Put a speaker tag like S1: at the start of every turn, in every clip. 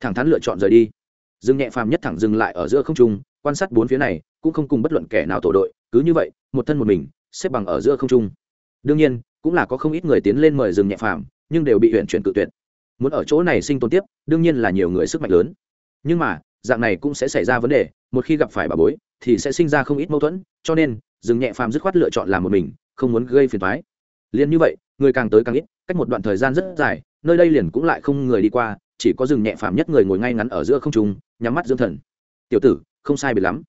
S1: thẳng thắn lựa chọn rời đi. Dương nhẹ phàm nhất thẳng dừng lại ở giữa không trung, quan sát bốn phía này, cũng không cùng bất luận kẻ nào tổ đội, cứ như vậy, một thân một mình, xếp bằng ở giữa không trung. Đương nhiên, cũng là có không ít người tiến lên mời dừng nhẹ phàm, nhưng đều bị huyện chuyển cự tuyệt. Muốn ở chỗ này sinh tồn tiếp, đương nhiên là nhiều người sức mạnh lớn. Nhưng mà, dạng này cũng sẽ xảy ra vấn đề, một khi gặp phải bà bối, thì sẽ sinh ra không ít mâu thuẫn, cho nên dừng nhẹ phàm dứt khoát lựa chọn làm một mình, không muốn gây phiền thoái liền như vậy, người càng tới càng ít cách một đoạn thời gian rất dài, nơi đây liền cũng lại không người đi qua, chỉ có rừng nhẹ phàm nhất người ngồi ngay ngắn ở giữa không trung, nhắm mắt dưỡng thần. Tiểu tử, không sai biệt lắm.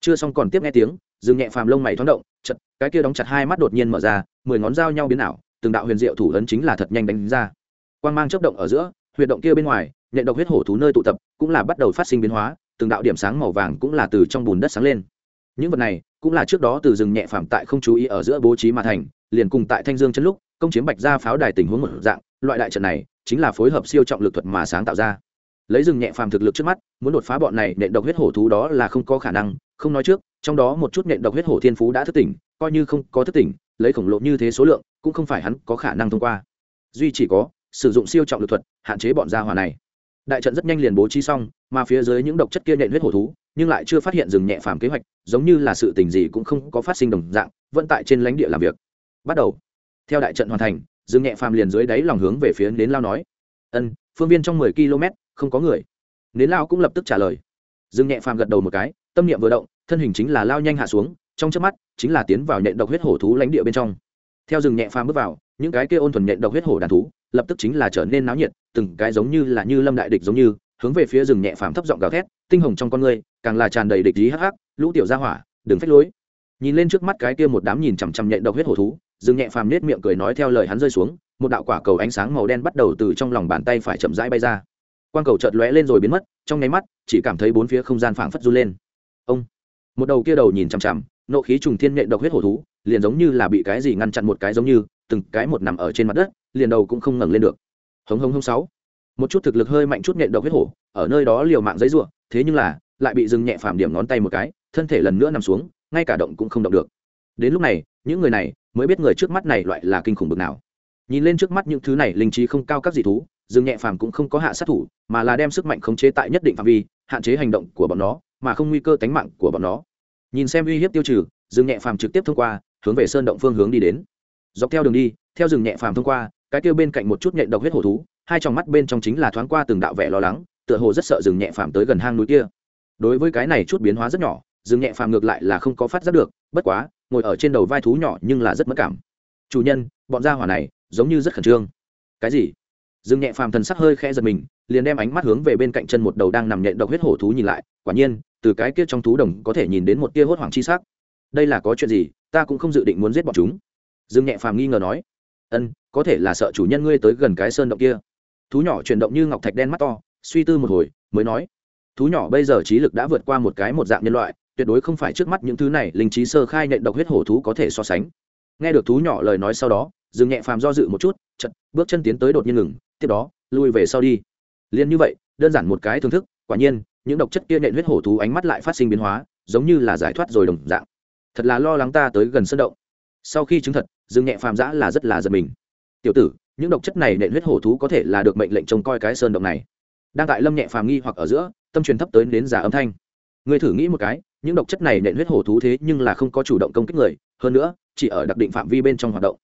S1: Chưa xong còn tiếp nghe tiếng, rừng nhẹ phàm lông mày thoáng động chật cái kia đóng chặt hai mắt đột nhiên mở ra, mười ngón dao nhau biến ảo, từng đạo huyền diệu thủ ấn chính là thật nhanh đánh ra. Quang mang chấp động ở giữa, huyệt động kia bên ngoài, nhện độc huyết hổ thú nơi tụ tập, cũng là bắt đầu phát sinh biến hóa, từng đạo điểm sáng màu vàng cũng là từ trong bùn đất sáng lên. Những vật này, cũng là trước đó từ rừng nhẹ phàm tại không chú ý ở giữa bố trí mà thành, liền cùng tại thanh dương chân lúc công chiếm bạch ra pháo đài tình huống một dạng, loại đại trận này chính là phối hợp siêu trọng lực thuật mà sáng tạo ra. Lấy rừng nhẹ phàm thực lực trước mắt, muốn đột phá bọn này nện độc huyết hổ thú đó là không có khả năng, không nói trước, trong đó một chút nện độc huyết hổ thiên phú đã thức tỉnh, coi như không có thức tỉnh, lấy khổng lồ như thế số lượng, cũng không phải hắn có khả năng thông qua. Duy chỉ có, sử dụng siêu trọng lực thuật, hạn chế bọn gia hỏa này. Đại trận rất nhanh liền bố trí xong, mà phía dưới những độc chất kia nện huyết hổ thú, nhưng lại chưa phát hiện rừng nhẹ phàm kế hoạch, giống như là sự tình gì cũng không có phát sinh đồng dạng, vẫn tại trên lãnh địa làm việc. Bắt đầu theo đại trận hoàn thành, Dương nhẹ phàm liền dưới đáy lòng hướng về phía nến lao nói, ân, phương viên trong mười km, không có người. Nến lao cũng lập tức trả lời. Dương nhẹ phàm gật đầu một cái, tâm niệm vừa động, thân hình chính là lao nhanh hạ xuống, trong chớp mắt, chính là tiến vào nhện độc huyết hổ thú lãnh địa bên trong. Theo rừng nhẹ phàm bước vào, những cái kia ôn thuần nhện độc huyết hổ đàn thú, lập tức chính là trở nên náo nhiệt, từng cái giống như là như lâm đại địch giống như, hướng về phía rừng nhẹ phàm thấp giọng gào thét, tinh hồng trong con người càng là tràn đầy địch ý hắc hắc, lũ tiểu gia hỏa, đừng phách lối. Nhìn lên trước mắt cái kia một đám nhìn chằm chằm nhện độc huyết hổ thú Dừng nhẹ phàm nết miệng cười nói theo lời hắn rơi xuống, một đạo quả cầu ánh sáng màu đen bắt đầu từ trong lòng bàn tay phải chậm rãi bay ra. Quang cầu chợt lóe lên rồi biến mất, trong nháy mắt, chỉ cảm thấy bốn phía không gian phảng phất run lên. Ông! Một đầu kia đầu nhìn chằm chằm, nộ khí trùng thiên nhện độc huyết hổ thú, liền giống như là bị cái gì ngăn chặn một cái giống như, từng cái một nằm ở trên mặt đất, liền đầu cũng không ngẩng lên được. Hống hống hống sáu. Một chút thực lực hơi mạnh chút nhện độc huyết hổ, ở nơi đó liều mạng giấy rủa thế nhưng là, lại bị dừng nhẹ phàm điểm ngón tay một cái, thân thể lần nữa nằm xuống, ngay cả động cũng không động được. Đến lúc này, những người này mới biết người trước mắt này loại là kinh khủng bực nào. Nhìn lên trước mắt những thứ này, linh trí không cao các dị thú dừng nhẹ phàm cũng không có hạ sát thủ, mà là đem sức mạnh khống chế tại nhất định phạm vi, hạn chế hành động của bọn nó, mà không nguy cơ tính mạng của bọn nó. Nhìn xem uy hiếp tiêu trừ dừng nhẹ phàm trực tiếp thông qua, hướng về sơn động phương hướng đi đến. Dọc theo đường đi, theo rừng nhẹ phàm thông qua, cái kia bên cạnh một chút nhện độc huyết hổ thú, hai trong mắt bên trong chính là thoáng qua từng đạo vẻ lo lắng, tựa hồ rất sợ rừng nhẹ phàm tới gần hang núi kia. Đối với cái này chút biến hóa rất nhỏ rừng nhẹ phàm ngược lại là không có phát giác được, bất quá ngồi ở trên đầu vai thú nhỏ nhưng là rất mất cảm. Chủ nhân, bọn gia hỏa này giống như rất khẩn trương. Cái gì? Dương nhẹ phàm thần sắc hơi khẽ giật mình, liền đem ánh mắt hướng về bên cạnh chân một đầu đang nằm nhện độc huyết hổ thú nhìn lại, quả nhiên, từ cái kia trong thú đồng có thể nhìn đến một tia hốt hoảng chi sắc. Đây là có chuyện gì? Ta cũng không dự định muốn giết bọn chúng. Dương nhẹ phàm nghi ngờ nói. Ân, có thể là sợ chủ nhân ngươi tới gần cái sơn động kia. Thú nhỏ chuyển động như ngọc thạch đen mắt to, suy tư một hồi, mới nói. Thú nhỏ bây giờ trí lực đã vượt qua một cái một dạng nhân loại tuyệt đối không phải trước mắt những thứ này, linh trí sơ khai nhận độc huyết hổ thú có thể so sánh. Nghe được thú nhỏ lời nói sau đó, dương nhẹ phàm do dự một chút chật bước chân tiến tới đột nhiên ngừng, tiếp đó, lui về sau đi. Liền như vậy, đơn giản một cái thưởng thức, quả nhiên, những độc chất kia nện huyết hổ thú ánh mắt lại phát sinh biến hóa, giống như là giải thoát rồi đồng dạng. Thật là lo lắng ta tới gần sân động. Sau khi chứng thật, dương nhẹ phàm giã là rất là giật mình. Tiểu tử, những độc chất này nện huyết hổ thú có thể là được mệnh lệnh trông coi cái sơn động này. Đang tại lâm nhẹ phàm nghi hoặc ở giữa, tâm truyền thấp tới đến giả âm thanh. Người thử nghĩ một cái những độc chất này nện huyết hổ thú thế nhưng là không có chủ động công kích người, hơn nữa, chỉ ở đặc định phạm vi bên trong hoạt động.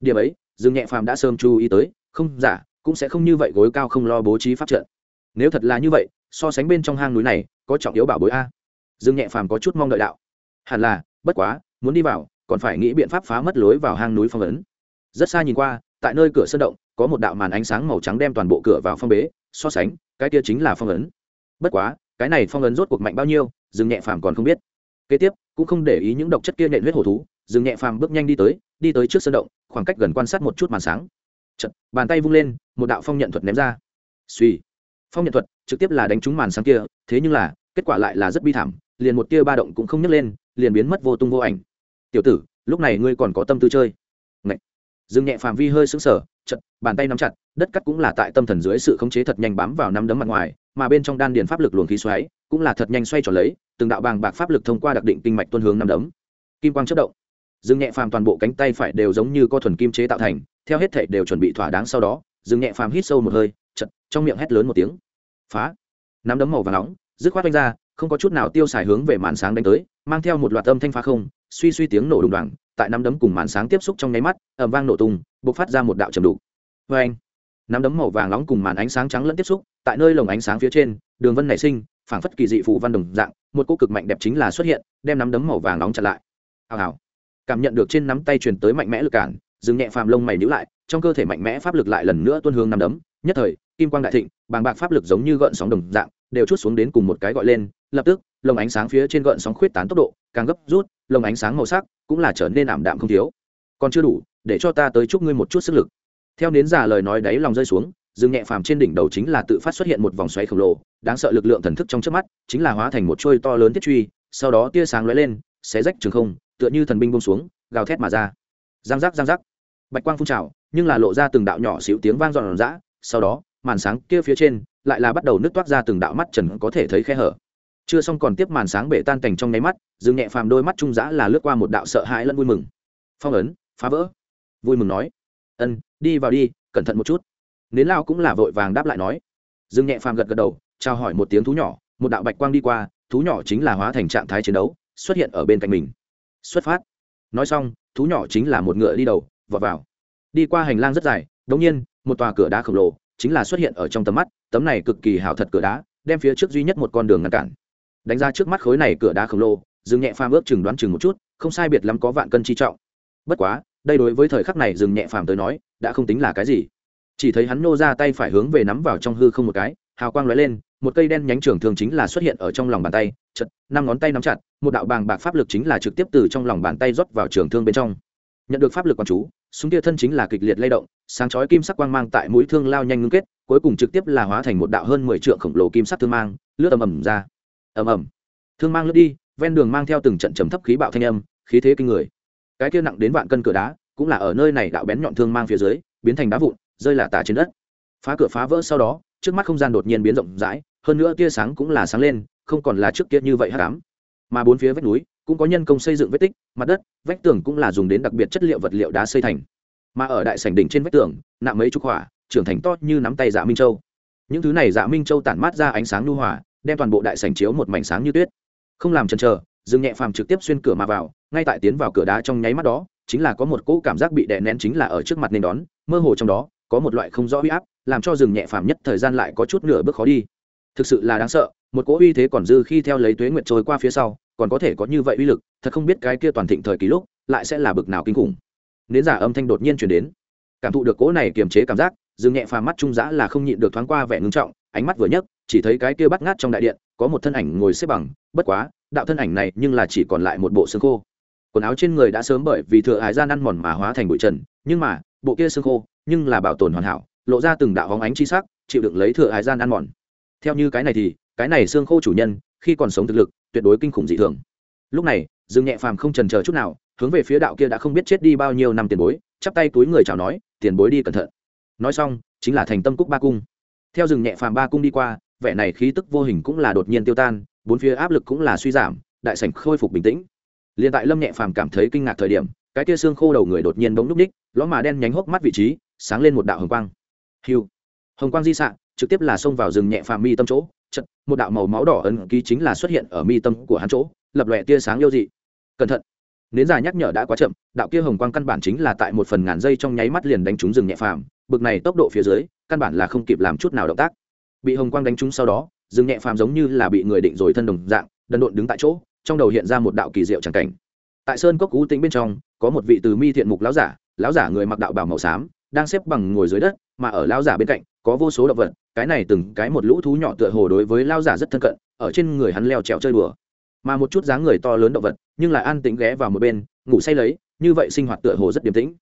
S1: Điểm ấy, dương nhẹ phàm đã sớm chú ý tới, không, giả, cũng sẽ không như vậy gối cao không lo bố trí pháp trận. Nếu thật là như vậy, so sánh bên trong hang núi này, có trọng yếu bảo bối a. Dương nhẹ phàm có chút mong đợi đạo. Hẳn là, bất quá, muốn đi vào, còn phải nghĩ biện pháp phá mất lối vào hang núi phong ấn. Rất xa nhìn qua, tại nơi cửa sân động, có một đạo màn ánh sáng màu trắng đem toàn bộ cửa vào phong bế, so sánh, cái kia chính là phong ấn. Bất quá, cái này phong ấn rốt cuộc mạnh bao nhiêu dương nhẹ phàm còn không biết. Kế tiếp cũng không để ý những độc chất kia nện huyết hổ thú dương nhẹ phàm bước nhanh đi tới đi tới trước sân động khoảng cách gần quan sát một chút màn sáng. Chật, bàn tay vung lên một đạo phong nhận thuật ném ra. Suy phong nhận thuật trực tiếp là đánh trúng màn sáng kia thế nhưng là kết quả lại là rất bi thảm liền một tia ba động cũng không nhấc lên liền biến mất vô tung vô ảnh. Tiểu tử lúc này ngươi còn có tâm tư chơi? Ngậy. dương nhẹ phàm vi hơi sững sờ chật bàn tay nắm chặt đất cắt cũng là tại tâm thần dưới sự khống chế thật nhanh bám vào năm đấm mặt ngoài mà bên trong đan điền pháp lực luồng khí xoáy cũng là thật nhanh xoay tròn lấy từng đạo bàng bạc pháp lực thông qua đặc định kinh mạch tuôn hướng năm đấm. Kim quang chất động. Dương nhẹ phàm toàn bộ cánh tay phải đều giống như co thuần kim chế tạo thành, theo hết thể đều chuẩn bị thỏa đáng sau đó, dương nhẹ phàm hít sâu một hơi chật trong miệng hét lớn một tiếng. Phá. Nắm đấm màu và nóng, dứt khoát đánh ra, không có chút nào tiêu xài hướng về màn sáng đánh tới, mang theo một loạt âm thanh phá không, suy suy tiếng nổ đùng đoàng, tại nắm đấm cùng màn sáng tiếp xúc trong nháy mắt ẩm vang nổ tung, bộc phát ra một đạo trầm đục. Vê anh nắm đấm màu vàng nóng cùng màn ánh sáng trắng lẫn tiếp xúc, tại nơi lồng ánh sáng phía trên, đường vân nảy sinh, phảng phất kỳ dị phụ văn đồng dạng một cô cực mạnh đẹp chính là xuất hiện, đem nắm đấm màu vàng nóng chặt lại. Hào hào. Cảm nhận được trên nắm tay truyền tới mạnh mẽ lực cản, dừng nhẹ phàm lông mày nhữ lại, trong cơ thể mạnh mẽ pháp lực lại lần nữa tuôn hướng nắm đấm, nhất thời, kim quang đại thịnh, bàng bạc pháp lực giống như gợn sóng đồng dạng, đều chút xuống đến cùng một cái gọi lên, lập tức, lồng ánh sáng phía trên gợn sóng khuyết tán tốc độ, càng gấp rút, lồng ánh sáng màu sắc cũng là trở nên ảm đạm không thiếu. Còn chưa đủ, để cho ta tới chúc ngươi một chút sức lực. Theo nến giả lời nói đáy lòng rơi xuống dương nhẹ phàm trên đỉnh đầu chính là tự phát xuất hiện một vòng xoáy khổng lồ, đáng sợ lực lượng thần thức trong trước mắt chính là hóa thành một trôi to lớn thiết truy, sau đó tia sáng lóe lên, xé rách trường không, tựa như thần binh bông xuống, gào thét mà ra. Giang giác giang giác. Bạch quang phun trào, nhưng là lộ ra từng đạo nhỏ xíu tiếng vang dọn dã, sau đó, màn sáng kia phía trên lại là bắt đầu nứt toát ra từng đạo mắt trần có thể thấy khe hở. Chưa xong còn tiếp màn sáng bể tan cảnh trong nháy mắt dương nhẹ phàm đôi mắt trung dã là lướt qua một đạo sợ hãi lẫn vui mừng. Phong ấn, phá vỡ. Vui mừng nói, ân, đi vào đi, cẩn thận một chút nến lao cũng là vội vàng đáp lại nói. Dương nhẹ phàm gật gật đầu trao hỏi một tiếng thú nhỏ, một đạo bạch quang đi qua, thú nhỏ chính là hóa thành trạng thái chiến đấu, xuất hiện ở bên cạnh mình. Xuất phát. Nói xong, thú nhỏ chính là một ngựa đi đầu, vọt vào. Đi qua hành lang rất dài đống nhiên, một tòa cửa đá khổng lồ chính là xuất hiện ở trong tầm mắt, tấm này cực kỳ hảo thật cửa đá, đem phía trước duy nhất một con đường ngăn cản. Đánh ra trước mắt khối này cửa đá khổng lồ dừng nhẹ phàm ước chừng đoán chừng một chút, không sai biệt lắm có vạn cân chi trọng. Bất quá, đây đối với thời khắc này dừng nhẹ phàm tới nói, đã không tính là cái gì chỉ thấy hắn nô ra tay phải hướng về nắm vào trong hư không một cái, hào quang lóe lên, một cây đen nhánh trường thường chính là xuất hiện ở trong lòng bàn tay chật năm ngón tay nắm chặt, một đạo bàng bạc pháp lực chính là trực tiếp từ trong lòng bàn tay rót vào trường thương bên trong. Nhận được pháp lực quán chú, súng tia thân chính là kịch liệt lay động, sáng chói kim sắc quang mang tại mũi thương lao nhanh ngưng kết, cuối cùng trực tiếp là hóa thành một đạo hơn mười trượng khổng lồ kim sắc thương mang, lướt ầm ầm ra. Ầm ầm. Thương mang lướt đi, ven đường mang theo từng trận trầm thấp khí bạo thanh âm, khí thế kinh người. Cái kia nặng đến vạn cân cửa đá, cũng là ở nơi này đạo bén nhọn thương mang phía dưới, biến thành đá vụn rơi là tả trên đất. Phá cửa phá vỡ sau đó, trước mắt không gian đột nhiên biến rộng rãi, hơn nữa tia sáng cũng là sáng lên, không còn là trước kia như vậy hắc ám. Mà bốn phía vách núi cũng có nhân công xây dựng vết tích, mặt đất, vách tường cũng là dùng đến đặc biệt chất liệu vật liệu đá xây thành. Mà ở đại sảnh đỉnh trên vách tường, nạm mấy chục hỏa trưởng thành to như nắm tay dạ minh châu. Những thứ này dạ minh châu tản mát ra ánh sáng lưu hỏa đem toàn bộ đại sảnh chiếu một mảnh sáng như tuyết. Không làm chần chờ, dương nhẹ phàm trực tiếp xuyên cửa mà vào, ngay tại tiến vào cửa đá trong nháy mắt đó, chính là có một cỗ cảm giác bị đè nén chính là ở trước mặt nên đón, mơ hồ trong đó có một loại không rõ uy áp, làm cho rừng nhẹ phàm nhất thời gian lại có chút nửa bước khó đi. Thực sự là đáng sợ, một cỗ uy thế còn dư khi theo lấy tuế nguyệt trôi qua phía sau, còn có thể có như vậy uy lực, thật không biết cái kia toàn thịnh thời kỳ lúc, lại sẽ là bực nào kinh khủng. Nến giả âm thanh đột nhiên chuyển đến. Cảm thụ được cỗ này kiềm chế cảm giác dừng nhẹ phàm mắt trung giã là không nhịn được thoáng qua vẻ ngưng trọng, ánh mắt vừa nhấc, chỉ thấy cái kia bắt ngát trong đại điện, có một thân ảnh ngồi xếp bằng, bất quá, đạo thân ảnh này nhưng là chỉ còn lại một bộ xương khô. Quần áo trên người đã sớm bởi vì thừa hải gian ăn mòn mà hóa thành bụi trần, nhưng mà bộ kia xương khô, nhưng là bảo tồn hoàn hảo, lộ ra từng đạo hóng ánh chi sắc, chịu đựng lấy thừa hải gian ăn mòn. Theo như cái này thì, cái này xương khô chủ nhân, khi còn sống thực lực, tuyệt đối kinh khủng dị thường. Lúc này, dương nhẹ phàm không trần chờ chút nào, hướng về phía đạo kia đã không biết chết đi bao nhiêu năm tiền bối, chắp tay túi người chào nói, tiền bối đi cẩn thận. Nói xong, chính là thành tâm cúc ba cung. Theo rừng nhẹ phàm ba cung đi qua, vẻ này khí tức vô hình cũng là đột nhiên tiêu tan, bốn phía áp lực cũng là suy giảm, đại sảnh khôi phục bình tĩnh. Liền tại lâm nhẹ phàm cảm thấy kinh ngạc thời điểm cái kia xương khô đầu người đột nhiên bỗng núp ních ló mà đen nhánh hốc mắt vị trí, sáng lên một đạo hồng quang. Hiu. Hồng quang di sạn trực tiếp là xông vào rừng nhẹ phàm mi tâm chỗ, chật, một đạo màu máu đỏ ấn ký chính là xuất hiện ở mi tâm của hắn chỗ, lập lòe tia sáng yêu dị. Cẩn thận. Nến dài nhắc nhở đã quá chậm, đạo kia hồng quang căn bản chính là tại một phần ngàn giây trong nháy mắt liền đánh trúng rừng nhẹ phàm, bực này tốc độ phía dưới, căn bản là không kịp làm chút nào động tác. Bị hồng quang đánh trúng sau đó, rừng nhẹ phàm giống như là bị người định rồi thân đồng dạng, đần độn đứng tại chỗ, trong đầu hiện ra một đạo kỳ diệu tràng cảnh tại sơn cốc cú tĩnh bên trong, có một vị từ mi thiện mục lão giả lão giả người mặc đạo bào màu xám, đang xếp bằng ngồi dưới đất, mà ở lão giả bên cạnh, có vô số động vật, cái này từng cái một lũ thú nhỏ tựa hồ đối với lão giả rất thân cận, ở trên người hắn leo trèo chơi đùa. Mà một chút dáng người to lớn động vật, nhưng lại an tĩnh ghé vào một bên, ngủ say lấy, như vậy sinh hoạt tựa hồ rất điềm tĩnh.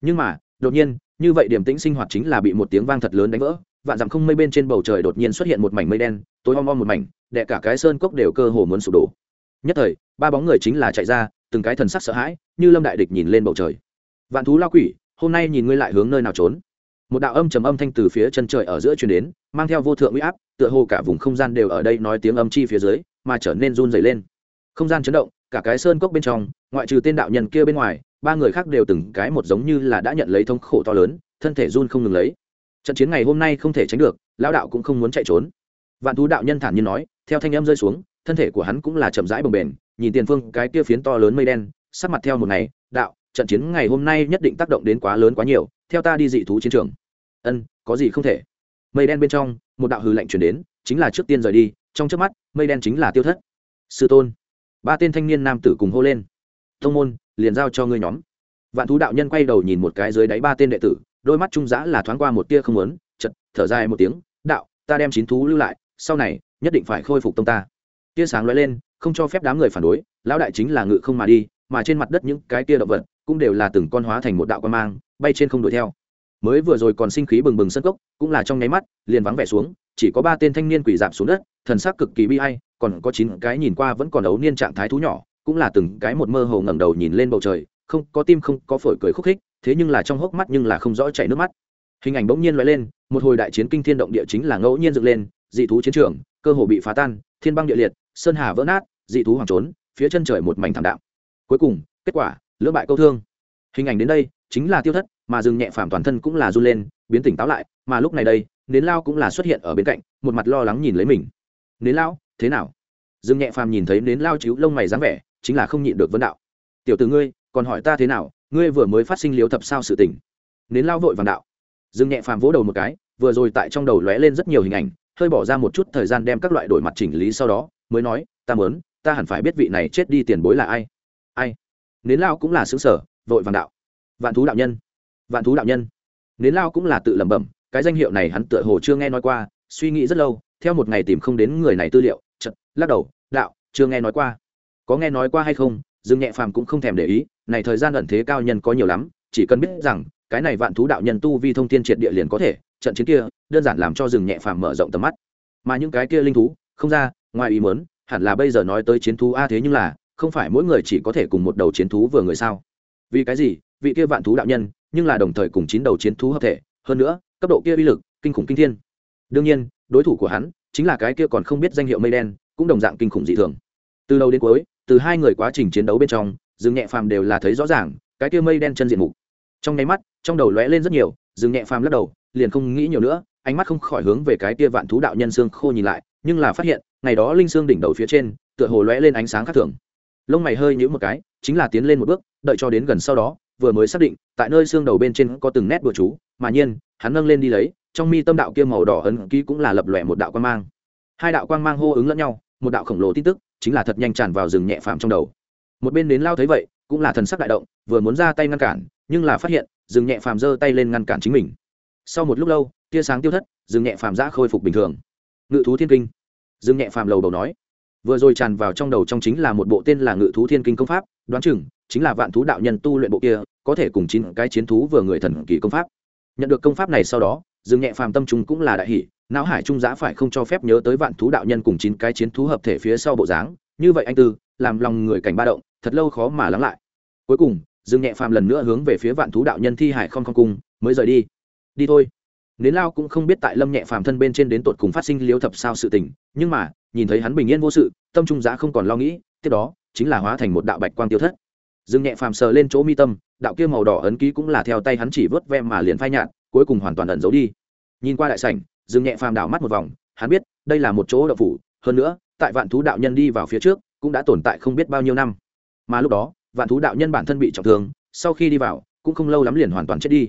S1: Nhưng mà, đột nhiên, như vậy điềm tĩnh sinh hoạt chính là bị một tiếng vang thật lớn đánh vỡ, vạn dặm không mây bên trên bầu trời đột nhiên xuất hiện một mảnh mây đen, tối om om một mảnh đè cả cái sơn cốc đều cơ hồ muốn sụp đổ. Nhất thời, ba bóng người chính là chạy ra từng cái thần sắc sợ hãi, như lâm đại địch nhìn lên bầu trời. Vạn thú lao quỷ, hôm nay nhìn ngươi lại hướng nơi nào trốn? Một đạo âm trầm âm thanh từ phía chân trời ở giữa truyền đến, mang theo vô thượng uy áp, tựa hồ cả vùng không gian đều ở đây nói tiếng âm chi phía dưới, mà trở nên run dày lên. Không gian chấn động, cả cái sơn cốc bên trong, ngoại trừ tên đạo nhân kia bên ngoài, ba người khác đều từng cái một giống như là đã nhận lấy thống khổ to lớn, thân thể run không ngừng lấy. Trận chiến ngày hôm nay không thể tránh được, lão đạo cũng không muốn chạy trốn. Vạn thú đạo nhân thản nhiên nói, theo thanh âm rơi xuống thân thể của hắn cũng là chậm rãi bồng bềnh, nhìn tiền phương cái kia phiến to lớn mây đen, sắc mặt theo một ngày, đạo, trận chiến ngày hôm nay nhất định tác động đến quá lớn quá nhiều, theo ta đi dị thú chiến trường. Ân, có gì không thể. Mây đen bên trong, một đạo hư lệnh chuyển đến, chính là trước tiên rời đi, trong trước mắt, mây đen chính là tiêu thất. Sư tôn. Ba tên thanh niên nam tử cùng hô lên. Thông môn, liền giao cho ngươi nhóm. Vạn thú đạo nhân quay đầu nhìn một cái dưới đáy ba tên đệ tử, đôi mắt trung giã là thoáng qua một tia không lớn chật thở dài một tiếng, đạo, ta đem chín thú lưu lại, sau này, nhất định phải khôi phục tông ta tia sáng lóe lên, không cho phép đám người phản đối, lão đại chính là ngự không mà đi, mà trên mặt đất những cái tia động vật cũng đều là từng con hóa thành một đạo quan mang, bay trên không đuổi theo. Mới vừa rồi còn sinh khí bừng bừng sân cốc, cũng là trong nháy mắt, liền vắng vẻ xuống, chỉ có ba tên thanh niên quỷ giảm xuống đất, thần sắc cực kỳ bi hay còn có chín cái nhìn qua vẫn còn ấu niên trạng thái thú nhỏ, cũng là từng cái một mơ hồ ngẩng đầu nhìn lên bầu trời, không, có tim không, có phổi cười khúc khích, thế nhưng là trong hốc mắt nhưng là không rõ chảy nước mắt. Hình ảnh bỗng nhiên loại lên, một hồi đại chiến kinh thiên động địa chính là ngẫu nhiên dựng lên, dị thú chiến trường cơ hồ bị phá tan, thiên băng địa liệt, sơn hà vỡ nát, dị thú hoàng trốn, phía chân trời một mảnh thảm đạm. Cuối cùng, kết quả, lưỡng bại câu thương. Hình ảnh đến đây, chính là tiêu thất, mà dừng nhẹ phàm toàn thân cũng là run lên, biến tỉnh táo lại, mà lúc này đây, nến lao cũng là xuất hiện ở bên cạnh, một mặt lo lắng nhìn lấy mình. Nến lao, thế nào? Dừng nhẹ phàm nhìn thấy nến lao chiếu lông mày dáng vẻ, chính là không nhịn được vấn đạo. Tiểu tử ngươi, còn hỏi ta thế nào, ngươi vừa mới phát sinh liếu thập sao sự tình? Nến lao vội vàng đạo. Dừng nhẹ phàm vỗ đầu một cái, vừa rồi tại trong đầu lóe lên rất nhiều hình ảnh hơi bỏ ra một chút thời gian đem các loại đổi mặt chỉnh lý sau đó, mới nói, ta mớn ta hẳn phải biết vị này chết đi tiền bối là ai. Ai? Nến lao cũng là xứ sở, vội vàng đạo. Vạn thú đạo nhân. Vạn thú đạo nhân. Nến lao cũng là tự lẩm bẩm, cái danh hiệu này hắn tựa hồ chưa nghe nói qua, suy nghĩ rất lâu, theo một ngày tìm không đến người này tư liệu chật lắc đầu, đạo, chưa nghe nói qua. Có nghe nói qua hay không? Dương nhẹ phàm cũng không thèm để ý, này thời gian ẩn thế cao nhân có nhiều lắm, chỉ cần biết rằng, cái này vạn thú đạo nhân tu vi thông tiên triệt địa liền có thể trận chiến kia, đơn giản làm cho rừng nhẹ phàm mở rộng tầm mắt. Mà những cái kia linh thú, không ra, ngoài ý mớn hẳn là bây giờ nói tới chiến thú a thế nhưng là, không phải mỗi người chỉ có thể cùng một đầu chiến thú vừa người sao? Vì cái gì? Vị kia vạn thú đạo nhân, nhưng là đồng thời cùng chín đầu chiến thú hợp thể, hơn nữa, cấp độ kia uy lực, kinh khủng kinh thiên. Đương nhiên, đối thủ của hắn, chính là cái kia còn không biết danh hiệu mây đen, cũng đồng dạng kinh khủng dị thường. Từ đầu đến cuối, từ hai người quá trình chiến đấu bên trong dương nhẹ phàm đều là thấy rõ ràng, cái kia mây đen chân diện mục. Trong nháy mắt, trong đầu lóe lên rất nhiều dương nhẹ phàm lắc đầu liền không nghĩ nhiều nữa, ánh mắt không khỏi hướng về cái kia vạn thú đạo nhân xương khô nhìn lại, nhưng là phát hiện, ngày đó linh xương đỉnh đầu phía trên, tựa hồ lóe lên ánh sáng khác thường. Lông mày hơi nhíu một cái, chính là tiến lên một bước, đợi cho đến gần sau đó, vừa mới xác định, tại nơi xương đầu bên trên có từng nét bừa chú, mà nhiên, hắn nâng lên đi lấy, trong mi tâm đạo kia màu đỏ ấn ký cũng là lập lòe một đạo quang mang. Hai đạo quang mang hô ứng lẫn nhau, một đạo khổng lồ tin tức, chính là thật nhanh tràn vào rừng nhẹ phàm trong đầu. Một bên đến lao thấy vậy, cũng là thần sắc đại động, vừa muốn ra tay ngăn cản, nhưng là phát hiện, rừng nhẹ phàm giơ tay lên ngăn cản chính mình sau một lúc lâu, tia sáng tiêu thất, rừng nhẹ phàm giã khôi phục bình thường. Ngự thú thiên kinh. Rừng nhẹ phàm lầu đầu nói. Vừa rồi tràn vào trong đầu trong chính là một bộ tên là ngự thú thiên kinh công pháp, đoán chừng chính là vạn thú đạo nhân tu luyện bộ kia, có thể cùng chín cái chiến thú vừa người thần kỳ công pháp. Nhận được công pháp này sau đó dương nhẹ phàm tâm trung cũng là đại hỷ não hải trung giã phải không cho phép nhớ tới vạn thú đạo nhân cùng chín cái chiến thú hợp thể phía sau bộ dáng. Như vậy anh tư, làm lòng người cảnh ba động, thật lâu khó mà lắng lại. Cuối cùng dương nhẹ phàm lần nữa hướng về phía vạn thú đạo nhân thi hải không không cung, mới rời đi đi thôi. Nến lao cũng không biết tại lâm nhẹ phàm thân bên trên đến tột cùng phát sinh liếu thập sao sự tình, nhưng mà, nhìn thấy hắn bình yên vô sự, tâm trung giá không còn lo nghĩ, tiếp đó, chính là hóa thành một đạo bạch quang tiêu thất. Dương nhẹ phàm sờ lên chỗ mi tâm, đạo kia màu đỏ ấn ký cũng là theo tay hắn chỉ vớt ve mà liền phai nhạt, cuối cùng hoàn toàn ẩn giấu đi. Nhìn qua đại sảnh, dương nhẹ phàm đảo mắt một vòng, hắn biết, đây là một chỗ đậu phủ, hơn nữa, tại vạn thú đạo nhân đi vào phía trước, cũng đã tồn tại không biết bao nhiêu năm. Mà lúc đó, vạn thú đạo nhân bản thân bị trọng thương, sau khi đi vào, cũng không lâu lắm liền hoàn toàn chết đi.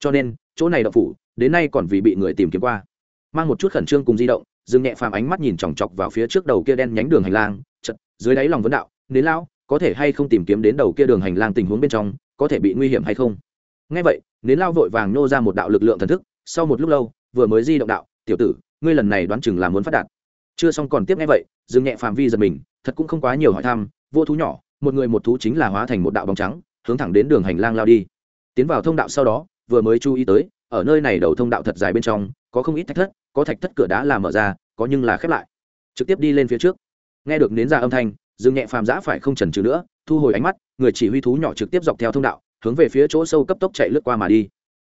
S1: Cho nên chỗ này đậu phủ, đến nay còn vì bị người tìm kiếm qua. Mang một chút khẩn trương cùng di động, dương nhẹ phàm ánh mắt nhìn chòng chọc vào phía trước đầu kia đen nhánh đường hành lang chật dưới đáy lòng vấn đạo đến lão, có thể hay không tìm kiếm đến đầu kia đường hành lang tình huống bên trong, có thể bị nguy hiểm hay không? Ngay vậy, nến lao vội vàng nô ra một đạo lực lượng thần thức, sau một lúc lâu, vừa mới di động đạo, tiểu tử, ngươi lần này đoán chừng là muốn phát đạt. Chưa xong còn tiếp ngay vậy dừng nhẹ phạm vi giật mình, thật cũng không quá nhiều hỏi thăm, vô thú nhỏ, một người một thú chính là hóa thành một đạo bóng trắng, hướng thẳng đến đường hành lang lao đi. Tiến vào thông đạo sau đó vừa mới chú ý tới, ở nơi này đầu thông đạo thật dài bên trong, có không ít thạch thất, có thạch thất cửa đá làm mở ra, có nhưng là khép lại. Trực tiếp đi lên phía trước. Nghe được nến ra âm thanh, dương nhẹ phàm giã phải không chần chừ nữa, thu hồi ánh mắt, người chỉ huy thú nhỏ trực tiếp dọc theo thông đạo, hướng về phía chỗ sâu cấp tốc chạy lướt qua mà đi.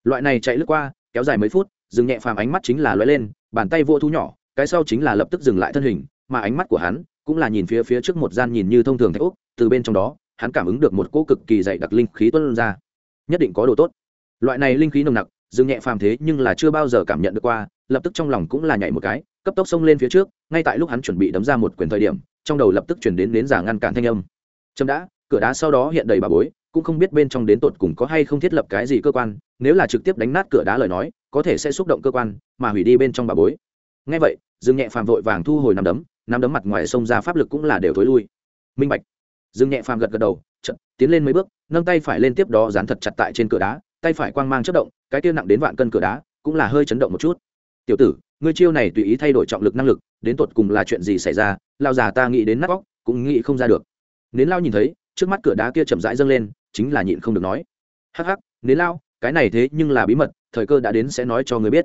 S1: Loại này chạy lướt qua, kéo dài mấy phút, dương nhẹ phàm ánh mắt chính là lóe lên, bàn tay vô thú nhỏ, cái sau chính là lập tức dừng lại thân hình, mà ánh mắt của hắn cũng là nhìn phía phía trước một gian nhìn như thông thường thạch úc từ bên trong đó, hắn cảm ứng được một cỗ cực kỳ dày đặc linh khí tuân ra. Nhất định có đồ tốt loại này linh khí nồng nặc dương nhẹ phàm thế nhưng là chưa bao giờ cảm nhận được qua lập tức trong lòng cũng là nhảy một cái cấp tốc xông lên phía trước ngay tại lúc hắn chuẩn bị đấm ra một quyền thời điểm trong đầu lập tức chuyển đến đến giả ngăn cản thanh âm. Chấm đã cửa đá sau đó hiện đầy bà bối cũng không biết bên trong đến tột cùng có hay không thiết lập cái gì cơ quan nếu là trực tiếp đánh nát cửa đá lời nói có thể sẽ xúc động cơ quan mà hủy đi bên trong bà bối. Ngay vậy dương nhẹ phàm vội vàng thu hồi nắm đấm nắm đấm mặt ngoài sông ra pháp lực cũng là đều thối lui. Minh bạch. Dương nhẹ phàm gật gật đầu chậm, tiến lên mấy bước nâng tay phải lên tiếp đó dán thật chặt tại trên cửa đá tay phải quang mang chất động, cái tiêu nặng đến vạn cân cửa đá, cũng là hơi chấn động một chút. Tiểu tử, ngươi chiêu này tùy ý thay đổi trọng lực năng lực, đến tột cùng là chuyện gì xảy ra? Lao già ta nghĩ đến nát vóc cũng nghĩ không ra được. Nến lao nhìn thấy, trước mắt cửa đá kia chậm rãi dâng lên, chính là nhịn không được nói. Hắc hắc, nến lao, cái này thế nhưng là bí mật, thời cơ đã đến sẽ nói cho ngươi biết.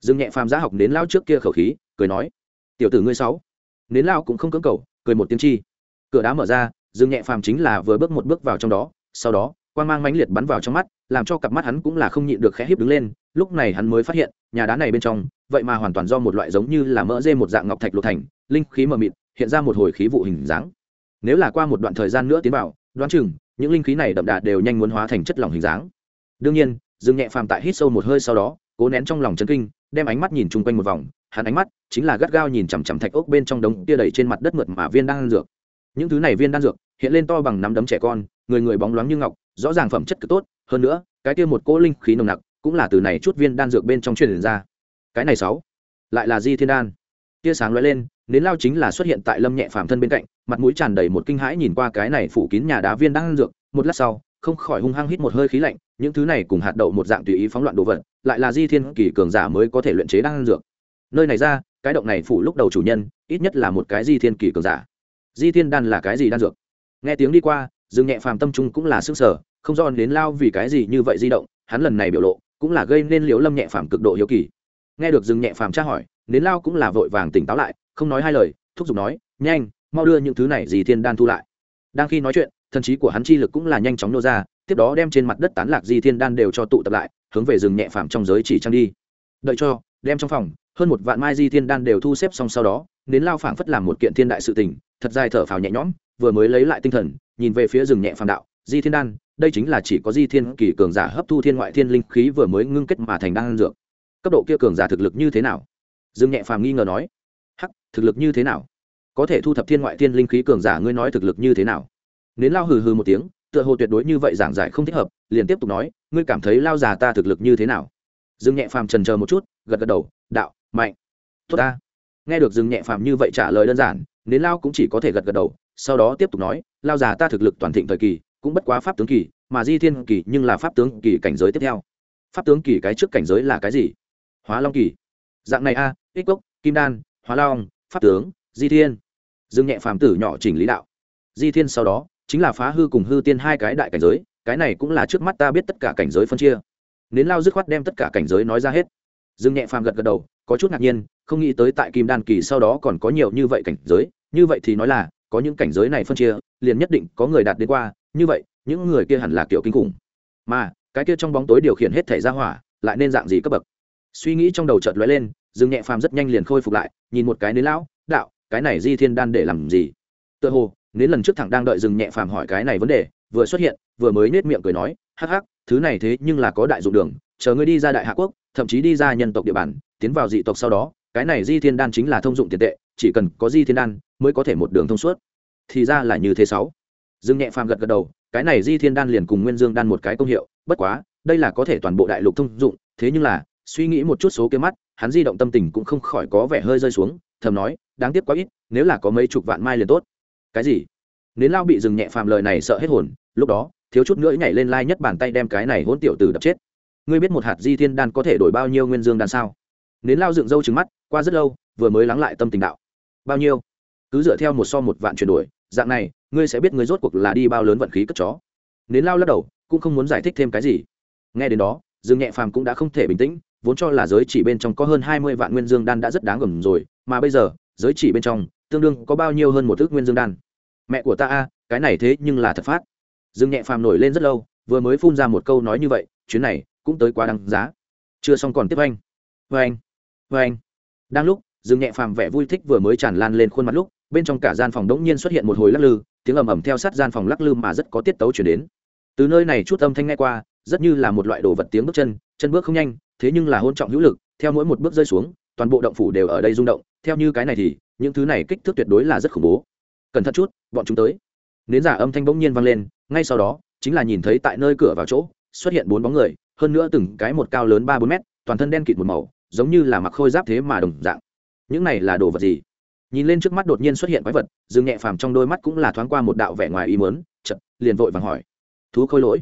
S1: Dương nhẹ phàm giá học nến lao trước kia khẩu khí, cười nói. Tiểu tử ngươi sáu. Nến lao cũng không cưỡng cầu, cười một tiếng chi. Cửa đá mở ra, dương nhẹ phàm chính là vừa bước một bước vào trong đó, sau đó quan mang mãnh liệt bắn vào trong mắt, làm cho cặp mắt hắn cũng là không nhịn được khẽ híp đứng lên, lúc này hắn mới phát hiện, nhà đá này bên trong, vậy mà hoàn toàn do một loại giống như là mỡ dê một dạng ngọc thạch lộ thành, linh khí mờ mịt, hiện ra một hồi khí vụ hình dáng. Nếu là qua một đoạn thời gian nữa tiến vào, đoán chừng, những linh khí này đậm đà đều nhanh muốn hóa thành chất lỏng hình dáng. Đương nhiên, dương nhẹ phàm tại hít sâu một hơi sau đó, cố nén trong lòng chân kinh, đem ánh mắt nhìn chung quanh một vòng, hắn ánh mắt chính là gắt gao nhìn chằm chằm thạch ốc bên trong đống tia đầy trên mặt đất mượt mà viên đan dược. Những thứ này viên đan dược, hiện lên to bằng nắm đấm trẻ con, người người bóng loáng như ngọc rõ ràng phẩm chất cực tốt, hơn nữa, cái kia một cỗ linh khí nồng nặc cũng là từ này chút viên đan dược bên trong truyền ra. Cái này sáu, lại là di thiên đan. Tia sáng lóe lên, nến lao chính là xuất hiện tại lâm nhẹ phàm thân bên cạnh, mặt mũi tràn đầy một kinh hãi nhìn qua cái này phủ kín nhà đá viên đan dược. Một lát sau, không khỏi hung hăng hít một hơi khí lạnh, những thứ này cùng hạt đậu một dạng tùy ý phóng loạn đồ vật, lại là di thiên kỳ cường giả mới có thể luyện chế đan dược. Nơi này ra, cái động này phủ lúc đầu chủ nhân, ít nhất là một cái di thiên kỳ cường giả. Di thiên đan là cái gì đan dược? Nghe tiếng đi qua dương nhẹ phàm tâm trung cũng là sức sở, không do đến lao vì cái gì như vậy di động, hắn lần này biểu lộ cũng là gây nên liễu lâm nhẹ phàm cực độ hiếu kỳ. Nghe được dương nhẹ phàm tra hỏi, đến lao cũng là vội vàng tỉnh táo lại, không nói hai lời, thúc giục nói, nhanh, mau đưa những thứ này gì thiên đan thu lại. Đang khi nói chuyện, thần trí của hắn chi lực cũng là nhanh chóng nô ra, tiếp đó đem trên mặt đất tán lạc di thiên đan đều cho tụ tập lại, hướng về rừng nhẹ phàm trong giới chỉ trang đi. Đợi cho, đem trong phòng, hơn một vạn mai di thiên đan đều thu xếp xong sau đó, đến lao phảng phất làm một kiện thiên đại sự tình, thật dài thở phào nhẹ nhõm, vừa mới lấy lại tinh thần nhìn về phía rừng nhẹ phàm đạo, di thiên đan, đây chính là chỉ có di thiên kỳ cường giả hấp thu thiên ngoại thiên linh khí vừa mới ngưng kết mà thành đan dược. Cấp độ kia cường giả thực lực như thế nào? Dương nhẹ phàm nghi ngờ nói. Hắc, thực lực như thế nào? Có thể thu thập thiên ngoại thiên linh khí cường giả ngươi nói thực lực như thế nào? Nến lao hừ hừ một tiếng, tựa hồ tuyệt đối như vậy giảng giải không thích hợp, liền tiếp tục nói, ngươi cảm thấy lao già ta thực lực như thế nào? Dương nhẹ phàm trần chờ một chút, gật gật đầu, đạo, mạnh. Tốt ta. Nghe được dương nhẹ phàm như vậy trả lời đơn giản, nến lao cũng chỉ có thể gật gật đầu, sau đó tiếp tục nói lao già ta thực lực toàn thịnh thời kỳ cũng bất quá pháp tướng kỳ mà di thiên kỳ nhưng là pháp tướng kỳ cảnh giới tiếp theo. Pháp tướng kỳ cái trước cảnh giới là cái gì? Hóa long kỳ. Dạng này a à, ích cốc kim đan hóa long pháp tướng di thiên. Dương nhẹ phàm tử nhỏ chỉnh lý đạo. Di thiên sau đó chính là phá hư cùng hư tiên hai cái đại cảnh giới cái này cũng là trước mắt ta biết tất cả cảnh giới phân chia. Nến lao dứt khoát đem tất cả cảnh giới nói ra hết. Dương nhẹ phàm gật gật đầu có chút ngạc nhiên không nghĩ tới tại kim đan kỳ sau đó còn có nhiều như vậy cảnh giới như vậy thì nói là có những cảnh giới này phân chia liền nhất định có người đạt đến qua, như vậy, những người kia hẳn là kiểu kinh khủng. Mà, cái kia trong bóng tối điều khiển hết thể ra hỏa, lại nên dạng gì cấp bậc? Suy nghĩ trong đầu chợt lóe lên, dương nhẹ phàm rất nhanh liền khôi phục lại, nhìn một cái nến lão, đạo, cái này di thiên đan để làm gì? Tựa hồ, nến lần trước thẳng đang đợi dừng nhẹ phàm hỏi cái này vấn đề, vừa xuất hiện, vừa mới nết miệng cười nói, hắc hắc, thứ này thế nhưng là có đại dụng đường, chờ ngươi đi ra đại hạ quốc, thậm chí đi ra nhân tộc địa bàn, tiến vào dị tộc sau đó, cái này di thiên đan chính là thông dụng tiền tệ, chỉ cần có di thiên đan mới có thể một đường thông suốt thì ra là như thế sáu. Dương nhẹ phàm gật gật đầu, cái này di thiên đan liền cùng nguyên dương đan một cái công hiệu, bất quá, đây là có thể toàn bộ đại lục thông dụng, thế nhưng là, suy nghĩ một chút số kia mắt, hắn di động tâm tình cũng không khỏi có vẻ hơi rơi xuống, thầm nói, đáng tiếc quá ít, nếu là có mấy chục vạn mai liền tốt. Cái gì? Nến lao bị dừng nhẹ phàm lời này sợ hết hồn, lúc đó, thiếu chút nữa nhảy lên lai nhất bàn tay đem cái này hôn tiểu tử đập chết. Ngươi biết một hạt di thiên đan có thể đổi bao nhiêu nguyên dương đan sao? Nến lao dựng râu trứng mắt, qua rất lâu, vừa mới lắng lại tâm tình đạo. Bao nhiêu? Cứ dựa theo một so một vạn chuyển đổi dạng này, ngươi sẽ biết ngươi rốt cuộc là đi bao lớn vận khí cất chó. Nến lao lắc đầu, cũng không muốn giải thích thêm cái gì. Nghe đến đó, dương nhẹ phàm cũng đã không thể bình tĩnh, vốn cho là giới chỉ bên trong có hơn hai mươi vạn nguyên dương đan đã rất đáng gầm rồi, mà bây giờ, giới chỉ bên trong, tương đương có bao nhiêu hơn một thước nguyên dương đan? Mẹ của ta a, cái này thế nhưng là thật phát. Dương nhẹ phàm nổi lên rất lâu, vừa mới phun ra một câu nói như vậy, chuyến này cũng tới quá đáng giá. Chưa xong còn tiếp anh. Vê anh vê anh đang lúc, dương nhẹ phàm vẻ vui thích vừa mới tràn lan lên khuôn mặt lúc bên trong cả gian phòng đống nhiên xuất hiện một hồi lắc lư, tiếng ầm ầm theo sát gian phòng lắc lư mà rất có tiết tấu chuyển đến. Từ nơi này chút âm thanh nghe qua, rất như là một loại đồ vật tiếng bước chân chân bước không nhanh, thế nhưng là hôn trọng hữu lực, theo mỗi một bước rơi xuống, toàn bộ động phủ đều ở đây rung động, theo như cái này thì, những thứ này kích thước tuyệt đối là rất khủng bố. Cẩn thận chút, bọn chúng tới. Nến giả âm thanh bỗng nhiên vang lên, ngay sau đó, chính là nhìn thấy tại nơi cửa vào chỗ, xuất hiện bốn bóng người, hơn nữa từng cái một cao lớn ba bốn mét, toàn thân đen kịt một màu, giống như là mặc khôi giáp thế mà đồng dạng. Những này là đồ vật gì? Nhìn lên trước mắt đột nhiên xuất hiện quái vật, dương nhẹ phàm trong đôi mắt cũng là thoáng qua một đạo vẻ ngoài ý mớn chật liền vội vàng hỏi. Thú khôi lỗi?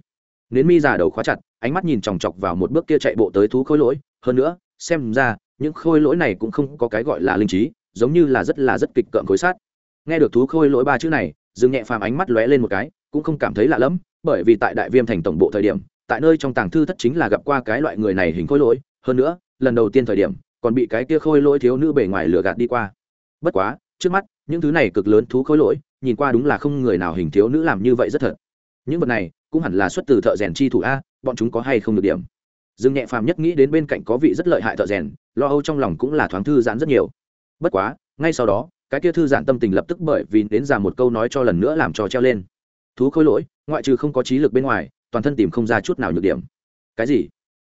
S1: Nến mi già đầu khóa chặt, ánh mắt nhìn chòng chọc vào một bước kia chạy bộ tới thú khôi lỗi. Hơn nữa, xem ra, những khôi lỗi này cũng không có cái gọi là linh trí, giống như là rất là rất kịch cợm khối sát. Nghe được thú khôi lỗi ba chữ này, dương nhẹ phàm ánh mắt lóe lên một cái, cũng không cảm thấy lạ lẫm, bởi vì tại đại viêm thành tổng bộ thời điểm, tại nơi trong tàng thư thất chính là gặp qua cái loại người này hình khôi lỗi. Hơn nữa, lần đầu tiên thời điểm, còn bị cái kia khôi lỗi thiếu nữ bề ngoài lừa gạt đi qua bất quá, trước mắt, những thứ này cực lớn thú khôi lỗi, nhìn qua đúng là không người nào hình thiếu nữ làm như vậy rất thật. Những vật này, cũng hẳn là xuất từ thợ rèn chi thủ a, bọn chúng có hay không được điểm? Dương nhẹ phàm nhất nghĩ đến bên cạnh có vị rất lợi hại thợ rèn, lo âu trong lòng cũng là thoáng thư giãn rất nhiều. Bất quá, ngay sau đó, cái kia thư giãn tâm tình lập tức bởi vì đến ra một câu nói cho lần nữa làm trò treo lên. Thú khôi lỗi, ngoại trừ không có trí lực bên ngoài, toàn thân tìm không ra chút nào nhược điểm. Cái gì?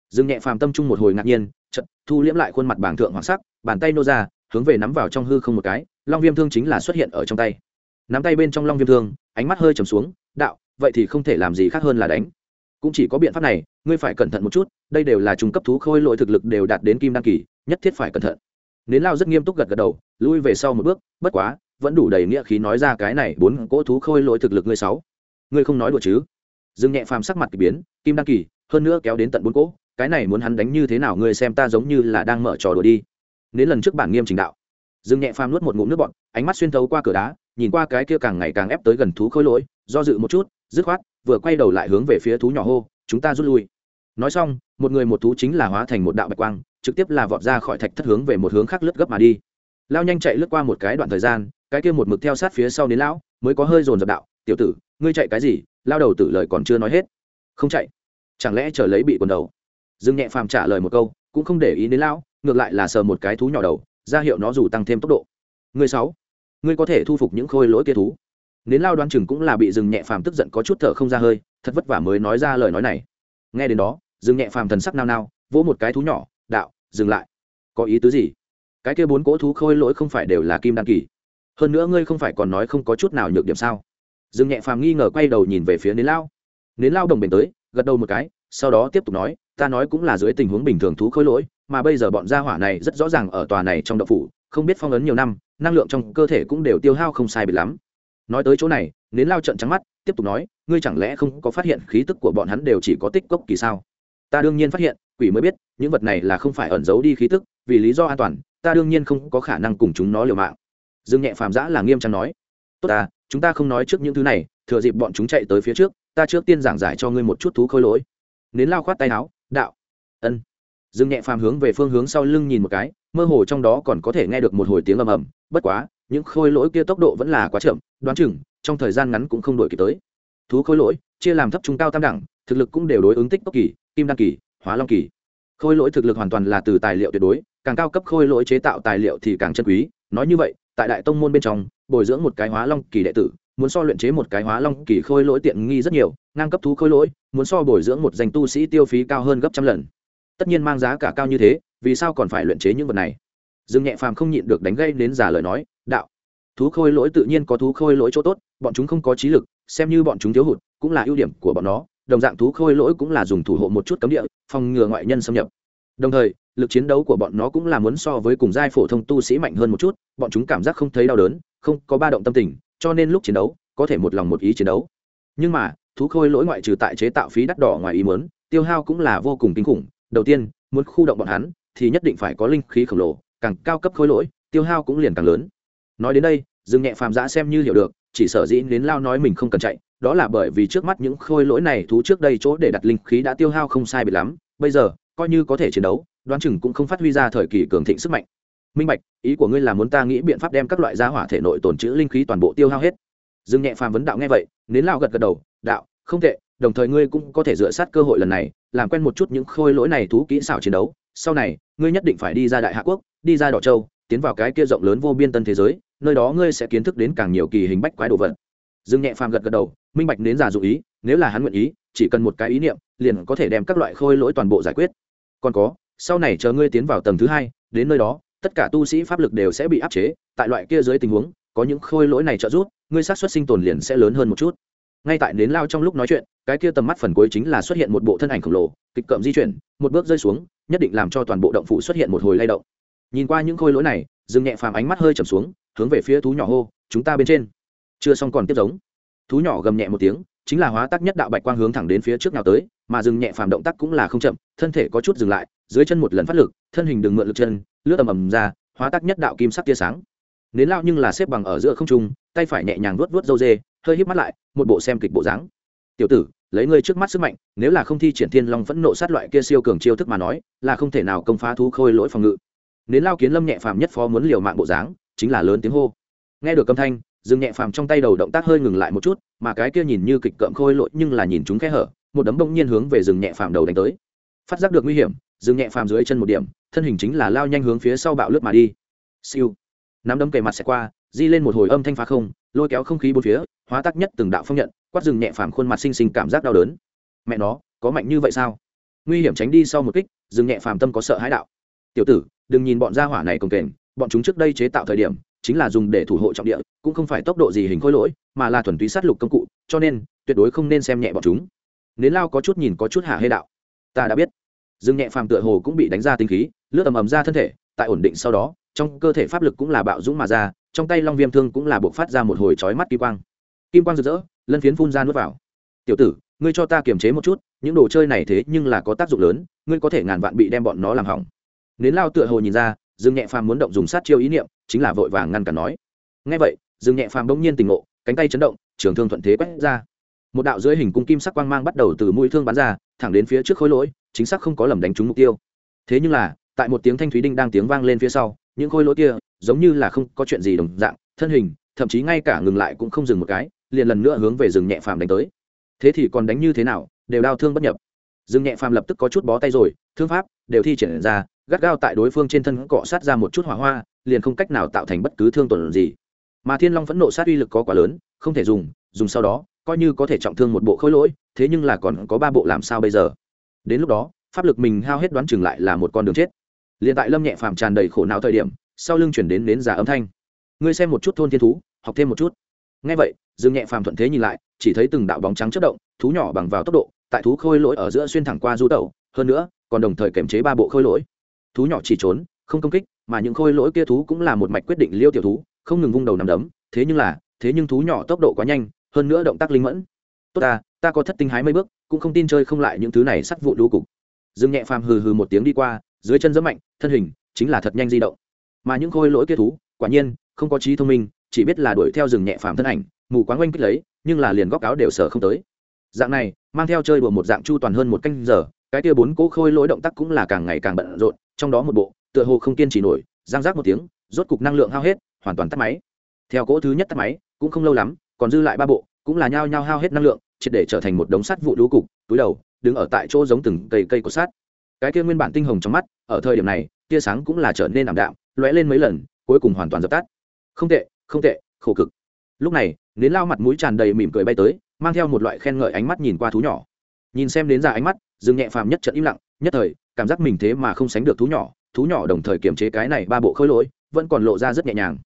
S1: Dương nhẹ phàm tâm trung một hồi ngạc nhiên chật thu liễm lại khuôn mặt bảng thượng hoàng sắc, bàn tay nô ra hướng về nắm vào trong hư không một cái, long viêm thương chính là xuất hiện ở trong tay. Nắm tay bên trong long viêm thương, ánh mắt hơi trầm xuống, đạo, vậy thì không thể làm gì khác hơn là đánh. Cũng chỉ có biện pháp này, ngươi phải cẩn thận một chút, đây đều là trung cấp thú khôi lỗi thực lực đều đạt đến kim đăng kỳ, nhất thiết phải cẩn thận. Nến lao rất nghiêm túc gật gật đầu, lui về sau một bước, bất quá, vẫn đủ đầy nghĩa khí nói ra cái này bốn cỗ thú khôi lỗi thực lực ngươi sáu. Ngươi không nói đùa chứ? Dương nhẹ phàm sắc mặt kỳ biến, kim đăng kỳ, hơn nữa kéo đến tận bốn cỗ, cái này muốn hắn đánh như thế nào ngươi xem ta giống như là đang mở trò đùa đi đến lần trước bản nghiêm trình đạo. Dương nhẹ phàm nuốt một ngụm nước bọn ánh mắt xuyên thấu qua cửa đá, nhìn qua cái kia càng ngày càng ép tới gần thú khôi lỗi, do dự một chút, dứt khoát, vừa quay đầu lại hướng về phía thú nhỏ hô, chúng ta rút lui. Nói xong, một người một thú chính là hóa thành một đạo bạch quang, trực tiếp là vọt ra khỏi thạch thất hướng về một hướng khác lướt gấp mà đi. Lao nhanh chạy lướt qua một cái đoạn thời gian, cái kia một mực theo sát phía sau đến lão, mới có hơi dồn dập đạo, tiểu tử, ngươi chạy cái gì? Lao đầu tử lời còn chưa nói hết. Không chạy. Chẳng lẽ chờ lấy bị quần đầu? Dương nhẹ phàm trả lời một câu, cũng không để ý đến lão ngược lại là sờ một cái thú nhỏ đầu, ra hiệu nó dù tăng thêm tốc độ. Người sáu, ngươi có thể thu phục những khôi lỗi kia thú. Nến lao đoan chừng cũng là bị rừng nhẹ phàm tức giận có chút thở không ra hơi, thật vất vả mới nói ra lời nói này. Nghe đến đó, rừng nhẹ phàm thần sắc nao nao, vỗ một cái thú nhỏ, đạo, dừng lại. Có ý tứ gì? Cái kia bốn cỗ thú khôi lỗi không phải đều là kim đan kỳ. Hơn nữa ngươi không phải còn nói không có chút nào nhược điểm sao? Rừng nhẹ phàm nghi ngờ quay đầu nhìn về phía nến lao. Nến lao đồng bền tới, gật đầu một cái, sau đó tiếp tục nói, ta nói cũng là dưới tình huống bình thường thú khôi lỗi mà bây giờ bọn gia hỏa này rất rõ ràng ở tòa này trong đậu phủ, không biết phong ấn nhiều năm, năng lượng trong cơ thể cũng đều tiêu hao không sai biệt lắm. Nói tới chỗ này, nến lao trận trắng mắt, tiếp tục nói, ngươi chẳng lẽ không có phát hiện khí tức của bọn hắn đều chỉ có tích cốc kỳ sao? Ta đương nhiên phát hiện, quỷ mới biết, những vật này là không phải ẩn giấu đi khí tức, vì lý do an toàn, ta đương nhiên không có khả năng cùng chúng nó liều mạng. Dương nhẹ phàm giã là nghiêm trang nói, tốt ta, chúng ta không nói trước những thứ này, thừa dịp bọn chúng chạy tới phía trước, ta trước tiên giảng giải cho ngươi một chút thú khôi lỗi. Nến lao khoát tay áo, đạo, ân dương nhẹ phàm hướng về phương hướng sau lưng nhìn một cái, mơ hồ trong đó còn có thể nghe được một hồi tiếng ầm ầm, bất quá, những khôi lỗi kia tốc độ vẫn là quá chậm, đoán chừng, trong thời gian ngắn cũng không đổi kịp tới. Thú khôi lỗi, chia làm thấp trung cao tam đẳng, thực lực cũng đều đối ứng tích tốc kỳ, kim đăng kỳ, hóa long kỳ. Khôi lỗi thực lực hoàn toàn là từ tài liệu tuyệt đối, càng cao cấp khôi lỗi chế tạo tài liệu thì càng chân quý. Nói như vậy, tại đại tông môn bên trong, bồi dưỡng một cái hóa long kỳ đệ tử, muốn so luyện chế một cái hóa long kỳ khôi lỗi tiện nghi rất nhiều, ngang cấp thú khôi lỗi, muốn so bồi dưỡng một danh tu sĩ tiêu phí cao hơn gấp trăm lần tất nhiên mang giá cả cao như thế, vì sao còn phải luyện chế những vật này? Dương nhẹ phàm không nhịn được đánh gây đến giả lời nói, đạo, thú khôi lỗi tự nhiên có thú khôi lỗi chỗ tốt, bọn chúng không có trí lực, xem như bọn chúng thiếu hụt, cũng là ưu điểm của bọn nó, đồng dạng thú khôi lỗi cũng là dùng thủ hộ một chút cấm địa, phòng ngừa ngoại nhân xâm nhập. Đồng thời, lực chiến đấu của bọn nó cũng là muốn so với cùng giai phổ thông tu sĩ mạnh hơn một chút, bọn chúng cảm giác không thấy đau đớn, không có ba động tâm tình, cho nên lúc chiến đấu, có thể một lòng một ý chiến đấu. Nhưng mà, thú khôi lỗi ngoại trừ tại chế tạo phí đắt đỏ ngoài ý mớn tiêu hao cũng là vô cùng kinh khủng đầu tiên, muốn khu động bọn hắn, thì nhất định phải có linh khí khổng lồ, càng cao cấp khối lỗi, tiêu hao cũng liền càng lớn. Nói đến đây, dương nhẹ phàm giã xem như hiểu được, chỉ sở dĩ đến lao nói mình không cần chạy, đó là bởi vì trước mắt những khôi lỗi này thú trước đây chỗ để đặt linh khí đã tiêu hao không sai bị lắm, bây giờ, coi như có thể chiến đấu, đoán chừng cũng không phát huy ra thời kỳ cường thịnh sức mạnh. Minh bạch, ý của ngươi là muốn ta nghĩ biện pháp đem các loại giá hỏa thể nội tồn trữ linh khí toàn bộ tiêu hao hết? Dương nhẹ phàm vấn đạo nghe vậy nến lao gật gật đầu, đạo, không tệ đồng thời ngươi cũng có thể dựa sát cơ hội lần này, làm quen một chút những khôi lỗi này thú kỹ xảo chiến đấu. Sau này, ngươi nhất định phải đi ra đại hạ quốc, đi ra đỏ châu, tiến vào cái kia rộng lớn vô biên tân thế giới, nơi đó ngươi sẽ kiến thức đến càng nhiều kỳ hình bách quái đồ vật. Dương nhẹ phàm gật gật đầu, minh bạch đến giả dụ ý, nếu là hắn nguyện ý, chỉ cần một cái ý niệm, liền có thể đem các loại khôi lỗi toàn bộ giải quyết. Còn có, sau này chờ ngươi tiến vào tầng thứ hai, đến nơi đó, tất cả tu sĩ pháp lực đều sẽ bị áp chế, tại loại kia dưới tình huống, có những khôi lỗi này trợ giúp, ngươi sát xuất sinh tồn liền sẽ lớn hơn một chút ngay tại nến lao trong lúc nói chuyện, cái kia tầm mắt phần cuối chính là xuất hiện một bộ thân ảnh khổng lồ, kịch cậm di chuyển, một bước rơi xuống, nhất định làm cho toàn bộ động phủ xuất hiện một hồi lay động. Nhìn qua những khôi lỗi này dừng nhẹ phàm ánh mắt hơi chầm xuống, hướng về phía thú nhỏ hô, chúng ta bên trên. Chưa xong còn tiếp giống. Thú nhỏ gầm nhẹ một tiếng, chính là hóa tác nhất đạo bạch quang hướng thẳng đến phía trước nào tới, mà dừng nhẹ phàm động tác cũng là không chậm, thân thể có chút dừng lại, dưới chân một lần phát lực, thân hình đừng mượn lực chân, lướt ầm ầm ra, hóa tác nhất đạo kim sắc tia sáng. Nến lao nhưng là xếp bằng ở giữa không trung, tay phải nhẹ nhàng vuốt vuốt râu dê hơi híp mắt lại, một bộ xem kịch bộ dáng. Tiểu tử, lấy ngươi trước mắt sức mạnh, nếu là không thi triển thiên long phẫn nộ sát loại kia siêu cường chiêu thức mà nói, là không thể nào công phá thú khôi lỗi phòng ngự. Nến lao kiến lâm nhẹ phàm nhất phó muốn liều mạng bộ dáng, chính là lớn tiếng hô. Nghe được âm thanh, dương nhẹ phàm trong tay đầu động tác hơi ngừng lại một chút, mà cái kia nhìn như kịch cợm khôi lỗi nhưng là nhìn chúng kẽ hở, một đấm bỗng nhiên hướng về rừng nhẹ phàm đầu đánh tới. Phát giác được nguy hiểm, dương nhẹ phàm dưới chân một điểm, thân hình chính là lao nhanh hướng phía sau bạo lướt mà đi. Siêu. Nắm đấm kề mặt sẽ qua, di lên một hồi âm thanh phá không, lôi kéo không khí bốn phía hóa tác nhất từng đạo phong nhận, quát rừng nhẹ phàm khuôn mặt xinh xinh cảm giác đau đớn. Mẹ nó, có mạnh như vậy sao? Nguy hiểm tránh đi sau một kích, rừng nhẹ phàm tâm có sợ hãi đạo. Tiểu tử, đừng nhìn bọn gia hỏa này cồng kềnh, bọn chúng trước đây chế tạo thời điểm, chính là dùng để thủ hộ trọng địa, cũng không phải tốc độ gì hình khối lỗi, mà là thuần túy sát lục công cụ, cho nên, tuyệt đối không nên xem nhẹ bọn chúng. Nến lao có chút nhìn có chút hạ hê đạo. Ta đã biết. Dương nhẹ phàm tựa hồ cũng bị đánh ra tinh khí, lướt ầm ầm ra thân thể, tại ổn định sau đó, trong cơ thể pháp lực cũng là bạo dũng mà ra, trong tay long viêm thương cũng là buộc phát ra một hồi chói mắt kim quang kim quang rực rỡ, lân phiến phun ra nuốt vào. Tiểu tử, ngươi cho ta kiềm chế một chút, những đồ chơi này thế nhưng là có tác dụng lớn, ngươi có thể ngàn vạn bị đem bọn nó làm hỏng. Nến lao tựa hồ nhìn ra, dương nhẹ phàm muốn động dùng sát chiêu ý niệm, chính là vội vàng ngăn cản nói. Ngay vậy, dương nhẹ phàm bỗng nhiên tỉnh ngộ, cánh tay chấn động, trường thương thuận thế quét ra. Một đạo dưới hình cung kim sắc quang mang bắt đầu từ mũi thương bắn ra, thẳng đến phía trước khối lỗi, chính xác không có lầm đánh trúng mục tiêu. Thế nhưng là, tại một tiếng thanh thúy đinh đang tiếng vang lên phía sau, những khối lỗi kia giống như là không có chuyện gì đồng dạng, thân hình, thậm chí ngay cả ngừng lại cũng không dừng một cái liền lần nữa hướng về rừng nhẹ phàm đánh tới. Thế thì còn đánh như thế nào, đều đau thương bất nhập. Rừng nhẹ phàm lập tức có chút bó tay rồi, thương pháp đều thi triển ra, gắt gao tại đối phương trên thân cọ sát ra một chút hỏa hoa, liền không cách nào tạo thành bất cứ thương tổn gì. Mà thiên long phẫn nộ sát uy lực có quá lớn, không thể dùng dùng sau đó, coi như có thể trọng thương một bộ khối lỗi, thế nhưng là còn có ba bộ làm sao bây giờ? Đến lúc đó, pháp lực mình hao hết đoán chừng lại là một con đường chết. Liền tại lâm nhẹ phàm tràn đầy khổ não thời điểm, sau lưng chuyển đến đến giả âm thanh. Ngươi xem một chút thôn thiên thú, học thêm một chút ngay vậy, dương nhẹ phàm thuận thế nhìn lại, chỉ thấy từng đạo bóng trắng chất động, thú nhỏ bằng vào tốc độ, tại thú khôi lỗi ở giữa xuyên thẳng qua du tẩu, hơn nữa, còn đồng thời kiềm chế ba bộ khôi lỗi. Thú nhỏ chỉ trốn, không công kích, mà những khôi lỗi kia thú cũng là một mạch quyết định liêu tiểu thú, không ngừng vung đầu nằm đấm, thế nhưng là, thế nhưng thú nhỏ tốc độ quá nhanh, hơn nữa động tác linh mẫn. Tốt ta ta có thất tinh hái mấy bước, cũng không tin chơi không lại những thứ này sắt vụ đu cục. Dương nhẹ phàm hừ hừ một tiếng đi qua, dưới chân rất mạnh, thân hình chính là thật nhanh di động. Mà những khôi lỗi kia thú, quả nhiên không có trí thông minh, chỉ biết là đuổi theo rừng nhẹ phàm thân ảnh, mù quáng oanh kích lấy, nhưng là liền góc áo đều sở không tới. Dạng này, mang theo chơi đùa một dạng chu toàn hơn một canh giờ, cái tia bốn cỗ khôi lỗi động tác cũng là càng ngày càng bận rộn, trong đó một bộ, tựa hồ không kiên trì nổi giang giác một tiếng, rốt cục năng lượng hao hết, hoàn toàn tắt máy. Theo cỗ thứ nhất tắt máy, cũng không lâu lắm, còn dư lại ba bộ, cũng là nhao nhao hao hết năng lượng, triệt để trở thành một đống sắt vụ lũ cục, túi đầu, đứng ở tại chỗ giống từng cây cây của sắt. Cái kia nguyên bản tinh hồng trong mắt, ở thời điểm này, tia sáng cũng là trở nên ảm đạm, lóe lên mấy lần, cuối cùng hoàn toàn dập tắt không tệ không tệ, khổ cực. Lúc này, nến lao mặt mũi tràn đầy mỉm cười bay tới, mang theo một loại khen ngợi ánh mắt nhìn qua thú nhỏ. Nhìn xem đến ra ánh mắt dừng nhẹ phàm nhất trận im lặng, nhất thời, cảm giác mình thế mà không sánh được thú nhỏ thú nhỏ đồng thời kiềm chế cái này ba bộ khôi lỗi, vẫn còn lộ ra rất nhẹ nhàng.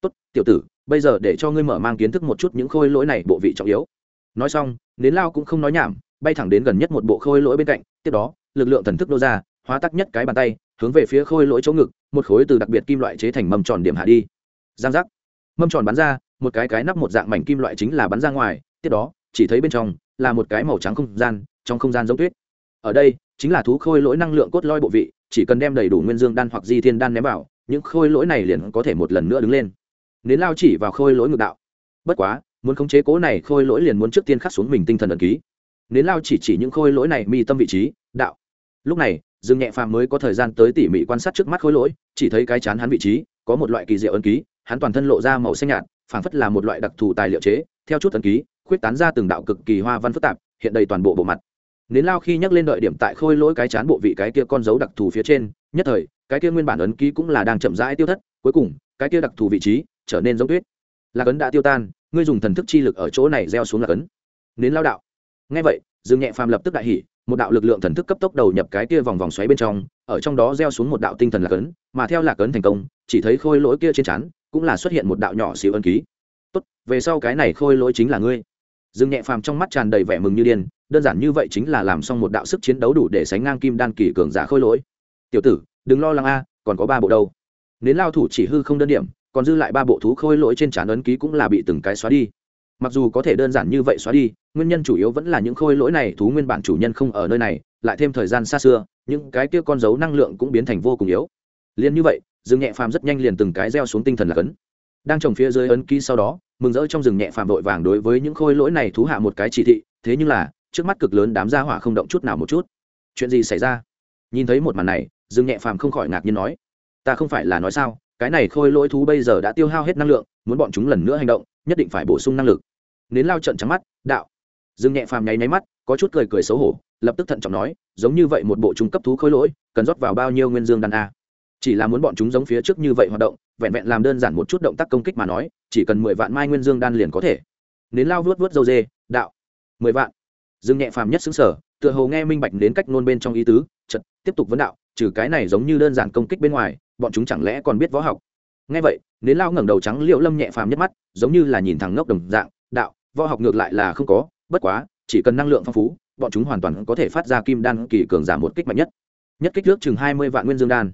S1: Tốt, tiểu tử, bây giờ để cho ngươi mở mang kiến thức một chút những khôi lỗi này bộ vị trọng yếu. Nói xong, nến lao cũng không nói nhảm, bay thẳng đến gần nhất một bộ khôi lỗi bên cạnh, tiếp đó, lực lượng thần thức đô ra, hóa tắc nhất cái bàn tay, hướng về phía khôi lỗi chỗ ngực, một khối từ đặc biệt kim loại chế thành mâm tròn điểm hạ đi giang giác. Mâm tròn bắn ra, một cái cái nắp một dạng mảnh kim loại chính là bắn ra ngoài, tiếp đó, chỉ thấy bên trong là một cái màu trắng không gian, trong không gian giống tuyết. Ở đây, chính là thú khôi lỗi năng lượng cốt lõi bộ vị, chỉ cần đem đầy đủ nguyên dương đan hoặc di thiên đan ném vào, những khôi lỗi này liền có thể một lần nữa đứng lên. Nến lao chỉ vào khôi lỗi ngược đạo. Bất quá, muốn khống chế cố này, khôi lỗi liền muốn trước tiên khắc xuống mình tinh thần ẩn ký. Nến lao chỉ chỉ những khôi lỗi này mi tâm vị trí, đạo. Lúc này, dương nhẹ phàm mới có thời gian tới tỉ mỉ quan sát trước mắt khôi lỗi, chỉ thấy cái chán hắn vị trí, có một loại kỳ diệu ẩn ký hắn toàn thân lộ ra màu xanh nhạt, phảng phất là một loại đặc thù tài liệu chế, theo chút thần ký, khuyết tán ra từng đạo cực kỳ hoa văn phức tạp, hiện đầy toàn bộ bộ mặt. Nến lao khi nhắc lên đợi điểm tại khôi lỗi cái chán bộ vị cái kia con dấu đặc thù phía trên, nhất thời, cái kia nguyên bản ấn ký cũng là đang chậm rãi tiêu thất, cuối cùng, cái kia đặc thù vị trí trở nên giống tuyết. Lạc ấn đã tiêu tan, ngươi dùng thần thức chi lực ở chỗ này gieo xuống lạc ấn. Nến lao đạo. Ngay vậy, dương nhẹ phàm lập tức đại hỉ, một đạo lực lượng thần thức cấp tốc đầu nhập cái kia vòng vòng xoáy bên trong, ở trong đó gieo xuống một đạo tinh thần lạc ấn, mà theo lạc ấn thành công, chỉ thấy khôi lỗi kia trên chắn cũng là xuất hiện một đạo nhỏ xíu ân ký. Tốt, về sau cái này khôi lỗi chính là ngươi. Dương nhẹ phàm trong mắt tràn đầy vẻ mừng như điên, đơn giản như vậy chính là làm xong một đạo sức chiến đấu đủ để sánh ngang kim đan kỳ cường giả khôi lỗi. Tiểu tử, đừng lo lắng a, còn có ba bộ đâu. Nến lao thủ chỉ hư không đơn điểm, còn dư lại ba bộ thú khôi lỗi trên trán ấn ký cũng là bị từng cái xóa đi. Mặc dù có thể đơn giản như vậy xóa đi, nguyên nhân chủ yếu vẫn là những khôi lỗi này thú nguyên bản chủ nhân không ở nơi này, lại thêm thời gian xa xưa, những cái kia con dấu năng lượng cũng biến thành vô cùng yếu. Liền như vậy rừng nhẹ phàm rất nhanh liền từng cái gieo xuống tinh thần là cấn. Đang trồng phía dưới ấn ký sau đó, mừng rỡ trong rừng nhẹ phàm vội vàng đối với những khôi lỗi này thú hạ một cái chỉ thị, thế nhưng là, trước mắt cực lớn đám gia hỏa không động chút nào một chút. Chuyện gì xảy ra? Nhìn thấy một màn này, rừng nhẹ phàm không khỏi ngạc nhiên nói, ta không phải là nói sao, cái này khôi lỗi thú bây giờ đã tiêu hao hết năng lượng, muốn bọn chúng lần nữa hành động, nhất định phải bổ sung năng lực. Nến lao trận trắng mắt, đạo. Dương nhẹ phàm nháy nháy mắt, có chút cười cười xấu hổ, lập tức thận trọng nói, giống như vậy một bộ trung cấp thú khôi lỗi, cần rót vào bao nhiêu nguyên dương đan a? Chỉ là muốn bọn chúng giống phía trước như vậy hoạt động, vẹn vẹn làm đơn giản một chút động tác công kích mà nói, chỉ cần mười vạn mai nguyên dương đan liền có thể. Nến lao vớt vớt dâu dê, đạo. Mười vạn. Dương nhẹ phàm nhất xứng sở tựa hồ nghe minh bạch đến cách nôn bên trong ý tứ chật tiếp tục vấn đạo, trừ cái này giống như đơn giản công kích bên ngoài, bọn chúng chẳng lẽ còn biết võ học? Nghe vậy, nến lao ngẩng đầu trắng liệu lâm nhẹ phàm nhất mắt, giống như là nhìn thằng ngốc đồng dạng, đạo, võ học ngược lại là không có, bất quá, chỉ cần năng lượng phong phú, bọn chúng hoàn toàn có thể phát ra kim đan kỳ cường giảm một kích mạnh nhất. Nhất kích trước chừng hai mươi vạn nguyên dương đan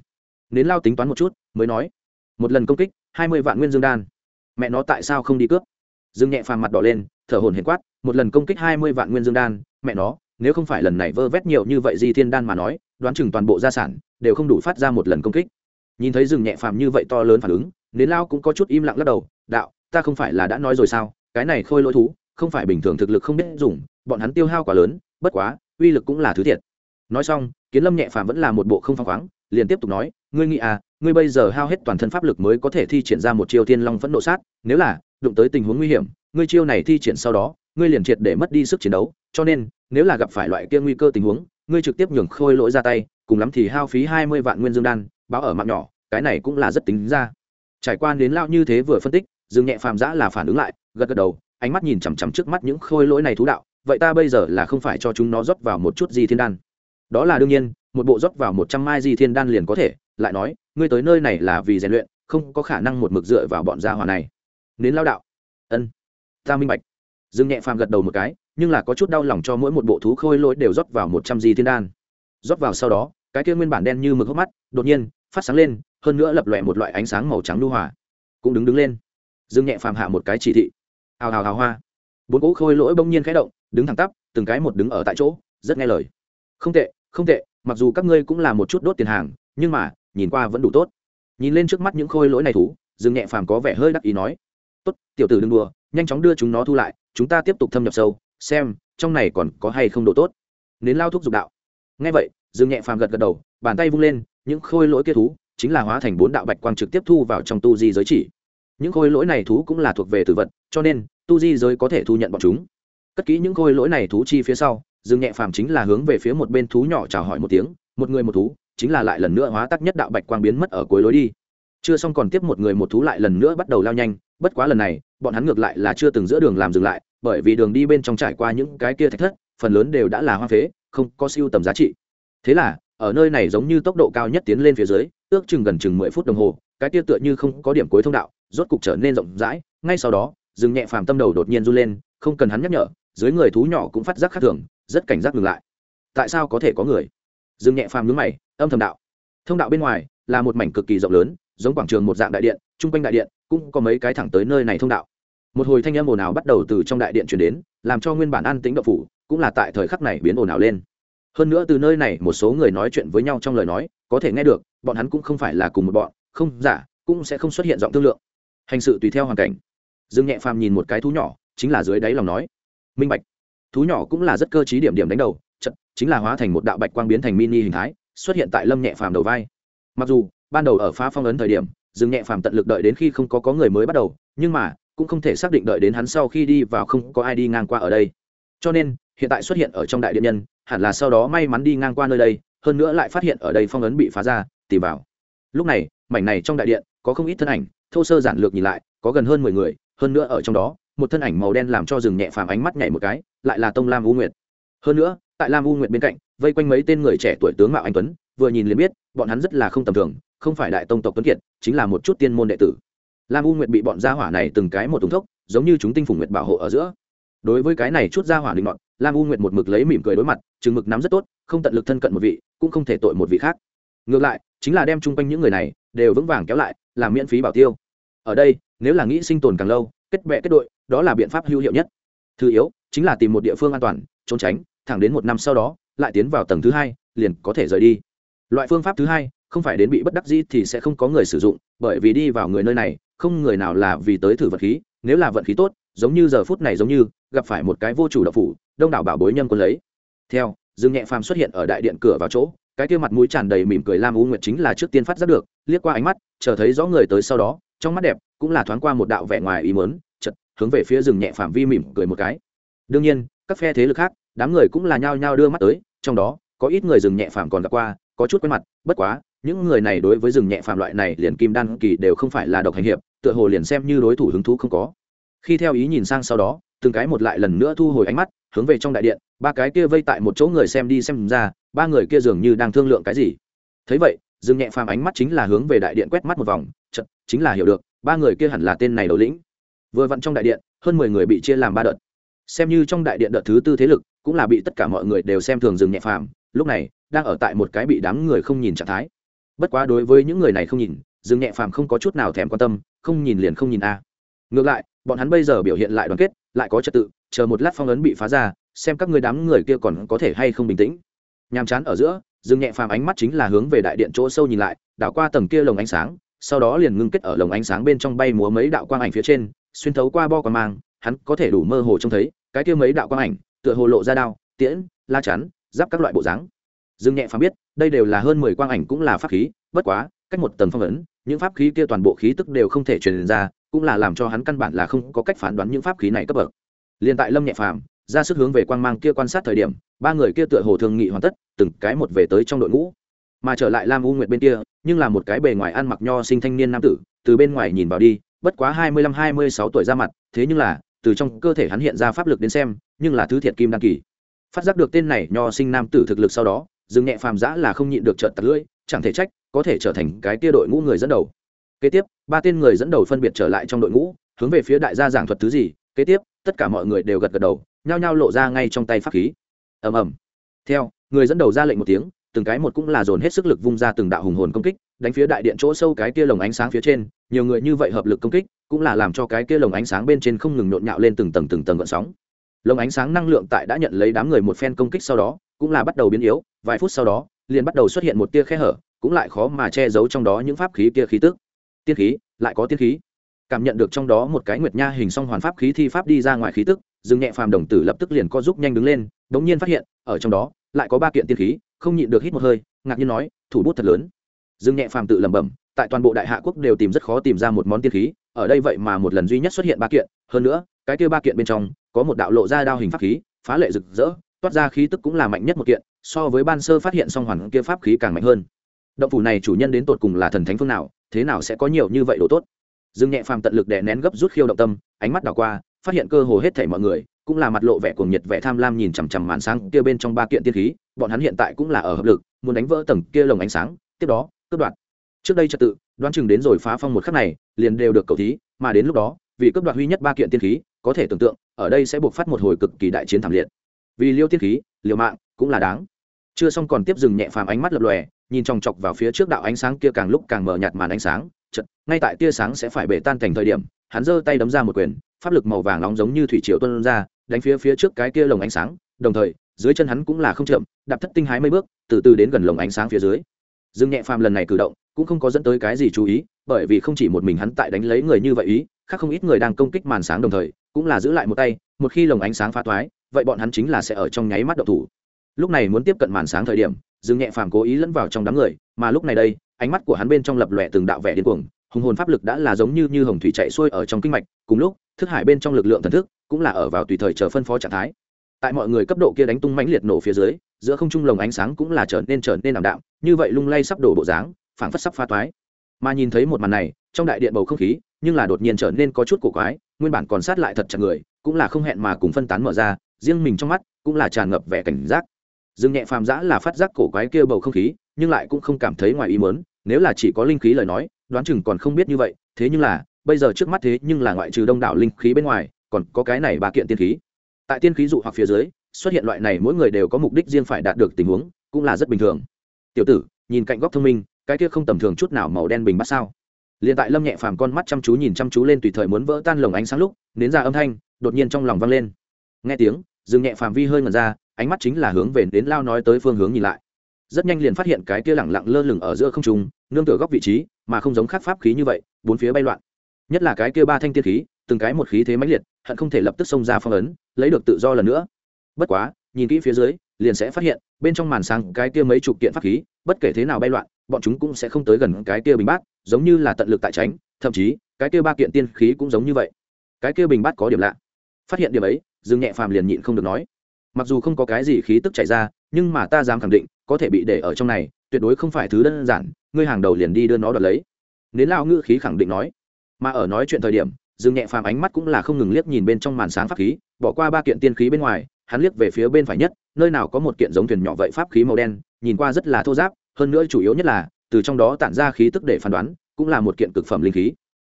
S1: nến lao tính toán một chút, mới nói, một lần công kích, hai mươi vạn nguyên dương đan. Mẹ nó tại sao không đi cướp? Dương nhẹ phàm mặt đỏ lên, thở hồn hiền quát, một lần công kích hai mươi vạn nguyên dương đan, mẹ nó, nếu không phải lần này vơ vét nhiều như vậy di thiên đan mà nói, đoán chừng toàn bộ gia sản đều không đủ phát ra một lần công kích. Nhìn thấy dương nhẹ phàm như vậy to lớn phản ứng, nến lao cũng có chút im lặng lắc đầu, đạo, ta không phải là đã nói rồi sao? Cái này khôi lỗi thú, không phải bình thường thực lực không biết dùng, bọn hắn tiêu hao quá lớn, bất quá, uy lực cũng là thứ thiệt. Nói xong, kiến lâm nhẹ phàm vẫn là một bộ không phăng khoáng, liền tiếp tục nói ngươi nghĩ à ngươi bây giờ hao hết toàn thân pháp lực mới có thể thi triển ra một chiêu thiên long phẫn nộ sát, nếu là, đụng tới tình huống nguy hiểm, ngươi chiêu này thi triển sau đó, ngươi liền triệt để mất đi sức chiến đấu, cho nên, nếu là gặp phải loại kia nguy cơ tình huống, ngươi trực tiếp nhường khôi lỗi ra tay, cùng lắm thì hao phí hai mươi vạn nguyên dương đan, báo ở mạng nhỏ, cái này cũng là rất tính ra. Trải qua đến lao như thế vừa phân tích, dương nhẹ phàm giã là phản ứng lại, gật gật đầu, ánh mắt nhìn chằm chằm trước mắt những khôi lỗi này thú đạo, vậy ta bây giờ là không phải cho chúng nó rót vào một chút gì thiên đan. Đó là đương nhiên, một bộ rót vào một trăm mai di thiên đan liền có thể lại nói, ngươi tới nơi này là vì rèn luyện, không có khả năng một mực dựa vào bọn gia hòa này. Nến lao đạo. Ân, ta minh bạch. Dương nhẹ phàm gật đầu một cái, nhưng là có chút đau lòng cho mỗi một bộ thú khôi lỗi đều rót vào một trăm di thiên đan. Rót vào sau đó, cái kia nguyên bản đen như mực hốc mắt, đột nhiên, phát sáng lên, hơn nữa lập lòe một loại ánh sáng màu trắng lưu hòa. Cũng đứng đứng lên. Dương nhẹ phàm hạ một cái chỉ thị. Hào hào hào hoa. Bốn cỗ khôi lỗi bỗng nhiên khẽ động, đứng thẳng tắp, từng cái một đứng ở tại chỗ, rất nghe lời. Không tệ không tệ, mặc dù các ngươi cũng là một chút đốt tiền hàng, nhưng mà nhìn qua vẫn đủ tốt. Nhìn lên trước mắt những khôi lỗi này thú, dương nhẹ phàm có vẻ hơi đắc ý nói, tốt, tiểu tử đừng đùa, nhanh chóng đưa chúng nó thu lại, chúng ta tiếp tục thâm nhập sâu, xem, trong này còn có hay không độ tốt. Nến lao thuốc dục đạo. Ngay vậy, dương nhẹ phàm gật gật đầu, bàn tay vung lên, những khôi lỗi kia thú chính là hóa thành bốn đạo bạch quang trực tiếp thu vào trong tu di giới chỉ. Những khôi lỗi này thú cũng là thuộc về tử vật, cho nên, tu di giới có thể thu nhận bọn chúng. Cất kỹ những khôi lỗi này thú chi phía sau, dương nhẹ phàm chính là hướng về phía một bên thú nhỏ chào hỏi một tiếng, một người một thú chính là lại lần nữa hóa tắc nhất đạo bạch quang biến mất ở cuối lối đi. Chưa xong còn tiếp một người một thú lại lần nữa bắt đầu lao nhanh, bất quá lần này, bọn hắn ngược lại là chưa từng giữa đường làm dừng lại, bởi vì đường đi bên trong trải qua những cái kia thạch thất, phần lớn đều đã là hoa phế, không có siêu tầm giá trị. Thế là, ở nơi này giống như tốc độ cao nhất tiến lên phía dưới, ước chừng gần chừng mười phút đồng hồ, cái kia tựa như không có điểm cuối thông đạo, rốt cục trở nên rộng rãi, ngay sau đó dừng nhẹ phàm tâm đầu đột nhiên run lên, không cần hắn nhắc nhở, dưới người thú nhỏ cũng phát giác khác thường, rất cảnh giác ngừng lại. Tại sao có thể có người? Dương nhẹ phàm nhướng mày, âm thầm đạo. Thông đạo bên ngoài là một mảnh cực kỳ rộng lớn, giống quảng trường một dạng đại điện, chung quanh đại điện cũng có mấy cái thẳng tới nơi này thông đạo. Một hồi thanh âm ồn ào bắt đầu từ trong đại điện chuyển đến, làm cho nguyên bản an tĩnh đậu phủ cũng là tại thời khắc này biến ồn ào lên. Hơn nữa từ nơi này một số người nói chuyện với nhau trong lời nói, có thể nghe được, bọn hắn cũng không phải là cùng một bọn, không giả cũng sẽ không xuất hiện giọng thương lượng. Hành sự tùy theo hoàn cảnh. Dương nhẹ phàm nhìn một cái thú nhỏ, chính là dưới đáy lòng nói, minh bạch. Thú nhỏ cũng là rất cơ t r í điểm điểm đánh đầu chật, chính là hóa thành một đạo bạch quang biến thành mini hình thái, xuất hiện tại lâm nhẹ phàm đầu vai. Mặc dù, ban đầu ở phá phong ấn thời điểm, dương nhẹ phàm tận lực đợi đến khi không có có người mới bắt đầu, nhưng mà, cũng không thể xác định đợi đến hắn sau khi đi vào không có ai đi ngang qua ở đây. Cho nên, hiện tại xuất hiện ở trong đại điện nhân, hẳn là sau đó may mắn đi ngang qua nơi đây, hơn nữa lại phát hiện ở đây phong ấn bị phá ra, tìm vào. Lúc này, mảnh này trong đại điện, có không ít thân ảnh, thô sơ giản lược nhìn lại, có gần hơn mười người, hơn nữa ở trong đó, một thân ảnh màu đen làm cho rừng nhẹ phàm ánh mắt nhảy một cái, lại là tông lam u nguyệt. Hơn nữa tại lam u nguyệt bên cạnh, vây quanh mấy tên người trẻ tuổi tướng mạo anh tuấn, vừa nhìn liền biết, bọn hắn rất là không tầm thường, không phải đại tông tộc tuấn kiệt, chính là một chút tiên môn đệ tử. Lam u nguyệt bị bọn gia hỏa này từng cái một túng thốc, giống như chúng tinh phủ nguyệt bảo hộ ở giữa. Đối với cái này chút gia hỏa định mọn lam u nguyệt một mực lấy mỉm cười đối mặt, chừng mực nắm rất tốt, không tận lực thân cận một vị, cũng không thể tội một vị khác. Ngược lại, chính là đem chung quanh những người này, đều vững vàng kéo lại làm miễn phí bảo tiêu. Ở đây, nếu là nghĩ sinh tồn càng lâu, kết bệ kết đội, đó là biện pháp hữu hiệu nhất. Thứ yếu, chính là tìm một địa phương an toàn, trốn tránh thẳng đến một năm sau đó, lại tiến vào tầng thứ hai, liền có thể rời đi. Loại phương pháp thứ hai, không phải đến bị bất đắc dĩ thì sẽ không có người sử dụng, bởi vì đi vào người nơi này, không người nào là vì tới thử vật khí, nếu là vận khí tốt, giống như giờ phút này giống như, gặp phải một cái vô chủ độc phủ, đông đảo bảo bối nhân quân lấy. Theo, dương nhẹ phàm xuất hiện ở đại điện cửa vào chỗ, cái kia mặt mũi tràn đầy mỉm cười lam u nguyệt chính là trước tiên phát giác được, liếc qua ánh mắt, chờ thấy rõ người tới sau đó, trong mắt đẹp cũng là thoáng qua một đạo vẻ ngoài ý mớn chật hướng về phía rừng nhẹ phàm vi mỉm cười một cái. Đương nhiên, các phe thế lực khác đám người cũng là nhao nhao đưa mắt tới, trong đó, có ít người rừng nhẹ phàm còn gặp qua, có chút quen mặt, bất quá, những người này đối với rừng nhẹ phàm loại này liền kim đan kỳ đều không phải là độc hành hiệp, tựa hồ liền xem như đối thủ hứng thú không có. Khi theo ý nhìn sang sau đó, từng cái một lại lần nữa thu hồi ánh mắt, hướng về trong đại điện, ba cái kia vây tại một chỗ người xem đi xem ra, ba người kia dường như đang thương lượng cái gì. Thấy vậy dương nhẹ phàm ánh mắt chính là hướng về đại điện quét mắt một vòng chật chính là hiểu được, ba người kia hẳn là tên này đầu lĩnh. Vừa vặn trong đại điện, hơn mười người bị chia làm ba đợt xem như trong đại điện đợt thứ tư thế lực, cũng là bị tất cả mọi người đều xem thường dương nhẹ phàm, lúc này, đang ở tại một cái bị đám người không nhìn trạng thái. Bất quá đối với những người này không nhìn dương nhẹ phàm không có chút nào thèm quan tâm, không nhìn liền không nhìn a. Ngược lại, bọn hắn bây giờ biểu hiện lại đoàn kết, lại có trật tự, chờ một lát phong ấn bị phá ra, xem các người đám người kia còn có thể hay không bình tĩnh. Nhàm chán ở giữa dương nhẹ phàm ánh mắt chính là hướng về đại điện chỗ sâu nhìn lại, đảo qua tầng kia lồng ánh sáng, sau đó liền ngưng kết ở lồng ánh sáng bên trong bay múa mấy đạo quang ảnh phía trên, xuyên thấu qua bo còn mang hắn có thể đủ mơ hồ trông thấy cái kia mấy đạo quang ảnh, tựa hồ lộ ra đao, tiễn, la chắn, giáp các loại bộ dáng. Dương nhẹ phàm biết, đây đều là hơn mười quang ảnh cũng là pháp khí, bất quá, cách một tầng phong ấn, những pháp khí kia toàn bộ khí tức đều không thể truyền ra, cũng là làm cho hắn căn bản là không có cách phán đoán những pháp khí này cấp bậc. Liền tại lâm nhẹ phàm, ra sức hướng về quang mang kia quan sát thời điểm, ba người kia tựa hồ thường nghị hoàn tất, từng cái một về tới trong đội ngũ. Mà trở lại lam u nguyệt bên kia, nhưng là một cái bề ngoài ăn mặc nho sinh thanh niên nam tử, từ bên ngoài nhìn vào đi, bất quá hai mươi lăm hai mươi sáu tuổi ra mặt, thế nhưng là từ trong cơ thể hắn hiện ra pháp lực đến xem, nhưng là thứ thiệt kim đan kỳ. Phát giác được tên này nho sinh nam tử thực lực sau đó dừng nhẹ phàm giã là không nhịn được trợt tật lưỡi, chẳng thể trách, có thể trở thành cái tia đội ngũ người dẫn đầu. Kế tiếp, ba tên người dẫn đầu phân biệt trở lại trong đội ngũ, hướng về phía đại gia giảng thuật thứ gì, kế tiếp, tất cả mọi người đều gật gật đầu, nhao nhao lộ ra ngay trong tay pháp khí. Ầm ầm. Theo, người dẫn đầu ra lệnh một tiếng, từng cái một cũng là dồn hết sức lực vung ra từng đạo hùng hồn công kích, đánh phía đại điện chỗ sâu cái kia lồng ánh sáng phía trên, nhiều người như vậy hợp lực công kích cũng là làm cho cái kia lồng ánh sáng bên trên không ngừng nhộn nhạo lên từng tầng từng tầng gợn sóng. Lồng ánh sáng năng lượng tại đã nhận lấy đám người một phen công kích sau đó, cũng là bắt đầu biến yếu, vài phút sau đó, liền bắt đầu xuất hiện một tia khe hở, cũng lại khó mà che giấu trong đó những pháp khí kia khí tức. Tiên khí, lại có tiên khí. Cảm nhận được trong đó một cái nguyệt nha hình song hoàn pháp khí thi pháp đi ra ngoài khí tức dừng nhẹ phàm đồng tử lập tức liền co giúp nhanh đứng lên, đống nhiên phát hiện, ở trong đó, lại có ba kiện tiên khí, không nhịn được hít một hơi, ngạc nhiên nói, thủ bút thật lớn. Dừng nhẹ phàm tự lẩm bẩm, tại toàn bộ đại hạ quốc đều tìm rất khó tìm ra một món tiên khí ở đây vậy mà một lần duy nhất xuất hiện ba kiện, hơn nữa, cái kia ba kiện bên trong, có một đạo lộ ra đao hình pháp khí, phá lệ rực rỡ, toát ra khí tức cũng là mạnh nhất một kiện, so với ban sơ phát hiện song hoàn kia pháp khí càng mạnh hơn. Động phủ này chủ nhân đến tột cùng là thần thánh phương nào, thế nào sẽ có nhiều như vậy đồ tốt? Dương nhẹ phàm tận lực đè nén gấp rút khiêu động tâm, ánh mắt đảo qua, phát hiện cơ hồ hết thảy mọi người, cũng là mặt lộ vẻ cuồng nhiệt vẻ tham lam nhìn chằm chằm màn sáng kia bên trong ba kiện tiên khí, bọn hắn hiện tại cũng là ở hợp lực, muốn đánh vỡ tầng kia lồng ánh sáng, tiếp đó, cướp đoạt. Trước đây trật tự đoán chừng đến rồi phá phong một khắc này, liền đều được cầu thí, mà đến lúc đó, vì cướp đoạt huy nhất ba kiện tiên khí, có thể tưởng tượng, ở đây sẽ buộc phát một hồi cực kỳ đại chiến thảm liệt. Vì liêu tiên khí, liều mạng cũng là đáng. Chưa xong còn tiếp dừng nhẹ phàm ánh mắt lập lòe, nhìn chòng chọc vào phía trước đạo ánh sáng kia càng lúc càng mờ nhạt màn ánh sáng chật ngay tại tia sáng sẽ phải bể tan thành thời điểm, hắn giơ tay đấm ra một quyền, pháp lực màu vàng nóng giống như thủy triều tuân ra, đánh phía phía trước cái kia lồng ánh sáng, đồng thời, dưới chân hắn cũng là không chậm, đạp thất tinh hái mấy bước, từ từ đến gần lồng ánh sáng phía dưới. Dương nhẹ phàm lần này cử động cũng không có dẫn tới cái gì chú ý, bởi vì không chỉ một mình hắn tại đánh lấy người như vậy ý, khác không ít người đang công kích màn sáng đồng thời, cũng là giữ lại một tay, một khi lồng ánh sáng phá thoái, vậy bọn hắn chính là sẽ ở trong nháy mắt độc thủ. Lúc này muốn tiếp cận màn sáng thời điểm, dương nhẹ phàm cố ý lẫn vào trong đám người, mà lúc này đây, ánh mắt của hắn bên trong lập lòe từng đạo vẻ điên cuồng, hùng hồn pháp lực đã là giống như như hồng thủy chạy xuôi ở trong kinh mạch, cùng lúc, thức hải bên trong lực lượng thần thức cũng là ở vào tùy thời chờ phân phó trạng thái. Tại mọi người cấp độ kia đánh tung mãnh liệt nổ phía dưới, giữa không trung lồng ánh sáng cũng là trở nên trở nên ảm đạm, như vậy lung lay sắp đổ bộ dáng phảng phất sắp pha toái. Mà nhìn thấy một màn này, trong đại điện bầu không khí, nhưng là đột nhiên trở nên có chút cổ quái, nguyên bản còn sát lại thật chặt người, cũng là không hẹn mà cùng phân tán mở ra, riêng mình trong mắt cũng là tràn ngập vẻ cảnh giác. Dương nhẹ phàm giã là phát giác cổ quái kia bầu không khí, nhưng lại cũng không cảm thấy ngoài ý mớn nếu là chỉ có linh khí lời nói, đoán chừng còn không biết như vậy, thế nhưng là, bây giờ trước mắt thế nhưng là ngoại trừ đông đảo linh khí bên ngoài, còn có cái này ba kiện tiên khí. Tại tiên khí dụ hoặc phía dưới, xuất hiện loại này mỗi người đều có mục đích riêng phải đạt được tình huống, cũng là rất bình thường. Tiểu tử, nhìn cạnh góc thông minh cái kia không tầm thường chút nào màu đen bình bắt sao. Liền tại lâm nhẹ phàm con mắt chăm chú nhìn chăm chú lên tùy thời muốn vỡ tan lồng ánh sáng lúc, nến ra âm thanh đột nhiên trong lòng vang lên. Nghe tiếng dừng nhẹ phàm vi hơi ngần ra, ánh mắt chính là hướng về đến lao nói tới phương hướng nhìn lại. Rất nhanh liền phát hiện cái kia lẳng lặng lơ lửng ở giữa không trung, nương tựa góc vị trí, mà không giống khác pháp khí như vậy, bốn phía bay loạn. Nhất là cái kia ba thanh tiên khí, từng cái một khí thế mãnh liệt, hận không thể lập tức xông ra phong ấn, lấy được tự do lần nữa. Bất quá, nhìn kỹ phía dưới, liền sẽ phát hiện, bên trong màn sáng cái kia mấy chục kiện pháp khí, bất kể thế nào bay loạn bọn chúng cũng sẽ không tới gần cái kia bình bát, giống như là tận lực tại tránh, thậm chí, cái kia ba kiện tiên khí cũng giống như vậy. Cái kia bình bát có điểm lạ. Phát hiện điểm ấy, dương nhẹ phàm liền nhịn không được nói. Mặc dù không có cái gì khí tức chảy ra, nhưng mà ta dám khẳng định, có thể bị để ở trong này, tuyệt đối không phải thứ đơn giản, ngươi hàng đầu liền đi đưa nó đoạt lấy. Nến lao ngữ khí khẳng định nói. Mà ở nói chuyện thời điểm, dương nhẹ phàm ánh mắt cũng là không ngừng liếc nhìn bên trong màn sáng pháp khí, bỏ qua ba kiện tiên khí bên ngoài, hắn liếc về phía bên phải nhất, nơi nào có một kiện giống thuyền nhỏ vậy pháp khí màu đen, nhìn qua rất là thô giáp hơn nữa chủ yếu nhất là, từ trong đó tản ra khí tức để phán đoán, cũng là một kiện cực phẩm linh khí.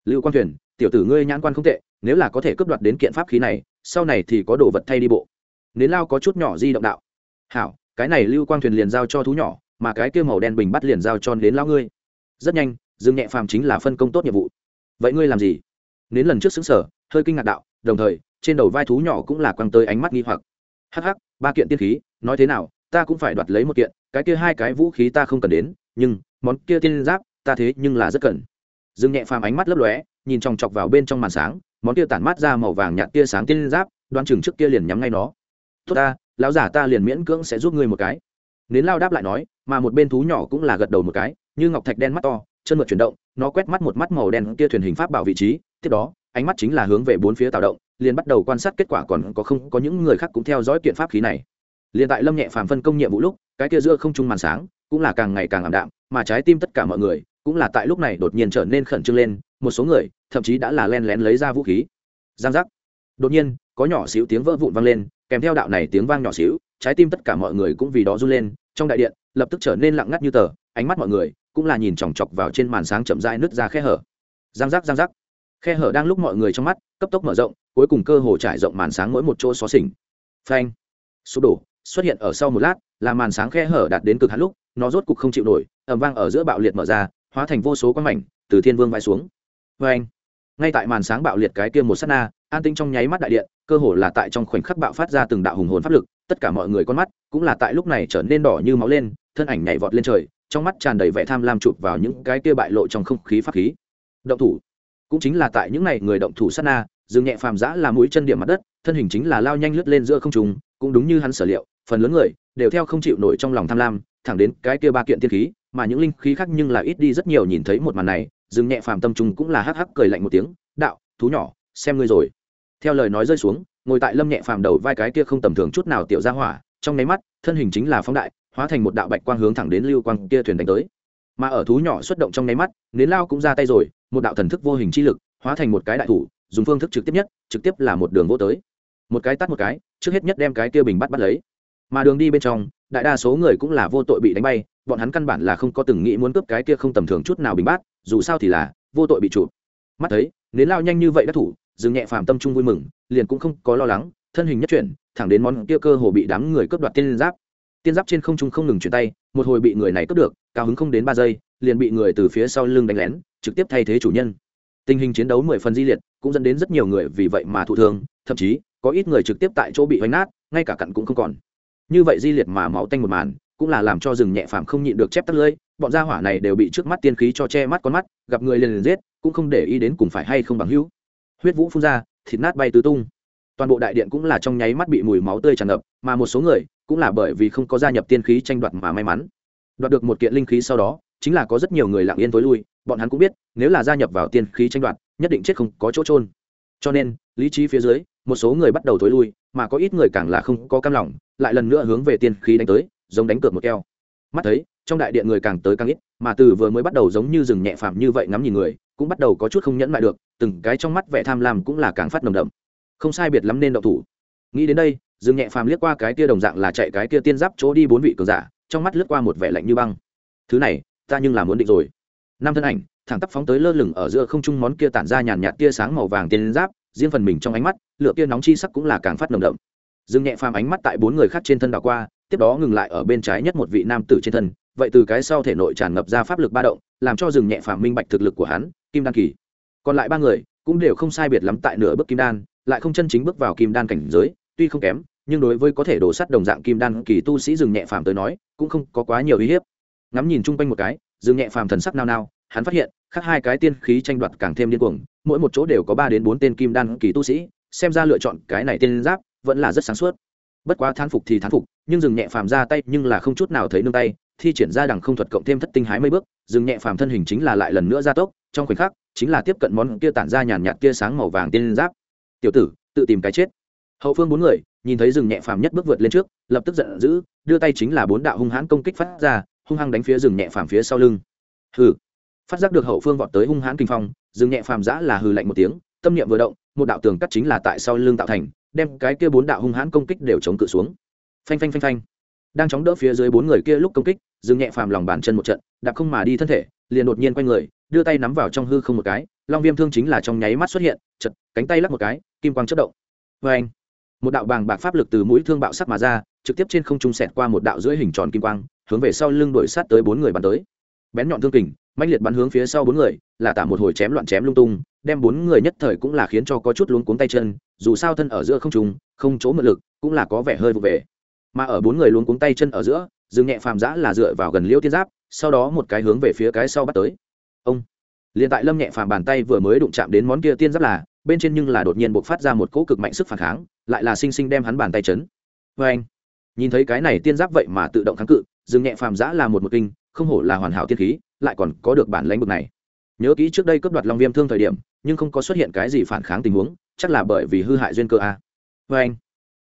S1: Lưu quan thuyền, tiểu tử ngươi nhãn quan không tệ, nếu là có thể cướp đoạt đến kiện pháp khí này, sau này thì có đồ vật thay đi bộ. Nến lao có chút nhỏ di động đạo. Hảo, cái này lưu quang thuyền liền giao cho thú nhỏ, mà cái kia màu đen bình bắt liền giao cho đến lao ngươi. Rất nhanh, dương nhẹ phàm chính là phân công tốt nhiệm vụ. Vậy ngươi làm gì? Nến lần trước xứng sở hơi kinh ngạc đạo, đồng thời, trên đầu vai thú nhỏ cũng là quăng tới ánh mắt nghi hoặc. Hắc hắc, ba kiện tiên khí, nói thế nào ta cũng phải đoạt lấy một kiện, cái kia hai cái vũ khí ta không cần đến, nhưng, món kia tiên giáp, ta thế nhưng là rất cần. Dương nhẹ phàm ánh mắt lấp lóe, nhìn chòng chọc vào bên trong màn sáng, món kia tản mát ra màu vàng nhạt tia sáng tiên giáp đoán chừng trước kia liền nhắm ngay nó. Tốt ta, lão giả ta liền miễn cưỡng sẽ giúp ngươi một cái. Nến lao đáp lại nói, mà một bên thú nhỏ cũng là gật đầu một cái, như ngọc thạch đen mắt to, chân mượt chuyển động, nó quét mắt một mắt màu đen kia thuyền hình pháp bảo vị trí, tiếp đó, ánh mắt chính là hướng về bốn phía tạo động, liền bắt đầu quan sát kết quả còn có không, có những người khác cũng theo dõi kiện pháp khí này liền tại lâm nhẹ phàm phân công nhiệm vụ lúc, cái kia giữa không trung màn sáng cũng là càng ngày càng ảm đạm, mà trái tim tất cả mọi người cũng là tại lúc này đột nhiên trở nên khẩn trương lên, một số người thậm chí đã là len lén lấy ra vũ khí. Giang giác. Đột nhiên, có nhỏ xíu tiếng vỡ vụn vang lên, kèm theo đạo này tiếng vang nhỏ xíu, trái tim tất cả mọi người cũng vì đó run lên, trong đại điện lập tức trở nên lặng ngắt như tờ, ánh mắt mọi người cũng là nhìn chòng chọc vào trên màn sáng chậm rãi nứt ra khe hở. Giang giác giang giác. Khe hở đang lúc mọi người trong mắt cấp tốc mở rộng, cuối cùng cơ hồ trải rộng màn sáng mỗi một chỗ xó xỉnh. Phanh. Sụp đổ xuất hiện ở sau một lát, là màn sáng khe hở đạt đến cực hạn lúc, nó rốt cục không chịu nổi ẩm vang ở giữa bạo liệt mở ra, hóa thành vô số quang mảnh, từ thiên vương vai xuống. Phanh ngay tại màn sáng bạo liệt cái kia một sát na, an tinh trong nháy mắt đại điện, cơ hồ là tại trong khoảnh khắc bạo phát ra từng đạo hùng hồn pháp lực, tất cả mọi người con mắt cũng là tại lúc này trở nên đỏ như máu lên, thân ảnh nhảy vọt lên trời, trong mắt tràn đầy vẻ tham lam chụp vào những cái kia bại lộ trong không khí pháp khí. Động thủ, cũng chính là tại những ngày người động thủ sát na dừng nhẹ phàm giã là mũi chân điểm mặt đất, thân hình chính là lao nhanh lướt lên giữa không trùng cũng đúng như hắn sở liệu phần lớn người đều theo không chịu nổi trong lòng tham lam, thẳng đến cái kia ba kiện tiên khí, mà những linh khí khác nhưng là ít đi rất nhiều nhìn thấy một màn này dừng nhẹ phàm tâm trung cũng là hắc hắc cười lạnh một tiếng, đạo, thú nhỏ, xem ngươi rồi. Theo lời nói rơi xuống, ngồi tại lâm nhẹ phàm đầu vai cái kia không tầm thường chút nào tiểu ra hỏa, trong nháy mắt, thân hình chính là phóng đại, hóa thành một đạo bạch quang hướng thẳng đến lưu quang kia thuyền đánh tới. Mà ở thú nhỏ xuất động trong nháy mắt, nến lao cũng ra tay rồi, một đạo thần thức vô hình chi lực, hóa thành một cái đại thủ, dùng phương thức trực tiếp nhất, trực tiếp là một đường vô tới. Một cái tắt một cái, trước hết nhất đem cái kia bình bắt bắt lấy mà đường đi bên trong, đại đa số người cũng là vô tội bị đánh bay, bọn hắn căn bản là không có từng nghĩ muốn cướp cái kia không tầm thường chút nào bình bát, dù sao thì là vô tội bị chụp. Mắt thấy, nến lao nhanh như vậy đắc thủ dừng nhẹ phàm tâm trung vui mừng, liền cũng không có lo lắng, thân hình nhất chuyển, thẳng đến món kia cơ hồ bị đám người cướp đoạt tiên giáp. Tiên giáp trên không trung không ngừng chuyển tay, một hồi bị người này cướp được, cao hứng không đến ba giây, liền bị người từ phía sau lưng đánh lén, trực tiếp thay thế chủ nhân. Tình hình chiến đấu mười phần di liệt, cũng dẫn đến rất nhiều người vì vậy mà thụ thương, thậm chí có ít người trực tiếp tại chỗ bị hoành nát, ngay cả cặn cũng không còn như vậy di liệt mà máu tanh một màn, cũng là làm cho rừng nhẹ phàm không nhịn được chép tắt lưỡi, bọn gia hỏa này đều bị trước mắt tiên khí cho che mắt con mắt, gặp người liền liền giết, cũng không để ý đến cùng phải hay không bằng hữu. Huyết vũ phun ra, thịt nát bay tứ tung. Toàn bộ đại điện cũng là trong nháy mắt bị mùi máu tươi tràn ngập, mà một số người cũng là bởi vì không có gia nhập tiên khí tranh đoạt mà may mắn. Đoạt được một kiện linh khí sau đó, chính là có rất nhiều người lặng yên tối lui, bọn hắn cũng biết, nếu là gia nhập vào tiên khí tranh đoạt, nhất định chết không có chỗ trôn cho nên, lý trí phía dưới, một số người bắt đầu tối lui, mà có ít người càng là không có cam lòng lại lần nữa hướng về tiên khí đánh tới, giống đánh cược một keo. Mắt thấy, trong đại điện người càng tới càng ít, mà từ vừa mới bắt đầu giống như rừng nhẹ phàm như vậy ngắm nhìn người, cũng bắt đầu có chút không nhẫn lại được, từng cái trong mắt vẻ tham lam cũng là càng phát nồng đậm. Không sai biệt lắm nên động thủ. Nghĩ đến đây, rừng nhẹ phàm liếc qua cái kia đồng dạng là chạy cái kia tiên giáp chỗ đi bốn vị cường giả, trong mắt lướt qua một vẻ lạnh như băng. Thứ này, ta nhưng là muốn định rồi. Năm thân ảnh, thẳng tắp phóng tới lơ lửng ở giữa không trung món kia tản ra nhàn nhạt tia sáng màu vàng tiên giáp, riêng phần mình trong ánh mắt, lửa kia nóng chi sắc cũng là càng phát nồng đậm dừng nhẹ phàm ánh mắt tại bốn người khác trên thân đảo qua, tiếp đó ngừng lại ở bên trái nhất một vị nam tử trên thân, vậy từ cái sau thể nội tràn ngập ra pháp lực ba động, làm cho dừng nhẹ phàm minh bạch thực lực của hắn, kim đan kỳ. Còn lại ba người cũng đều không sai biệt lắm tại nửa bước kim đan, lại không chân chính bước vào kim đan cảnh giới, tuy không kém, nhưng đối với có thể đổ sắt đồng dạng kim đan kỳ tu sĩ dừng nhẹ phàm tới nói, cũng không có quá nhiều uy hiếp. Ngắm nhìn chung quanh một cái dừng nhẹ phàm thần sắc nao nao, hắn phát hiện, khác hai cái tiên khí tranh đoạt càng thêm điên cuồng, mỗi một chỗ đều có ba đến bốn tên kim đan kỳ tu sĩ, xem ra lựa chọn cái này tiên giáp vẫn là rất sáng suốt. Bất quá thán phục thì thán phục, nhưng dừng nhẹ phàm ra tay nhưng là không chút nào thấy nương tay, thi triển ra đằng không thuật cộng thêm thất tinh hái mấy bước, dừng nhẹ phàm thân hình chính là lại lần nữa gia tốc, trong khoảnh khắc, chính là tiếp cận món kia tản ra nhàn nhạt kia sáng màu vàng tiên giáp. Tiểu tử, tự tìm cái chết. Hậu phương bốn người, nhìn thấy rừng nhẹ phàm nhất bước vượt lên trước, lập tức giận dữ, đưa tay chính là bốn đạo hung hãn công kích phát ra, hung hăng đánh phía rừng nhẹ phàm phía sau lưng. Hừ. Phát giác được hậu phương vọt tới hung hãn kinh phong rừng nhẹ phàm giã là hừ lạnh một tiếng, tâm niệm vừa động, một đạo tường cắt chính là tại sau lưng tạo thành đem cái kia bốn đạo hung hãn công kích đều chống cự xuống. Phanh phanh phanh phanh. Đang chống đỡ phía dưới bốn người kia lúc công kích dừng nhẹ phàm lòng bàn chân một trận, đạp không mà đi thân thể, liền đột nhiên quay người, đưa tay nắm vào trong hư không một cái, long viêm thương chính là trong nháy mắt xuất hiện, chật, cánh tay lắc một cái, kim quang chất động. Vê anh một đạo bàng bạc pháp lực từ mũi thương bạo sắc mà ra, trực tiếp trên không trung sẹt qua một đạo dưới hình tròn kim quang, hướng về sau lưng đuổi sát tới bốn người bắn tới bén nhọn thương kình mạnh liệt bắn hướng phía sau bốn người, là tả một hồi chém loạn chém lung tung, đem bốn người nhất thời cũng là khiến cho có chút luống cuống tay chân, dù sao thân ở giữa không trung, không chỗ mượn lực, cũng là có vẻ hơi vụ về. Mà ở bốn người luống cuống tay chân ở giữa dừng nhẹ phàm giã là dựa vào gần liêu tiên giáp, sau đó một cái hướng về phía cái sau bắt tới. Ông! Liền tại lâm nhẹ phàm bàn tay vừa mới đụng chạm đến món kia tiên giáp là, bên trên nhưng là đột nhiên buộc phát ra một cỗ cực mạnh sức phản kháng, lại là sinh sinh đem hắn bàn tay chấn. Vê anh nhìn thấy cái này tiên giáp vậy mà tự động kháng cự dừng nhẹ phàm giã là một một kinh không hổ là hoàn hảo tiên khí, lại còn có được bản lãnh bực này. Nhớ kỹ trước đây cướp đoạt long viêm thương thời điểm, nhưng không có xuất hiện cái gì phản kháng tình huống, chắc là bởi vì hư hại duyên cơ a. Vê anh,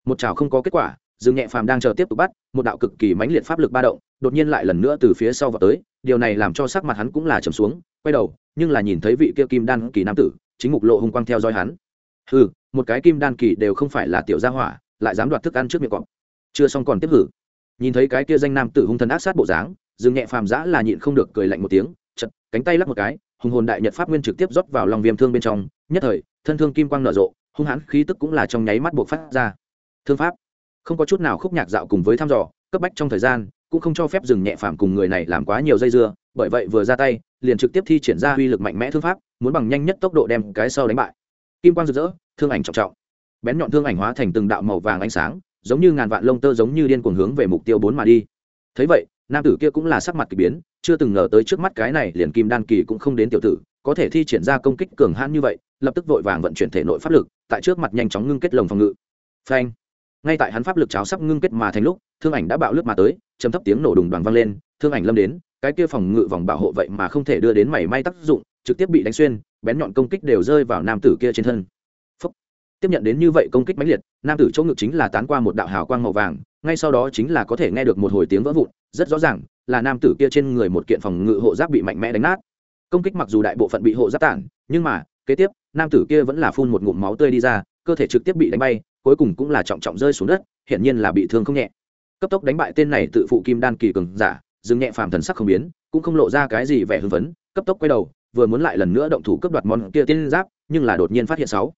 S1: một chảo không có kết quả, dương nhẹ phàm đang chờ tiếp tục bắt, một đạo cực kỳ mãnh liệt pháp lực ba động, đột nhiên lại lần nữa từ phía sau vào tới, điều này làm cho sắc mặt hắn cũng là trầm xuống, quay đầu, nhưng là nhìn thấy vị kia kim đan kỳ nam tử, chính mục lộ hung quang theo dõi hắn. Hừ, một cái kim đan kỳ đều không phải là tiểu gia hỏa, lại dám đoạt thức ăn trước miệng cọp. Chưa xong còn tiếp hử. Nhìn thấy cái kia danh nam tử hung thần ác sát bộ dáng dừng nhẹ phàm giã là nhịn không được cười lạnh một tiếng, chật, cánh tay lắc một cái, hùng hồn đại nhật pháp nguyên trực tiếp rót vào lòng viêm thương bên trong, nhất thời, thân thương kim quang nở rộ, hung hãn khí tức cũng là trong nháy mắt buộc phát ra. Thương pháp, không có chút nào khúc nhạc dạo cùng với thăm dò, cấp bách trong thời gian, cũng không cho phép dừng nhẹ phàm cùng người này làm quá nhiều dây dưa, bởi vậy vừa ra tay, liền trực tiếp thi triển ra uy lực mạnh mẽ thương pháp, muốn bằng nhanh nhất tốc độ đem cái sau đánh bại. Kim quang rực rỡ, thương ảnh trọng trọng. Bén nhọn thương ảnh hóa thành từng đạo màu vàng ánh sáng, giống như ngàn vạn lông tơ giống như điên cuồng hướng về mục tiêu bốn mà đi. Thấy vậy nam tử kia cũng là sắc mặt kỳ biến, chưa từng ngờ tới trước mắt cái này liền kim đan kỳ cũng không đến tiểu tử, có thể thi triển ra công kích cường hãn như vậy, lập tức vội vàng vận chuyển thể nội pháp lực, tại trước mặt nhanh chóng ngưng kết lồng phòng ngự. Phanh! Ngay tại hắn pháp lực cháo sắp ngưng kết mà thành lúc, thương ảnh đã bạo lướt mà tới chấm thấp tiếng nổ đùng đoàn vang lên, thương ảnh lâm đến, cái kia phòng ngự vòng bảo hộ vậy mà không thể đưa đến mảy may tác dụng, trực tiếp bị đánh xuyên, bén nhọn công kích đều rơi vào nam tử kia trên thân. Phúc. tiếp nhận đến như vậy công kích mãnh liệt, nam tử chỗ ngực chính là tán qua một đạo hào quang màu vàng, ngay sau đó chính là có thể nghe được một hồi tiếng vỡ vụn rất rõ ràng là nam tử kia trên người một kiện phòng ngự hộ giáp bị mạnh mẽ đánh nát. Công kích mặc dù đại bộ phận bị hộ giáp tản, nhưng mà, kế tiếp, nam tử kia vẫn là phun một ngụm máu tươi đi ra, cơ thể trực tiếp bị đánh bay, cuối cùng cũng là trọng trọng rơi xuống đất, hiển nhiên là bị thương không nhẹ. Cấp tốc đánh bại tên này tự phụ kim đan kỳ cường giả, dừng nhẹ phàm thần sắc không biến, cũng không lộ ra cái gì vẻ hưng phấn, cấp tốc quay đầu, vừa muốn lại lần nữa động thủ cấp đoạt món kia tiên giáp, nhưng là đột nhiên phát hiện sáu.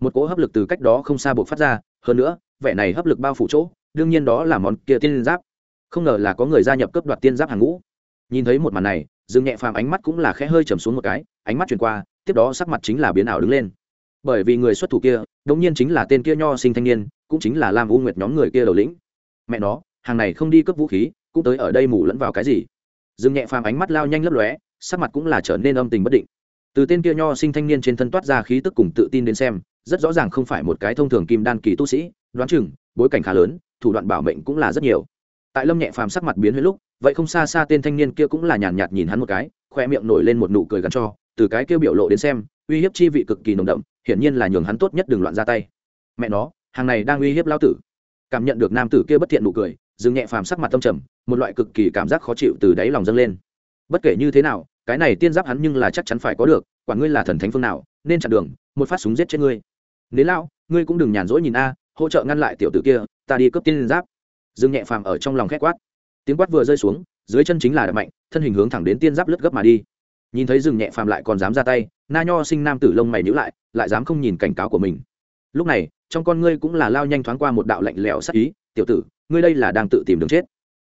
S1: Một cỗ hấp lực từ cách đó không xa buộc phát ra, hơn nữa, vẻ này hấp lực bao phủ chỗ, đương nhiên đó là món kia tiên giáp không ngờ là có người gia nhập cấp đoạt tiên giáp hàng ngũ. Nhìn thấy một màn này, dương nhẹ phàm ánh mắt cũng là khẽ hơi trầm xuống một cái, ánh mắt chuyển qua, tiếp đó sắc mặt chính là biến ảo đứng lên. Bởi vì người xuất thủ kia đống nhiên chính là tên kia nho sinh thanh niên, cũng chính là lam u nguyệt nhóm người kia đầu lĩnh. Mẹ nó, hàng này không đi cấp vũ khí, cũng tới ở đây mù lẫn vào cái gì? Dương nhẹ phàm ánh mắt lao nhanh lấp lóe, sắc mặt cũng là trở nên âm tình bất định. Từ tên kia nho sinh thanh niên trên thân toát ra khí tức cùng tự tin đến xem, rất rõ ràng không phải một cái thông thường kim đan kỳ tu sĩ, đoán chừng, bối cảnh khá lớn, thủ đoạn bảo mệnh cũng là rất nhiều tại lâm nhẹ phàm sắc mặt biến huyết lúc, vậy không xa xa tên thanh niên kia cũng là nhàn nhạt nhìn hắn một cái khoe miệng nổi lên một nụ cười gắn cho, từ cái kia biểu lộ đến xem, uy hiếp chi vị cực kỳ nồng đậm, hiển nhiên là nhường hắn tốt nhất đừng loạn ra tay. Mẹ nó, hàng này đang uy hiếp lao tử. Cảm nhận được nam tử kia bất thiện nụ cười dừng nhẹ phàm sắc mặt tâm trầm, một loại cực kỳ cảm giác khó chịu từ đáy lòng dâng lên. Bất kể như thế nào, cái này tiên giáp hắn nhưng là chắc chắn phải có được quả ngươi là thần thánh phương nào, nên chặn đường, một phát súng giết chết ngươi. Nếu lão, ngươi cũng đừng nhàn rỗi nhìn a, hỗ trợ ngăn lại tiểu tử kia, ta đi cướp tiên giáp dương nhẹ phàm ở trong lòng khét quát. Tiếng quát vừa rơi xuống, dưới chân chính là đập mạnh, thân hình hướng thẳng đến tiên giáp lướt gấp mà đi. Nhìn thấy dương nhẹ phàm lại còn dám ra tay, na nho sinh nam tử lông mày nhữ lại lại dám không nhìn cảnh cáo của mình. Lúc này, trong con ngươi cũng là lao nhanh thoáng qua một đạo lạnh lẽo sắc ý, tiểu tử, ngươi đây là đang tự tìm đường chết.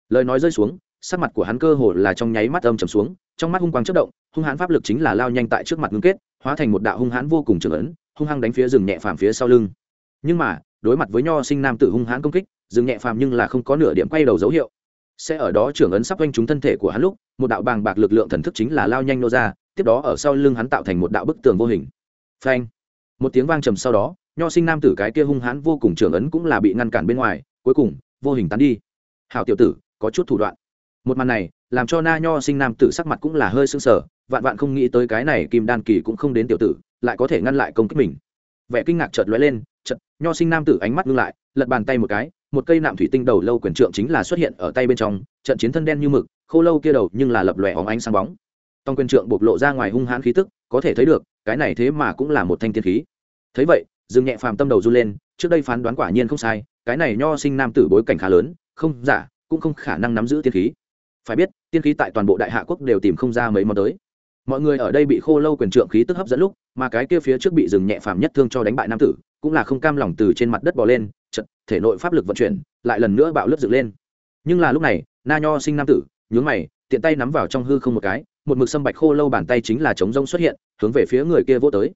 S1: Lời nói rơi xuống, sắc mặt của hắn cơ hồ là trong nháy mắt âm trầm xuống, trong mắt hung quang chất động, hung hãn pháp lực chính là lao nhanh tại trước mặt ngưng kết, hóa thành một đạo hung hãn vô cùng trưởng ấn, hung hăng đánh phía rừng nhẹ phàm phía sau lưng. Nhưng mà đối mặt với nho sinh nam tử hung hãn công kích dừng nhẹ phàm nhưng là không có nửa điểm quay đầu dấu hiệu. Sẽ ở đó trưởng ấn sắp quanh trúng thân thể của hắn lúc, một đạo bàng bạc lực lượng thần thức chính là lao nhanh nô ra, tiếp đó ở sau lưng hắn tạo thành một đạo bức tường vô hình. Phanh! Một tiếng vang trầm sau đó, nho sinh nam tử cái kia hung hãn vô cùng trưởng ấn cũng là bị ngăn cản bên ngoài, cuối cùng, vô hình tán đi. Hào tiểu tử, có chút thủ đoạn. Một màn này, làm cho na nho sinh nam tử sắc mặt cũng là hơi sưng sờ, vạn vạn không nghĩ tới cái này kim đan kỳ cũng không đến tiểu tử, lại có thể ngăn lại công kích mình. Vẻ kinh ngạc chợt lóe lên chật, nho sinh nam tử ánh mắt ngưng lại, lật bàn tay một cái, một cây nạm thủy tinh đầu lâu quyền trượng chính là xuất hiện ở tay bên trong, trận chiến thân đen như mực, khô lâu kia đầu nhưng là lập lòe óng ánh sáng bóng. Tòng quyền trượng bộc lộ ra ngoài hung hãn khí tức, có thể thấy được, cái này thế mà cũng là một thanh tiên khí. Thấy vậy, dương nhẹ phàm tâm đầu run lên, trước đây phán đoán quả nhiên không sai, cái này nho sinh nam tử bối cảnh khá lớn, không giả, cũng không khả năng nắm giữ tiên khí. Phải biết, tiên khí tại toàn bộ đại hạ quốc đều tìm không ra mấy món tới. Mọi người ở đây bị khô lâu quyền trượng khí tức hấp dẫn lúc, mà cái kia phía trước bị rừng nhẹ phàm nhất thương cho đánh bại nam tử cũng là không cam lòng từ trên mặt đất bò lên chật thể nội pháp lực vận chuyển, lại lần nữa bạo lướt dựng lên. Nhưng là lúc này, na nho sinh nam tử, nhướng mày, tiện tay nắm vào trong hư không một cái, một mực sâm bạch khô lâu bàn tay chính là chống rông xuất hiện, hướng về phía người kia vô tới.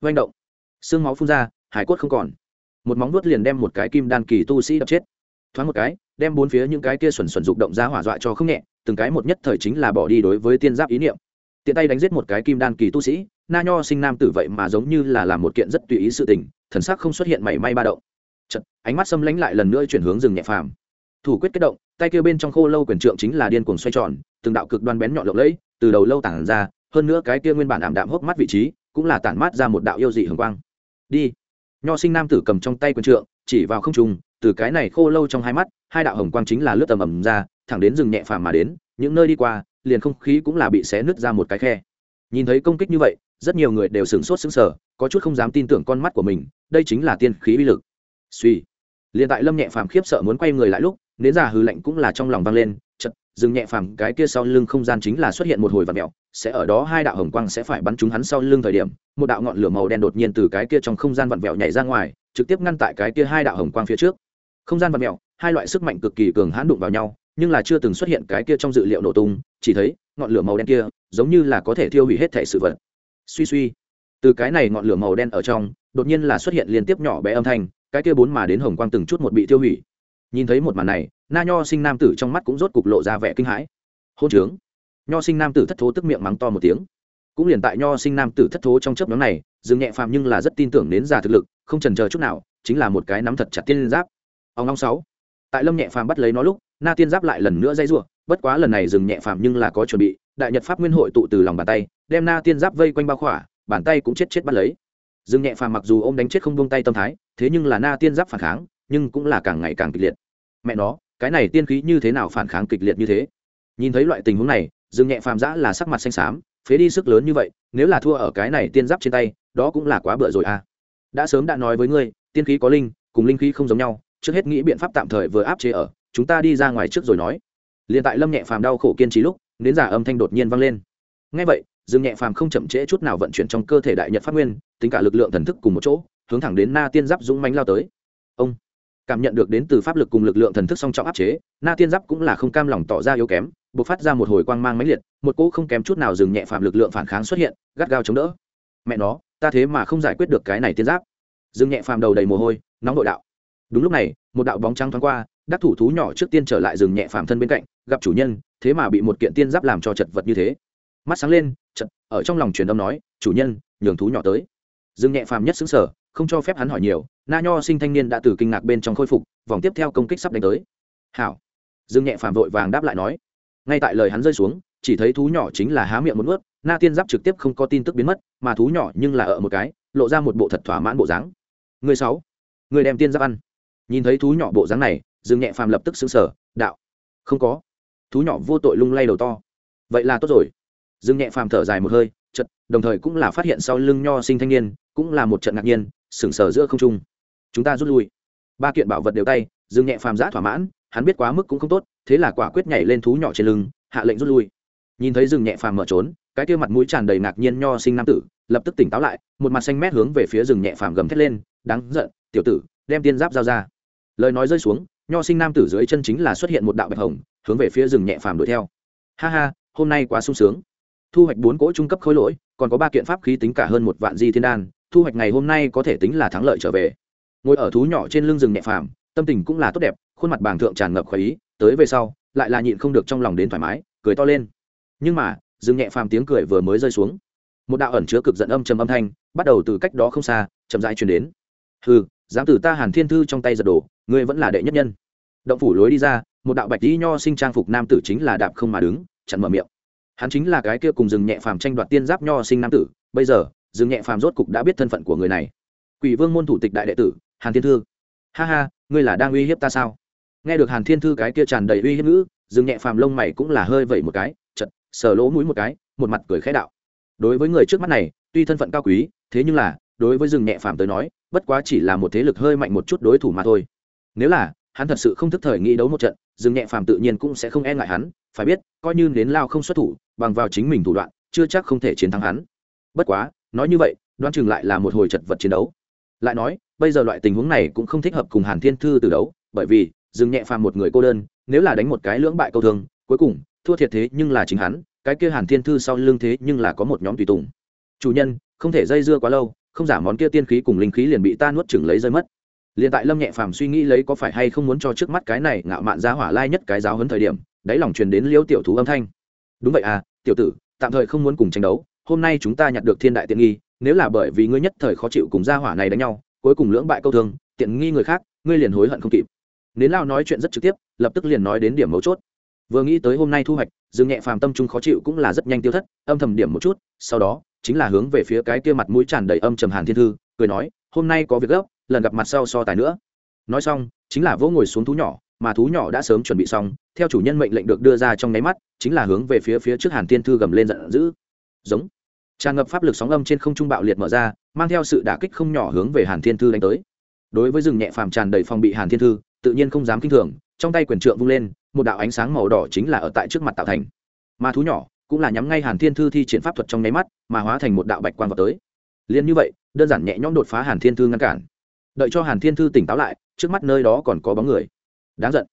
S1: Oanh động. Xương máu phun ra, hải cốt không còn. Một móng vuốt liền đem một cái kim đan kỳ tu sĩ đập chết. Thoáng một cái, đem bốn phía những cái kia xuẩn xuẩn dục động ra hỏa dọa cho không nhẹ, từng cái một nhất thời chính là bỏ đi đối với tiên giáp ý niệm tiện tay đánh giết một cái kim đan kỳ tu sĩ na nho sinh nam tử vậy mà giống như là làm một kiện rất tùy ý sự tình thần sắc không xuất hiện mảy may ba động. Chật, ánh mắt xâm lánh lại lần nữa chuyển hướng rừng nhẹ phàm. Thủ quyết kết động tay kia bên trong khô lâu quyền trượng chính là điên cuồng xoay tròn từng đạo cực đoan bén nhọn lộng lẫy từ đầu lâu tản ra hơn nữa cái kia nguyên bản ảm đạm hốc mắt vị trí cũng là tản mát ra một đạo yêu dị hường quang. Đi. Nho sinh nam tử cầm trong tay quyền trượng chỉ vào không trung từ cái này khô lâu trong hai mắt hai đạo hồng quang chính là lướt tầm ầm ra thẳng đến rừng nhẹ phàm mà đến những nơi đi qua liền không khí cũng là bị xé nứt ra một cái khe. Nhìn thấy công kích như vậy rất nhiều người đều sửng sốt sững sờ có chút không dám tin tưởng con mắt của mình đây chính là tiên khí uy lực. Suy. Liền tại lâm nhẹ phàm khiếp sợ muốn quay người lại lúc nến già hư lạnh cũng là trong lòng vang lên chật dừng nhẹ phàm cái kia sau lưng không gian chính là xuất hiện một hồi vật mẹo sẽ ở đó hai đạo hồng quang sẽ phải bắn trúng hắn sau lưng thời điểm một đạo ngọn lửa màu đen đột nhiên từ cái kia trong không gian vặn vẹo nhảy ra ngoài trực tiếp ngăn tại cái kia hai đạo hồng quang phía trước. Không gian vặn vẹo, hai loại sức mạnh cực kỳ cường hãn đụng vào nhau nhưng là chưa từng xuất hiện cái kia trong dự liệu nổ tung chỉ thấy ngọn lửa màu đen kia giống như là có thể thiêu hủy hết thể sự vật. Suy suy, từ cái này ngọn lửa màu đen ở trong, đột nhiên là xuất hiện liên tiếp nhỏ bé âm thanh, cái kia bốn mà đến hồng quang từng chút một bị tiêu hủy. Nhìn thấy một màn này, na nho sinh nam tử trong mắt cũng rốt cục lộ ra vẻ kinh hãi. Hôn trướng. Nho sinh nam tử thất thố tức miệng mắng to một tiếng. Cũng liền tại nho sinh nam tử thất thố trong chớp nhóm này dừng nhẹ phàm nhưng là rất tin tưởng đến già thực lực, không trần chờ chút nào, chính là một cái nắm thật chặt tiên giáp. Ông long sáu. Tại lâm nhẹ phàm bắt lấy nó lúc, na tiên giáp lại lần nữa dây rủa bất quá lần này dừng nhẹ phàm nhưng là có chuẩn bị, đại nhật pháp nguyên hội tụ từ lòng bàn tay, đem na tiên giáp vây quanh bao khỏa, bàn tay cũng chết chết bắt lấy. Dừng nhẹ phàm mặc dù ô m đánh chết không buông tay tâm thái, thế nhưng là na tiên giáp phản kháng, nhưng cũng là càng ngày càng kịch liệt. Mẹ nó, cái này tiên khí như thế nào phản kháng kịch liệt như thế? Nhìn thấy loại tình huống này, dừng nhẹ phàm giã là sắc mặt xanh xám, phế đi sức lớn như vậy, nếu là thua ở cái này tiên giáp trên tay, đó cũng là quá bựa rồi à. Đã sớm đã nói với ngươi, tiên khí có linh, cùng linh khí không giống nhau, trước hết nghĩ biện pháp tạm thời vừa áp chế ở, chúng ta đi ra ngoài trước rồi nói liền tại lâm nhẹ phàm đau khổ kiên trì lúc đến giả âm thanh đột nhiên vang lên. Ngay vậy, dương nhẹ phàm không chậm trễ chút nào vận chuyển trong cơ thể đại nhật pháp nguyên, tính cả lực lượng thần thức cùng một chỗ, hướng thẳng đến na tiên giáp dũng mánh lao tới. Ông, cảm nhận được đến từ pháp lực cùng lực lượng thần thức song trọng áp chế, na tiên giáp cũng là không cam lòng tỏ ra yếu kém b ộ c phát ra một hồi quang mang mãnh liệt, một cỗ không kém chút nào dừng nhẹ phàm lực lượng phản kháng xuất hiện, gắt gao chống đỡ. Mẹ nó, ta thế mà không giải quyết được cái này tiên giáp. Dừng nhẹ phàm đầu đầy mồ hôi, nóng nội đạo. Đúng lúc này, một đạo bóng trắng thoáng qua đắc thủ thú nhỏ trước tiên trở lại rừng nhẹ phàm thân bên cạnh, gặp chủ nhân, thế mà bị một kiện tiên giáp làm cho chật vật như thế. Mắt sáng lên chật ở trong lòng truyền âm nói, chủ nhân, nhường thú nhỏ tới. Rừng nhẹ phàm nhất xứng sở không cho phép hắn hỏi nhiều, na nho sinh thanh niên đã từ kinh ngạc bên trong khôi phục, vòng tiếp theo công kích sắp đánh tới. Hảo. Dương nhẹ phàm vội vàng đáp lại nói. Ngay tại lời hắn rơi xuống, chỉ thấy thú nhỏ chính là há miệng một ướt na tiên giáp trực tiếp không có tin tức biến mất, mà thú nhỏ nhưng là ở một cái, lộ ra một bộ thật thỏa mãn bộ dáng. Người sáu, người đem tiên giáp ăn. Nhìn thấy thú nhỏ bộ dáng này dương nhẹ phàm lập tức xứng sở, đạo, không có. Thú nhỏ vô tội lung lay đầu to. Vậy là tốt rồi. Dương nhẹ phàm thở dài một hơi chật đồng thời cũng là phát hiện sau lưng nho sinh thanh niên, cũng là một trận ngạc nhiên sừng sờ giữa không trung. Chúng ta rút lui. Ba kiện bảo vật đều tay, dương nhẹ phàm giã thỏa mãn, hắn biết quá mức cũng không tốt, thế là quả quyết nhảy lên thú nhỏ trên lưng, hạ lệnh rút lui. Nhìn thấy rừng nhẹ phàm mở trốn, cái kia mặt mũi tràn đầy ngạc nhiên nho sinh nam tử, lập tức tỉnh táo lại, một mặt xanh mét hướng về phía rừng nhẹ phàm gầm thét lên, đáng giận, tiểu tử, đem tiên giáp giao ra. Lời nói rơi xuống nho sinh nam tử dưới chân chính là xuất hiện một đạo bạch hồng, hướng về phía rừng nhẹ phàm đuổi theo. Ha ha, hôm nay quá sung sướng. Thu hoạch bốn cỗ trung cấp khối lỗi, còn có ba kiện pháp khí tính cả hơn một vạn di thiên đan, thu hoạch ngày hôm nay có thể tính là thắng lợi trở về. Ngồi ở thú nhỏ trên lưng rừng nhẹ phàm, tâm tình cũng là tốt đẹp, khuôn mặt bàng thượng tràn ngập khoái ý, tới về sau, lại là nhịn không được trong lòng đến thoải mái, cười to lên. Nhưng mà, rừng nhẹ phàm tiếng cười vừa mới rơi xuống. Một đạo ẩn chứa cực giận âm trầm âm thanh, bắt đầu từ cách đó không xa, chậm rãi truyền đến. Hừ dám từ ta hàn thiên thư trong tay giật đổ ngươi vẫn là đệ nhất nhân. Động phủ lối đi ra, một đạo bạch dĩ nho sinh trang phục nam tử chính là đạp không mà đứng, chặn mở miệng. Hắn chính là cái kia cùng rừng nhẹ phàm tranh đoạt tiên giáp nho sinh nam tử, bây giờ, rừng nhẹ phàm rốt cục đã biết thân phận của người này. Quỷ vương môn thủ tịch đại đệ tử, hàn thiên thư. Ha ha, ngươi là đang uy hiếp ta sao? Nghe được hàn thiên thư cái kia tràn đầy uy hiếp ngữ, rừng nhẹ phàm lông mày cũng là hơi vẩy một cái chật sờ lỗ mũi một cái, một mặt cười khẽ đạo. Đối với người trước mắt này, tuy thân phận cao quý, thế nhưng là, đối với rừng nhẹ phàm tới nói bất quá chỉ là một thế lực hơi mạnh một chút đối thủ mà thôi. Nếu là, hắn thật sự không thức thời nghĩ đấu một trận, Dương nhẹ phàm tự nhiên cũng sẽ không e ngại hắn, phải biết, coi như đến lao không xuất thủ, bằng vào chính mình thủ đoạn, chưa chắc không thể chiến thắng hắn. Bất quá, nói như vậy, đoán chừng lại là một hồi chật vật chiến đấu. Lại nói, bây giờ loại tình huống này cũng không thích hợp cùng hàn thiên thư từ đấu, bởi vì, Dương nhẹ phàm một người cô đơn, nếu là đánh một cái lưỡng bại câu thương cuối cùng, thua thiệt thế nhưng là chính hắn, cái kia hàn thiên thư sau lưng thế nhưng là có một nhóm tùy tùng. Chủ nhân, không thể dây dưa quá lâu không giả món kia tiên khí cùng linh khí liền bị ta nuốt chừng lấy rơi mất. Liền tại lâm nhẹ phàm suy nghĩ lấy có phải hay không muốn cho trước mắt cái này ngạo mạn giá hỏa lai nhất cái giáo hấn thời điểm, đáy lòng truyền đến liêu tiểu thú âm thanh. Đúng vậy à tiểu tử, tạm thời không muốn cùng tranh đấu, hôm nay chúng ta nhặt được thiên đại tiện nghi, nếu là bởi vì ngươi nhất thời khó chịu cùng gia hỏa này đánh nhau, cuối cùng lưỡng bại câu thương, tiện nghi người khác, ngươi liền hối hận không kịp. Nến lao nói chuyện rất trực tiếp, lập tức liền nói đến điểm mấu chốt. Vừa nghĩ tới hôm nay thu hoạch, dương nhẹ phàm tâm trung khó chịu cũng là rất nhanh tiêu thất, âm thầm điểm một chút, sau đó chính là hướng về phía cái kia mặt mũi tràn đầy âm trầm hàn thiên thư, cười nói, hôm nay có việc gấp, lần gặp mặt sau so tài nữa. Nói xong, chính là vỗ ngồi xuống thú nhỏ, mà thú nhỏ đã sớm chuẩn bị xong, theo chủ nhân mệnh lệnh được đưa ra trong nháy mắt, chính là hướng về phía phía trước hàn thiên thư gầm lên giận dữ. Giống. Tràn ngập pháp lực sóng âm trên không trung bạo liệt mở ra, mang theo sự đả kích không nhỏ hướng về hàn thiên thư đánh tới. Đối với rừng nhẹ phàm tràn đầy phòng bị hàn thiên thư, tự nhiên không dám kinh thường, trong tay quyền trượng vung lên, một đạo ánh sáng màu đỏ chính là ở tại trước mặt tạo thành. Mà thú nhỏ cũng là nhắm ngay hàn thiên thư thi triển pháp thuật trong nháy mắt, mà hóa thành một đạo bạch quang vào tới. Liền như vậy, đơn giản nhẹ nhõm đột phá hàn thiên thư ngăn cản. Đợi cho hàn thiên thư tỉnh táo lại, trước mắt nơi đó còn có bóng người. Đáng giận.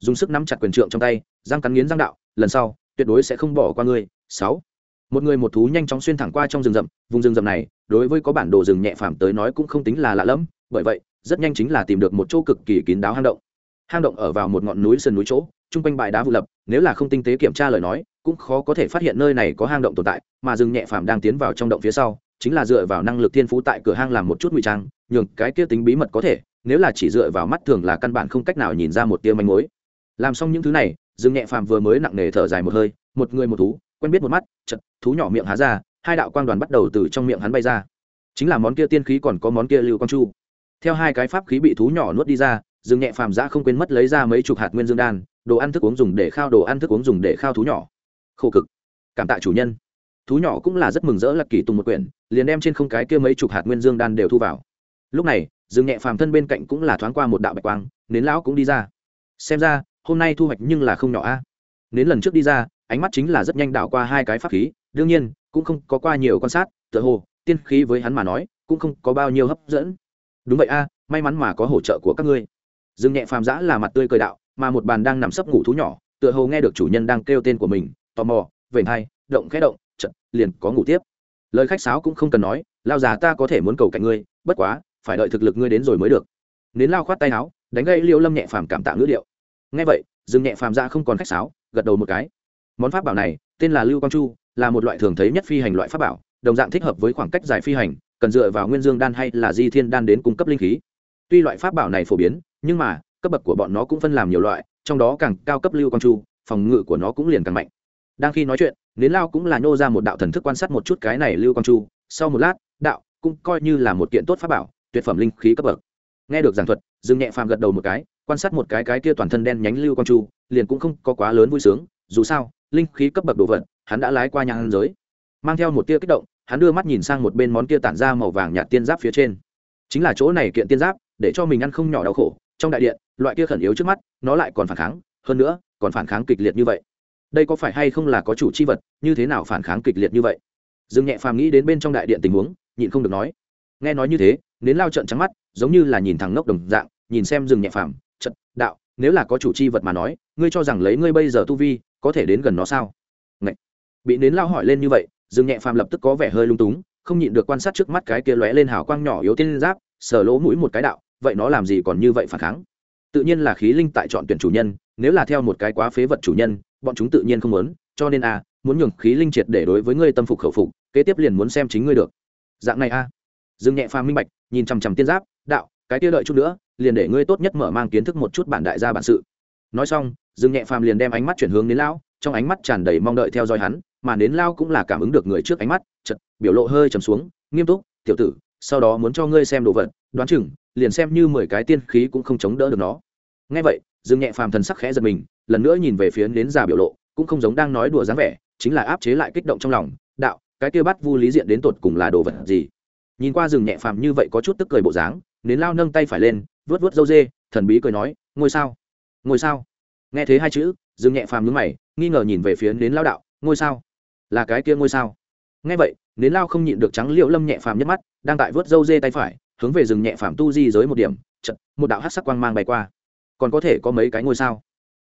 S1: Dùng sức nắm chặt quyền trượng trong tay, răng cắn nghiến răng đạo, lần sau, tuyệt đối sẽ không bỏ qua ngươi. Sáu. Một người một thú nhanh chóng xuyên thẳng qua trong rừng rậm, vùng rừng rậm này, đối với có bản đồ rừng nhẹ phàm tới nói cũng không tính là lạ lẫm, bởi vậy, rất nhanh chính là tìm được một chỗ cực kỳ kín đáo hang động. Hang động ở vào một ngọn núi sườn núi chỗ, chung quanh bãi đá vụ lập, nếu là không tinh tế kiểm tra lời nói cũng khó có thể phát hiện nơi này có hang động tồn tại, mà rừng nhẹ phàm đang tiến vào trong động phía sau, chính là dựa vào năng lực thiên phú tại cửa hang làm một chút ngụy trang, nhường cái kia tính bí mật có thể, nếu là chỉ dựa vào mắt thường là căn bản không cách nào nhìn ra một tia manh mối. Làm xong những thứ này, rừng nhẹ phàm vừa mới nặng nề thở dài một hơi, một người một thú, quen biết một mắt chật thú nhỏ miệng há ra, hai đạo quang đoàn bắt đầu từ trong miệng hắn bay ra. Chính là món kia tiên khí còn có món kia lưu quang chu. Theo hai cái pháp khí bị thú nhỏ nuốt đi ra, rừng nhẹ phàm giã không quên mất lấy ra mấy chục hạt nguyên dương đan, đồ ăn thức uống dùng để khao, đồ ăn thức uống dùng để khao thú nhỏ khổ cực. Cảm tạ chủ nhân. Thú nhỏ cũng là rất mừng rỡ lạc kỳ tùng một quyển, liền đem trên không cái kia mấy chục hạt nguyên dương đan đều thu vào. Lúc này, dương nhẹ phàm thân bên cạnh cũng là thoáng qua một đạo bạch quang, nến lão cũng đi ra. Xem ra, hôm nay thu hoạch nhưng là không nhỏ a. Nến lần trước đi ra, ánh mắt chính là rất nhanh đảo qua hai cái pháp khí, đương nhiên, cũng không có qua nhiều quan sát, tựa hồ, tiên khí với hắn mà nói, cũng không có bao nhiêu hấp dẫn. Đúng vậy a, may mắn mà có hỗ trợ của các ngươi. Dương nhẹ phàm giã là mặt tươi cười đạo, mà một bàn đang nằm sấp ngủ thú nhỏ, tựa hồ nghe được chủ nhân đang kêu tên của mình tò mò vểnh hai động khẽ động trận, liền có ngủ tiếp. Lời khách sáo cũng không cần nói lao già ta có thể muốn cầu cạnh ngươi bất quá phải đợi thực lực ngươi đến rồi mới được. Nến lao khoát tay áo đánh gây liêu lâm nhẹ phàm cảm tạ ngữ điệu. Ngay vậy dương nhẹ phàm ra không còn khách sáo gật đầu một cái. Món pháp bảo này tên là lưu quang chu là một loại thường thấy nhất phi hành loại pháp bảo đồng dạng thích hợp với khoảng cách dài phi hành cần dựa vào nguyên dương đan hay là di thiên đan đến cung cấp linh khí. Tuy loại pháp bảo này phổ biến nhưng mà cấp bậc của bọn nó cũng phân làm nhiều loại trong đó càng cao cấp lưu quang chu phòng ngự của nó cũng liền càng mạnh đang khi nói chuyện, nến lao cũng là nhô ra một đạo thần thức quan sát một chút cái này lưu quang chu. Sau một lát, đạo cũng coi như là một kiện tốt pháp bảo, tuyệt phẩm linh khí cấp bậc. Nghe được giảng thuật, dương nhẹ phàm gật đầu một cái, quan sát một cái cái kia toàn thân đen nhánh lưu quang chu, liền cũng không có quá lớn vui sướng. Dù sao, linh khí cấp bậc đồ vật, hắn đã lái qua nhang giới. Mang theo một tia kích động, hắn đưa mắt nhìn sang một bên món kia tản ra màu vàng nhạt tiên giáp phía trên. Chính là chỗ này kiện tiên giáp, để cho mình ăn không nhỏ đau khổ. Trong đại điện, loại kia khẩn yếu trước mắt, nó lại còn phản kháng. Hơn nữa, còn phản kháng kịch liệt như vậy đây có phải hay không là có chủ chi vật, như thế nào phản kháng kịch liệt như vậy? Dương nhẹ phàm nghĩ đến bên trong đại điện tình huống, nhịn không được nói. Nghe nói như thế, nến lao trận trắng mắt, giống như là nhìn thằng ngốc đồng dạng, nhìn xem rừng nhẹ phàm trận đạo, nếu là có chủ chi vật mà nói, ngươi cho rằng lấy ngươi bây giờ tu vi, có thể đến gần nó sao? Ngậy! bị nến lao hỏi lên như vậy rừng nhẹ phàm lập tức có vẻ hơi lung túng, không nhịn được quan sát trước mắt cái kia lóe lên hào quang nhỏ yếu tiên giáp, sờ lỗ mũi một cái đạo, vậy nó làm gì còn như vậy phản kháng? Tự nhiên là khí linh tại chọn tuyển chủ nhân, nếu là theo một cái quá phế vật chủ nhân bọn chúng tự nhiên không muốn, cho nên a, muốn nhường khí linh triệt để đối với ngươi tâm phục khẩu phục, kế tiếp liền muốn xem chính ngươi được. Dạng này a. Dương nhẹ phàm minh bạch, nhìn chằm chằm tiên giáp, đạo, cái kia đợi chút nữa, liền để ngươi tốt nhất mở mang kiến thức một chút bản đại gia bản sự. Nói xong, dương nhẹ phàm liền đem ánh mắt chuyển hướng đến lão, trong ánh mắt tràn đầy mong đợi theo dõi hắn, mà đến lao cũng là cảm ứng được người trước ánh mắt chật biểu lộ hơi trầm xuống, nghiêm túc, tiểu tử, sau đó muốn cho ngươi xem đồ vật, đoán chừng, liền xem như mười cái tiên khí cũng không chống đỡ được nó. Ngay vậy, dương nhẹ phàm thần sắc khẽ giật mình lần nữa nhìn về phía đến già biểu lộ, cũng không giống đang nói đùa dáng vẻ, chính là áp chế lại kích động trong lòng, đạo, cái kia bắt vu lý diện đến tột cùng là đồ vật gì? Nhìn qua rừng nhẹ phàm như vậy có chút tức cười bộ dáng, nến lao nâng tay phải lên vớt vớt dâu dê, thần bí cười nói, ngôi sao? Ngôi sao? Nghe thấy hai chữ, rừng nhẹ phàm nhướng mày, nghi ngờ nhìn về phía nến lao đạo, ngôi sao? Là cái kia ngôi sao? Nghe vậy, nến lao không nhịn được trắng liệu lâm nhẹ phàm nhất mắt, đang tại vớt dâu dê tay phải, hướng về rừng nhẹ phàm tu di giới một điểm chật một đạo hát sắc quang mang bay qua. Còn có thể có mấy cái ngôi sao?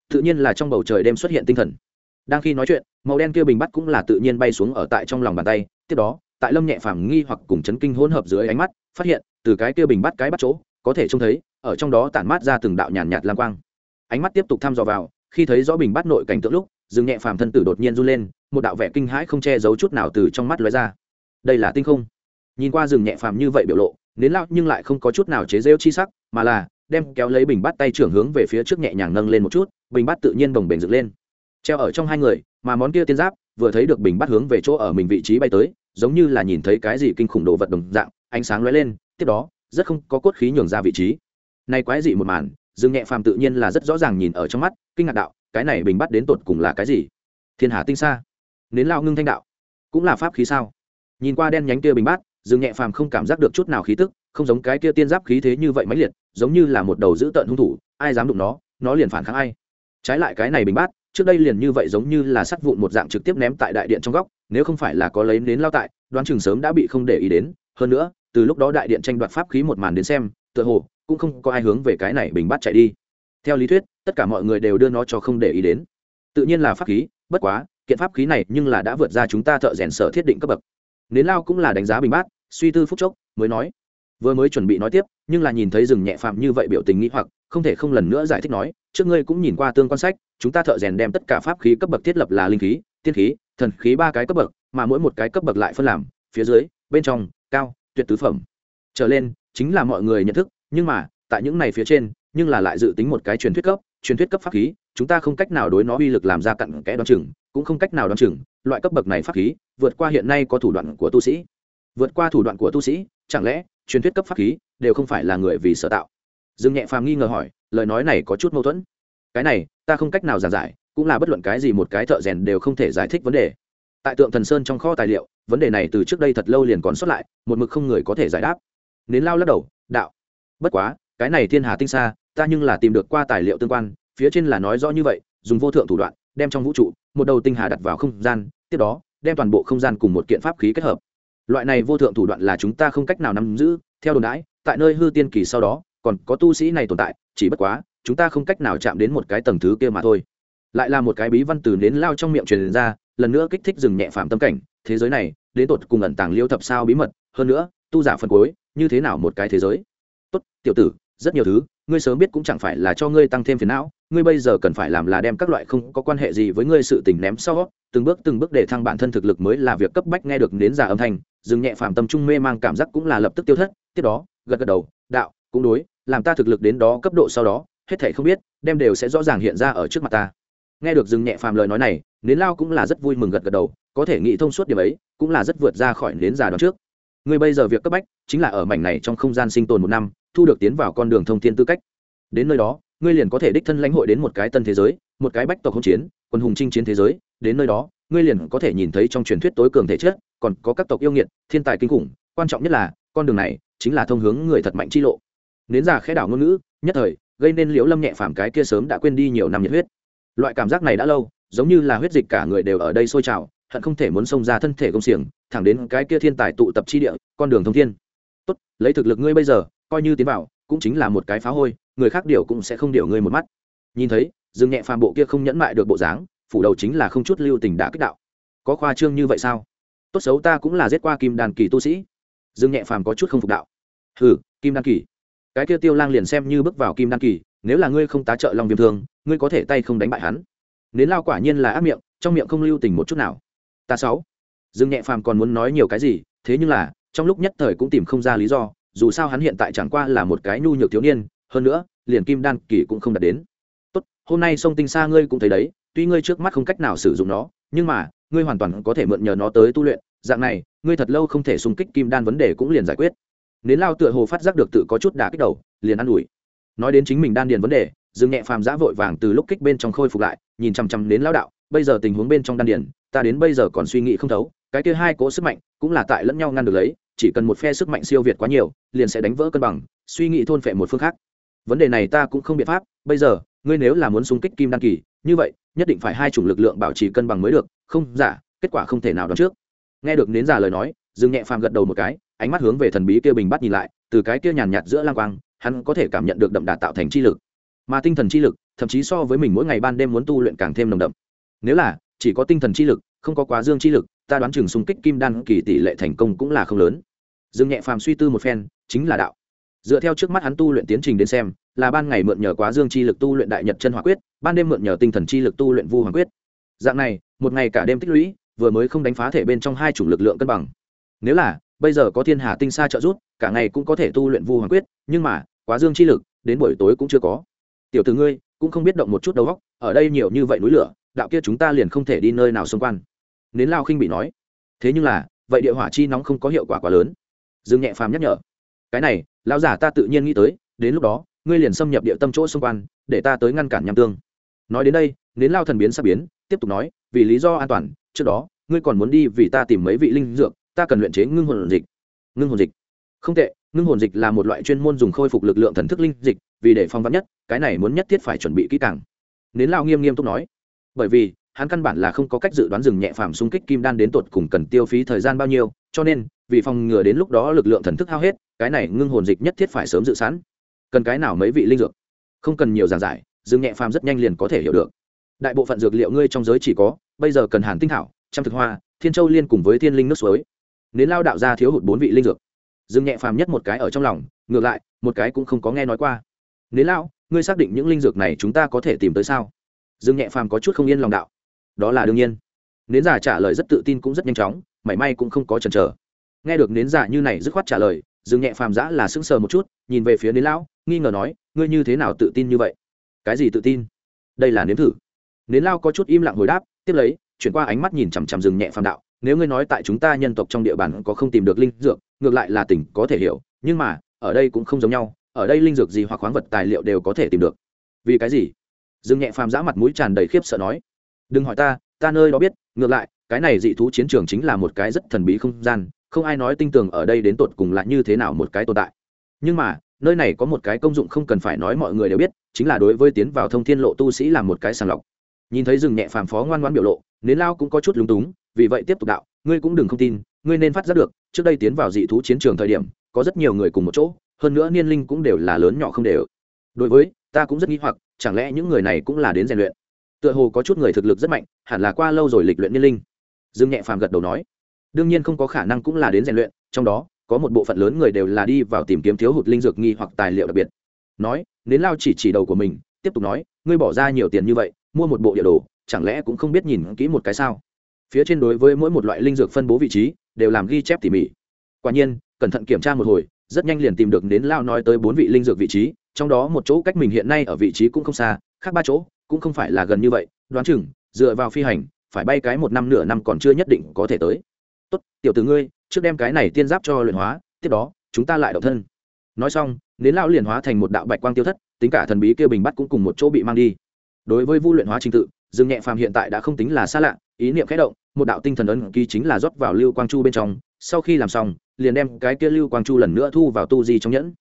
S1: Tự nhiên là trong bầu trời đêm xuất hiện tinh thần. Đang khi nói chuyện màu đen kia bình bắt cũng là tự nhiên bay xuống ở tại trong lòng bàn tay tiếp đó tại lâm nhẹ phàm nghi hoặc cùng chấn kinh hỗn hợp dưới ánh mắt phát hiện từ cái kia bình bắt cái bắt chỗ có thể trông thấy ở trong đó tản mát ra từng đạo nhàn nhạt, lam quang. Ánh mắt tiếp tục thăm dò vào khi thấy rõ bình bắt nội cảnh tượng lúc dừng nhẹ phàm thân tử đột nhiên run lên một đạo vẻ kinh hãi không che giấu chút nào từ trong mắt lóe ra. Đây là tinh không. Nhìn qua rừng nhẹ phàm như vậy biểu lộ nến lao nhưng lại không có chút nào chế rêu chi sắc mà là đem kéo lấy bình bát tay trưởng hướng về phía trước nhẹ nhàng nâng lên một chút, bình bát tự nhiên bồng bềnh dựng lên. Treo ở trong hai người, mà món kia tiên giáp vừa thấy được bình bát hướng về chỗ ở mình vị trí bay tới, giống như là nhìn thấy cái gì kinh khủng đồ vật đồng dạng, ánh sáng lóe lên, tiếp đó, rất không có cốt khí nhường ra vị trí. Nay quái dị một màn, dương nhẹ phàm tự nhiên là rất rõ ràng nhìn ở trong mắt, kinh ngạc đạo, cái này bình bắt đến tột cùng là cái gì? Thiên hà tinh xa nến lao ngưng thanh đạo. Cũng là pháp khí sao? Nhìn qua đen nhánh kia bình bát dương nhẹ phàm không cảm giác được chút nào khí tức, không giống cái kia tiên giáp khí thế như vậy mãnh liệt, giống như là một đầu dữ tợn hung thủ, ai dám đụng nó nó liền phản kháng ai. Trái lại cái này bình bát, trước đây liền như vậy giống như là sắt vụn một dạng trực tiếp ném tại đại điện trong góc, nếu không phải là có lấy nến lao tại, đoán chừng sớm đã bị không để ý đến. Hơn nữa, từ lúc đó đại điện tranh đoạt pháp khí một màn đến xem, tựa hồ cũng không có ai hướng về cái này bình bát chạy đi. Theo lý thuyết, tất cả mọi người đều đưa nó cho không để ý đến. Tự nhiên là pháp khí, bất quá, kiện pháp khí này nhưng là đã vượt ra chúng ta thợ rèn sở thiết định cấp bậc nến lao cũng là đánh giá bình bát, suy tư phúc chốc, mới nói. Vừa mới chuẩn bị nói tiếp, nhưng là nhìn thấy rừng nhẹ phạm như vậy biểu tình nghĩ hoặc, không thể không lần nữa giải thích nói, trước ngươi cũng nhìn qua tương quan sách, chúng ta thợ rèn đem tất cả pháp khí cấp bậc thiết lập là linh khí, tiên khí, thần khí ba cái cấp bậc, mà mỗi một cái cấp bậc lại phân làm, phía dưới, bên trong, cao, tuyệt tứ phẩm. Trở lên, chính là mọi người nhận thức, nhưng mà, tại những này phía trên, nhưng là lại dự tính một cái truyền thuyết cấp, truyền thuyết cấp pháp khí chúng ta không cách nào đối nó uy lực làm ra cặn kẽ đoán chừng, cũng không cách nào đoán chừng, loại cấp bậc này pháp khí, vượt qua hiện nay có thủ đoạn của tu sĩ. Vượt qua thủ đoạn của tu sĩ, chẳng lẽ truyền thuyết cấp pháp khí đều không phải là người vì sở tạo? Dương nhẹ phàm nghi ngờ hỏi, lời nói này có chút mâu thuẫn. Cái này, ta không cách nào giảng giải, cũng là bất luận cái gì một cái thợ rèn đều không thể giải thích vấn đề. Tại tượng thần sơn trong kho tài liệu, vấn đề này từ trước đây thật lâu liền còn xuất lại, một mực không người có thể giải đáp. Nến lao lắc đầu, đạo, bất quá, cái này thiên hà tinh xa, ta nhưng là tìm được qua tài liệu tương quan phía trên là nói rõ như vậy, dùng vô thượng thủ đoạn, đem trong vũ trụ, một đầu tinh hà đặt vào không gian, tiếp đó, đem toàn bộ không gian cùng một kiện pháp khí kết hợp. Loại này vô thượng thủ đoạn là chúng ta không cách nào nắm giữ, theo đồn đãi, tại nơi hư tiên kỳ sau đó, còn có tu sĩ này tồn tại, chỉ bất quá, chúng ta không cách nào chạm đến một cái tầng thứ kia mà thôi. Lại là một cái bí văn từ đến lao trong miệng truyền ra, lần nữa kích thích dừng nhẹ phạm tâm cảnh, thế giới này, đến tột cùng ẩn tàng liêu thập sao bí mật, hơn nữa, tu giả phân cuối, như thế nào một cái thế giới? Tốt, tiểu tử, rất nhiều thứ ngươi sớm biết cũng chẳng phải là cho ngươi tăng thêm phiền não, ngươi bây giờ cần phải làm là đem các loại không có quan hệ gì với ngươi sự tình ném sau, từng bước từng bước để thăng bản thân thực lực mới là việc cấp bách nghe được đến giả âm thanh, dừng nhẹ phàm tâm trung mê mang cảm giác cũng là lập tức tiêu thất, tiếp đó, gật gật đầu, đạo, cũng đối, làm ta thực lực đến đó cấp độ sau đó, hết thảy không biết, đem đều sẽ rõ ràng hiện ra ở trước mặt ta. Nghe được dừng nhẹ phàm lời nói này, nến lao cũng là rất vui mừng gật gật đầu, có thể nghĩ thông suốt điểm ấy, cũng là rất vượt ra khỏi nến giả đó trước ngươi bây giờ việc cấp bách chính là ở mảnh này trong không gian sinh tồn một năm, thu được tiến vào con đường thông thiên tư cách. Đến nơi đó, ngươi liền có thể đích thân lãnh hội đến một cái tân thế giới, một cái bách tộc hỗn chiến, quân hùng chinh chiến thế giới. Đến nơi đó, ngươi liền có thể nhìn thấy trong truyền thuyết tối cường thể chất, còn có các tộc yêu nghiệt, thiên tài kinh khủng. Quan trọng nhất là, con đường này chính là thông hướng người thật mạnh chi lộ. Nến già khẽ đảo ngôn ngữ, nhất thời, gây nên liễu lâm nhẹ phàm cái kia sớm đã quên đi nhiều năm nhiệt huyết. Loại cảm giác này đã lâu, giống như là huyết dịch cả người đều ở đây sôi trào hận không thể muốn xông ra thân thể công xiềng, thẳng đến cái kia thiên tài tụ tập chi địa, con đường thông thiên. Tốt, lấy thực lực ngươi bây giờ, coi như tiến vào, cũng chính là một cái phá hôi, người khác điều cũng sẽ không điều ngươi một mắt. Nhìn thấy, dương nhẹ phàm bộ kia không nhẫn mại được bộ dáng, phủ đầu chính là không chút lưu tình đã kích đạo. Có khoa trương như vậy sao? Tốt xấu ta cũng là giết qua kim đàn kỳ tu sĩ. Dương nhẹ phàm có chút không phục đạo. Hừ, kim đan kỳ. Cái kia tiêu lang liền xem như bước vào kim đan kỳ, nếu là ngươi không tá trợ lòng viêm thương, ngươi có thể tay không đánh bại hắn. Nến lao quả nhiên là ác miệng, trong miệng không lưu tình một chút nào ta sáu. Dương nhẹ phàm còn muốn nói nhiều cái gì, thế nhưng là, trong lúc nhất thời cũng tìm không ra lý do, dù sao hắn hiện tại chẳng qua là một cái nhu nhược thiếu niên, hơn nữa, liền kim đan kỳ cũng không đạt đến. Tốt, hôm nay sông tinh xa ngươi cũng thấy đấy, tuy ngươi trước mắt không cách nào sử dụng nó, nhưng mà, ngươi hoàn toàn có thể mượn nhờ nó tới tu luyện, dạng này, ngươi thật lâu không thể xung kích kim đan vấn đề cũng liền giải quyết. Nến lao tựa hồ phát giác được tự có chút đả kích đầu, liền ă n ủi. Nói đến chính mình đan điền vấn đề, dương nhẹ phàm giã vội vàng từ lúc kích bên trong khôi phục lại, nhìn chằm chằm đến lao đạo bây giờ tình huống bên trong đan điền, ta đến bây giờ còn suy nghĩ không thấu, cái kia hai cỗ sức mạnh cũng là tại lẫn nhau ngăn được lấy, chỉ cần một phe sức mạnh siêu việt quá nhiều, liền sẽ đánh vỡ cân bằng, suy nghĩ thôn phệ một phương khác. Vấn đề này ta cũng không biện pháp, bây giờ, ngươi nếu là muốn xung kích kim đan kỳ, như vậy, nhất định phải hai chủng lực lượng bảo trì cân bằng mới được, không, giả, kết quả không thể nào đoán trước. Nghe được nến giả lời nói, dương nhẹ phàm gật đầu một cái, ánh mắt hướng về thần bí kia bình bắt nhìn lại, từ cái kia nhàn nhạt giữa lang quang, hắn có thể cảm nhận được đậm đà tạo thành chi lực. Mà tinh thần chi lực, thậm chí so với mình mỗi ngày ban đêm muốn tu luyện càng thêm nồng đậm nếu là, chỉ có tinh thần chi lực, không có quá dương chi lực, ta đoán chừng xung kích kim đan kỳ tỷ lệ thành công cũng là không lớn. Dương nhẹ phàm suy tư một phen, chính là đạo. Dựa theo trước mắt hắn tu luyện tiến trình đến xem, là ban ngày mượn nhờ quá dương chi lực tu luyện đại nhật chân hỏa quyết, ban đêm mượn nhờ tinh thần chi lực tu luyện vu hoàng quyết. Dạng này, một ngày cả đêm tích lũy, vừa mới không đánh phá thể bên trong hai chủng lực lượng cân bằng. Nếu là, bây giờ có thiên hà tinh xa trợ giúp, cả ngày cũng có thể tu luyện vu hoàng quyết, nhưng mà, quá dương chi lực, đến buổi tối cũng chưa có. Tiểu từ ngươi, cũng không biết động một chút đầu góc ở đây nhiều như vậy núi lửa đạo kia chúng ta liền không thể đi nơi nào xung quanh. Nến lao khinh bị nói, thế nhưng là, vậy địa hỏa chi nóng không có hiệu quả quá lớn. Dương nhẹ phàm nhắc nhở, cái này, lão giả ta tự nhiên nghĩ tới, đến lúc đó, ngươi liền xâm nhập địa tâm chỗ xung quanh, để ta tới ngăn cản nham tương. Nói đến đây, nến lao thần biến sắp biến, tiếp tục nói, vì lý do an toàn, trước đó, ngươi còn muốn đi vì ta tìm mấy vị linh dược, ta cần luyện chế ngưng hồn dịch. Ngưng hồn dịch? Không tệ, ngưng hồn dịch là một loại chuyên môn dùng khôi phục lực lượng thần thức linh dịch, vì để phong vắn nhất, cái này muốn nhất thiết phải chuẩn bị kỹ càng. Nến lao nghiêm nghiêm túc nói bởi vì, hắn căn bản là không có cách dự đoán dừng nhẹ phàm xung kích kim đan đến tột cùng cần tiêu phí thời gian bao nhiêu, cho nên, vì phòng ngừa đến lúc đó lực lượng thần thức hao hết, cái này ngưng hồn dịch nhất thiết phải sớm dự sẵn. Cần cái nào mấy vị linh dược? Không cần nhiều giảng giải dừng nhẹ phàm rất nhanh liền có thể hiểu được. Đại bộ phận dược liệu ngươi trong giới chỉ có, bây giờ cần hàn tinh thảo, trăm thực hoa, thiên châu liên cùng với thiên linh nước suối. Nến lao đạo ra thiếu hụt bốn vị linh dược. Dừng nhẹ phàm nhất một cái ở trong lòng, ngược lại, một cái cũng không có nghe nói qua. Nến lao, ngươi xác định những linh dược này chúng ta có thể tìm tới sao? Dương nhẹ phàm có chút không yên lòng đạo. Đó là đương nhiên. Nến giả trả lời rất tự tin cũng rất nhanh chóng, mảy may cũng không có chần chờ. Nghe được nến giả như này dứt khoát trả lời, dương nhẹ phàm giã là sững sờ một chút, nhìn về phía nến lão, nghi ngờ nói, ngươi như thế nào tự tin như vậy? Cái gì tự tin? Đây là nếm thử. Nến lao có chút im lặng hồi đáp, tiếp lấy, chuyển qua ánh mắt nhìn chằm chằm rừng nhẹ phàm đạo, nếu ngươi nói tại chúng ta nhân tộc trong địa bàn có không tìm được linh dược, ngược lại là tỉnh có thể hiểu, nhưng mà, ở đây cũng không giống nhau, ở đây linh dược gì hoặc khoáng vật tài liệu đều có thể tìm được. Vì cái gì? Dương nhẹ phàm giã mặt mũi tràn đầy khiếp sợ nói, đừng hỏi ta ta nơi đó biết, ngược lại, cái này dị thú chiến trường chính là một cái rất thần bí không gian, không ai nói tinh tường ở đây đến tột cùng là như thế nào một cái tồn tại. Nhưng mà, nơi này có một cái công dụng không cần phải nói mọi người đều biết, chính là đối với tiến vào thông thiên lộ tu sĩ là một cái sàng lọc. Nhìn thấy rừng nhẹ phàm phó ngoan ngoan biểu lộ, nến lao cũng có chút lúng túng, vì vậy tiếp tục đạo, ngươi cũng đừng không tin, ngươi nên phát giác được, trước đây tiến vào dị thú chiến trường thời điểm, có rất nhiều người cùng một chỗ, hơn nữa niên linh cũng đều là lớn nhỏ không đều đối với, ta cũng rất nghi hoặc, chẳng lẽ những người này cũng là đến rèn luyện? Tựa hồ có chút người thực lực rất mạnh, hẳn là qua lâu rồi lịch luyện niên linh. Dương nhẹ phàm gật đầu nói. Đương nhiên không có khả năng cũng là đến rèn luyện, trong đó, có một bộ phận lớn người đều là đi vào tìm kiếm thiếu hụt linh dược nghi hoặc tài liệu đặc biệt. Nói nến lao chỉ chỉ đầu của mình, tiếp tục nói, ngươi bỏ ra nhiều tiền như vậy, mua một bộ địa đồ, chẳng lẽ cũng không biết nhìn kỹ một cái sao? Phía trên đối với mỗi một loại linh dược phân bố vị trí, đều làm ghi chép tỉ mỉ. Quả nhiên, cẩn thận kiểm tra một hồi, rất nhanh liền tìm được đến lao nói tới bốn vị linh dược vị trí trong đó một chỗ cách mình hiện nay ở vị trí cũng không xa, khác ba chỗ, cũng không phải là gần như vậy. Đoán chừng, dựa vào phi hành, phải bay cái một năm nửa năm còn chưa nhất định có thể tới. Tốt, tiểu tử ngươi, trước đem cái này tiên giáp cho luyện hóa, tiếp đó, chúng ta lại động thân. Nói xong, nến lao liền hóa thành một đạo bạch quang tiêu thất, tính cả thần bí kia bình bắt cũng cùng một chỗ bị mang đi. Đối với vu luyện hóa trình tự, dương nhẹ phàm hiện tại đã không tính là xa lạ, ý niệm khẽ động, một đạo tinh thần ấn ký chính là rót vào lưu quang chu bên trong, sau khi làm xong, liền đem cái kia lưu quang chu lần nữa thu vào tu di trong nhẫn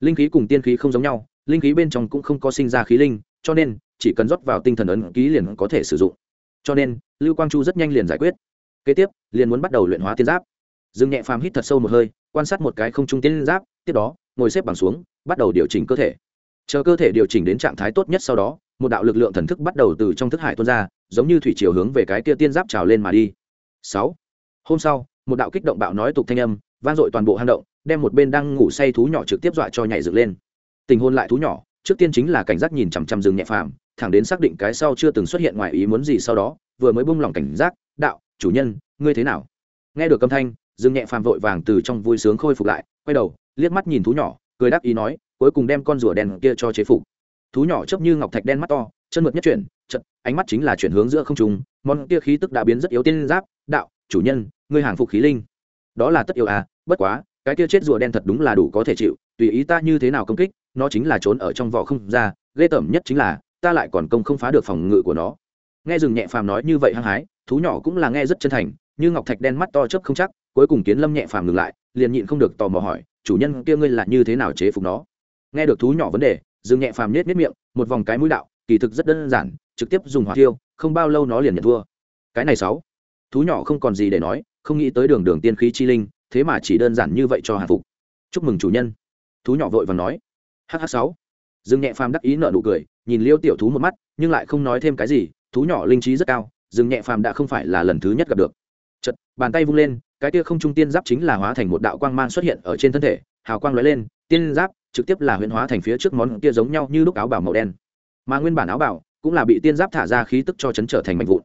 S1: linh khí cùng tiên khí không giống nhau, linh khí bên trong cũng không có sinh ra khí linh, cho nên, chỉ cần rót vào tinh thần ấn ký liền có thể sử dụng. Cho nên, lưu quang chu rất nhanh liền giải quyết. Kế tiếp, liền muốn bắt đầu luyện hóa tiên giáp. Dương nhẹ phàm hít thật sâu một hơi, quan sát một cái không trung tiên giáp, tiếp đó, ngồi xếp bằng xuống, bắt đầu điều chỉnh cơ thể. Chờ cơ thể điều chỉnh đến trạng thái tốt nhất sau đó, một đạo lực lượng thần thức bắt đầu từ trong thức hải tuôn ra, giống như thủy chiều hướng về cái kia tiên giáp trào lên mà đi. Sáu. Hôm sau, một đạo kích động bạo nói tục thanh âm, vang dội toàn bộ hang động đem một bên đang ngủ say thú nhỏ trực tiếp dọa cho nhảy dựng lên. Tình hôn lại thú nhỏ, trước tiên chính là cảnh giác nhìn chằm chằm rừng nhẹ phàm, thẳng đến xác định cái sau chưa từng xuất hiện ngoài ý muốn gì sau đó, vừa mới bung lòng cảnh giác, đạo, chủ nhân, ngươi thế nào? Nghe được âm thanh, rừng nhẹ phàm vội vàng từ trong vui sướng khôi phục lại, quay đầu, liếc mắt nhìn thú nhỏ, cười đáp ý nói, cuối cùng đem con rùa đen kia cho chế phục. Thú nhỏ chấp như ngọc thạch đen mắt to, chân mượt nhất chuyển chật ánh mắt chính là chuyển hướng giữa không trung, món kia khí tức đã biến rất yếu tiên giáp, đạo, chủ nhân, ngươi hàng phục khí linh. Đó là tất yếu à bất quá cái kia chết rùa đen thật đúng là đủ có thể chịu, tùy ý ta như thế nào công kích, nó chính là trốn ở trong vỏ không ra, ghê tởm nhất chính là, ta lại còn công không phá được phòng ngự của nó. Nghe rừng nhẹ phàm nói như vậy hăng hái, thú nhỏ cũng là nghe rất chân thành như ngọc thạch đen mắt to chớp không chắc, cuối cùng kiến lâm nhẹ phàm ngừng lại, liền nhịn không được tò mò hỏi, chủ nhân kia ngươi là như thế nào chế phục nó? Nghe được thú nhỏ vấn đề rừng nhẹ phàm nhếch nhếch miệng, một vòng cái mũi đạo, kỳ thực rất đơn giản, trực tiếp dùng hỏa tiêu không bao lâu nó liền nhận thua. Cái này sáu, thú nhỏ không còn gì để nói, không nghĩ tới đường đường tiên khí chi linh thế mà chỉ đơn giản như vậy cho hàng phục. Chúc mừng chủ nhân. Thú nhỏ vội và nói. Hh sáu. Dương nhẹ phàm đắc ý nợ nụ cười, nhìn liêu tiểu thú một mắt, nhưng lại không nói thêm cái gì, thú nhỏ linh trí rất cao, dương nhẹ phàm đã không phải là lần thứ nhất gặp được. Chật bàn tay vung lên, cái tia không trung tiên giáp chính là hóa thành một đạo quang mang xuất hiện ở trên thân thể, hào quang lóe lên, tiên giáp trực tiếp là huyễn hóa thành phía trước món kia giống nhau như lúc áo bảo màu đen. Mà nguyên bản áo bảo cũng là bị tiên giáp thả ra khí tức cho chấn trở thành mạnh vụn.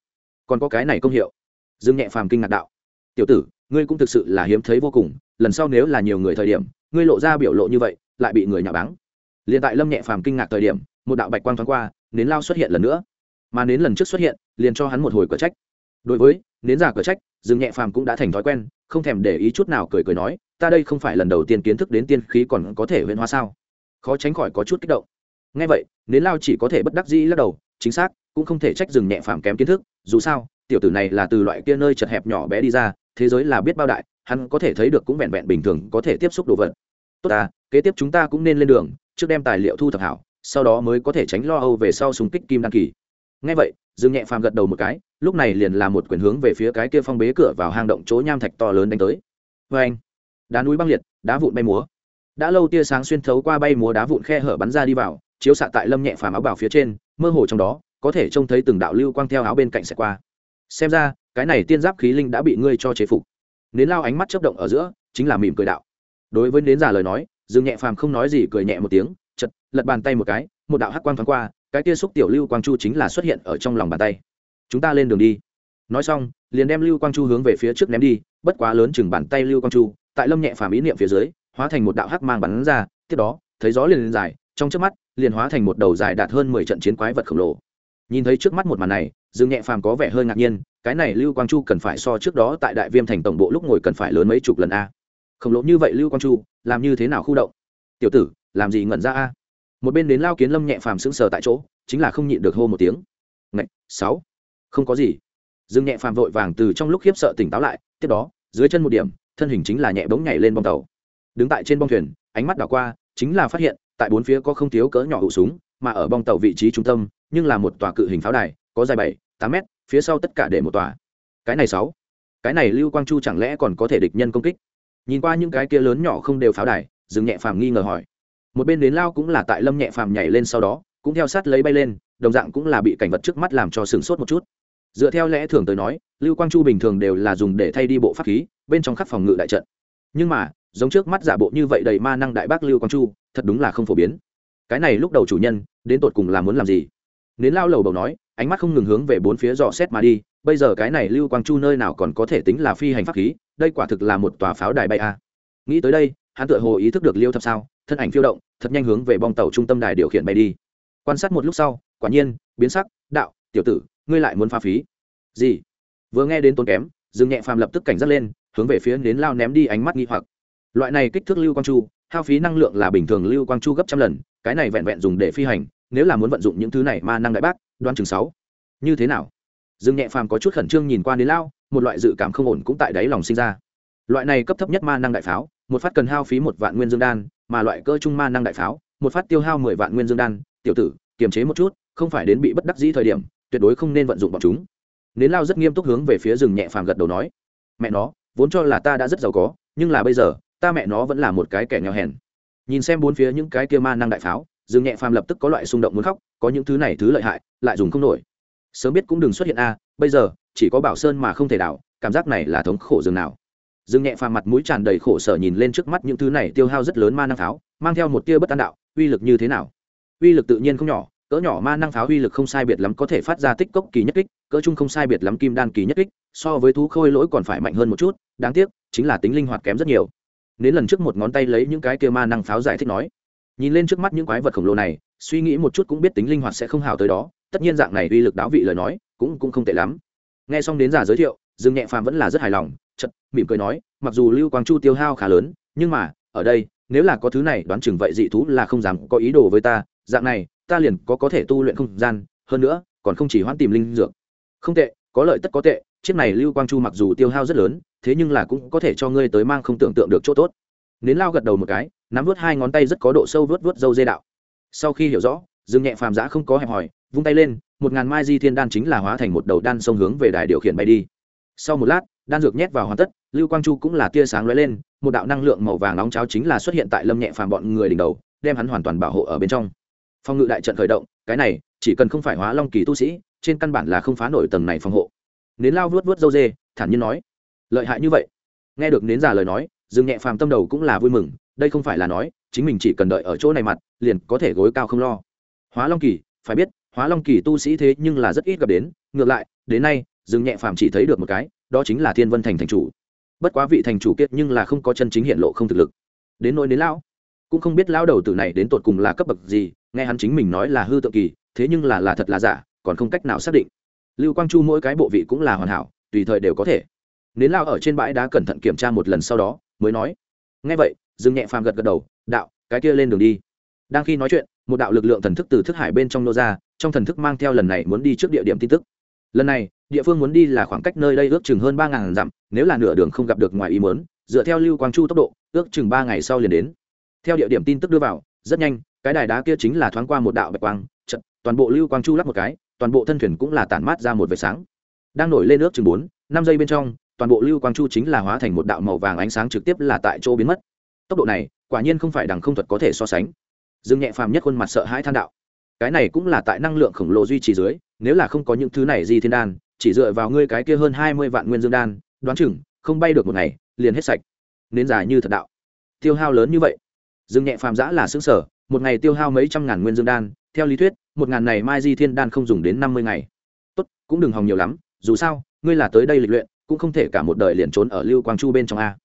S1: Còn có cái này công hiệu. Dương nhẹ phàm kinh ngạc đạo. Tiểu tử ngươi cũng thực sự là hiếm thấy vô cùng, lần sau nếu là nhiều người thời điểm, ngươi lộ ra biểu lộ như vậy, lại bị người nhà báng. Liền tại lâm nhẹ phàm kinh ngạc thời điểm, một đạo bạch quang thoáng qua, nến lao xuất hiện lần nữa. Mà nến lần trước xuất hiện, liền cho hắn một hồi cờ trách. Đối với nến giả cờ trách, dương nhẹ phàm cũng đã thành thói quen, không thèm để ý chút nào cười cười nói, ta đây không phải lần đầu tiên kiến thức đến tiên khí còn có thể huyễn hóa sao? Khó tránh khỏi có chút kích động. Ngay vậy, nến lao chỉ có thể bất đắc dĩ lắc đầu, chính xác, cũng không thể trách Dừng nhẹ phàm kém kiến thức, dù sao, tiểu tử này là từ loại kia nơi chật hẹp nhỏ bé đi ra thế giới là biết bao đại, hắn có thể thấy được cũng vẹn vẹn bình thường, có thể tiếp xúc đồ vật. Tốt ta, kế tiếp chúng ta cũng nên lên đường, trước đem tài liệu thu thập hảo, sau đó mới có thể tránh lo âu về sau súng kích kim đăng kỳ. Ngay vậy, dương nhẹ phàm gật đầu một cái, lúc này liền làm một quyển hướng về phía cái kia phong bế cửa vào hang động chỗ nham thạch to lớn đánh tới. Vê anh, đá núi băng liệt, đá vụn bay múa. Đã lâu tia sáng xuyên thấu qua bay múa đá vụn khe hở bắn ra đi vào, chiếu xạ tại lâm nhẹ phàm áo bảo phía trên, mơ hồ trong đó, có thể trông thấy từng đạo lưu quang theo áo bên cạnh sẽ qua xem ra, cái này tiên giáp khí linh đã bị ngươi cho chế phục. Nến lao ánh mắt chớp động ở giữa, chính là mỉm cười đạo. Đối với nến giả lời nói, dương nhẹ phàm không nói gì cười nhẹ một tiếng chật lật bàn tay một cái, một đạo hắc quang thoáng qua, cái tia xúc tiểu lưu quang chu chính là xuất hiện ở trong lòng bàn tay. Chúng ta lên đường đi. Nói xong, liền đem lưu quang chu hướng về phía trước ném đi, bất quá lớn chừng bàn tay lưu quang chu, tại lâm nhẹ phàm ý niệm phía dưới, hóa thành một đạo hắc mang bắn ra, tiếp đó, thấy gió liền lên dài, trong trước mắt, liền hóa thành một đầu dài đạt hơn mười trận chiến quái vật khổng lồ. Nhìn thấy trước mắt một màn này dương nhẹ phàm có vẻ hơi ngạc nhiên, cái này lưu quang chu cần phải so trước đó tại đại viêm thành tổng bộ lúc ngồi cần phải lớn mấy chục lần a. Khổng lồ như vậy lưu quang chu, làm như thế nào khu động? Tiểu tử, làm gì ngẩn ra a? Một bên đến lao kiến lâm nhẹ phàm sững sờ tại chỗ, chính là không nhịn được hô một tiếng. Ngạch, sáu. Không có gì. Dương nhẹ phàm vội vàng từ trong lúc khiếp sợ tỉnh táo lại, tiếp đó, dưới chân một điểm, thân hình chính là nhẹ bỗng nhảy lên bong tàu. Đứng tại trên bong thuyền, ánh mắt đảo qua, chính là phát hiện, tại bốn phía có không thiếu cỡ nhỏ hụ súng, mà ở bong tàu vị trí trung tâm, nhưng là một tòa cự hình pháo đài có dài bảy, tám mét, phía sau tất cả để một tòa. Cái này sáu. Cái này lưu quang chu chẳng lẽ còn có thể địch nhân công kích? Nhìn qua những cái kia lớn nhỏ không đều pháo đài dừng nhẹ phàm nghi ngờ hỏi. Một bên đến lao cũng là tại lâm nhẹ phàm nhảy lên sau đó, cũng theo sát lấy bay lên, đồng dạng cũng là bị cảnh vật trước mắt làm cho sửng sốt một chút. Dựa theo lẽ thường tới nói, lưu quang chu bình thường đều là dùng để thay đi bộ pháp khí, bên trong khắc phòng ngự đại trận. Nhưng mà, giống trước mắt giả bộ như vậy đầy ma năng đại bác lưu quang chu, thật đúng là không phổ biến. Cái này lúc đầu chủ nhân, đến tột cùng là muốn làm gì? Nến lao lầu bầu nói ánh mắt không ngừng hướng về bốn phía dò xét mà đi, bây giờ cái này lưu quang chu nơi nào còn có thể tính là phi hành pháp khí, đây quả thực là một tòa pháo đài bay a. Nghĩ tới đây, hắn tựa hồ ý thức được liêu thập sao, thân ảnh phiêu động, thật nhanh hướng về bong tàu trung tâm đài điều khiển bay đi. Quan sát một lúc sau, quả nhiên, biến sắc, đạo, tiểu tử, ngươi lại muốn phá phí? Gì? Vừa nghe đến tốn kém, dương nhẹ phàm lập tức cảnh giác lên, hướng về phía nến lao ném đi ánh mắt nghi hoặc. Loại này kích thước lưu quang chu, hao phí năng lượng là bình thường lưu quang chu gấp trăm lần, cái này vẹn vẹn dùng để phi hành nếu là muốn vận dụng những thứ này ma năng đại bác, đoan chừng sáu. Như thế nào? Dương nhẹ phàm có chút khẩn trương nhìn qua đến lao, một loại dự cảm không ổn cũng tại đáy lòng sinh ra. Loại này cấp thấp nhất ma năng đại pháo, một phát cần hao phí một vạn nguyên dương đan, mà loại cơ trung ma năng đại pháo, một phát tiêu hao mười vạn nguyên dương đan, tiểu tử, kiềm chế một chút, không phải đến bị bất đắc dĩ thời điểm, tuyệt đối không nên vận dụng bọn chúng. Nến lao rất nghiêm túc hướng về phía rừng nhẹ phàm gật đầu nói, mẹ nó, vốn cho là ta đã rất giàu có, nhưng là bây giờ, ta mẹ nó vẫn là một cái kẻ nghèo hèn. Nhìn xem bốn phía những cái kia ma năng đại pháo Dương nhẹ phàm lập tức có loại xung động muốn khóc, có những thứ này thứ lợi hại, lại dùng không nổi. Sớm biết cũng đừng xuất hiện a, bây giờ, chỉ có bảo sơn mà không thể đảo, cảm giác này là thống khổ dường nào. Dương nhẹ phàm mặt mũi tràn đầy khổ sở nhìn lên trước mắt những thứ này tiêu hao rất lớn ma năng pháo, mang theo một tia bất an đạo, uy lực như thế nào? Uy lực tự nhiên không nhỏ, cỡ nhỏ ma năng pháo uy lực không sai biệt lắm có thể phát ra tích cốc kỳ nhất kích, cỡ chung không sai biệt lắm kim đan kỳ nhất kích, so với thú khôi lỗi còn phải mạnh hơn một chút, đáng tiếc, chính là tính linh hoạt kém rất nhiều. Đến lần trước một ngón tay lấy những cái kia ma năng pháo giải thích nói nhìn lên trước mắt những quái vật khổng lồ này, suy nghĩ một chút cũng biết tính linh hoạt sẽ không hào tới đó, tất nhiên dạng này uy lực đáo vị lời nói cũng cũng không tệ lắm. Nghe xong đến giả giới thiệu, dương nhẹ phàm vẫn là rất hài lòng chật mỉm cười nói, mặc dù lưu quang chu tiêu hao khá lớn, nhưng mà, ở đây, nếu là có thứ này, đoán chừng vậy dị thú là không dám có ý đồ với ta, dạng này, ta liền có có thể tu luyện không gian, hơn nữa, còn không chỉ hoãn tìm linh dược. Không tệ, có lợi tất có tệ, chiếc này lưu quang chu mặc dù tiêu hao rất lớn, thế nhưng là cũng có thể cho ngươi tới mang không tưởng tượng được chỗ tốt. Nến lao gật đầu một cái nắm vớt hai ngón tay rất có độ sâu vớt vớt dâu dê đạo. Sau khi hiểu rõ, dương nhẹ phàm giã không có hẹp hòi, vung tay lên, một ngàn mai di thiên đan chính là hóa thành một đầu đan sông hướng về đài điều khiển bay đi. Sau một lát, đan dược nhét vào hoàn tất, lưu quang chu cũng là tia sáng lóe lên, một đạo năng lượng màu vàng nóng cháo chính là xuất hiện tại lâm nhẹ phàm bọn người đỉnh đầu, đem hắn hoàn toàn bảo hộ ở bên trong. Phòng ngự đại trận khởi động, cái này, chỉ cần không phải hóa long kỳ tu sĩ, trên căn bản là không phá nổi tầng này phòng hộ. Nến lao vuốt vuốt dâu dê, thản nhiên nói, lợi hại như vậy. Nghe được nến giả lời nói, dương nhẹ phàm tâm đầu cũng là vui mừng đây không phải là nói, chính mình chỉ cần đợi ở chỗ này mặt, liền có thể gối cao không lo. Hóa long kỳ, phải biết, hóa long kỳ tu sĩ thế nhưng là rất ít gặp đến, ngược lại, đến nay Dừng nhẹ phàm chỉ thấy được một cái, đó chính là thiên vân thành thành chủ. Bất quá vị thành chủ kiệt nhưng là không có chân chính hiện lộ không thực lực. Đến nỗi đến lão, cũng không biết lão đầu tử này đến tột cùng là cấp bậc gì, nghe hắn chính mình nói là hư tượng kỳ, thế nhưng là là thật là giả, còn không cách nào xác định. Lưu quang chu mỗi cái bộ vị cũng là hoàn hảo, tùy thời đều có thể. Nến lao ở trên bãi đá cẩn thận kiểm tra một lần sau đó, mới nói ngay vậy dương nhẹ phàm gật gật đầu, đạo, cái kia lên đường đi. Đang khi nói chuyện, một đạo lực lượng thần thức từ thức hải bên trong nô ra, trong thần thức mang theo lần này muốn đi trước địa điểm tin tức. Lần này, địa phương muốn đi là khoảng cách nơi đây ước chừng hơn ba ngàn dặm, nếu là nửa đường không gặp được ngoài ý muốn, dựa theo lưu quang chu tốc độ, ước chừng ba ngày sau liền đến. Theo địa điểm tin tức đưa vào, rất nhanh, cái đài đá kia chính là thoáng qua một đạo bạch quang trận toàn bộ lưu quang chu lắp một cái, toàn bộ thân thuyền cũng là tản mát ra một vệt sáng. Đang nổi lên ước chừng bốn, năm giây bên trong, toàn bộ lưu quang chu chính là hóa thành một đạo màu vàng ánh sáng trực tiếp là tại chỗ biến mất tốc độ này, quả nhiên không phải đằng không thuật có thể so sánh. Dương nhẹ phàm nhất khuôn mặt sợ hãi than đạo. Cái này cũng là tại năng lượng khổng lồ duy trì dưới, nếu là không có những thứ này gì thiên đan, chỉ dựa vào ngươi cái kia hơn hai mươi vạn nguyên dương đan, đoán chừng, không bay được một ngày, liền hết sạch. Nên dài như thật đạo. Tiêu hao lớn như vậy. Dương nhẹ phàm giã là xứng sở một ngày tiêu hao mấy trăm ngàn nguyên dương đan, theo lý thuyết, một ngàn này mai di thiên đan không dùng đến năm mươi ngày. Tốt, cũng đừng hòng nhiều lắm, dù sao, ngươi là tới đây lịch luyện, cũng không thể cả một đời liền trốn ở lưu quang chu bên trong a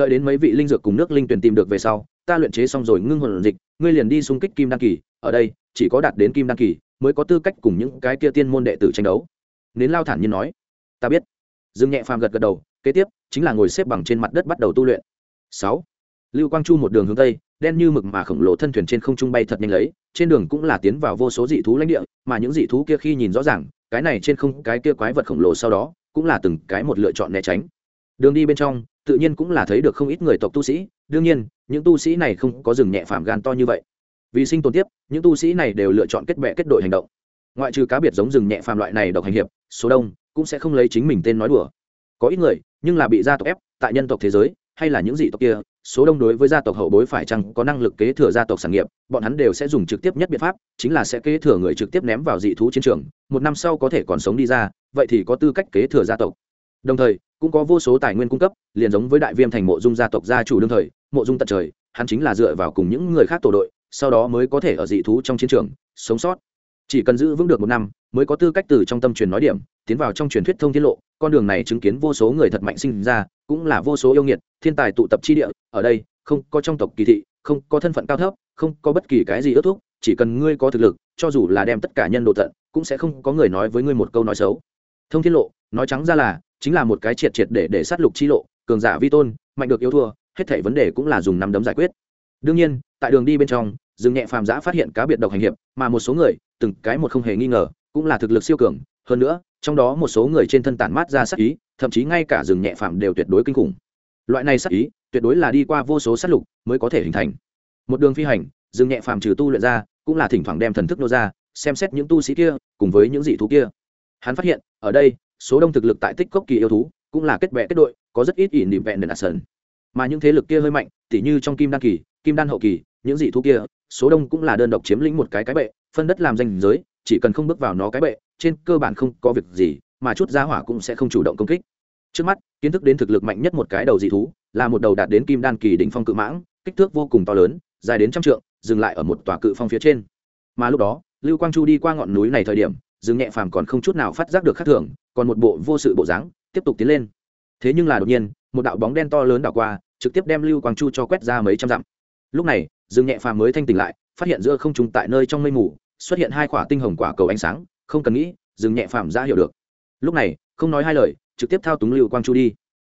S1: đợi đến mấy vị linh dược cùng nước linh tuyển tìm được về sau, ta luyện chế xong rồi ngưng hồn dịch, ngươi liền đi xung kích kim đan kỳ, ở đây, chỉ có đạt đến kim đan kỳ mới có tư cách cùng những cái kia tiên môn đệ tử tranh đấu. Nến lao thản nhiên nói. Ta biết. Dương nhẹ phàm gật gật đầu, kế tiếp chính là ngồi xếp bằng trên mặt đất bắt đầu tu luyện. Sáu. Lưu quang chu một đường hướng tây, đen như mực mà khổng lồ thân thuyền trên không trung bay thật nhanh lấy, trên đường cũng là tiến vào vô số dị thú lãnh địa, mà những dị thú kia khi nhìn rõ ràng, cái này trên không cái kia quái vật khổng lồ sau đó, cũng là từng cái một lựa chọn né tránh. Đường đi bên trong tự nhiên cũng là thấy được không ít người tộc tu sĩ, đương nhiên, những tu sĩ này không có rừng nhẹ phàm gan to như vậy. Vì sinh tồn tiếp, những tu sĩ này đều lựa chọn kết bệ kết đội hành động. Ngoại trừ cá biệt giống rừng nhẹ phàm loại này độc hành hiệp, số đông cũng sẽ không lấy chính mình tên nói đùa. Có ít người, nhưng là bị gia tộc ép, tại nhân tộc thế giới, hay là những dị tộc kia, số đông đối với gia tộc hậu bối phải chăng có năng lực kế thừa gia tộc sản nghiệp, bọn hắn đều sẽ dùng trực tiếp nhất biện pháp, chính là sẽ kế thừa người trực tiếp ném vào dị thú chiến trường, một năm sau có thể còn sống đi ra, vậy thì có tư cách kế thừa gia tộc. Đồng thời cũng có vô số tài nguyên cung cấp, liền giống với đại viêm thành mộ dung gia tộc gia chủ đương thời, mộ dung tận trời, hắn chính là dựa vào cùng những người khác tổ đội, sau đó mới có thể ở dị thú trong chiến trường, sống sót. Chỉ cần giữ vững được một năm, mới có tư cách từ trong tâm truyền nói điểm, tiến vào trong truyền thuyết thông tiết lộ, con đường này chứng kiến vô số người thật mạnh sinh ra, cũng là vô số yêu nghiệt, thiên tài tụ tập chi địa, ở đây, không có trong tộc kỳ thị, không có thân phận cao thấp, không có bất kỳ cái gì ước thúc, chỉ cần ngươi có thực lực, cho dù là đem tất cả nhân độ tận, cũng sẽ không có người nói với ngươi một câu nói xấu thông tiết lộ, nói trắng ra là, chính là một cái triệt triệt để để sát lục chi lộ, cường giả vi tôn, mạnh được yêu thua, hết thảy vấn đề cũng là dùng năm đấm giải quyết. Đương nhiên, tại đường đi bên trong dừng nhẹ phàm giã phát hiện cá biệt độc hành hiệp, mà một số người, từng cái một không hề nghi ngờ, cũng là thực lực siêu cường. Hơn nữa, trong đó một số người trên thân tản mát ra sát ý, thậm chí ngay cả rừng nhẹ phàm đều tuyệt đối kinh khủng. Loại này sát ý, tuyệt đối là đi qua vô số sát lục mới có thể hình thành. Một đường phi hành rừng nhẹ phàm trừ tu luyện ra, cũng là thỉnh thoảng đem thần thức nô ra, xem xét những tu sĩ kia, cùng với những dị thú kia hắn phát hiện, ở đây, số đông thực lực tại tích cốc kỳ yêu thú, cũng là kết bè kết đội, có rất ít ỷ niệm vẹn đền sơn mà những thế lực kia hơi mạnh, tỉ như trong kim đan kỳ, kim đan hậu kỳ, những dị thú kia, số đông cũng là đơn độc chiếm lĩnh một cái cái bệ, phân đất làm danh giới, chỉ cần không bước vào nó cái bệ, trên cơ bản không có việc gì, mà chút giá hỏa cũng sẽ không chủ động công kích. Trước mắt, kiến thức đến thực lực mạnh nhất một cái đầu dị thú, là một đầu đạt đến kim đan kỳ đỉnh phong cự mãng, kích thước vô cùng to lớn, dài đến trăm trượng, dừng lại ở một tòa cự phong phía trên. Mà lúc đó, lưu quang chu đi qua ngọn núi này thời điểm dừng nhẹ phàm còn không chút nào phát giác được khác thường, còn một bộ vô sự bộ dáng, tiếp tục tiến lên. Thế nhưng là đột nhiên, một đạo bóng đen to lớn đảo qua, trực tiếp đem lưu quang chu cho quét ra mấy trăm dặm. Lúc này dừng nhẹ phàm mới thanh tỉnh lại, phát hiện giữa không trung tại nơi trong mây mù, xuất hiện hai quả tinh hồng quả cầu ánh sáng, không cần nghĩ dừng nhẹ phàm ra hiểu được. Lúc này, không nói hai lời, trực tiếp thao túng lưu quang chu đi.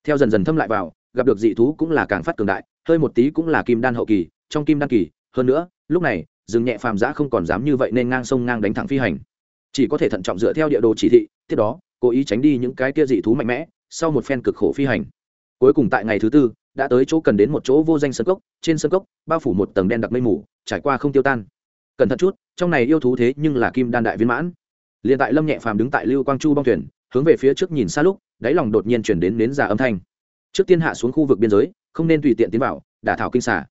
S1: Theo dần dần thâm lại vào, gặp được dị thú cũng là càng phát cường đại, hơi một tí cũng là kim đan hậu kỳ, trong kim đan kỳ, hơn nữa, lúc này dừng nhẹ phàm giã không còn dám như vậy nên ngang sông ngang đánh thẳng phi hành chỉ có thể thận trọng dựa theo địa đồ chỉ thị, tiếp đó, cố ý tránh đi những cái kia dị thú mạnh mẽ, sau một phen cực khổ phi hành. Cuối cùng tại ngày thứ tư, đã tới chỗ cần đến một chỗ vô danh sân cốc, trên sân cốc, bao phủ một tầng đen đặc mây mù, trải qua không tiêu tan. Cẩn thận chút, trong này yêu thú thế nhưng là kim đan đại viên mãn. Liền tại lâm nhẹ phàm đứng tại lưu quang chu bong thuyền, hướng về phía trước nhìn xa lúc, đáy lòng đột nhiên chuyển đến nến giả âm thanh. Trước tiên hạ xuống khu vực biên giới, không nên tùy tiện tiến vào, đả thảo kinh xả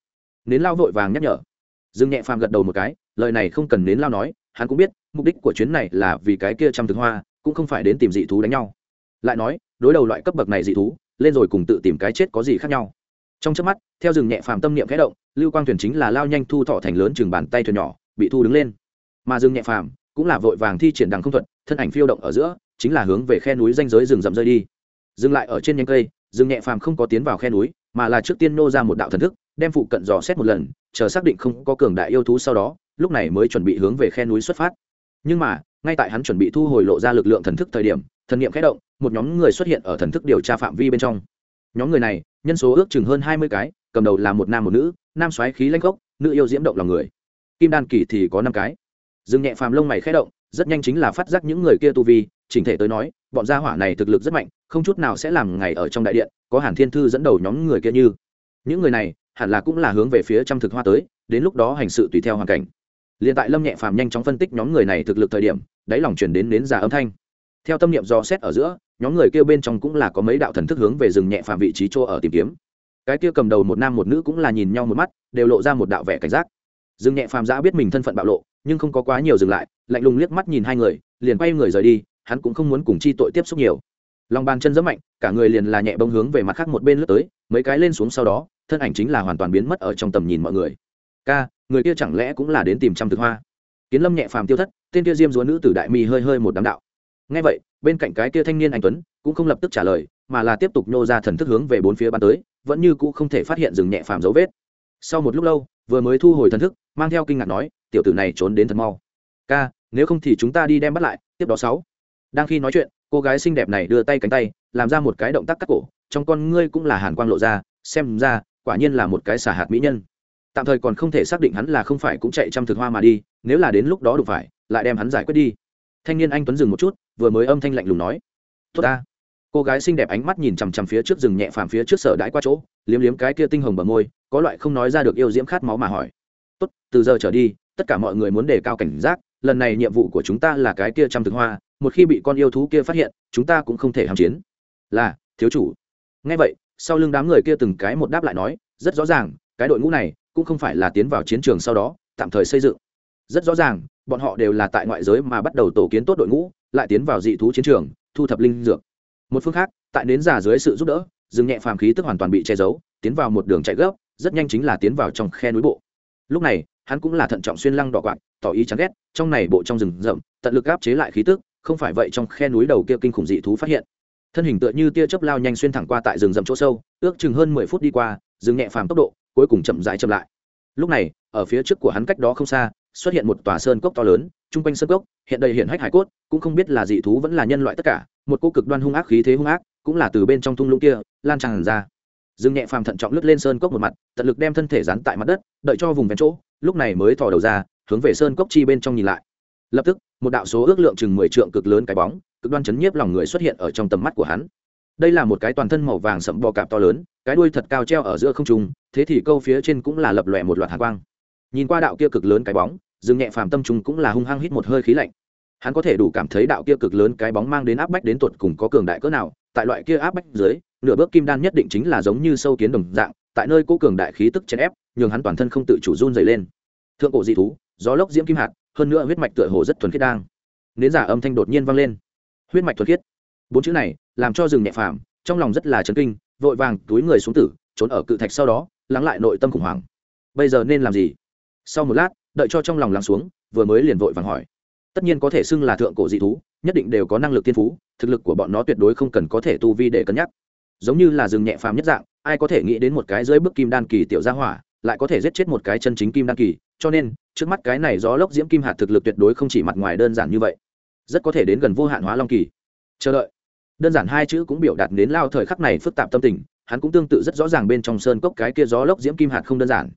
S1: nến lao vội vàng nhắc nhở. Dương nhẹ phàm gật đầu một cái, lời này không cần nến lao nói hắn cũng biết mục đích của chuyến này là vì cái kia trăm thực hoa cũng không phải đến tìm dị thú đánh nhau. Lại nói đối đầu loại cấp bậc này dị thú lên rồi cùng tự tìm cái chết có gì khác nhau. Trong trước mắt theo rừng nhẹ phàm tâm niệm khẽ động lưu quang thuyền chính là lao nhanh thu thọ thành lớn chừng bàn tay thuyền nhỏ bị thu đứng lên. Mà rừng nhẹ phàm cũng là vội vàng thi triển đằng không thuận, thân ảnh phiêu động ở giữa chính là hướng về khe núi danh giới rừng rậm rơi đi. Dừng lại ở trên nhánh cây rừng nhẹ phàm không có tiến vào khe núi mà là trước tiên nô ra một đạo thần thức đem phụ cận dò xét một lần chờ xác định không có cường đại yêu thú sau đó lúc này mới chuẩn bị hướng về khe núi xuất phát. Nhưng mà, ngay tại hắn chuẩn bị thu hồi lộ ra lực lượng thần thức thời điểm, thần nghiệm khẽ động, một nhóm người xuất hiện ở thần thức điều tra phạm vi bên trong. Nhóm người này, nhân số ước chừng hơn hai mươi cái, cầm đầu là một nam một nữ, nam xoáy khí lanh gốc, nữ yêu diễm động lòng người. Kim đan kỳ thì có năm cái. Dương nhẹ phàm lông mày khẽ động, rất nhanh chính là phát giác những người kia tu vi, chỉnh thể tới nói, bọn gia hỏa này thực lực rất mạnh, không chút nào sẽ làm ngày ở trong đại điện, có hàn thiên thư dẫn đầu nhóm người kia như. Những người này, hẳn là cũng là hướng về phía trăm thực hoa tới, đến lúc đó hành sự tùy theo hoàn cảnh liền tại lâm nhẹ phàm nhanh chóng phân tích nhóm người này thực lực thời điểm, đáy lòng chuyển đến đến già âm thanh. Theo tâm niệm do xét ở giữa, nhóm người kêu bên trong cũng là có mấy đạo thần thức hướng về rừng nhẹ phàm vị trí chỗ ở tìm kiếm. Cái kia cầm đầu một nam một nữ cũng là nhìn nhau một mắt, đều lộ ra một đạo vẻ cảnh giác. Rừng nhẹ phàm giã biết mình thân phận bạo lộ, nhưng không có quá nhiều dừng lại, lạnh lùng liếc mắt nhìn hai người, liền quay người rời đi, hắn cũng không muốn cùng chi tội tiếp xúc nhiều. Lòng bàn chân rất mạnh, cả người liền là nhẹ bông hướng về mặt khác một bên lướt tới, mấy cái lên xuống sau đó, thân ảnh chính là hoàn toàn biến mất ở trong tầm nhìn mọi người ca, người kia chẳng lẽ cũng là đến tìm trăm thực hoa? Kiến lâm nhẹ phàm tiêu thất, tên kia diêm dúa nữ tử đại mi hơi hơi một đám đạo. Ngay vậy, bên cạnh cái kia thanh niên anh tuấn cũng không lập tức trả lời, mà là tiếp tục nhô ra thần thức hướng về bốn phía bắn tới, vẫn như cũ không thể phát hiện dừng nhẹ phàm dấu vết. Sau một lúc lâu, vừa mới thu hồi thần thức, mang theo kinh ngạc nói, tiểu tử này trốn đến thật mau. Ca, nếu không thì chúng ta đi đem bắt lại, tiếp đó sáu. Đang khi nói chuyện, cô gái xinh đẹp này đưa tay cánh tay, làm ra một cái động tác cắt cổ, trong con ngươi cũng là hàn quang lộ ra, xem ra, quả nhiên là một cái xả hạt mỹ nhân tạm thời còn không thể xác định hắn là không phải cũng chạy trăm thực hoa mà đi, nếu là đến lúc đó đủ phải, lại đem hắn giải quyết đi. Thanh niên anh tuấn dừng một chút, vừa mới âm thanh lạnh lùng nói, tốt ta. Cô gái xinh đẹp ánh mắt nhìn chằm chằm phía trước rừng nhẹ phàm phía trước sở đãi qua chỗ, liếm liếm cái kia tinh hồng bờ môi, có loại không nói ra được yêu diễm khát máu mà hỏi, tốt, từ giờ trở đi, tất cả mọi người muốn đề cao cảnh giác, lần này nhiệm vụ của chúng ta là cái kia trăm thực hoa, một khi bị con yêu thú kia phát hiện, chúng ta cũng không thể hàm chiến. Là, thiếu chủ. Ngay vậy, sau lưng đám người kia từng cái một đáp lại nói, rất rõ ràng, cái đội ngũ này cũng không phải là tiến vào chiến trường sau đó, tạm thời xây dựng. Rất rõ ràng, bọn họ đều là tại ngoại giới mà bắt đầu tổ kiến tốt đội ngũ, lại tiến vào dị thú chiến trường, thu thập linh dược. Một phương khác, tại nến giả dưới sự giúp đỡ, rừng nhẹ phàm khí tức hoàn toàn bị che giấu, tiến vào một đường chạy gấp, rất nhanh chính là tiến vào trong khe núi bộ. Lúc này, hắn cũng là thận trọng xuyên lăng đỏ quạt, tỏ ý chán ghét, trong này bộ trong rừng rậm, tận lực áp chế lại khí tức, không phải vậy trong khe núi đầu kia kinh khủng dị thú phát hiện. Thân hình tựa như tia chớp lao nhanh xuyên thẳng qua tại rừng rậm chỗ sâu, ước chừng hơn mười phút đi qua, rừng nhẹ phàm tốc độ cuối cùng chậm rãi chậm lại. Lúc này, ở phía trước của hắn cách đó không xa, xuất hiện một tòa sơn cốc to lớn, chung quanh sơn cốc, hiện đầy hiện hách hải cốt, cũng không biết là dị thú vẫn là nhân loại tất cả, một cô cực đoan hung ác khí thế hung ác, cũng là từ bên trong thung lũng kia, lan tràn ra. Dương nhẹ phàm thận trọng lướt lên sơn cốc một mặt, tận lực đem thân thể dán tại mặt đất, đợi cho vùng ven chỗ, lúc này mới thò đầu ra, hướng về sơn cốc chi bên trong nhìn lại. Lập tức, một đạo số ước lượng chừng mười trượng cực lớn cái bóng, cực đoan chấn nhiếp lòng người xuất hiện ở trong tầm mắt của hắn đây là một cái toàn thân màu vàng sẫm bò cạp to lớn, cái đuôi thật cao treo ở giữa không trung, thế thì câu phía trên cũng là lập lòe một loạt hạ quang. Nhìn qua đạo kia cực lớn cái bóng, dương nhẹ phàm tâm trung cũng là hung hăng hít một hơi khí lạnh. Hắn có thể đủ cảm thấy đạo kia cực lớn cái bóng mang đến áp bách đến tuột cùng có cường đại cỡ nào, tại loại kia áp bách dưới, nửa bước kim đan nhất định chính là giống như sâu kiến đồng dạng, tại nơi cố cường đại khí tức chèn ép, nhường hắn toàn thân không tự chủ run dày lên. Thượng cổ dị thú, gió lốc diễm kim hạt, hơn nữa huyết mạch tựa hồ rất thuần khiết đang. Nến giả âm thanh đột nhiên vang lên. Huyết mạch thuần khiết. Bốn chữ này làm cho rừng nhẹ phàm, trong lòng rất là chấn kinh, vội vàng túi người xuống tử, trốn ở cự thạch sau đó, lắng lại nội tâm khủng hoảng. Bây giờ nên làm gì? Sau một lát, đợi cho trong lòng lắng xuống, vừa mới liền vội vàng hỏi. Tất nhiên có thể xưng là thượng cổ dị thú, nhất định đều có năng lực tiên phú, thực lực của bọn nó tuyệt đối không cần có thể tu vi để cân nhắc. Giống như là rừng nhẹ phàm nhất dạng, ai có thể nghĩ đến một cái dưới bức kim đan kỳ tiểu gia hỏa, lại có thể giết chết một cái chân chính kim đan kỳ, cho nên, trước mắt cái này gió lốc diễm kim hạt thực lực tuyệt đối không chỉ mặt ngoài đơn giản như vậy, rất có thể đến gần vô hạn hóa long kỳ. Chờ đợi đơn giản hai chữ cũng biểu đạt đến lao thời khắc này phức tạp tâm tình, hắn cũng tương tự rất rõ ràng bên trong sơn cốc cái kia gió lốc diễm kim hạt không đơn giản.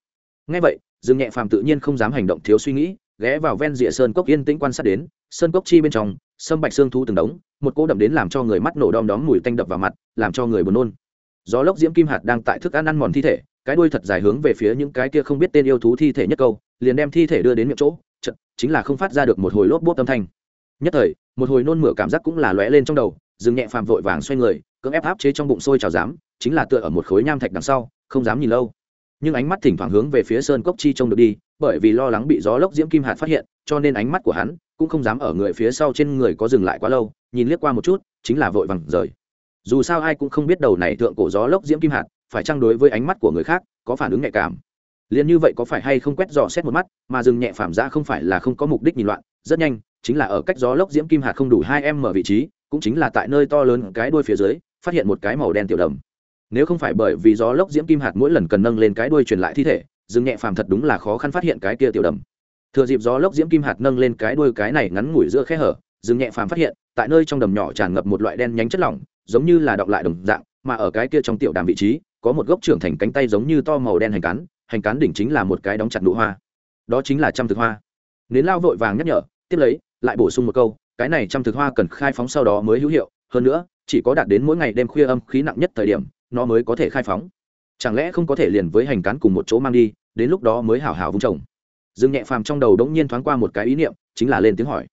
S1: Ngay vậy, dương nhẹ phàm tự nhiên không dám hành động thiếu suy nghĩ, ghé vào ven rìa sơn cốc yên tĩnh quan sát đến, sơn cốc chi bên trong, sâm bạch xương thu từng đống, một cỗ đậm đến làm cho người mắt nổ đom đóm mùi tanh đập vào mặt, làm cho người buồn nôn. Gió lốc diễm kim hạt đang tại thức ăn ăn mòn thi thể, cái đuôi thật dài hướng về phía những cái kia không biết tên yêu thú thi thể nhất câu, liền đem thi thể đưa đến miệng chỗ chật chính là không phát ra được một hồi lốp bốt âm thanh nhất thời, một hồi nôn mửa cảm giác cũng là lóe lên trong đầu dừng nhẹ phàm vội vàng xoay người, cưỡng ép áp chế trong bụng sôi trào dám chính là tựa ở một khối nham thạch đằng sau, không dám nhìn lâu. Nhưng ánh mắt thỉnh thoảng hướng về phía sơn cốc chi trông được đi, bởi vì lo lắng bị gió lốc diễm kim hạt phát hiện, cho nên ánh mắt của hắn cũng không dám ở người phía sau trên người có dừng lại quá lâu, nhìn liếc qua một chút, chính là vội vàng rời. Dù sao ai cũng không biết đầu này thượng cổ gió lốc diễm kim hạt, phải chăng đối với ánh mắt của người khác có phản ứng nhạy cảm? Liền như vậy có phải hay không quét dò xét một mắt, mà dừng nhẹ phàm ra không phải là không có mục đích nhìn loạn, rất nhanh chính là ở cách gió lốc diễm kim hạt không đủ hai em mở vị trí, cũng chính là tại nơi to lớn cái đuôi phía dưới, phát hiện một cái màu đen tiểu đầm. Nếu không phải bởi vì gió lốc diễm kim hạt mỗi lần cần nâng lên cái đuôi truyền lại thi thể dừng nhẹ phàm thật đúng là khó khăn phát hiện cái kia tiểu đầm. Thừa dịp gió lốc diễm kim hạt nâng lên cái đuôi cái này ngắn ngủi giữa khe hở dừng nhẹ phàm phát hiện, tại nơi trong đầm nhỏ tràn ngập một loại đen nhánh chất lỏng, giống như là đọng lại đồng dạng, mà ở cái kia trong tiểu đàm vị trí, có một gốc trưởng thành cánh tay giống như to màu đen hành cán hành cán đỉnh chính là một cái đóng chặt nụ hoa. Đó chính là trăm thực hoa. Nến lao vội vàng nhắc nhở, tiếp lấy lại bổ sung một câu, cái này trăm thực hoa cần khai phóng sau đó mới hữu hiệu, hơn nữa, chỉ có đạt đến mỗi ngày đêm khuya âm khí nặng nhất thời điểm, nó mới có thể khai phóng. Chẳng lẽ không có thể liền với hành cán cùng một chỗ mang đi, đến lúc đó mới hảo hảo vung trồng. Dương nhẹ phàm trong đầu đống nhiên thoáng qua một cái ý niệm, chính là lên tiếng hỏi.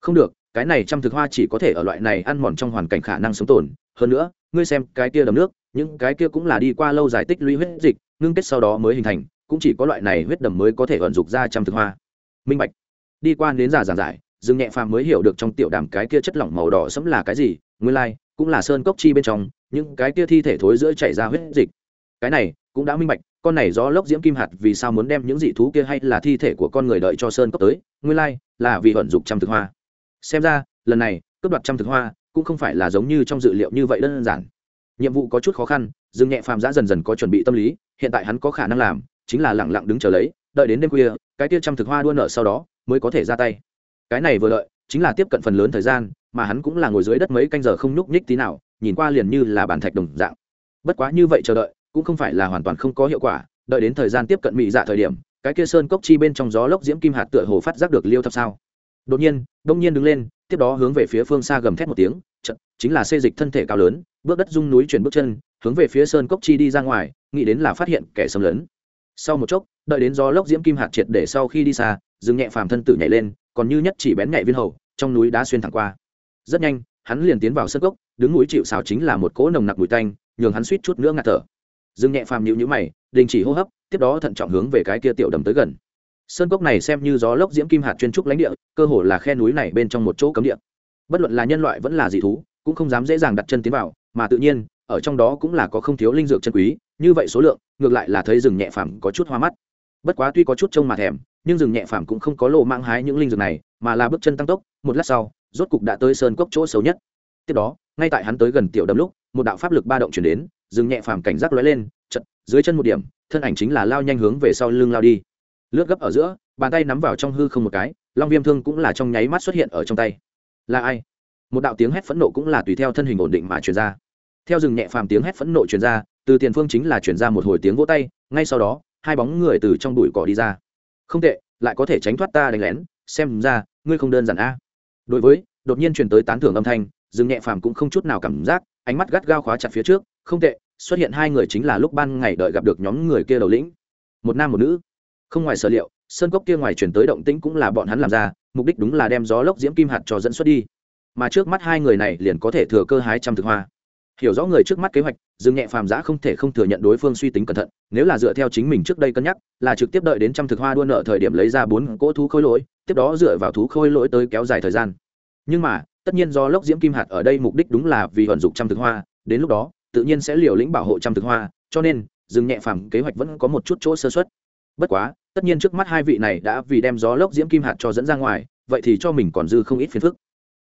S1: Không được, cái này trăm thực hoa chỉ có thể ở loại này ăn mòn trong hoàn cảnh khả năng sống tồn. Hơn nữa, ngươi xem, cái kia đầm nước, những cái kia cũng là đi qua lâu dài tích lũy huyết dịch, ngưng kết sau đó mới hình thành, cũng chỉ có loại này huyết đầm mới có thể vận dụng ra trăm thực hoa. Minh bạch. Đi qua đến giả giảng giải dương nhẹ phàm mới hiểu được trong tiểu đàm cái kia chất lỏng màu đỏ sẫm là cái gì, nguyên lai, cũng là sơn cốc chi bên trong, những cái kia thi thể thối giữa chảy ra huyết dịch. Cái này, cũng đã minh bạch, con này do lốc diễm kim hạt vì sao muốn đem những dị thú kia hay là thi thể của con người đợi cho sơn cốc tới, nguyên lai, là vì vận dụng trăm thực hoa. Xem ra, lần này, cướp đoạt trăm thực hoa, cũng không phải là giống như trong dự liệu như vậy đơn giản. Nhiệm vụ có chút khó khăn dương nhẹ phàm giã dần dần có chuẩn bị tâm lý, hiện tại hắn có khả năng làm, chính là lẳng lặng đứng chờ lấy, đợi đến đêm khuya, cái kia trăm thực hoa đua nợ sau đó, mới có thể ra tay cái này vừa lợi, chính là tiếp cận phần lớn thời gian mà hắn cũng là ngồi dưới đất mấy canh giờ không nhúc nhích tí nào nhìn qua liền như là bản thạch đồng dạng. Bất quá như vậy chờ đợi cũng không phải là hoàn toàn không có hiệu quả đợi đến thời gian tiếp cận mỹ dạ thời điểm cái kia sơn cốc chi bên trong gió lốc diễm kim hạt tựa hồ phát giác được liêu thập sao. Đột nhiên đông nhiên đứng lên tiếp đó hướng về phía phương xa gầm thét một tiếng chật, chính là xê dịch thân thể cao lớn bước đất rung núi chuyển bước chân hướng về phía sơn cốc chi đi ra ngoài nghĩ đến là phát hiện kẻ xâm lấn. Sau một chốc đợi đến gió lốc diễm kim hạt triệt để sau khi đi xa dừng nhẹ phàm thân tự nhảy lên còn như nhất chỉ bén nhạy viên hầu, trong núi đá xuyên thẳng qua. Rất nhanh, hắn liền tiến vào sân cốc, đứng núi chịu xào chính là một cỗ nồng nặc mùi tanh, nhường hắn suýt chút nữa ngạt thở. Dừng nhẹ phàm nhịu nhữ mày, đình chỉ hô hấp, tiếp đó thận trọng hướng về cái kia tiểu đầm tới gần. Sơn cốc này xem như gió lốc diễm kim hạt chuyên trúc lãnh địa, cơ hồ là khe núi này bên trong một chỗ cấm địa. Bất luận là nhân loại vẫn là dị thú, cũng không dám dễ dàng đặt chân tiến vào, mà tự nhiên, ở trong đó cũng là có không thiếu linh dược chân quý, như vậy số lượng, ngược lại là thấy rừng nhẹ phàm có chút hoa mắt. Bất quá tuy có chút trông mà thèm nhưng rừng nhẹ phàm cũng không có lộ mang hái những linh dược này, mà là bước chân tăng tốc, một lát sau, rốt cục đã tới sơn cốc chỗ xấu nhất. Tiếp đó, ngay tại hắn tới gần tiểu đầm lúc, một đạo pháp lực ba động chuyển đến, rừng nhẹ phàm cảnh giác lóe lên chật dưới chân một điểm, thân ảnh chính là lao nhanh hướng về sau lưng lao đi. Lướt gấp ở giữa, bàn tay nắm vào trong hư không một cái, long viêm thương cũng là trong nháy mắt xuất hiện ở trong tay. Là ai? Một đạo tiếng hét phẫn nộ cũng là tùy theo thân hình ổn định mà truyền ra. Theo rừng nhẹ phàm tiếng hét phẫn nộ truyền ra, từ tiền phương chính là truyền ra một hồi tiếng vỗ tay, ngay sau đó, hai bóng người từ trong bụi cỏ đi ra không tệ, lại có thể tránh thoát ta đánh lén, xem ra, ngươi không đơn giản a. Đối với, đột nhiên truyền tới tán thưởng âm thanh, Dương nhẹ phàm cũng không chút nào cảm giác, ánh mắt gắt gao khóa chặt phía trước, không tệ, xuất hiện hai người chính là lúc ban ngày đợi gặp được nhóm người kia đầu lĩnh. Một nam một nữ. Không ngoài sở liệu, sơn cốc kia ngoài truyền tới động tĩnh cũng là bọn hắn làm ra, mục đích đúng là đem gió lốc diễm kim hạt cho dẫn xuất đi. Mà trước mắt hai người này liền có thể thừa cơ hái trăm thực hoa hiểu rõ người trước mắt kế hoạch, dương nhẹ phàm giã không thể không thừa nhận đối phương suy tính cẩn thận, nếu là dựa theo chính mình trước đây cân nhắc, là trực tiếp đợi đến trăm thực hoa đua nợ thời điểm lấy ra bốn cỗ thú khôi lỗi, tiếp đó dựa vào thú khôi lỗi tới kéo dài thời gian. Nhưng mà, tất nhiên do lốc diễm kim hạt ở đây mục đích đúng là vì vận dụng trăm thực hoa, đến lúc đó, tự nhiên sẽ liều lĩnh bảo hộ trăm thực hoa, cho nên, dương nhẹ phàm kế hoạch vẫn có một chút chỗ sơ xuất bất quá, tất nhiên trước mắt hai vị này đã vì đem gió lốc diễm kim hạt cho dẫn ra ngoài, vậy thì cho mình còn dư không ít phiền phức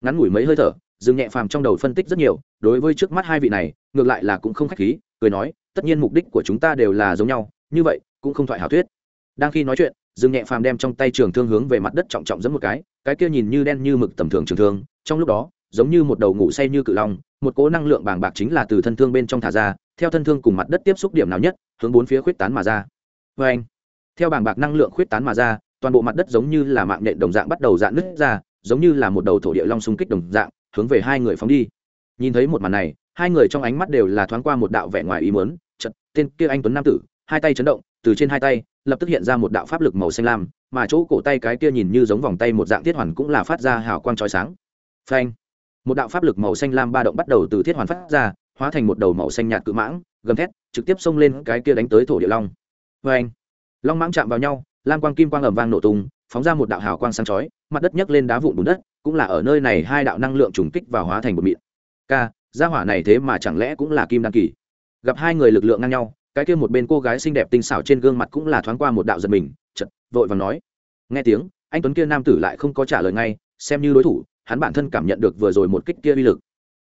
S1: ngắn ngủi mấy hơi thở dương nhẹ phàm trong đầu phân tích rất nhiều, đối với trước mắt hai vị này, ngược lại là cũng không khách khí, cười nói, tất nhiên mục đích của chúng ta đều là giống nhau, như vậy, cũng không thoại hảo thuyết. Đang khi nói chuyện dương nhẹ phàm đem trong tay trường thương hướng về mặt đất trọng trọng dẫn một cái cái kia nhìn như đen như mực tầm thường trường thương, trong lúc đó, giống như một đầu ngủ say như cự long, một cố năng lượng bàng bạc chính là từ thân thương bên trong thả ra, theo thân thương cùng mặt đất tiếp xúc điểm nào nhất, hướng bốn phía khuyết tán mà ra. Vê anh theo bàng bạc năng lượng khuyết tán mà ra, toàn bộ mặt đất giống như là mạng nhện đồng dạng bắt đầu dạn nứt ra giống như là một đầu thổ địa long xung kích đồng dạng, hướng về hai người phóng đi. Nhìn thấy một màn này, hai người trong ánh mắt đều là thoáng qua một đạo vẻ ngoài ý muốn chật tên kia anh tuấn nam tử, hai tay chấn động, từ trên hai tay, lập tức hiện ra một đạo pháp lực màu xanh lam, mà chỗ cổ tay cái kia nhìn như giống vòng tay một dạng thiết hoàn cũng là phát ra hào quang chói sáng. Phanh! Một đạo pháp lực màu xanh lam ba động bắt đầu từ thiết hoàn phát ra, hóa thành một đầu màu xanh nhạt cự mãng, gầm thét, trực tiếp xông lên cái kia đánh tới thổ địa long. Phanh! Long mãng chạm vào nhau, lam quang kim quang ầm vang nổ tung phóng ra một đạo hào quang sáng chói, mặt đất nhấc lên đá vụn bùn đất, cũng là ở nơi này hai đạo năng lượng trùng kích và hóa thành một mịn k gia hỏa này thế mà chẳng lẽ cũng là kim đan kỳ? Gặp hai người lực lượng ngang nhau, cái kia một bên cô gái xinh đẹp tinh xảo trên gương mặt cũng là thoáng qua một đạo giật mình chật vội và nói. Nghe tiếng, anh tuấn kia nam tử lại không có trả lời ngay, xem như đối thủ, hắn bản thân cảm nhận được vừa rồi một kích kia uy lực.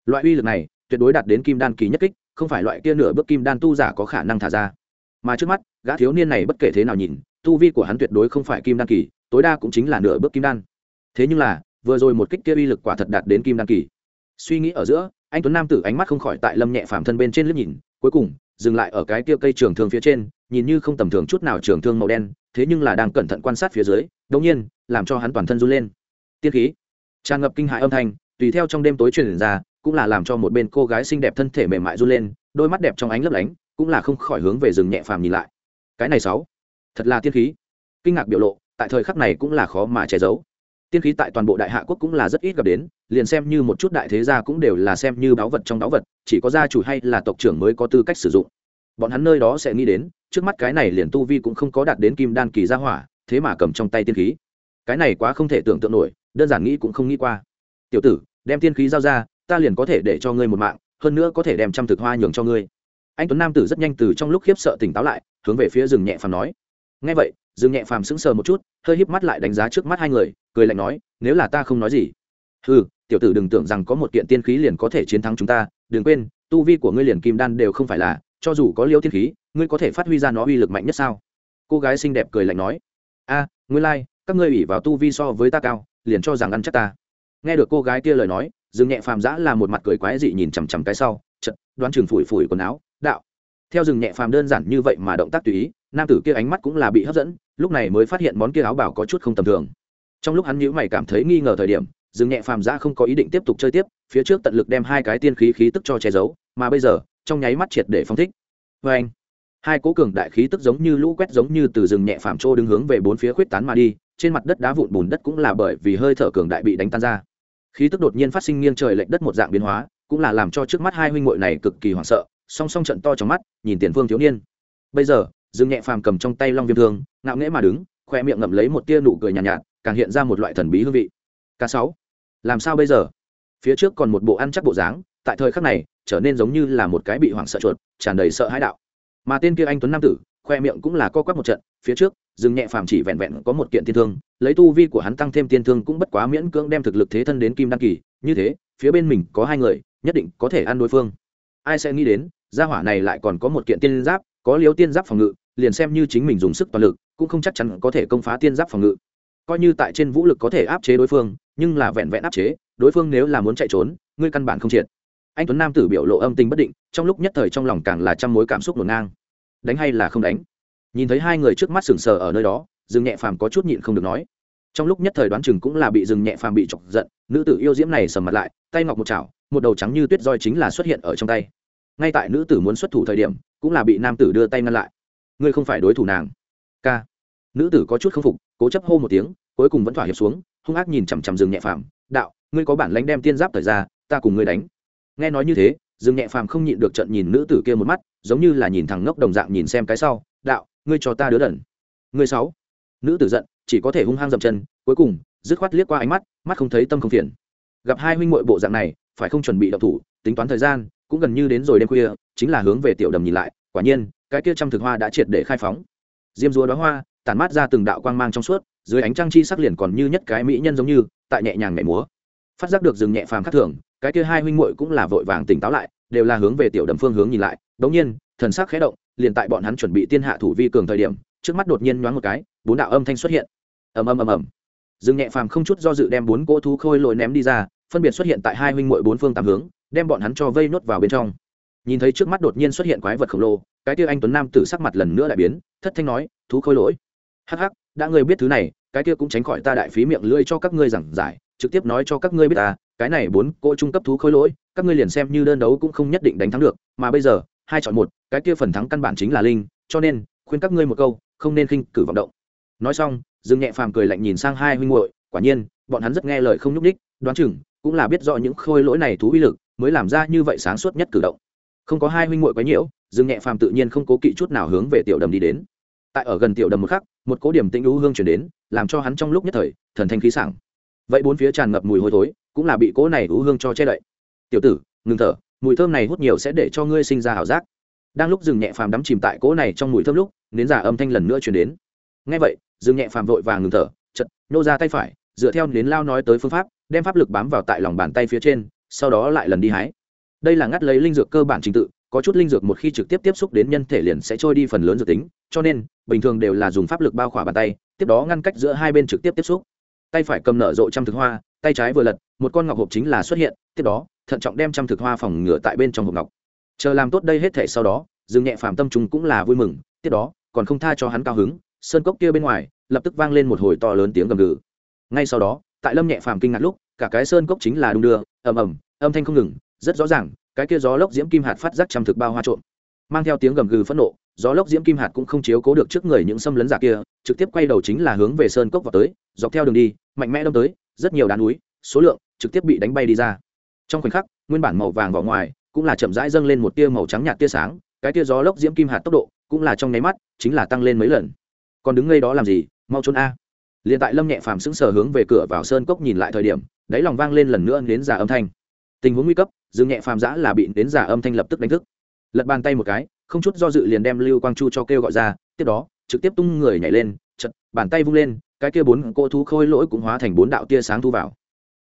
S1: Loại uy lực này, tuyệt đối đạt đến kim đan kỳ nhất kích, không phải loại kia nửa bước kim đan tu giả có khả năng thả ra. Mà trước mắt, gã thiếu niên này bất kể thế nào nhìn, tu vi của hắn tuyệt đối không phải kim đan kỳ tối đa cũng chính là nửa bước kim đan. Thế nhưng là, vừa rồi một kích kia uy lực quả thật đạt đến kim đan kỳ. Suy nghĩ ở giữa, anh tuấn nam tử ánh mắt không khỏi tại lâm nhẹ phàm thân bên trên liếc nhìn, cuối cùng, dừng lại ở cái kia cây trường thương phía trên, nhìn như không tầm thường chút nào trường thương màu đen, thế nhưng là đang cẩn thận quan sát phía dưới đống nhiên, làm cho hắn toàn thân run lên. Tiên khí. Tràn ngập kinh hại âm thanh, tùy theo trong đêm tối truyền ra, cũng là làm cho một bên cô gái xinh đẹp thân thể mềm mại run lên, đôi mắt đẹp trong ánh lấp lánh, cũng là không khỏi hướng về rừng nhẹ phàm nhìn lại. Cái này sáu. Thật là tiên khí. Kinh ngạc biểu lộ tại thời khắc này cũng là khó mà che giấu. Tiên khí tại toàn bộ đại hạ quốc cũng là rất ít gặp đến, liền xem như một chút đại thế gia cũng đều là xem như báu vật trong báu vật, chỉ có gia chủ hay là tộc trưởng mới có tư cách sử dụng. Bọn hắn nơi đó sẽ nghĩ đến, trước mắt cái này liền tu vi cũng không có đạt đến kim đan kỳ gia hỏa, thế mà cầm trong tay tiên khí. Cái này quá không thể tưởng tượng nổi, đơn giản nghĩ cũng không nghĩ qua. Tiểu tử, đem tiên khí giao ra, ta liền có thể để cho ngươi một mạng, hơn nữa có thể đem trăm thực hoa nhường cho ngươi. Anh tuấn nam tử rất nhanh từ trong lúc khiếp sợ tỉnh táo lại, hướng về phía rừng nhẹ phàm nói nghe vậy dương nhẹ phàm sững sờ một chút hơi híp mắt lại đánh giá trước mắt hai người cười lạnh nói nếu là ta không nói gì. Ừ tiểu tử đừng tưởng rằng có một kiện tiên khí liền có thể chiến thắng chúng ta đừng quên tu vi của ngươi liền kim đan đều không phải là cho dù có liêu tiên khí ngươi có thể phát huy ra nó uy lực mạnh nhất sao? Cô gái xinh đẹp cười lạnh nói a à, ngươi lai、like, các ngươi ủy vào tu vi so với ta cao liền cho rằng ăn chắc ta. Nghe được cô gái kia lời nói dương nhẹ phàm giã là một mặt cười quái dị nhìn chằm chằm cái sau chật đoán chừng phủi phủi quần áo đạo. Theo rừng nhẹ phàm đơn giản như vậy mà động tác tùy ý nam tử kia ánh mắt cũng là bị hấp dẫn, lúc này mới phát hiện món kia áo bảo có chút không tầm thường. Trong lúc hắn nhữ mày cảm thấy nghi ngờ thời điểm dừng nhẹ phàm ra không có ý định tiếp tục chơi tiếp, phía trước tận lực đem hai cái tiên khí khí tức cho che giấu, mà bây giờ, trong nháy mắt triệt để phong thích. Vê anh, hai cố cường đại khí tức giống như lũ quét giống như từ rừng nhẹ phàm trô đứng hướng về bốn phía khuyết tán mà đi, trên mặt đất đá vụn bùn đất cũng là bởi vì hơi thở cường đại bị đánh tan ra. Khí tức đột nhiên phát sinh nghiêng trời lệch đất một dạng biến hóa, cũng là làm cho trước mắt hai huynh muội này cực kỳ hoảng sợ, song song trận to trong mắt, nhìn tiền phương thiếu niên. Bây giờ dương nhẹ phàm cầm trong tay long viêm thương ngạo nghễ mà đứng khoe miệng ngậm lấy một tia nụ cười nhàn nhạt, nhạt càng hiện ra một loại thần bí hương vị. K sáu làm sao bây giờ? Phía trước còn một bộ ăn chắc bộ dáng tại thời khắc này trở nên giống như là một cái bị hoảng sợ chuột tràn đầy sợ hãi đạo. Mà tên kia anh tuấn nam tử khoe miệng cũng là co quắp một trận phía trước dương nhẹ phàm chỉ vẹn vẹn có một kiện tiên thương lấy tu vi của hắn tăng thêm tiên thương cũng bất quá miễn cưỡng đem thực lực thế thân đến kim đăng kỳ như thế phía bên mình có hai người nhất định có thể ăn đối phương. Ai sẽ nghĩ đến gia hỏa này lại còn có một kiện tiên giáp có liếu tiên giáp phòng ngự liền xem như chính mình dùng sức toàn lực, cũng không chắc chắn có thể công phá tiên giáp phòng ngự. Coi như tại trên vũ lực có thể áp chế đối phương, nhưng là vẹn vẹn áp chế, đối phương nếu là muốn chạy trốn, ngươi căn bản không triệt. Anh tuấn nam tử biểu lộ âm tình bất định, trong lúc nhất thời trong lòng càng là trăm mối cảm xúc ngổn ngang. Đánh hay là không đánh? Nhìn thấy hai người trước mắt sừng sờ ở nơi đó, dương nhẹ phàm có chút nhịn không được nói. Trong lúc nhất thời đoán chừng cũng là bị rừng nhẹ phàm bị chọc giận, nữ tử yêu diễm này sầm mặt lại, tay ngọc một chảo, một đầu trắng như tuyết roi chính là xuất hiện ở trong tay. Ngay tại nữ tử muốn xuất thủ thời điểm, cũng là bị nam tử đưa tay ngăn lại ngươi không phải đối thủ nàng. K. Nữ tử có chút k phục, cố chấp hô một tiếng, cuối cùng vẫn thỏa hiệp xuống, hung ác nhìn chằm chằm rừng nhẹ phàm, đạo, ngươi có bản lãnh đem tiên giáp thời ra, ta cùng ngươi đánh. Nghe nói như thế rừng nhẹ phàm không nhịn được trận nhìn nữ tử kia một mắt, giống như là nhìn thằng ngốc đồng dạng nhìn xem cái sau, đạo, ngươi cho ta đứa đần. Ngươi sáu. Nữ tử giận, chỉ có thể hung hăng dậm chân, cuối cùng, dứt khoát liếc qua ánh mắt mắt không thấy tâm không phiền. Gặp hai huynh muội bộ dạng này, phải không chuẩn bị động thủ, tính toán thời gian, cũng gần như đến rồi đêm khuya, chính là hướng về tiểu đầm nhìn lại, quả nhiên cái kia trăm thực hoa đã triệt để khai phóng. Diêm rúa đóa hoa, tản mát ra từng đạo quang mang trong suốt, dưới ánh trăng chi sắc liền còn như nhất cái mỹ nhân giống như, tại nhẹ nhàng nhảy múa. Phát giác được dừng nhẹ phàm khắc thường, cái kia hai huynh muội cũng là vội vàng tỉnh táo lại, đều là hướng về tiểu đầm phương hướng nhìn lại. Đống nhiên, thần sắc khẽ động, liền tại bọn hắn chuẩn bị tiên hạ thủ vi cường thời điểm, trước mắt đột nhiên nhoáng một cái, bốn đạo âm thanh xuất hiện. Ầm ầm ầm ầm. Dừng nhẹ phàm không chút do dự đem bốn cỗ thú khôi lội ném đi ra, phân biệt xuất hiện tại hai huynh muội bốn phương tám hướng, đem bọn hắn cho vây nốt vào bên trong nhìn thấy trước mắt đột nhiên xuất hiện quái vật khổng lồ, cái kia anh tuấn nam tử sắc mặt lần nữa lại biến, thất thanh nói, thú khôi lỗi. Hắc hắc, đã ngươi biết thứ này, cái kia cũng tránh khỏi ta đại phí miệng lưỡi cho các ngươi giảng giải, trực tiếp nói cho các ngươi biết ta, cái này bốn cỗ trung cấp thú khôi lỗi, các ngươi liền xem như đơn đấu cũng không nhất định đánh thắng được, mà bây giờ, hai chọn một, cái kia phần thắng căn bản chính là linh, cho nên, khuyên các ngươi một câu, không nên khinh cử vọng động. Nói xong, dương nhẹ phàm cười lạnh nhìn sang hai huynh muội, quả nhiên, bọn hắn rất nghe lời không nhúc đích đoán chừng, cũng là biết rõ những khôi lỗi này thú uy lực, mới làm ra như vậy sáng suốt nhất cử động không có hai huynh muội quấy nhiễu, dương nhẹ phàm tự nhiên không cố kỵ chút nào hướng về tiểu đầm đi đến. Tại ở gần tiểu đầm một khắc, một cố điểm tĩnh lũ hương chuyển đến, làm cho hắn trong lúc nhất thời, thần thanh khí sảng. Vậy bốn phía tràn ngập mùi hôi thối, cũng là bị cố này lũ hương cho che đậy. Tiểu tử, ngừng thở, mùi thơm này hút nhiều sẽ để cho ngươi sinh ra hảo giác. Đang lúc dừng nhẹ phàm đắm chìm tại cố này trong mùi thơm lúc, nến giả âm thanh lần nữa chuyển đến. Ngay vậy dừng nhẹ phàm vội vàng ngừng thở chật nô ra tay phải, dựa theo nến lao nói tới phương pháp, đem pháp lực bám vào tại lòng bàn tay phía trên, sau đó lại lần đi hái đây là ngắt lấy linh dược cơ bản trình tự, có chút linh dược một khi trực tiếp tiếp xúc đến nhân thể liền sẽ trôi đi phần lớn dược tính, cho nên, bình thường đều là dùng pháp lực bao khỏa bàn tay, tiếp đó ngăn cách giữa hai bên trực tiếp tiếp xúc. Tay phải cầm nở rộ trăm thực hoa, tay trái vừa lật, một con ngọc hộp chính là xuất hiện, tiếp đó, thận trọng đem trăm thực hoa phòng ngửa tại bên trong hộp ngọc. Chờ làm tốt đây hết thể sau đó dừng nhẹ phàm tâm chúng cũng là vui mừng, tiếp đó, còn không tha cho hắn cao hứng, sơn cốc kia bên ngoài, lập tức vang lên một hồi to lớn tiếng gầm gừ. Ngay sau đó, tại lâm nhẹ phàm kinh ngạc lúc, cả cái sơn cốc chính là đung đưa, ầm ầm, âm thanh không ngừng rất rõ ràng, cái kia gió lốc diễm kim hạt phát giác trăm thực bao hoa trộn mang theo tiếng gầm gừ phẫn nộ, gió lốc diễm kim hạt cũng không chiếu cố được trước người những xâm lấn giả kia, trực tiếp quay đầu chính là hướng về sơn cốc vào tới, dọc theo đường đi, mạnh mẽ đâm tới, rất nhiều đá núi, số lượng trực tiếp bị đánh bay đi ra. Trong khoảnh khắc, nguyên bản màu vàng vào ngoài cũng là chậm rãi dâng lên một tia màu trắng nhạt tia sáng, cái tia gió lốc diễm kim hạt tốc độ cũng là trong nháy mắt chính là tăng lên mấy lần. Còn đứng ngay đó làm gì? Mau trốn a. Liền tại lâm nhẹ phàm sững sờ hướng về cửa vào sơn cốc nhìn lại thời điểm, đáy lòng vang lên lần nữa đến giả âm thanh. Tình huống nguy cấp dương nhẹ phàm giã là bị đến giả âm thanh lập tức đánh thức. Lật bàn tay một cái, không chút do dự liền đem lưu quang chu cho kêu gọi ra, tiếp đó, trực tiếp tung người nhảy lên, chật, bàn tay vung lên, cái kia bốn cô thú khôi lỗi cũng hóa thành bốn đạo tia sáng thu vào.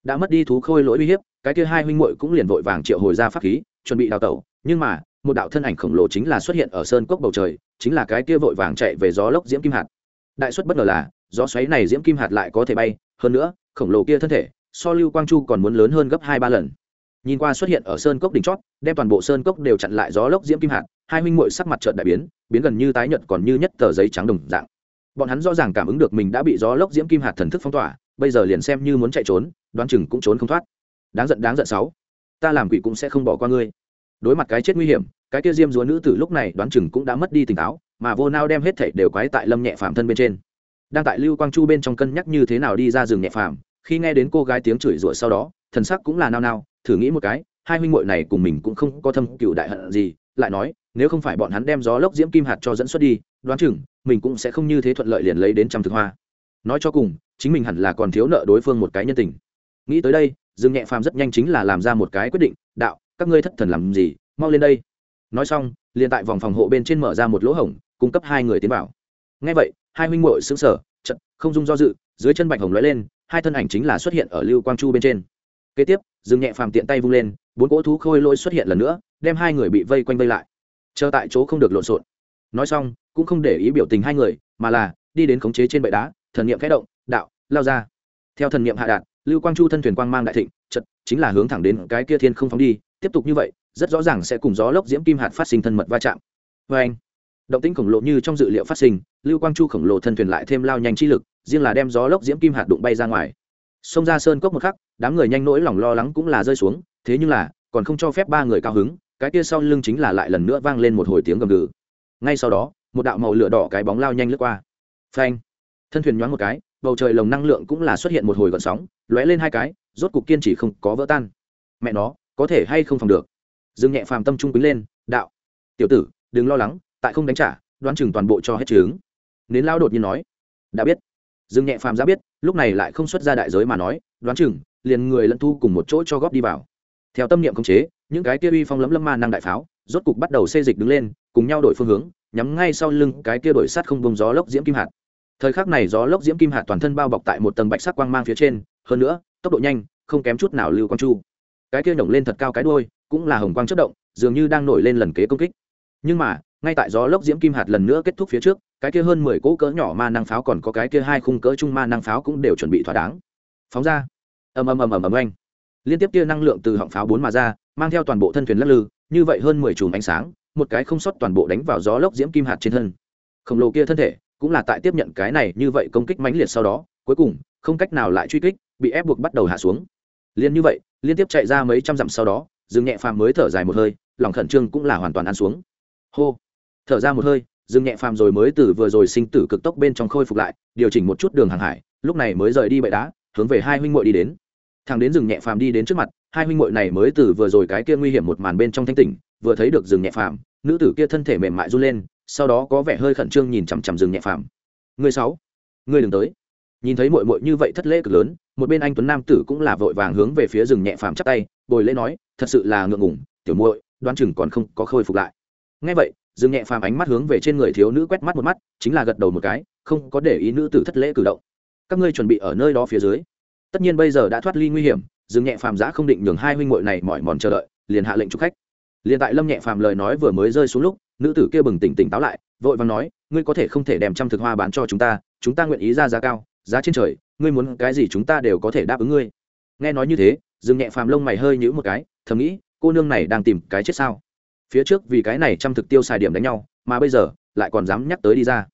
S1: Đã mất đi thú khôi lỗi uy hiếp, cái kia hai huynh muội cũng liền vội vàng triệu hồi ra pháp khí, chuẩn bị đào tẩu. Nhưng mà, một đạo thân ảnh khổng lồ chính là xuất hiện ở sơn cốc bầu trời, chính là cái kia vội vàng chạy về gió lốc diễm kim hạt. Đại xuất bất ngờ là, gió xoáy này diễm kim hạt lại có thể bay, hơn nữa, khổng lồ kia thân thể, so lưu quang chu còn muốn lớn hơn gấp hai ba lần nhìn qua xuất hiện ở sơn cốc đỉnh chót, đem toàn bộ sơn cốc đều chặn lại gió lốc diễm kim hạt, hai huynh muội sắc mặt trợn đại biến biến gần như tái nhợt còn như nhất tờ giấy trắng đồng dạng. Bọn hắn rõ ràng cảm ứng được mình đã bị gió lốc diễm kim hạt thần thức phong tỏa, bây giờ liền xem như muốn chạy trốn, đoán chừng cũng trốn không thoát. Đáng giận đáng giận sáu. Ta làm quỷ cũng sẽ không bỏ qua ngươi. Đối mặt cái chết nguy hiểm, cái kia diêm dúa nữ tử lúc này đoán chừng cũng đã mất đi tỉnh táo, mà vô nao đem hết thảy đều quái tại lâm nhẹ phàm thân bên trên. Đang tại lưu quang chu bên trong cân nhắc như thế nào đi ra rừng nhẹ phàm, khi nghe đến cô gái tiếng chửi rủa sau đó, thần sắc cũng là nao nao thử nghĩ một cái, hai huynh muội này cùng mình cũng không có thâm cựu đại hận gì, lại nói, nếu không phải bọn hắn đem gió lốc diễm kim hạt cho dẫn xuất đi, đoán chừng, mình cũng sẽ không như thế thuận lợi liền lấy đến trăm thực hoa. Nói cho cùng, chính mình hẳn là còn thiếu nợ đối phương một cái nhân tình. Nghĩ tới đây, dương nhẹ phàm rất nhanh chính là làm ra một cái quyết định, đạo, các ngươi thất thần làm gì? Mau lên đây. Nói xong, liền tại vòng phòng hộ bên trên mở ra một lỗ hổng, cung cấp hai người tiến vào. Ngay vậy, hai huynh muội xứng sở chật không dung do dự, dưới chân bạch hồng lóe lên, hai thân ảnh chính là xuất hiện ở lưu quang chu bên trên kế tiếp, dừng nhẹ phàm tiện tay vung lên, bốn cỗ thú khôi lỗi xuất hiện lần nữa, đem hai người bị vây quanh vây lại. Chờ tại chỗ không được lộn xộn. Nói xong, cũng không để ý biểu tình hai người, mà là đi đến khống chế trên bệ đá, thần niệm khẽ động, đạo, lao ra. Theo thần niệm hạ đạn lưu quang chu thân thuyền quang mang đại thịnh chật chính là hướng thẳng đến cái kia thiên không phóng đi, tiếp tục như vậy, rất rõ ràng sẽ cùng gió lốc diễm kim hạt phát sinh thân mật va chạm. Vê anh động tĩnh khổng lồ như trong dự liệu phát sinh, lưu quang chu khổng lồ thân thuyền lại thêm lao nhanh chi lực, riêng là đem gió lốc diễm kim hạt đụng bay ra ngoài xông ra sơn cốc một khắc, đám người nhanh nỗi lòng lo lắng cũng là rơi xuống, thế nhưng là, còn không cho phép ba người cao hứng, cái kia sau lưng chính là lại lần nữa vang lên một hồi tiếng gầm gừ. Ngay sau đó, một đạo màu lửa đỏ cái bóng lao nhanh lướt qua. Phanh! Thân thuyền nhoáng một cái, bầu trời lồng năng lượng cũng là xuất hiện một hồi gọn sóng, lóe lên hai cái, rốt cục kiên chỉ không có vỡ tan. Mẹ nó, có thể hay không phòng được? Dương nhẹ phàm tâm trung quýnh lên, đạo. Tiểu tử, đừng lo lắng, tại không đánh trả, đoán chừng toàn bộ cho hết trứng nến lao đột nhiên nói. Đã biết dương nhẹ phàm ra biết, lúc này lại không xuất ra đại giới mà nói, đoán chừng, liền người lẫn thu cùng một chỗ cho góp đi vào. Theo tâm niệm khống chế, những cái kia uy phong lấm lấm ma năng đại pháo, rốt cục bắt đầu xê dịch đứng lên, cùng nhau đổi phương hướng, nhắm ngay sau lưng cái kia đổi sát không bông gió lốc diễm kim hạt. Thời khắc này gió lốc diễm kim hạt toàn thân bao bọc tại một tầng bạch sắc quang mang phía trên, hơn nữa, tốc độ nhanh, không kém chút nào lưu quang chu cái kia nhổng lên thật cao cái đuôi, cũng là hồng quang chất động, dường như đang nổi lên lần kế công kích. Nhưng mà, ngay tại gió lốc diễm kim hạt lần nữa kết thúc phía trước cái kia hơn mười cỗ cỡ nhỏ ma năng pháo còn có cái kia hai khung cỡ trung ma năng pháo cũng đều chuẩn bị thỏa đáng. Phóng ra. Ầm ầm ầm ầm ầm oanh. Liên tiếp tia năng lượng từ họng pháo bốn mà ra, mang theo toàn bộ thân thuyền lắc lư, như vậy hơn mười chùm ánh sáng, một cái không sót toàn bộ đánh vào gió lốc diễm kim hạt trên thân. Khổng lồ kia thân thể cũng là tại tiếp nhận cái này như vậy công kích mãnh liệt sau đó, cuối cùng, không cách nào lại truy kích, bị ép buộc bắt đầu hạ xuống. Liên như vậy, liên tiếp chạy ra mấy trăm dặm sau đó, dừng nhẹ phàm mới thở dài một hơi, lòng khẩn trương cũng là hoàn toàn ăn xuống. Hô. Thở ra một hơi dừng nhẹ phàm rồi mới từ vừa rồi sinh tử cực tốc bên trong khôi phục lại, điều chỉnh một chút đường hàng hải, lúc này mới rời đi bệ đá, hướng về hai huynh muội đi đến. Thằng đến rừng nhẹ phàm đi đến trước mặt, hai huynh muội này mới từ vừa rồi cái kia nguy hiểm một màn bên trong thanh tỉnh, vừa thấy được rừng nhẹ phàm, nữ tử kia thân thể mềm mại run lên, sau đó có vẻ hơi khẩn trương nhìn chằm chằm rừng nhẹ phàm. Người sáu người đừng tới. Nhìn thấy muội muội như vậy thất lễ cực lớn, một bên anh tuấn nam tử cũng là vội vàng hướng về phía rừng nhẹ phàm chắp tay, bồi lễ nói, thật sự là ngượng ngùng, tiểu muội, đoán chừng còn không có khôi phục lại. Ngay vậy Dương nhẹ phàm ánh mắt hướng về trên người thiếu nữ quét mắt một mắt, chính là gật đầu một cái, không có để ý nữ tử thất lễ cử động. Các ngươi chuẩn bị ở nơi đó phía dưới. Tất nhiên bây giờ đã thoát ly nguy hiểm dương nhẹ phàm giã không định nhường hai huynh muội này mỏi mòn chờ đợi, liền hạ lệnh chúc khách. Liền tại lâm nhẹ phàm lời nói vừa mới rơi xuống lúc, nữ tử kia bừng tỉnh tỉnh táo lại, vội vàng nói, ngươi có thể không thể đem trăm thực hoa bán cho chúng ta chúng ta nguyện ý ra giá cao, giá trên trời, ngươi muốn cái gì chúng ta đều có thể đáp ứng ngươi. Nghe nói như thế dương nhẹ phàm lông mày hơi nhữ một cái, thầm nghĩ, cô nương này đang tìm cái chết sao? Phía trước vì cái này trăm thực tiêu xài điểm đánh nhau, mà bây giờ lại còn dám nhắc tới đi ra.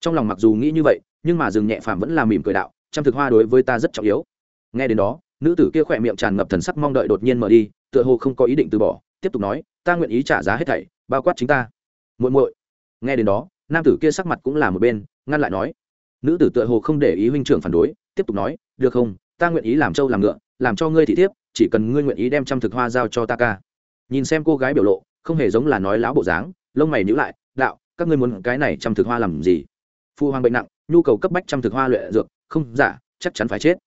S1: Trong lòng mặc dù nghĩ như vậy, nhưng mà dừng nhẹ phàm vẫn là mỉm cười đạo, trăm thực hoa đối với ta rất trọng yếu. Nghe đến đó, nữ tử kia khỏe miệng tràn ngập thần sắc mong đợi đột nhiên mở đi, tựa hồ không có ý định từ bỏ, tiếp tục nói, ta nguyện ý trả giá hết thảy, bao quát chính ta. Muội muội. Nghe đến đó, nam tử kia sắc mặt cũng là một bên, ngăn lại nói. Nữ tử tựa hồ không để ý huynh trưởng phản đối, tiếp tục nói, được không, ta nguyện ý làm trâu làm ngựa, làm cho ngươi thị thiếp, chỉ cần ngươi nguyện ý đem trăm thực hoa giao cho ta ca. Nhìn xem cô gái biểu lộ không hề giống là nói láo bộ dáng, lông mày nhíu lại, đạo, các ngươi muốn cái này trăm thực hoa làm gì? Phu hoàng bệnh nặng, nhu cầu cấp bách trăm thực hoa luyện dược, không giả chắc chắn phải chết.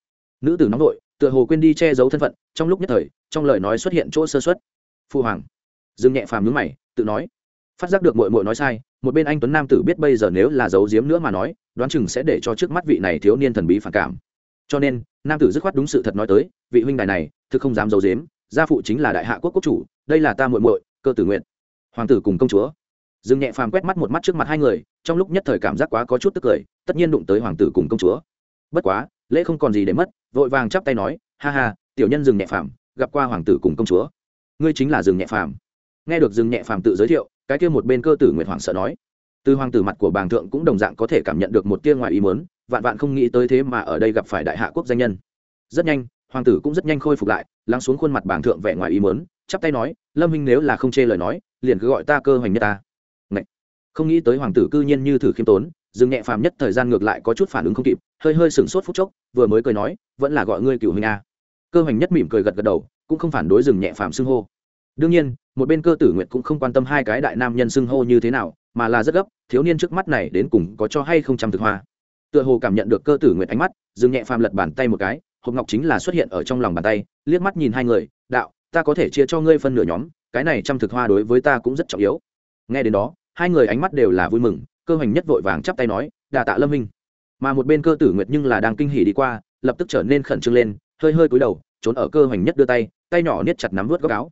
S1: Nữ tử nóng vội tựa hồ quên đi che giấu thân phận, trong lúc nhất thời, trong lời nói xuất hiện chỗ sơ xuất phu hoàng, dương nhẹ phàm nhướng mày, tự nói, phát giác được mội mội nói sai, một bên anh tuấn nam tử biết bây giờ nếu là giấu giếm nữa mà nói, đoán chừng sẽ để cho trước mắt vị này thiếu niên thần bí phản cảm. Cho nên, nam tử dứt khoát đúng sự thật nói tới, vị huynh đài này, thực không dám giấu giếm, gia phụ chính là đại hạ quốc quốc chủ, đây là ta muội muội cơ tử nguyện. Hoàng tử cùng công chúa. Dương nhẹ phàm quét mắt một mắt trước mặt hai người, trong lúc nhất thời cảm giác quá có chút tức cười, tất nhiên đụng tới hoàng tử cùng công chúa. Bất quá, lễ không còn gì để mất, vội vàng chắp tay nói, ha ha, tiểu nhân dương nhẹ phàm, gặp qua hoàng tử cùng công chúa. Ngươi chính là dương nhẹ phàm. Nghe được dương nhẹ phàm tự giới thiệu, cái kia một bên cơ tử nguyệt hoàng sợ nói, từ hoàng tử mặt của bàng thượng cũng đồng dạng có thể cảm nhận được một tia ngoài ý mớn vạn vạn không nghĩ tới thế mà ở đây gặp phải đại hạ quốc danh nhân. Rất nhanh, hoàng tử cũng rất nhanh khôi phục lại, lắng xuống khuôn mặt bàng thượng vẻ ngoài ý mớn chắp tay nói, lâm minh nếu là không chê lời nói, liền cứ gọi ta cơ hoành nhất ta. Ngậy! không nghĩ tới hoàng tử cư nhiên như thử khiêm tốn, dừng nhẹ phàm nhất thời gian ngược lại có chút phản ứng không kịp, hơi hơi sửng sốt phút chốc, vừa mới cười nói, vẫn là gọi ngươi cựu huynh a. Cơ hoành nhất mỉm cười gật gật đầu, cũng không phản đối dừng nhẹ phàm xưng hô. Đương nhiên, một bên cơ tử nguyện cũng không quan tâm hai cái đại nam nhân xưng hô như thế nào, mà là rất gấp, thiếu niên trước mắt này đến cùng có cho hay không trăm thực hoa. Tựa hồ cảm nhận được cơ tử nguyện ánh mắt, dừng nhẹ phàm lật bàn tay một cái, hộp ngọc chính là xuất hiện ở trong lòng bàn tay, liếc mắt nhìn hai người, đạo ta có thể chia cho ngươi phân nửa nhóm, cái này trăm thực hoa đối với ta cũng rất trọng yếu. Nghe đến đó, hai người ánh mắt đều là vui mừng, cơ hoành nhất vội vàng chắp tay nói, đà tạ lâm minh. Mà một bên cơ tử nguyệt nhưng là đang kinh hỉ đi qua, lập tức trở nên khẩn trương lên, hơi hơi cúi đầu, trốn ở cơ hoành nhất đưa tay tay nhỏ niết chặt nắm vớt góc áo.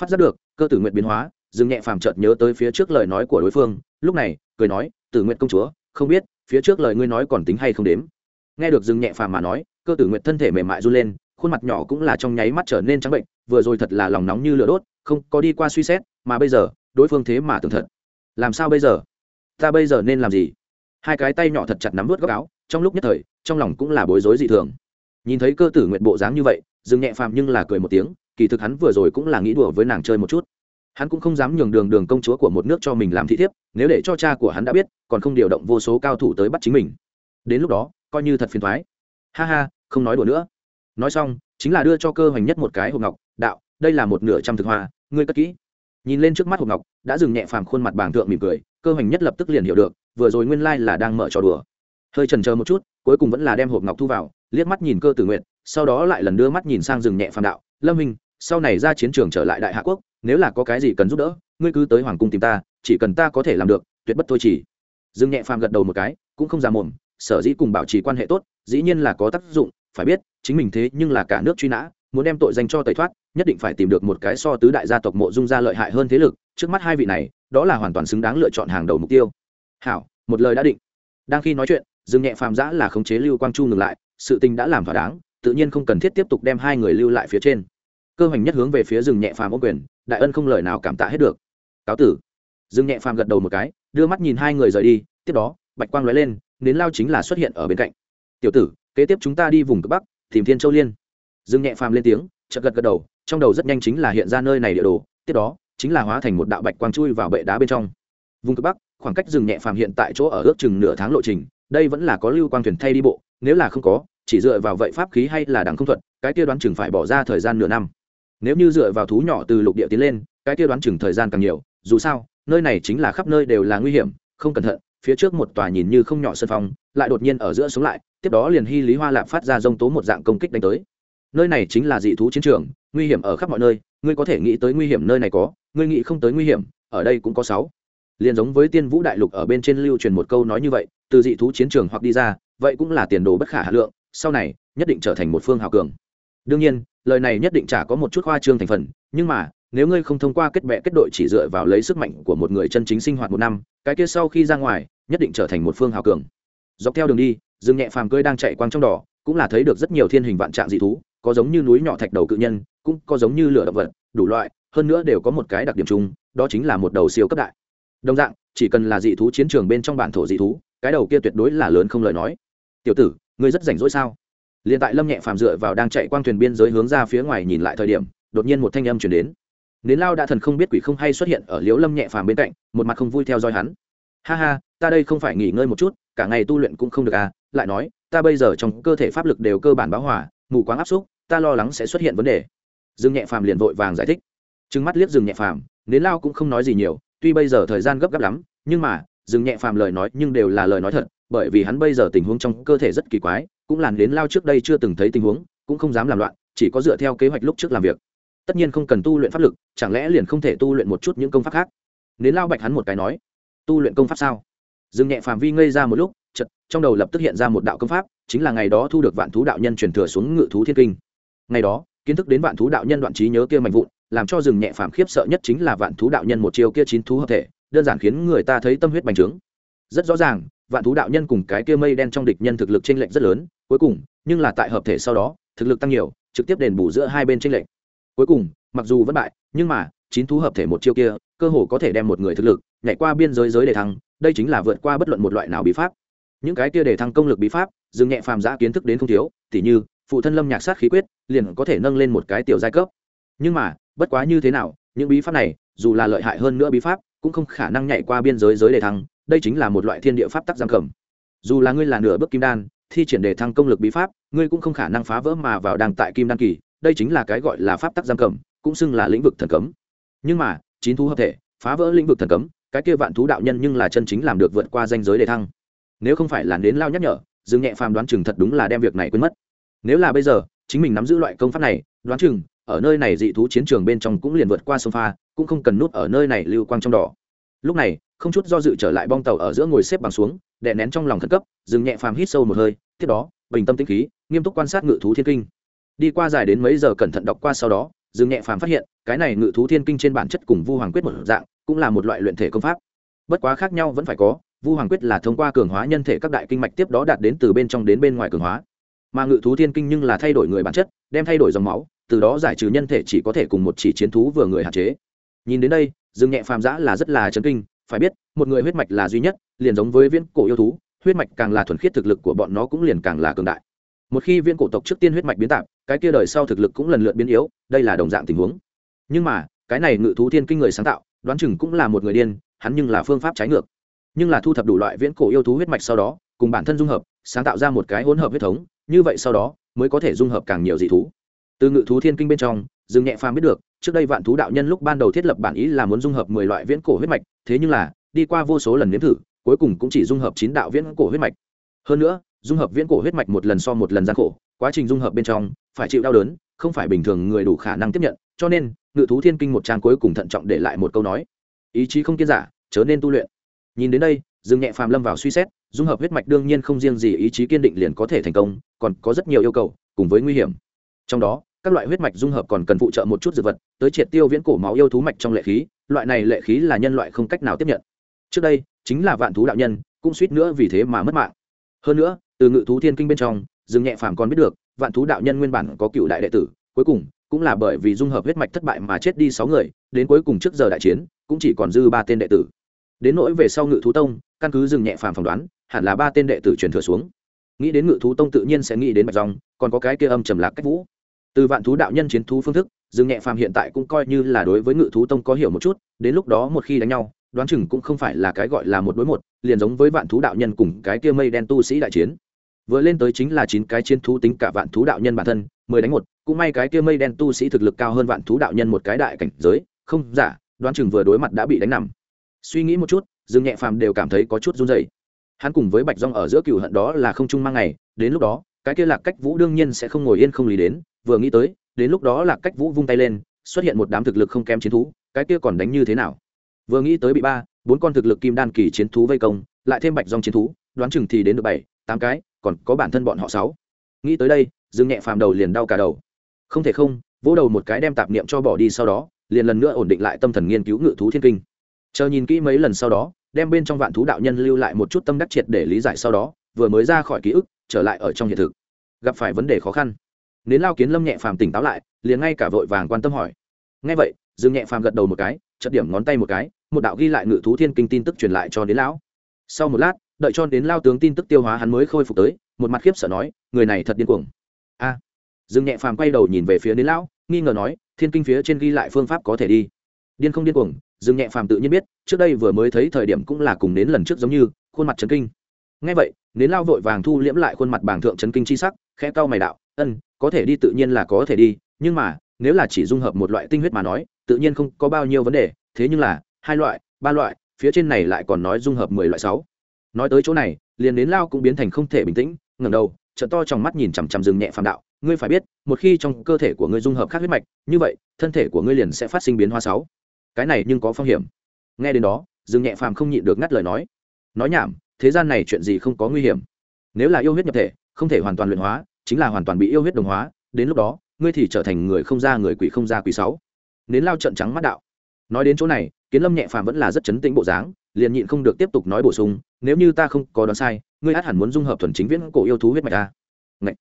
S1: Phát giác được, cơ tử nguyệt biến hóa, dừng nhẹ phàm chợt nhớ tới phía trước lời nói của đối phương, lúc này, cười nói, tử nguyệt công chúa, không biết, phía trước lời ngươi nói còn tính hay không đếm? Nghe được dừng nhẹ phàm mà nói, cơ tử nguyệt thân thể mềm mại run lên khuôn mặt nhỏ cũng là trong nháy mắt trở nên trắng bệnh, vừa rồi thật là lòng nóng như lửa đốt, không có đi qua suy xét, mà bây giờ, đối phương thế mà tưởng thật. Làm sao bây giờ? Ta bây giờ nên làm gì? Hai cái tay nhỏ thật chặt nắm vớt góc áo, trong lúc nhất thời, trong lòng cũng là bối rối dị thường. Nhìn thấy cơ tử nguyện bộ dáng như vậy dừng nhẹ phàm nhưng là cười một tiếng, kỳ thực hắn vừa rồi cũng là nghĩ đùa với nàng chơi một chút. Hắn cũng không dám nhường đường đường công chúa của một nước cho mình làm thị thiếp, nếu để cho cha của hắn đã biết, còn không điều động vô số cao thủ tới bắt chính mình. Đến lúc đó, coi như thật phiền thoái. Ha ha, không nói đùa nữa nói xong, chính là đưa cho cơ hoành nhất một cái hộp ngọc, đạo, đây là một nửa trăm thực hoa, ngươi cất kỹ. Nhìn lên trước mắt hộp ngọc, đã dừng nhẹ phàm khuôn mặt bảng thượng mỉm cười, cơ hoành nhất lập tức liền hiểu được, vừa rồi nguyên lai là đang mở trò đùa. Hơi trần chờ một chút, cuối cùng vẫn là đem hộp ngọc thu vào, liếc mắt nhìn cơ tử nguyện sau đó lại lần đưa mắt nhìn sang rừng nhẹ phàm đạo, lâm hình sau này ra chiến trường trở lại đại hạ quốc, nếu là có cái gì cần giúp đỡ, ngươi cứ tới hoàng cung tìm ta, chỉ cần ta có thể làm được, tuyệt bất thôi chỉ. Rừng nhẹ phàm gật đầu một cái, cũng không ra mồm, sở dĩ cùng bảo trì quan hệ tốt, dĩ nhiên là có tác dụng phải biết, chính mình thế nhưng là cả nước truy nã, muốn đem tội danh cho tẩy thoát, nhất định phải tìm được một cái so tứ đại gia tộc mộ dung gia lợi hại hơn thế lực, trước mắt hai vị này, đó là hoàn toàn xứng đáng lựa chọn hàng đầu mục tiêu. Hảo, một lời đã định. Đang khi nói chuyện, dương nhẹ phàm giã là khống chế lưu quang chu ngừng lại, sự tình đã làm thỏa đáng, tự nhiên không cần thiết tiếp tục đem hai người lưu lại phía trên. Cơ hoành nhất hướng về phía rừng nhẹ phàm ô quyền, đại ân không lời nào cảm tạ hết được. Cáo tử. Dương nhẹ phàm gật đầu một cái, đưa mắt nhìn hai người rời đi, tiếp đó, bạch quang lóe lên, nến lao chính là xuất hiện ở bên cạnh. Tiểu tử kế tiếp chúng ta đi vùng cực bắc, tìm thiên châu liên. Dương nhẹ phàm lên tiếng, chợt gật gật đầu, trong đầu rất nhanh chính là hiện ra nơi này địa đồ, tiếp đó, chính là hóa thành một đạo bạch quang chui vào bệ đá bên trong. Vùng cực bắc, khoảng cách rừng nhẹ phàm hiện tại chỗ ở ước chừng nửa tháng lộ trình, đây vẫn là có lưu quang thuyền thay đi bộ, nếu là không có, chỉ dựa vào vậy pháp khí hay là đằng không thuật cái kia đoán chừng phải bỏ ra thời gian nửa năm. Nếu như dựa vào thú nhỏ từ lục địa tiến lên, cái kia đoán chừng thời gian càng nhiều, dù sao, nơi này chính là khắp nơi đều là nguy hiểm, không cẩn thận phía trước một tòa nhìn như không nhỏ sân phong, lại đột nhiên ở giữa sống lại, tiếp đó liền hy lý hoa lạp phát ra dông tố một dạng công kích đánh tới. Nơi này chính là dị thú chiến trường, nguy hiểm ở khắp mọi nơi, ngươi có thể nghĩ tới nguy hiểm nơi này có, ngươi nghĩ không tới nguy hiểm, ở đây cũng có sáu. Liền giống với tiên vũ đại lục ở bên trên lưu truyền một câu nói như vậy, từ dị thú chiến trường hoặc đi ra, vậy cũng là tiền đồ bất khả hà lượng, sau này, nhất định trở thành một phương hào cường. Đương nhiên, lời này nhất định chả có một chút khoa trương thành phần, nhưng mà, nếu ngươi không thông qua kết bệ kết đội chỉ dựa vào lấy sức mạnh của một người chân chính sinh hoạt một năm, cái kia sau khi ra ngoài nhất định trở thành một phương hào cường. Dọc theo đường đi dương nhẹ phàm cơi đang chạy quang trong đỏ, cũng là thấy được rất nhiều thiên hình vạn trạng dị thú, có giống như núi nhỏ thạch đầu cự nhân, cũng có giống như lửa động vật, đủ loại, hơn nữa đều có một cái đặc điểm chung, đó chính là một đầu siêu cấp đại. Đồng dạng, chỉ cần là dị thú chiến trường bên trong bản thổ dị thú, cái đầu kia tuyệt đối là lớn không lời nói. Tiểu tử, ngươi rất rảnh rỗi sao? Liền tại lâm nhẹ phàm dựa vào đang chạy quang thuyền biên giới hướng ra phía ngoài nhìn lại thời điểm, đột nhiên một thanh âm chuyển đến. Nến lao đã thần không biết quỷ không hay xuất hiện ở liễu lâm nhẹ phàm bên cạnh, một mặt không vui theo dõi hắn ha ha, ta đây không phải nghỉ ngơi một chút, cả ngày tu luyện cũng không được à lại nói, ta bây giờ trong cơ thể pháp lực đều cơ bản báo hỏa mù quáng áp xúc, ta lo lắng sẽ xuất hiện vấn đề. Dương nhẹ phàm liền vội vàng giải thích. Trừng mắt liếc dương nhẹ phàm, nến lao cũng không nói gì nhiều, tuy bây giờ thời gian gấp gáp lắm, nhưng mà, dương nhẹ phàm lời nói nhưng đều là lời nói thật, bởi vì hắn bây giờ tình huống trong cơ thể rất kỳ quái, cũng làn đến lao trước đây chưa từng thấy tình huống, cũng không dám làm loạn, chỉ có dựa theo kế hoạch lúc trước làm việc. Tất nhiên không cần tu luyện pháp lực, chẳng lẽ liền không thể tu luyện một chút những công pháp khác? Nến lao bạch hắn một cái nói tu luyện công pháp sao? Dừng nhẹ phàm vi ngây ra một lúc chật trong đầu lập tức hiện ra một đạo công pháp, chính là ngày đó thu được vạn thú đạo nhân truyền thừa xuống ngự thú thiên kinh. Ngày đó, kiến thức đến vạn thú đạo nhân đoạn trí nhớ kia mạnh vụn, làm cho rừng nhẹ phàm khiếp sợ nhất chính là vạn thú đạo nhân một chiêu kia chín thú hợp thể, đơn giản khiến người ta thấy tâm huyết bành trướng. Rất rõ ràng, vạn thú đạo nhân cùng cái kia mây đen trong địch nhân thực lực chênh lệch rất lớn, cuối cùng, nhưng là tại hợp thể sau đó, thực lực tăng nhiều, trực tiếp đền bù giữa hai bên chênh lệch. Cuối cùng, mặc dù vẫn bại, nhưng mà, chín thú hợp thể một chiêu kia cơ hồ có thể đem một người thực lực nhảy qua biên giới giới để thăng, đây chính là vượt qua bất luận một loại nào bí pháp. Những cái kia để thăng công lực bí pháp, dừng nhẹ phàm giã kiến thức đến không thiếu, tỉ như, phụ thân lâm nhạc sát khí quyết, liền có thể nâng lên một cái tiểu giai cấp. Nhưng mà, bất quá như thế nào, những bí pháp này, dù là lợi hại hơn nữa bí pháp, cũng không khả năng nhảy qua biên giới giới để thăng, đây chính là một loại thiên địa pháp tắc giam cầm. Dù là ngươi là nửa bước kim đan, thi triển đề thăng công lực bí pháp, ngươi cũng không khả năng phá vỡ mà vào đàng tại kim đan kỳ, đây chính là cái gọi là pháp tắc giam cầm, cũng xưng là lĩnh vực thần cấm. Nhưng mà chín thú hợp thể, phá vỡ lĩnh vực thần cấm, cái kia vạn thú đạo nhân nhưng là chân chính làm được vượt qua danh giới đề thăng. Nếu không phải là đến lao nhắc nhở, dương nhẹ phàm đoán chừng thật đúng là đem việc này quên mất. Nếu là bây giờ, chính mình nắm giữ loại công pháp này, đoán chừng, ở nơi này dị thú chiến trường bên trong cũng liền vượt qua sông pha, cũng không cần nút ở nơi này lưu quang trong đỏ. Lúc này, không chút do dự trở lại bong tàu ở giữa ngồi xếp bằng xuống, đè nén trong lòng khẩn cấp dừng nhẹ phàm hít sâu một hơi, tiếp đó, bình tâm tĩnh khí, nghiêm túc quan sát ngự thú thiên kinh. Đi qua dài đến mấy giờ cẩn thận đọc qua sau đó Dương nhẹ phàm phát hiện, cái này ngự thú thiên kinh trên bản chất cùng vu hoàng quyết một dạng, cũng là một loại luyện thể công pháp. Bất quá khác nhau vẫn phải có, vu hoàng quyết là thông qua cường hóa nhân thể các đại kinh mạch tiếp đó đạt đến từ bên trong đến bên ngoài cường hóa. Mà ngự thú thiên kinh nhưng là thay đổi người bản chất, đem thay đổi dòng máu, từ đó giải trừ nhân thể chỉ có thể cùng một chỉ chiến thú vừa người hạn chế. Nhìn đến đây, dương nhẹ phàm giã là rất là chấn kinh, phải biết, một người huyết mạch là duy nhất, liền giống với viễn cổ yêu thú, huyết mạch càng là thuần khiết thực lực của bọn nó cũng liền càng là cường đại. Một khi viễn cổ tộc trước tiên huyết mạch biến tạp cái kia đời sau thực lực cũng lần lượt biến yếu, đây là đồng dạng tình huống. Nhưng mà, cái này ngự thú thiên kinh người sáng tạo, đoán chừng cũng là một người điên, hắn nhưng là phương pháp trái ngược. Nhưng là thu thập đủ loại viễn cổ yêu thú huyết mạch sau đó, cùng bản thân dung hợp, sáng tạo ra một cái hỗn hợp huyết thống, như vậy sau đó, mới có thể dung hợp càng nhiều dị thú. Từ ngự thú thiên kinh bên trong, dương nhẹ phàm biết được, trước đây vạn thú đạo nhân lúc ban đầu thiết lập bản ý là muốn dung hợp mười loại viễn cổ huyết mạch, thế nhưng là, đi qua vô số lần nếm thử, cuối cùng cũng chỉ dung hợp chín đạo viễn cổ huyết mạch. Hơn nữa, dung hợp viễn cổ huyết mạch một lần so một lần gian khổ quá trình dung hợp bên trong, phải chịu đau đớn, không phải bình thường người đủ khả năng tiếp nhận, cho nên, ngự thú thiên kinh một trang cuối cùng thận trọng để lại một câu nói. Ý chí không kiên giả, chớ nên tu luyện. Nhìn đến đây, dương nhẹ phàm lâm vào suy xét, dung hợp huyết mạch đương nhiên không riêng gì ý chí kiên định liền có thể thành công, còn có rất nhiều yêu cầu, cùng với nguy hiểm. Trong đó, các loại huyết mạch dung hợp còn cần phụ trợ một chút dược vật, tới triệt tiêu viễn cổ máu yêu thú mạch trong lệ khí, loại này lệ khí là nhân loại không cách nào tiếp nhận. Trước đây, chính là vạn thú đạo nhân, cũng suýt nữa vì thế mà mất mạng. Hơn nữa, từ ngự thú thiên kinh bên trong Dừng nhẹ phàm còn biết được, vạn thú đạo nhân nguyên bản có cựu đại đệ tử, cuối cùng cũng là bởi vì dung hợp huyết mạch thất bại mà chết đi sáu người, đến cuối cùng trước giờ đại chiến, cũng chỉ còn dư ba tên đệ tử. Đến nỗi về sau ngự thú tông, căn cứ dừng nhẹ phàm phỏng đoán, hẳn là ba tên đệ tử truyền thừa xuống. Nghĩ đến ngự thú tông tự nhiên sẽ nghĩ đến bạch dòng, còn có cái kia âm trầm lạc cách vũ. Từ vạn thú đạo nhân chiến thú phương thức dừng nhẹ phàm hiện tại cũng coi như là đối với ngự thú tông có hiểu một chút, đến lúc đó một khi đánh nhau, đoán chừng cũng không phải là cái gọi là một đối một, liền giống với vạn thú đạo nhân cùng cái kia mây đen tu sĩ đại chiến vừa lên tới chính là chín cái chiến thú tính cả vạn thú đạo nhân bản thân, mười đánh một, cũng may cái kia mây đen tu sĩ thực lực cao hơn vạn thú đạo nhân một cái đại cảnh giới, không giả đoán chừng vừa đối mặt đã bị đánh nằm. Suy nghĩ một chút, dương nhẹ phàm đều cảm thấy có chút run dày hắn cùng với bạch rong ở giữa cựu hận đó là không chung mang ngày, đến lúc đó, cái kia lạc cách vũ đương nhiên sẽ không ngồi yên không lý đến, vừa nghĩ tới, đến lúc đó lạc cách vũ vung tay lên, xuất hiện một đám thực lực không kém chiến thú, cái kia còn đánh như thế nào? Vừa nghĩ tới bị ba, bốn con thực lực kim đan kỳ chiến thú vây công, lại thêm bạch rong chiến thú, đoán chừng thì đến được bảy, tám cái còn có bản thân bọn họ sáu. Nghĩ tới đây, dương nhẹ phàm đầu liền đau cả đầu. Không thể không, vỗ đầu một cái đem tạp niệm cho bỏ đi sau đó, liền lần nữa ổn định lại tâm thần nghiên cứu ngự thú thiên kinh. Chờ nhìn kỹ mấy lần sau đó, đem bên trong vạn thú đạo nhân lưu lại một chút tâm đắc triệt để lý giải sau đó, vừa mới ra khỏi ký ức, trở lại ở trong hiện thực. Gặp phải vấn đề khó khăn. Nến lao kiến lâm nhẹ phàm tỉnh táo lại, liền ngay cả vội vàng quan tâm hỏi. Ngay vậy, dương nhẹ phàm gật đầu một cái chật điểm ngón tay một cái, một đạo ghi lại ngự thú thiên kinh tin tức truyền lại cho đến lão. Sau một lát đợi cho đến lao tướng tin tức tiêu hóa hắn mới khôi phục tới, một mặt khiếp sợ nói, người này thật điên cuồng. A. Dương nhẹ phàm quay đầu nhìn về phía đến lão, nghi ngờ nói, thiên kinh phía trên ghi lại phương pháp có thể đi. Điên không điên cuồng, dương nhẹ phàm tự nhiên biết, trước đây vừa mới thấy thời điểm cũng là cùng đến lần trước giống như, khuôn mặt trấn kinh. Ngay vậy nến lao vội vàng thu liễm lại khuôn mặt bảng thượng trấn kinh chi sắc, khẽ cau mày đạo, ân, có thể đi tự nhiên là có thể đi, nhưng mà, nếu là chỉ dung hợp một loại tinh huyết mà nói, tự nhiên không có bao nhiêu vấn đề, thế nhưng là, hai loại, ba loại, phía trên này lại còn nói dung hợp mười loại sáu nói tới chỗ này, liền đến lao cũng biến thành không thể bình tĩnh, ngẩng đầu trận to trong mắt nhìn chằm chằm rừng nhẹ phàm đạo. Ngươi phải biết, một khi trong cơ thể của ngươi dung hợp khác huyết mạch, như vậy, thân thể của ngươi liền sẽ phát sinh biến hóa sáu. Cái này nhưng có phong hiểm. Nghe đến đó, rừng nhẹ phàm không nhịn được ngắt lời nói. Nói nhảm, thế gian này chuyện gì không có nguy hiểm? Nếu là yêu huyết nhập thể, không thể hoàn toàn luyện hóa, chính là hoàn toàn bị yêu huyết đồng hóa, đến lúc đó, ngươi thì trở thành người không ra người quỷ không ra quỷ sáu. Nến lao trận trắng mắt đạo. Nói đến chỗ này kiến lâm nhẹ phàm vẫn là rất chấn tĩnh bộ dáng, liền nhịn không được tiếp tục nói bổ sung, nếu như ta không có đoán sai, ngươi át hẳn muốn dung hợp thuần chính viễn cổ yêu thú huyết mạch ta. Ngậy!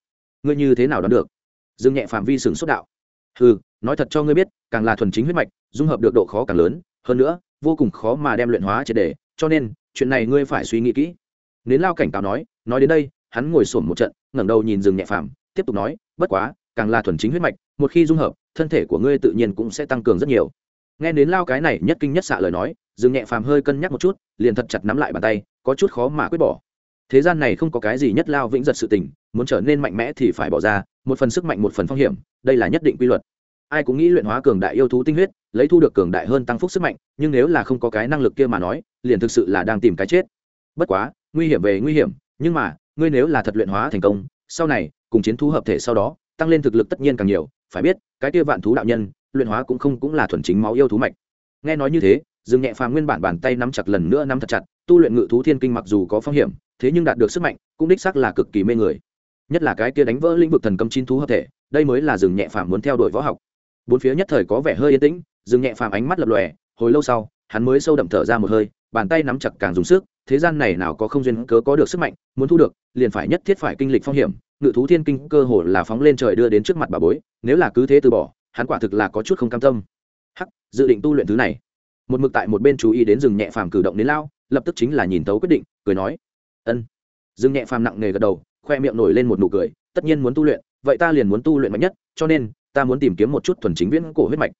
S1: ngươi như thế nào đoán được? Dương nhẹ phàm vi sừng xuất đạo. Ừ nói thật cho ngươi biết, càng là thuần chính huyết mạch, dung hợp được độ khó càng lớn, hơn nữa, vô cùng khó mà đem luyện hóa triệt đề cho nên, chuyện này ngươi phải suy nghĩ kỹ. Nến lao cảnh cáo nói nói đến đây, hắn ngồi xổm một trận, ngẩng đầu nhìn rừng nhẹ phàm, tiếp tục nói, bất quá, càng là thuần chính huyết mạch, một khi dung hợp, thân thể của ngươi tự nhiên cũng sẽ tăng cường rất nhiều nghe đến lao cái này nhất kinh nhất xạ lời nói, dương nhẹ phàm hơi cân nhắc một chút, liền thật chặt nắm lại bàn tay, có chút khó mà quyết bỏ. Thế gian này không có cái gì nhất lao vĩnh giật sự tình, muốn trở nên mạnh mẽ thì phải bỏ ra, một phần sức mạnh một phần phong hiểm, đây là nhất định quy luật. Ai cũng nghĩ luyện hóa cường đại yêu thú tinh huyết, lấy thu được cường đại hơn tăng phúc sức mạnh, nhưng nếu là không có cái năng lực kia mà nói, liền thực sự là đang tìm cái chết. Bất quá, nguy hiểm về nguy hiểm, nhưng mà, ngươi nếu là thật luyện hóa thành công, sau này, cùng chiến thú hợp thể sau đó, tăng lên thực lực tất nhiên càng nhiều, phải biết, cái kia vạn thú đạo nhân luyện hóa cũng không cũng là thuần chính máu yêu thú mạch. Nghe nói như thế, dương nhẹ phàm nguyên bản bàn tay nắm chặt lần nữa nắm thật chặt, tu luyện ngự thú thiên kinh mặc dù có phong hiểm, thế nhưng đạt được sức mạnh, cũng đích xác là cực kỳ mê người. Nhất là cái kia đánh vỡ lĩnh vực thần cầm chín thú hợp thể, đây mới là dương nhẹ phàm muốn theo đuổi võ học. Bốn phía nhất thời có vẻ hơi yên tĩnh, dương nhẹ phàm ánh mắt lập lòe, hồi lâu sau, hắn mới sâu đậm thở ra một hơi, bàn tay nắm chặt càng dùng sức, thế gian này nào có không duyên cớ có được sức mạnh, muốn thu được, liền phải nhất thiết phải kinh lịch phong hiểm, ngự thú thiên kinh cơ hồ là phóng lên trời đưa đến trước mặt bà bối, nếu là cứ thế từ bỏ hắn quả thực là có chút không cam tâm. Hắc, dự định tu luyện thứ này. Một mực tại một bên chú ý đến rừng nhẹ phàm cử động đến lao, lập tức chính là nhìn tấu quyết định, cười nói, ân. Rừng nhẹ phàm nặng nề gật đầu, khoe miệng nổi lên một nụ cười, tất nhiên muốn tu luyện, vậy ta liền muốn tu luyện mạnh nhất, cho nên, ta muốn tìm kiếm một chút thuần chính viễn cổ huyết mạch.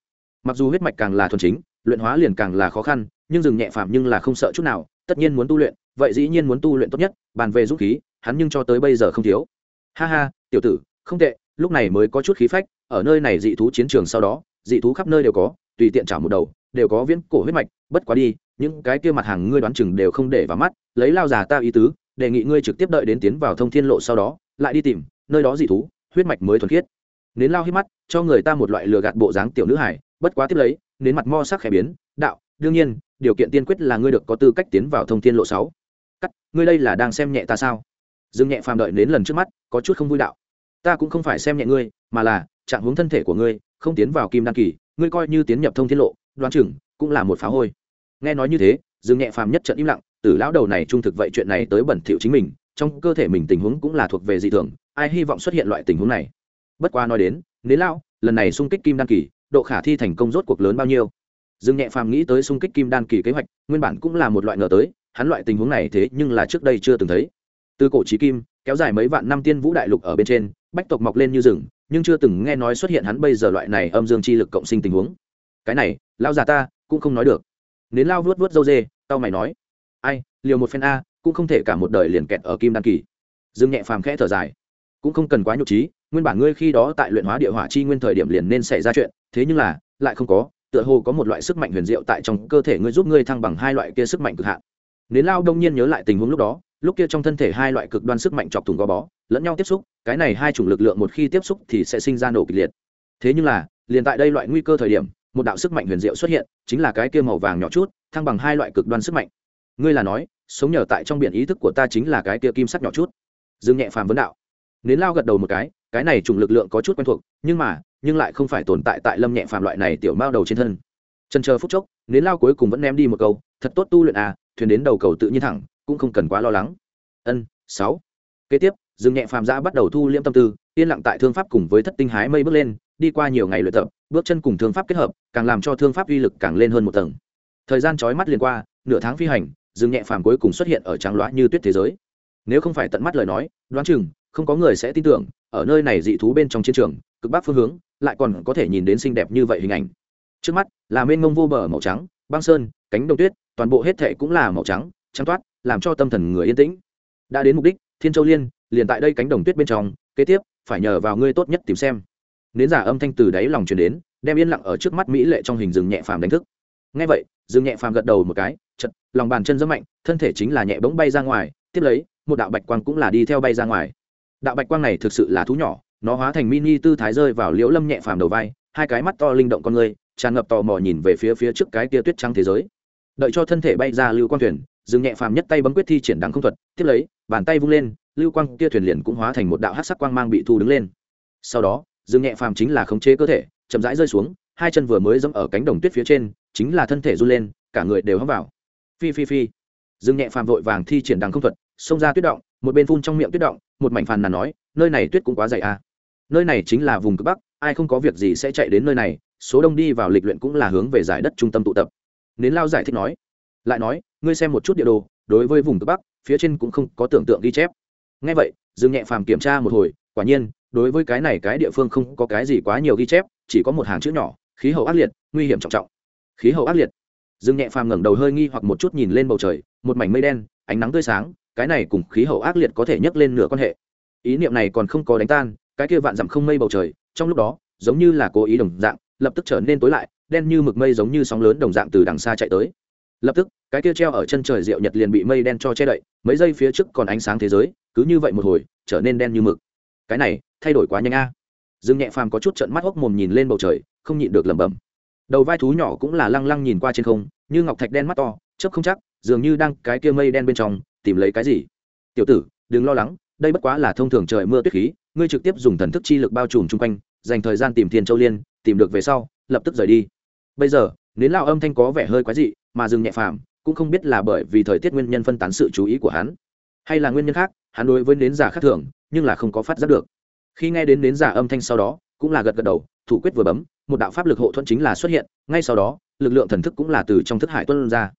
S1: Mặc dù huyết mạch càng là thuần chính, luyện hóa liền càng là khó khăn, nhưng rừng nhẹ phàm nhưng là không sợ chút nào, tất nhiên muốn tu luyện, vậy dĩ nhiên muốn tu luyện tốt nhất, bàn về dũng khí, hắn nhưng cho tới bây giờ không thiếu. Ha ha, tiểu tử, không tệ, lúc này mới có chút khí phách ở nơi này dị thú chiến trường sau đó, dị thú khắp nơi đều có, tùy tiện trả một đầu, đều có viễn cổ huyết mạch, bất quá đi, những cái kia mặt hàng ngươi đoán chừng đều không để vào mắt, lấy lao già ta ý tứ, đề nghị ngươi trực tiếp đợi đến tiến vào thông thiên lộ sau đó, lại đi tìm, nơi đó dị thú, huyết mạch mới thuần khiết. Nến lao hít mắt, cho người ta một loại lừa gạt bộ dáng tiểu nữ hải bất quá tiếp lấy, nến mặt mo sắc khẽ biến, đạo, đương nhiên, điều kiện tiên quyết là ngươi được có tư cách tiến vào thông thiên lộ sáu. Cắt, ngươi đây là đang xem nhẹ ta sao? Dương nhẹ phàm đợi đến lần trước mắt, có chút không vui đạo. Ta cũng không phải xem nhẹ ngươi, mà là trạng hướng thân thể của ngươi, không tiến vào kim đan kỳ, ngươi coi như tiến nhập thông thiên lộ, đoán chừng cũng là một phá hôi. Nghe nói như thế, dương nhẹ phàm nhất trận im lặng tử lão đầu này trung thực vậy chuyện này tới bẩn thỉu chính mình, trong cơ thể mình tình huống cũng là thuộc về dị thường, ai hy vọng xuất hiện loại tình huống này? Bất qua nói đến nếu lao lần này xung kích kim đan kỳ, độ khả thi thành công rốt cuộc lớn bao nhiêu? Dương nhẹ phàm nghĩ tới xung kích kim đan kỳ kế hoạch, nguyên bản cũng là một loại ngờ tới, hắn loại tình huống này thế nhưng là trước đây chưa từng thấy. Từ cổ trí kim, kéo dài mấy vạn năm tiên vũ đại lục ở bên trên bách tộc mọc lên như rừng, nhưng chưa từng nghe nói xuất hiện hắn bây giờ loại này âm dương chi lực cộng sinh tình huống. Cái này lao già ta cũng không nói được. Nến lao vuốt vuốt dâu dê tao mày nói, ai, liều một phen a, cũng không thể cả một đời liền kẹt ở kim đan kỳ. Dương nhẹ phàm khẽ thở dài, cũng không cần quá nhục trí, nguyên bản ngươi khi đó tại luyện hóa địa hỏa chi nguyên thời điểm liền nên xảy ra chuyện, thế nhưng là, lại không có, tựa hồ có một loại sức mạnh huyền diệu tại trong cơ thể ngươi giúp ngươi thăng bằng hai loại kia sức mạnh cực hạn. Nến lao đông nhiên nhớ lại tình huống lúc đó lúc kia trong thân thể hai loại cực đoan sức mạnh chọc thùng gò bó, lẫn nhau tiếp xúc, cái này hai chủng lực lượng một khi tiếp xúc thì sẽ sinh ra nổ kịch liệt. Thế nhưng là, liền tại đây loại nguy cơ thời điểm, một đạo sức mạnh huyền diệu xuất hiện, chính là cái kia màu vàng nhỏ chút, thăng bằng hai loại cực đoan sức mạnh. Ngươi là nói, sống nhờ tại trong biển ý thức của ta chính là cái kia kim sắc nhỏ chút. Dương nhẹ phàm vấn đạo. Nến lao gật đầu một cái cái này chủng lực lượng có chút quen thuộc, nhưng mà, nhưng lại không phải tồn tại tại lâm nhẹ phàm loại này tiểu mao đầu trên thân. Trần chờ phút chốc, nến lao cuối cùng vẫn ném đi một câu, thật tốt tu luyện à thuyền đến đầu cầu tự nhiên thẳng cũng không cần quá lo lắng. Ân, sáu. Kế tiếp, dương nhẹ phàm ra bắt đầu thu liễm tâm tư, yên lặng tại thương pháp cùng với thất tinh hái mây bước lên, đi qua nhiều ngày luyện tập, bước chân cùng thương pháp kết hợp, càng làm cho thương pháp uy lực càng lên hơn một tầng. Thời gian trói mắt liền qua, nửa tháng phi hành, dương nhẹ phàm cuối cùng xuất hiện ở trắng loá như tuyết thế giới. Nếu không phải tận mắt lời nói, đoán chừng, không có người sẽ tin tưởng, ở nơi này dị thú bên trong chiến trường, cực bắc phương hướng, lại còn có thể nhìn đến xinh đẹp như vậy hình ảnh. Trước mắt, là mênh mông vô bờ màu trắng, băng sơn, cánh đồng tuyết, toàn bộ hết thệ cũng là màu trắng trắng toát làm cho tâm thần người yên tĩnh. Đã đến mục đích, thiên châu liên, liền tại đây cánh đồng tuyết bên trong, kế tiếp, phải nhờ vào ngươi tốt nhất tìm xem. Nến giả âm thanh từ đáy lòng truyền đến, đem yên lặng ở trước mắt mỹ lệ trong hình rừng nhẹ phàm đánh thức. Ngay vậy, rừng nhẹ phàm gật đầu một cái chật lòng bàn chân rất mạnh, thân thể chính là nhẹ bỗng bay ra ngoài, tiếp lấy, một đạo bạch quang cũng là đi theo bay ra ngoài. Đạo bạch quang này thực sự là thú nhỏ, nó hóa thành mini tư thái rơi vào liễu lâm nhẹ phàm đầu vai, hai cái mắt to linh động con người, tràn ngập tò mò nhìn về phía phía trước cái tia tuyết trắng thế giới. Đợi cho thân thể bay ra lưu quang thuyền dừng nhẹ phàm nhất tay bấm quyết thi triển đằng không thuật, tiếp lấy, bàn tay vung lên, lưu quang kia thuyền liền cũng hóa thành một đạo hát sắc quang mang bị thu đứng lên. Sau đó, dừng nhẹ phàm chính là khống chế cơ thể, chậm rãi rơi xuống, hai chân vừa mới dẫm ở cánh đồng tuyết phía trên, chính là thân thể run lên, cả người đều hấp vào. Phi phi phi. Dừng nhẹ phàm vội vàng thi triển đằng không thuật, xông ra tuyết động, một bên phun trong miệng tuyết động, một mảnh phàn nàn nói, nơi này tuyết cũng quá dày à. Nơi này chính là vùng cực bắc, ai không có việc gì sẽ chạy đến nơi này, số đông đi vào lịch luyện cũng là hướng về giải đất trung tâm tụ tập. Nến lao giải thích nói. Lại nói ngươi xem một chút địa đồ, đối với vùng cực bắc, phía trên cũng không có tưởng tượng ghi chép. Ngay vậy, dương nhẹ phàm kiểm tra một hồi, quả nhiên, đối với cái này cái địa phương không có cái gì quá nhiều ghi chép, chỉ có một hàng chữ nhỏ, khí hậu ác liệt, nguy hiểm trọng trọng. Khí hậu ác liệt. Dương nhẹ phàm ngẩng đầu hơi nghi hoặc một chút nhìn lên bầu trời, một mảnh mây đen, ánh nắng tươi sáng, cái này cùng khí hậu ác liệt có thể nhấc lên nửa quan hệ. Ý niệm này còn không có đánh tan, cái kia vạn dặm không mây bầu trời, trong lúc đó, giống như là cố ý đồng dạng, lập tức trở nên tối lại, đen như mực mây giống như sóng lớn đồng dạng từ đằng xa chạy tới. Lập tức cái kia treo ở chân trời rượu nhật liền bị mây đen cho che đậy, mấy giây phía trước còn ánh sáng thế giới, cứ như vậy một hồi, trở nên đen như mực. Cái này, thay đổi quá nhanh a. Dương nhẹ phàm có chút trận mắt hốc mồm nhìn lên bầu trời, không nhịn được lẩm bẩm. Đầu vai thú nhỏ cũng là lăng lăng nhìn qua trên không, như ngọc thạch đen mắt to, chớp không chắc, dường như đang cái kia mây đen bên trong, tìm lấy cái gì. Tiểu tử, đừng lo lắng, đây bất quá là thông thường trời mưa tuyết khí, ngươi trực tiếp dùng thần thức chi lực bao trùm chung quanh, dành thời gian tìm thiên châu liên, tìm được về sau, lập tức rời đi. Bây giờ, nến lao âm thanh có vẻ hơi quái dị, mà dừng nhẹ phàm cũng không biết là bởi vì thời tiết nguyên nhân phân tán sự chú ý của hắn, hay là nguyên nhân khác, hắn đối với nến giả khác thường, nhưng là không có phát giác được. Khi nghe đến nến giả âm thanh sau đó, cũng là gật gật đầu, thủ quyết vừa bấm, một đạo pháp lực hộ thuẫn chính là xuất hiện, ngay sau đó, lực lượng thần thức cũng là từ trong thức hải tuân ra.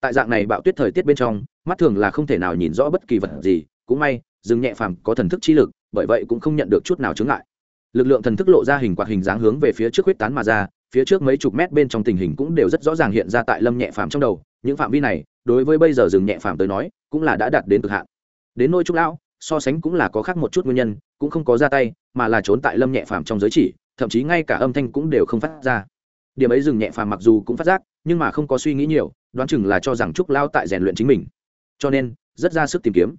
S1: Tại dạng này bạo tuyết thời tiết bên trong, mắt thường là không thể nào nhìn rõ bất kỳ vật gì, cũng may dừng nhẹ phàm có thần thức chi lực, bởi vậy cũng không nhận được chút nào chướng ngại. Lực lượng thần thức lộ ra hình quạt hình dáng hướng về phía trước huyết tán mà ra phía trước mấy chục mét bên trong tình hình cũng đều rất rõ ràng hiện ra tại lâm nhẹ phàm trong đầu, những phạm vi này, đối với bây giờ dừng nhẹ phàm tới nói, cũng là đã đạt đến cực hạn. Đến nôi trúc lão, so sánh cũng là có khác một chút nguyên nhân, cũng không có ra tay, mà là trốn tại lâm nhẹ phàm trong giới chỉ, thậm chí ngay cả âm thanh cũng đều không phát ra. Điểm ấy dừng nhẹ phàm mặc dù cũng phát giác, nhưng mà không có suy nghĩ nhiều, đoán chừng là cho rằng trúc lao tại rèn luyện chính mình. Cho nên, rất ra sức tìm kiếm.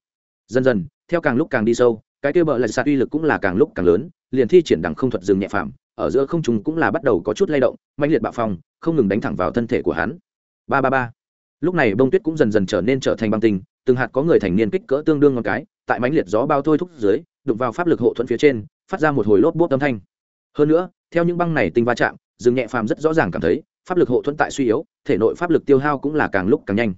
S1: Dần dần, theo càng lúc càng đi sâu, cái kia bợ lại sạt uy lực cũng là càng lúc càng lớn, liền thi triển đẳng không thuật dừng nhẹ phàm ở giữa không trung cũng là bắt đầu có chút lay động mạnh liệt bạo phong, không ngừng đánh thẳng vào thân thể của hắn. Ba ba ba. Lúc này bông tuyết cũng dần dần trở nên trở thành băng tinh, từng hạt có người thành niên kích cỡ tương đương ngón cái, tại mãnh liệt gió bao thôi thúc dưới, đụng vào pháp lực hộ thuẫn phía trên, phát ra một hồi lốp bốp âm thanh. Hơn nữa, theo những băng này tinh va chạm, dương nhẹ phàm rất rõ ràng cảm thấy, pháp lực hộ thuẫn tại suy yếu, thể nội pháp lực tiêu hao cũng là càng lúc càng nhanh.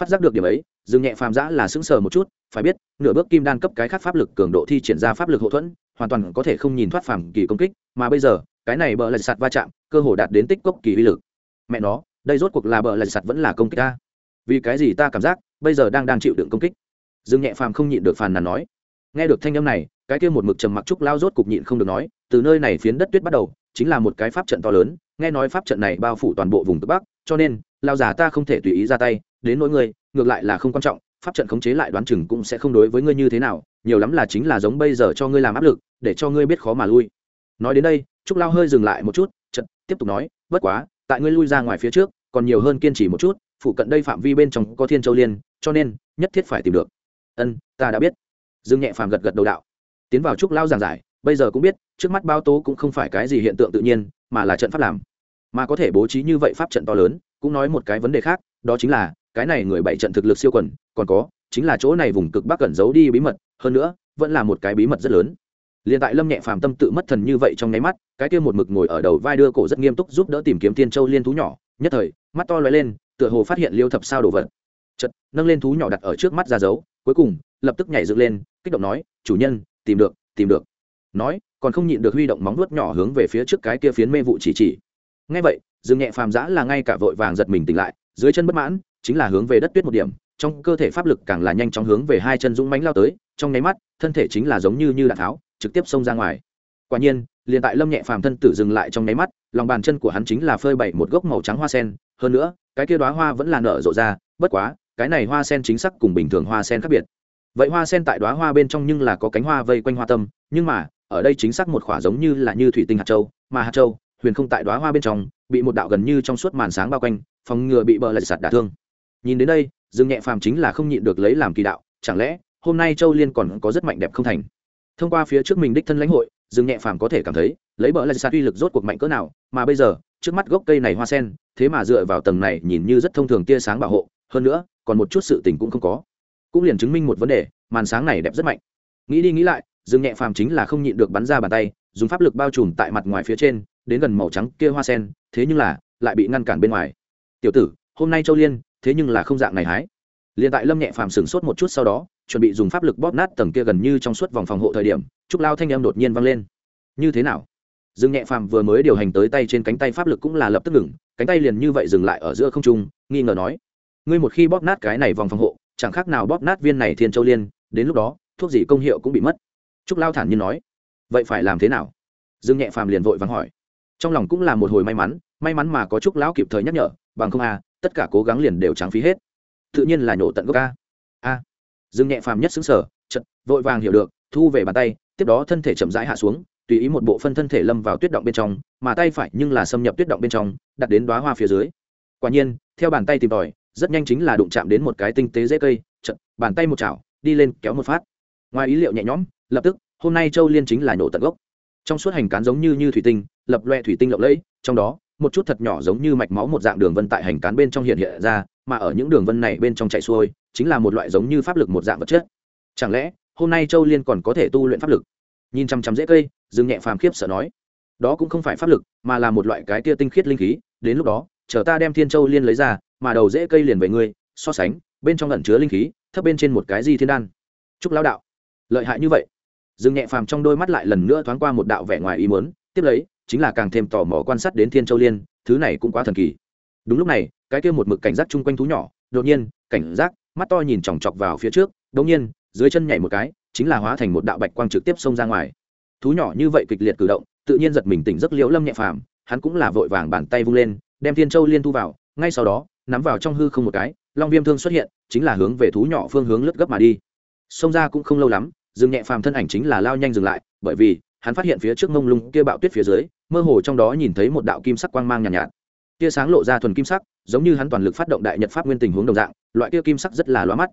S1: Phát giác được điểm ấy, dương nhẹ phàm giã là sững sờ một chút, phải biết, nửa bước kim đan cấp cái khác pháp lực cường độ thi triển ra pháp lực hộ thuẫn hoàn toàn có thể không nhìn thoát phàm kỳ công kích, mà bây giờ, cái này bờ lạch sạt va chạm, cơ hồ đạt đến tích cốc kỳ uy lực. Mẹ nó, đây rốt cuộc là bờ lạch sạt vẫn là công kích ta? Vì cái gì ta cảm giác, bây giờ đang đang chịu đựng công kích? Dương nhẹ phàm không nhịn được phàn nàn nói. Nghe được thanh âm này, cái kia một mực trầm mặc trúc lao rốt cục nhịn không được nói, từ nơi này phiến đất tuyết bắt đầu, chính là một cái pháp trận to lớn, nghe nói pháp trận này bao phủ toàn bộ vùng cực bắc, cho nên, lao giả ta không thể tùy ý ra tay, đến nỗi người ngược lại là không quan trọng pháp trận khống chế lại đoán chừng cũng sẽ không đối với ngươi như thế nào, nhiều lắm là chính là giống bây giờ cho ngươi làm áp lực, để cho ngươi biết khó mà lui. Nói đến đây, trúc lao hơi dừng lại một chút trận tiếp tục nói, bất quá, tại ngươi lui ra ngoài phía trước, còn nhiều hơn kiên trì một chút, phụ cận đây phạm vi bên trong có thiên châu liên, cho nên, nhất thiết phải tìm được. Ân, ta đã biết. Dương nhẹ phàm gật gật đầu đạo. Tiến vào trúc lao giảng giải, bây giờ cũng biết, trước mắt bao tố cũng không phải cái gì hiện tượng tự nhiên, mà là trận pháp làm. Mà có thể bố trí như vậy pháp trận to lớn, cũng nói một cái vấn đề khác, đó chính là cái này người bảy trận thực lực siêu quần, còn có, chính là chỗ này vùng cực bắc cẩn giấu đi bí mật, hơn nữa, vẫn là một cái bí mật rất lớn. Liền tại lâm nhẹ phàm tâm tự mất thần như vậy trong nháy mắt, cái kia một mực ngồi ở đầu vai đưa cổ rất nghiêm túc giúp đỡ tìm kiếm tiên châu liên thú nhỏ, nhất thời, mắt to lóe lên, tựa hồ phát hiện liêu thập sao đồ vật. Chật nâng lên thú nhỏ đặt ở trước mắt ra dấu, cuối cùng, lập tức nhảy dựng lên, kích động nói, chủ nhân, tìm được tìm được. Nói, còn không nhịn được huy động móng vuốt nhỏ hướng về phía trước cái kia phiến mê vụ chỉ chỉ. Ngay vậy, dương nhẹ phàm giã là ngay cả vội vàng giật mình tỉnh lại, dưới chân bất mãn chính là hướng về đất tuyết một điểm, trong cơ thể pháp lực càng là nhanh chóng hướng về hai chân dũng mánh lao tới, trong nháy mắt, thân thể chính là giống như như đạn tháo, trực tiếp xông ra ngoài. Quả nhiên, liền tại lâm nhẹ phàm thân tử dừng lại trong nháy mắt, lòng bàn chân của hắn chính là phơi bày một gốc màu trắng hoa sen, hơn nữa, cái kia đoá hoa vẫn là nở rộ ra, bất quá, cái này hoa sen chính xác cùng bình thường hoa sen khác biệt. Vậy hoa sen tại đoá hoa bên trong nhưng là có cánh hoa vây quanh hoa tâm, nhưng mà, ở đây chính xác một khỏa giống như là như thủy tinh hạt châu, mà hạt châu, huyền không tại đoá hoa bên trong, bị một đạo gần như trong suốt màn sáng bao quanh, phòng ngừa bị bờ lạch sạt đả thương nhìn đến đây, dương nhẹ phàm chính là không nhịn được lấy làm kỳ đạo, chẳng lẽ, hôm nay châu liên còn có rất mạnh đẹp không thành? Thông qua phía trước mình đích thân lãnh hội, dương nhẹ phàm có thể cảm thấy, lấy bỡ lại sạt uy lực rốt cuộc mạnh cỡ nào, mà bây giờ, trước mắt gốc cây này hoa sen, thế mà dựa vào tầng này nhìn như rất thông thường tia sáng bảo hộ, hơn nữa, còn một chút sự tình cũng không có. Cũng liền chứng minh một vấn đề, màn sáng này đẹp rất mạnh. Nghĩ đi nghĩ lại, dương nhẹ phàm chính là không nhịn được bắn ra bàn tay, dùng pháp lực bao trùm tại mặt ngoài phía trên, đến gần màu trắng kia hoa sen, thế nhưng là, lại bị ngăn cản bên ngoài. Tiểu tử, hôm nay châu liên thế nhưng là không dạng này hái. Liền tại lâm nhẹ phàm sửng sốt một chút sau đó, chuẩn bị dùng pháp lực bóp nát tầng kia gần như trong suốt vòng phòng hộ thời điểm trúc lao thanh em đột nhiên vang lên. Như thế nào? Dương nhẹ phàm vừa mới điều hành tới tay trên cánh tay pháp lực cũng là lập tức ngừng, cánh tay liền như vậy dừng lại ở giữa không trung, nghi ngờ nói, ngươi một khi bóp nát cái này vòng phòng hộ, chẳng khác nào bóp nát viên này thiên châu liên, đến lúc đó, thuốc gì công hiệu cũng bị mất. Trúc lao thản nhiên nói, vậy phải làm thế nào? Dương nhẹ phàm liền vội vắng hỏi. Trong lòng cũng là một hồi may mắn may mắn mà có trúc lão kịp thời nhắc nhở, bằng không a tất cả cố gắng liền đều trắng phí hết. Tự nhiên là nhổ tận gốc a a. Dương nhẹ phàm nhất xứng sở chật vội vàng hiểu được, thu về bàn tay, tiếp đó thân thể chậm rãi hạ xuống, tùy ý một bộ phân thân thể lâm vào tuyết động bên trong, mà tay phải nhưng là xâm nhập tuyết động bên trong, đặt đến đoá hoa phía dưới. Quả nhiên, theo bàn tay tìm tòi, rất nhanh chính là đụng chạm đến một cái tinh tế dễ cây chật bàn tay một chảo, đi lên kéo một phát. Ngoài ý liệu nhẹ nhõm, lập tức, hôm nay châu liên chính là nổ tận gốc. Trong suốt hành cán giống như như thủy tinh, lập loe thủy tinh lộng lẫy, trong đó một chút thật nhỏ giống như mạch máu một dạng đường vân tại hành cán bên trong hiện hiện ra, mà ở những đường vân này bên trong chạy xuôi, chính là một loại giống như pháp lực một dạng vật chất. Chẳng lẽ, hôm nay châu liên còn có thể tu luyện pháp lực? Nhìn chăm chăm dễ cây, dương nhẹ phàm khiếp sợ nói. Đó cũng không phải pháp lực, mà là một loại cái tia tinh khiết linh khí, đến lúc đó, chờ ta đem thiên châu liên lấy ra, mà đầu dễ cây liền về ngươi, so sánh, bên trong lẩn chứa linh khí, thấp bên trên một cái gì thiên đan. Chúc lão đạo. Lợi hại như vậy. Dương nhẹ phàm trong đôi mắt lại lần nữa thoáng qua một đạo vẻ ngoài ý muốn, tiếp lấy chính là càng thêm tò mò quan sát đến thiên châu liên, thứ này cũng quá thần kỳ. Đúng lúc này, cái kia một mực cảnh giác chung quanh thú nhỏ, đột nhiên, cảnh giác, mắt to nhìn chòng chọc vào phía trước, đột nhiên, dưới chân nhảy một cái, chính là hóa thành một đạo bạch quang trực tiếp xông ra ngoài. Thú nhỏ như vậy kịch liệt cử động, tự nhiên giật mình tỉnh giấc liễu lâm nhẹ phàm, hắn cũng là vội vàng bàn tay vung lên, đem thiên châu liên thu vào, ngay sau đó, nắm vào trong hư không một cái, long viêm thương xuất hiện, chính là hướng về thú nhỏ phương hướng lướt gấp mà đi. Xông ra cũng không lâu lắm dừng nhẹ phàm thân ảnh chính là lao nhanh dừng lại, bởi vì, hắn phát hiện phía trước mông lung kia bạo tuyết phía dưới mơ hồ trong đó nhìn thấy một đạo kim sắc quang mang nhàn nhạt, nhạt. Tia sáng lộ ra thuần kim sắc giống như hắn toàn lực phát động đại nhật pháp nguyên tình huống đồng dạng loại kia kim sắc rất là loa mắt.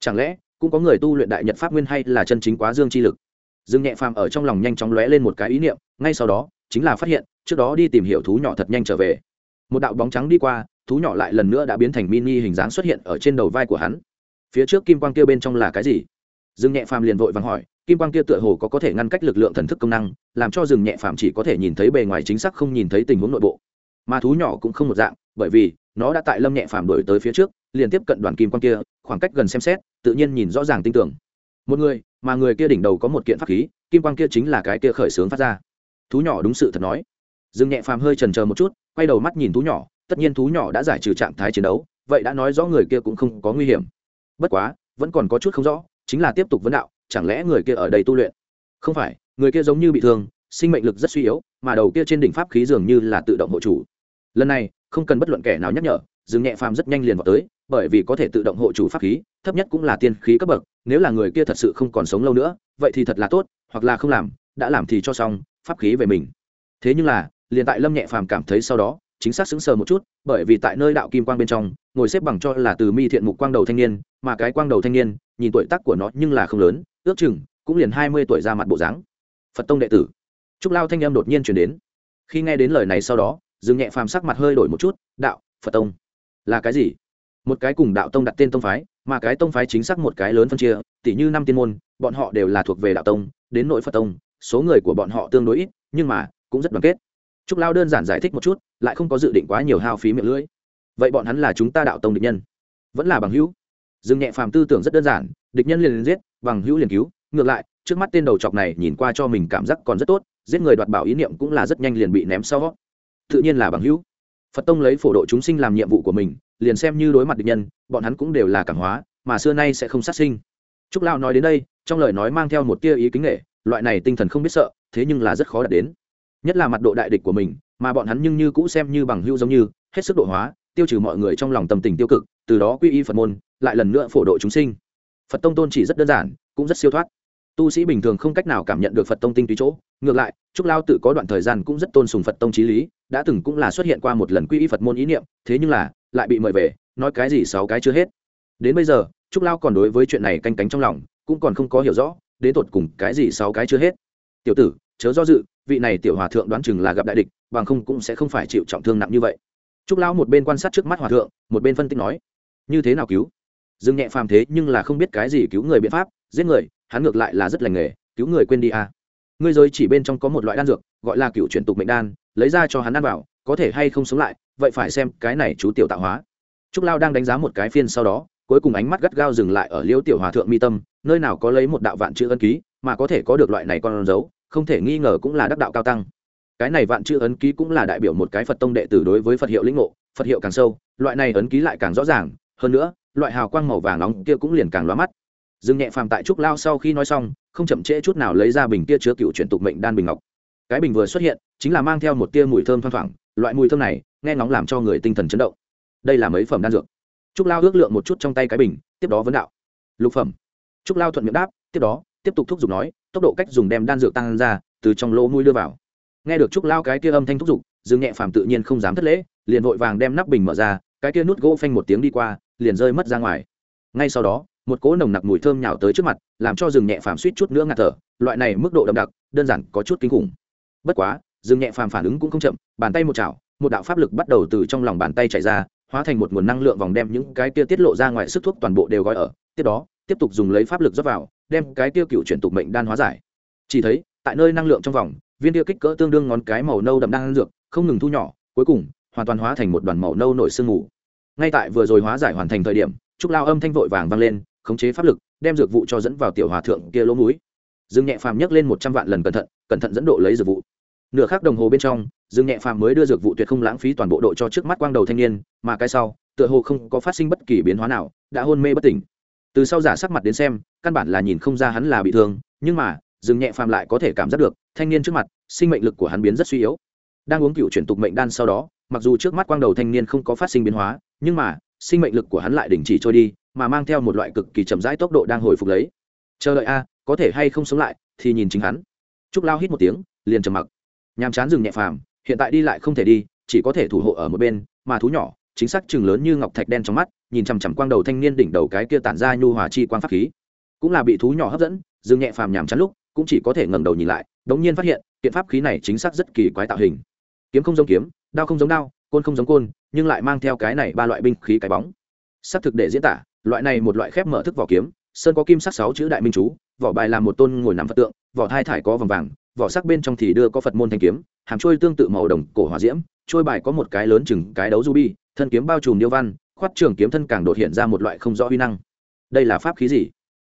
S1: Chẳng lẽ cũng có người tu luyện đại nhật pháp nguyên hay là chân chính quá dương chi lực? Dương nhẹ phàm ở trong lòng nhanh chóng lóe lên một cái ý niệm ngay sau đó chính là phát hiện trước đó đi tìm hiểu thú nhỏ thật nhanh trở về. Một đạo bóng trắng đi qua thú nhỏ lại lần nữa đã biến thành mini hình dáng xuất hiện ở trên đầu vai của hắn. Phía trước kim quang kia bên trong là cái gì? Dương nhẹ phàm liền vội vàng hỏi kim quang kia tựa hồ có có thể ngăn cách lực lượng thần thức công năng, làm cho rừng nhẹ phàm chỉ có thể nhìn thấy bề ngoài chính xác không nhìn thấy tình huống nội bộ. Mà thú nhỏ cũng không một dạng, bởi vì nó đã tại lâm nhẹ phàm đổi tới phía trước, liền tiếp cận đoàn kim quang kia, khoảng cách gần xem xét, tự nhiên nhìn rõ ràng tin tưởng. Một người, mà người kia đỉnh đầu có một kiện pháp khí, kim quang kia chính là cái kia khởi sướng phát ra. Thú nhỏ đúng sự thật nói. Dương nhẹ phàm hơi trần chờ một chút, quay đầu mắt nhìn thú nhỏ, tất nhiên thú nhỏ đã giải trừ trạng thái chiến đấu, vậy đã nói rõ người kia cũng không có nguy hiểm. Bất quá, vẫn còn có chút không rõ, chính là tiếp tục vấn đạo chẳng lẽ người kia ở đây tu luyện? Không phải, người kia giống như bị thương, sinh mệnh lực rất suy yếu, mà đầu kia trên đỉnh pháp khí dường như là tự động hộ chủ. Lần này, không cần bất luận kẻ nào nhắc nhở, dương nhẹ phàm rất nhanh liền vào tới, bởi vì có thể tự động hộ chủ pháp khí, thấp nhất cũng là tiên khí cấp bậc, nếu là người kia thật sự không còn sống lâu nữa, vậy thì thật là tốt, hoặc là không làm, đã làm thì cho xong, pháp khí về mình. Thế nhưng là, liền tại lâm nhẹ phàm cảm thấy sau đó, chính xác sững sờ một chút, bởi vì tại nơi đạo kim quang bên trong, ngồi xếp bằng cho là từ mi thiện mục quang đầu thanh niên, mà cái quang đầu thanh niên, nhìn tuổi tác của nó nhưng là không lớn ước chừng cũng liền hai mươi tuổi ra mặt bộ dáng. Phật tông đệ tử. Trúc lao thanh em đột nhiên chuyển đến. Khi nghe đến lời này sau đó, dương nhẹ phàm sắc mặt hơi đổi một chút, đạo, phật tông. Là cái gì? Một cái cùng đạo tông đặt tên tông phái, mà cái tông phái chính xác một cái lớn phân chia tỷ như năm tiên môn, bọn họ đều là thuộc về đạo tông, đến nội phật tông, số người của bọn họ tương đối ít, nhưng mà cũng rất đoàn kết. Trúc lao đơn giản giải thích một chút, lại không có dự định quá nhiều hao phí miệng lưỡi. Vậy bọn hắn là chúng ta đạo tông định nhân, vẫn là bằng hữu. Dương nhẹ phàm tư tưởng rất đơn giản địch nhân liền giết, bằng hữu liền cứu. Ngược lại, trước mắt tên đầu chọc này nhìn qua cho mình cảm giác còn rất tốt, giết người đoạt bảo ý niệm cũng là rất nhanh liền bị ném sau. Tự nhiên là bằng hữu. Phật tông lấy phổ độ chúng sinh làm nhiệm vụ của mình, liền xem như đối mặt địch nhân, bọn hắn cũng đều là cảm hóa, mà xưa nay sẽ không sát sinh. Trúc lao nói đến đây, trong lời nói mang theo một tia ý kính nghệ loại này tinh thần không biết sợ, thế nhưng là rất khó đạt đến. Nhất là mặt độ đại địch của mình, mà bọn hắn nhưng như cũ xem như bằng hữu giống như, hết sức độ hóa, tiêu trừ mọi người trong lòng tâm tình tiêu cực, từ đó quy y phật môn, lại lần nữa phổ độ chúng sinh phật tông tôn chỉ rất đơn giản, cũng rất siêu thoát. Tu sĩ bình thường không cách nào cảm nhận được phật tông tinh túy chỗ, ngược lại, trúc lao tự có đoạn thời gian cũng rất tôn sùng phật tông trí lý, đã từng cũng là xuất hiện qua một lần quy y phật môn ý niệm, thế nhưng là, lại bị mời về, nói cái gì sáu cái chưa hết. Đến bây giờ, trúc lao còn đối với chuyện này canh cánh trong lòng, cũng còn không có hiểu rõ, đến tột cùng cái gì sáu cái chưa hết. Tiểu tử, chớ do dự, vị này tiểu hòa thượng đoán chừng là gặp đại địch, bằng không cũng sẽ không phải chịu trọng thương nặng như vậy. Trúc lao một bên quan sát trước mắt hòa thượng, một bên phân tích nói, như thế nào cứu? Dừng nhẹ phàm thế nhưng là không biết cái gì cứu người biện pháp, giết người, hắn ngược lại là rất lành nghề, cứu người quên đi à. ngươi giới chỉ bên trong có một loại đan dược, gọi là cựu chuyển tục mệnh đan, lấy ra cho hắn ăn vào, có thể hay không sống lại, vậy phải xem cái này chú tiểu tạo hóa trúc lao đang đánh giá một cái phiên sau đó, cuối cùng ánh mắt gắt gao dừng lại ở liễu tiểu hòa thượng mi tâm, nơi nào có lấy một đạo vạn chữ ân ký, mà có thể có được loại này con dấu, không thể nghi ngờ cũng là đắc đạo cao tăng cái này vạn chữ ấn ký cũng là đại biểu một cái phật tông đệ tử đối với phật hiệu lĩnh ngộ, phật hiệu càng sâu, loại này ấn ký lại càng rõ ràng, hơn nữa loại hào quang màu vàng nóng kia cũng liền càng lóa mắt. Dương nhẹ phàm tại trúc lao sau khi nói xong, không chậm trễ chút nào lấy ra bình kia chứa cựu chuyển tục mệnh đan bình ngọc. Cái bình vừa xuất hiện, chính là mang theo một tia mùi thơm thoang thoảng, loại mùi thơm này, nghe ngóng làm cho người tinh thần chấn động. Đây là mấy phẩm đan dược. Trúc lao ước lượng một chút trong tay cái bình, tiếp đó vấn đạo. Lục phẩm. Trúc lao thuận miệng đáp, tiếp đó, tiếp tục thúc giục nói, tốc độ cách dùng đem đan dược tăng ra, từ trong lỗ mũi đưa vào. Nghe được trúc lao cái kia âm thanh thúc giục, dương nhẹ phàm tự nhiên không dám thất lễ, liền vội vàng đem nắp bình mở ra, cái kia nút gỗ phanh một tiếng đi qua liền rơi mất ra ngoài. Ngay sau đó, một cỗ nồng nặc mùi thơm nhào tới trước mặt, làm cho rừng nhẹ phàm suýt chút nữa ngạt thở, loại này mức độ đậm đặc, đơn giản có chút kinh khủng. Bất quá, rừng nhẹ phàm phản ứng cũng không chậm, bàn tay một chảo, một đạo pháp lực bắt đầu từ trong lòng bàn tay chạy ra, hóa thành một nguồn năng lượng vòng đem những cái kia tiết lộ ra ngoài sức thuốc toàn bộ đều gói ở, tiếp đó, tiếp tục dùng lấy pháp lực dốc vào, đem cái kia cựu chuyển tục mệnh đan hóa giải. Chỉ thấy, tại nơi năng lượng trong vòng, viên kia kích cỡ tương đương ngón cái màu nâu đậm đang dược, không ngừng thu nhỏ, cuối cùng, hoàn toàn hóa thành một đoàn màu nâu nổi sương mù ngay tại vừa rồi hóa giải hoàn thành thời điểm, trúc lao âm thanh vội vàng vang lên, khống chế pháp lực, đem dược vụ cho dẫn vào tiểu hòa thượng kia lỗ mũi. Dương nhẹ phàm nhấc lên một trăm vạn lần cẩn thận cẩn thận dẫn độ lấy dược vụ. Nửa khắc đồng hồ bên trong, dương nhẹ phàm mới đưa dược vụ tuyệt không lãng phí toàn bộ độ cho trước mắt quang đầu thanh niên, mà cái sau, tựa hồ không có phát sinh bất kỳ biến hóa nào, đã hôn mê bất tỉnh. Từ sau giả sắc mặt đến xem, căn bản là nhìn không ra hắn là bị thương, nhưng mà, dương nhẹ phàm lại có thể cảm giác được, thanh niên trước mặt, sinh mệnh lực của hắn biến rất suy yếu. Đang uống cựu chuyển tục mệnh đan sau đó mặc dù trước mắt quang đầu thanh niên không có phát sinh biến hóa, nhưng mà, sinh mệnh lực của hắn lại đình chỉ trôi đi, mà mang theo một loại cực kỳ chậm rãi tốc độ đang hồi phục lấy. Chờ đợi a, có thể hay không sống lại, thì nhìn chính hắn. Trúc lao hít một tiếng, liền trầm mặc. Nhàm chán dừng nhẹ phàm, hiện tại đi lại không thể đi, chỉ có thể thủ hộ ở một bên, mà thú nhỏ, chính xác chừng lớn như ngọc thạch đen trong mắt, nhìn chằm chằm quang đầu thanh niên đỉnh đầu cái kia tản ra nhu hòa chi quang pháp khí. Cũng là bị thú nhỏ hấp dẫn, dừng nhẹ phàm nhàm chán lúc, cũng chỉ có thể ngẩng đầu nhìn lại, đống nhiên phát hiện, kiện pháp khí này chính xác rất kỳ quái tạo hình. Kiếm không giống kiếm đao không giống đao, côn không giống côn, nhưng lại mang theo cái này ba loại binh khí cái bóng. Xác thực để diễn tả, loại này một loại khép mở thức vỏ kiếm, sơn có kim sắc sáu chữ đại minh chú, vỏ bài là một tôn ngồi nằm phật tượng, vỏ thai thải có vòng vàng, vỏ sắc bên trong thì đưa có phật môn thanh kiếm, hàm trôi tương tự màu đồng, cổ hỏa diễm trôi bài có một cái lớn chừng cái đấu ruby thân kiếm bao trùm điêu văn, khoát trường kiếm thân càng đột hiện ra một loại không rõ uy năng. Đây là pháp khí gì?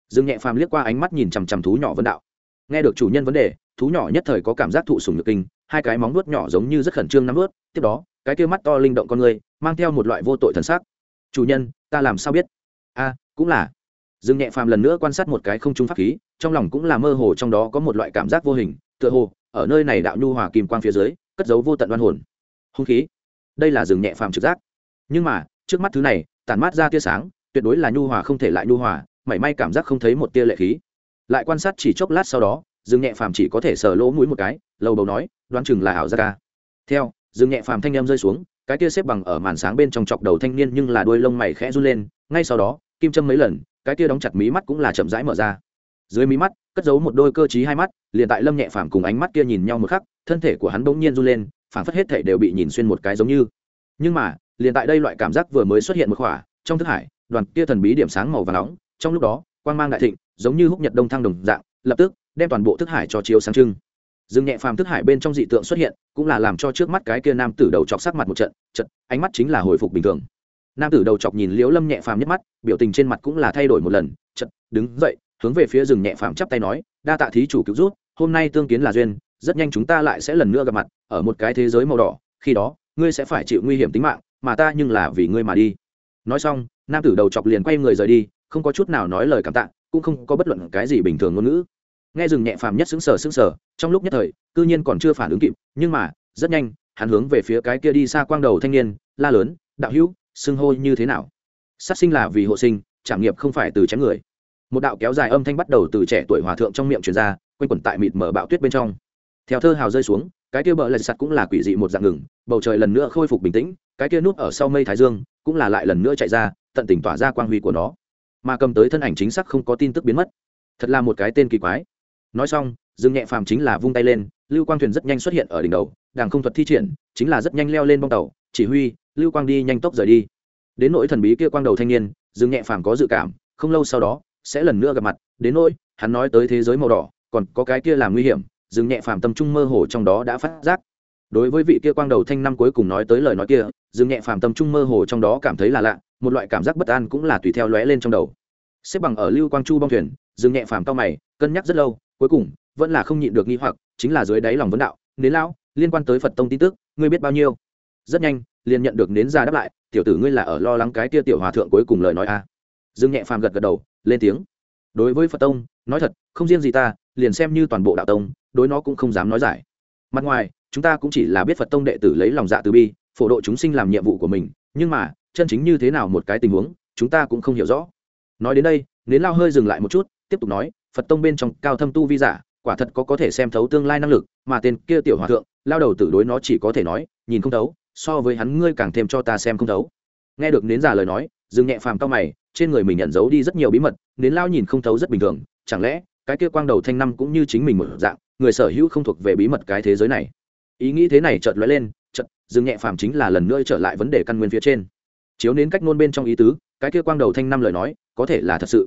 S1: Dương nhẹ phàm liếc qua ánh mắt nhìn chằm chằm thú nhỏ vân đạo. Nghe được chủ nhân vấn đề thú nhỏ nhất thời có cảm giác thụ sùng nhược kinh, hai cái móng nuốt nhỏ giống như rất khẩn trương nắm nuốt tiếp đó, cái kia mắt to linh động con người, mang theo một loại vô tội thần sắc. Chủ nhân, ta làm sao biết? A, cũng là. Dương nhẹ phàm lần nữa quan sát một cái không trung pháp khí, trong lòng cũng là mơ hồ trong đó có một loại cảm giác vô hình, tựa hồ, ở nơi này đạo nhu hòa kim quang phía dưới, cất giấu vô tận đoan hồn. Hung khí. Đây là rừng nhẹ phàm trực giác. Nhưng mà, trước mắt thứ này, tản mát ra tia sáng, tuyệt đối là nhu hòa không thể lại nhu hòa, mảy may cảm giác không thấy một tia lệ khí. Lại quan sát chỉ chốc lát sau đó Dương nhẹ phàm chỉ có thể sờ lỗ mũi một cái, lầu đầu nói, đoán chừng là ảo gia ca à. theo, Dương nhẹ phàm thanh em rơi xuống, cái kia xếp bằng ở màn sáng bên trong chọc đầu thanh niên nhưng là đuôi lông mày khẽ run lên, ngay sau đó, kim châm mấy lần, cái kia đóng chặt mí mắt cũng là chậm rãi mở ra. Dưới mí mắt, cất giấu một đôi cơ t hai mắt, liền tại lâm nhẹ phàm cùng ánh mắt kia nhìn nhau một khắc, thân thể của hắn bỗng nhiên run lên, phảng phất hết thể đều bị nhìn xuyên một cái giống như. Nhưng mà, liền tại đây loại cảm giác vừa mới xuất hiện một khỏa, trong thức hải, đoàn kia thần bí điểm sáng màu và nóng, trong lúc đó, quang mang đại thịnh, giống như húc nhật đông thăng đồng dạng, lập tức đem toàn bộ thức hải cho chiếu sáng trưng. Dương nhẹ phàm thức hải bên trong dị tượng xuất hiện, cũng là làm cho trước mắt cái kia nam tử đầu chọc sắc mặt một trận trận ánh mắt chính là hồi phục bình thường. Nam tử đầu chọc nhìn liễu lâm nhẹ phàm nhất mắt, biểu tình trên mặt cũng là thay đổi một lần trận đứng dậy, hướng về phía rừng nhẹ phàm chắp tay nói, đa tạ thí chủ cứu rút hôm nay tương kiến là duyên, rất nhanh chúng ta lại sẽ lần nữa gặp mặt, ở một cái thế giới màu đỏ, khi đó, ngươi sẽ phải chịu nguy hiểm tính mạng, mà ta nhưng là vì ngươi mà đi. Nói xong, nam tử đầu chọc liền quay người rời đi, không có chút nào nói lời cảm tạ, cũng không có bất luận cái gì bình thường ngôn ngữ nghe rừng nhẹ phàm nhất xứng sở xứng sở trong lúc nhất thời, cư nhiên còn chưa phản ứng kịp, nhưng mà, rất nhanh, hắn hướng về phía cái kia đi xa quang đầu thanh niên, la lớn, đạo hữu, xưng hô như thế nào? Sát sinh là vì hộ sinh, trảm nghiệp không phải từ chém người. Một đạo kéo dài âm thanh bắt đầu từ trẻ tuổi hòa thượng trong miệng truyền ra, quanh quẩn tại mịt mở bạo tuyết bên trong. Theo thơ hào rơi xuống, cái kia bờ lạch sắt cũng là quỷ dị một dạng ngừng, bầu trời lần nữa khôi phục bình tĩnh, cái kia núp ở sau mây thái dương, cũng là lại lần nữa chạy ra, tận tỉnh tỏa ra quang huy của nó. Mà cầm tới thân ảnh chính xác không có tin tức biến mất. Thật là một cái tên kỳ quái nói xong, dương nhẹ phàm chính là vung tay lên, lưu quang thuyền rất nhanh xuất hiện ở đỉnh đầu đảng không thuật thi triển, chính là rất nhanh leo lên bong tàu, chỉ huy, lưu quang đi nhanh tốc rời đi. Đến nỗi thần bí kia quang đầu thanh niên, dương nhẹ phàm có dự cảm, không lâu sau đó, sẽ lần nữa gặp mặt, đến nỗi, hắn nói tới thế giới màu đỏ, còn có cái kia làm nguy hiểm, dương nhẹ phàm tâm trung mơ hồ trong đó đã phát giác. Đối với vị kia quang đầu thanh năm cuối cùng nói tới lời nói kia, dương nhẹ phàm tâm trung mơ hồ trong đó cảm thấy là lạ, một loại cảm giác bất an cũng là tùy theo lóe lên trong đầu. Xếp bằng ở lưu quang chu bong thuyền, dương nhẹ phàm cao mày, cân nhắc rất lâu cuối cùng, vẫn là không nhịn được nghi hoặc, chính là dưới đáy lòng vấn đạo, nến lão, liên quan tới phật tông tin tức, ngươi biết bao nhiêu? Rất nhanh, liền nhận được nến ra đáp lại, tiểu tử ngươi là ở lo lắng cái tia tiểu hòa thượng cuối cùng lời nói a dương nhẹ phàm gật gật đầu, lên tiếng, đối với phật tông, nói thật, không riêng gì ta, liền xem như toàn bộ đạo tông, đối nó cũng không dám nói giải. Mặt ngoài, chúng ta cũng chỉ là biết phật tông đệ tử lấy lòng dạ từ bi, phổ độ chúng sinh làm nhiệm vụ của mình, nhưng mà, chân chính như thế nào một cái tình huống, chúng ta cũng không hiểu rõ. Nói đến đây, nến lao hơi dừng lại một chút, tiếp tục nói phật tông bên trong cao thâm tu vi giả, quả thật có có thể xem thấu tương lai năng lực, mà tên kia tiểu hòa thượng, lao đầu tử đối nó chỉ có thể nói, nhìn không thấu, so với hắn ngươi càng thêm cho ta xem không thấu. Nghe được nến giả lời nói dừng nhẹ phàm cao mày, trên người mình nhận giấu đi rất nhiều bí mật, nến lao nhìn không thấu rất bình thường, chẳng lẽ, cái kia quang đầu thanh năm cũng như chính mình một dạng, người sở hữu không thuộc về bí mật cái thế giới này? Ý nghĩ thế này chợt lóe lên, chợt dừng nhẹ phàm chính là lần nữa trở lại vấn đề căn nguyên phía trên. Chiếu nến cách nôn bên trong ý tứ, cái kia quang đầu thanh năm lời nói, có thể là thật sự.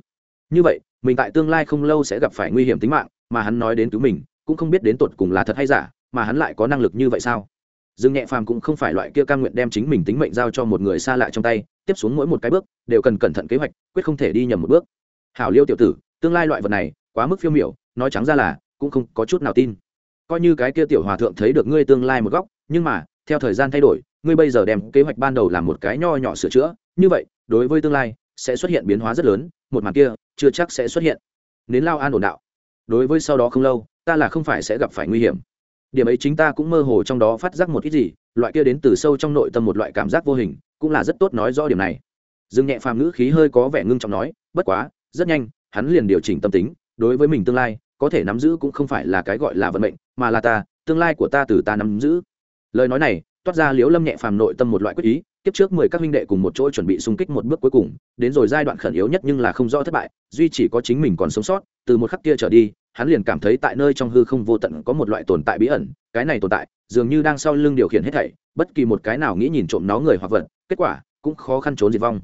S1: Như vậy mình tại tương lai không lâu sẽ gặp phải nguy hiểm tính mạng, mà hắn nói đến cứu mình, cũng không biết đến tột cùng là thật hay giả, mà hắn lại có năng lực như vậy sao? Dương nhẹ phàm cũng không phải loại kia cam nguyện đem chính mình tính mệnh giao cho một người xa lạ trong tay, tiếp xuống mỗi một cái bước, đều cần cẩn thận kế hoạch, quyết không thể đi nhầm một bước. Hảo liêu tiểu tử, tương lai loại vật này, quá mức phiêu miểu, nói trắng ra là, cũng không có chút nào tin. Coi như cái kia tiểu hòa thượng thấy được ngươi tương lai một góc, nhưng mà, theo thời gian thay đổi, ngươi bây giờ đem kế hoạch ban đầu làm một cái nho nhỏ sửa chữa, như vậy, đối với tương lai, sẽ xuất hiện biến hóa rất lớn, một màn kia chưa chắc sẽ xuất hiện. Nến lao an ổn đạo. Đối với sau đó không lâu, ta là không phải sẽ gặp phải nguy hiểm. Điểm ấy chính ta cũng mơ hồ trong đó phát giác một ít gì, loại kia đến từ sâu trong nội tâm một loại cảm giác vô hình, cũng là rất tốt nói rõ điểm này. Dương nhẹ phàm ngữ khí hơi có vẻ ngưng trọng nói, bất quá, rất nhanh, hắn liền điều chỉnh tâm tính, đối với mình tương lai, có thể nắm giữ cũng không phải là cái gọi là vận mệnh, mà là ta, tương lai của ta từ ta nắm giữ. Lời nói này toát ra liễu lâm nhẹ phàm nội tâm một loại quyết ý, kiếp trước mười các huynh đệ cùng một chỗ chuẩn bị xung kích một bước cuối cùng, đến rồi giai đoạn khẩn yếu nhất nhưng là không rõ thất bại, duy chỉ có chính mình còn sống sót, từ một khắc kia trở đi, hắn liền cảm thấy tại nơi trong hư không vô tận có một loại tồn tại bí ẩn, cái này tồn tại, dường như đang sau lưng điều khiển hết thảy, bất kỳ một cái nào nghĩ nhìn trộm nó người hoặc vật, kết quả cũng khó khăn trốn diệt vong.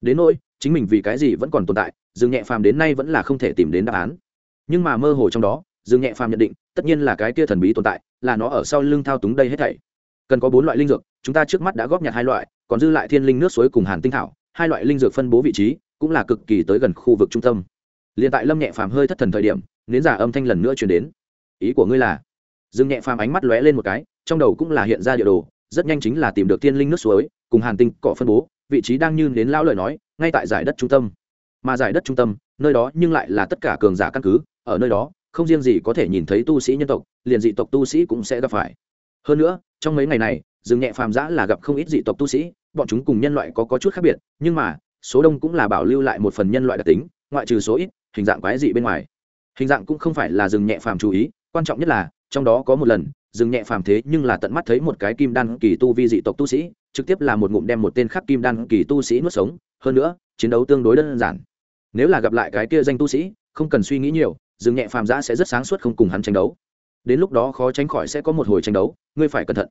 S1: Đến nỗi, chính mình vì cái gì vẫn còn tồn tại, dương nhẹ phàm đến nay vẫn là không thể tìm đến đáp án. Nhưng mà mơ hồ trong đó, dương nhẹ phàm nhận định, tất nhiên là cái kia thần bí tồn tại, là nó ở sau lưng thao túng đây hết thảy cần có bốn loại linh dược, chúng ta trước mắt đã góp nhặt hai loại, còn dư lại thiên linh nước suối cùng hàn tinh thảo, hai loại linh dược phân bố vị trí cũng là cực kỳ tới gần khu vực trung tâm. Liền tại lâm nhẹ phàm hơi thất thần thời điểm, nến giả âm thanh lần nữa chuyển đến. Ý của ngươi là? Dương nhẹ phàm ánh mắt lóe lên một cái, trong đầu cũng là hiện ra địa đồ, rất nhanh chính là tìm được thiên linh nước suối cùng hàn tinh cỏ phân bố, vị trí đang như đến lão lời nói, ngay tại giải đất trung tâm. Mà giải đất trung tâm, nơi đó nhưng lại là tất cả cường giả căn cứ, ở nơi đó, không riêng gì có thể nhìn thấy tu sĩ nhân tộc, liền dị tộc tu sĩ cũng sẽ gặp phải. Hơn nữa trong mấy ngày này rừng nhẹ phàm giã là gặp không ít dị tộc tu sĩ bọn chúng cùng nhân loại có, có chút khác biệt nhưng mà số đông cũng là bảo lưu lại một phần nhân loại đặc tính ngoại trừ số ít hình dạng quái dị bên ngoài. Hình dạng cũng không phải là rừng nhẹ phàm chú ý quan trọng nhất là trong đó có một lần rừng nhẹ phàm thế nhưng là tận mắt thấy một cái kim đan kỳ tu vi dị tộc tu sĩ trực tiếp là một ngụm đem một tên khắc kim đan kỳ tu sĩ nuốt sống hơn nữa chiến đấu tương đối đơn giản. Nếu là gặp lại cái kia danh tu sĩ không cần suy nghĩ nhiều rừng nhẹ phàm giã sẽ rất sáng suốt không cùng hắn tranh đấu đến lúc đó khó tránh khỏi sẽ có một hồi tranh đấu, ngươi phải cẩn thận.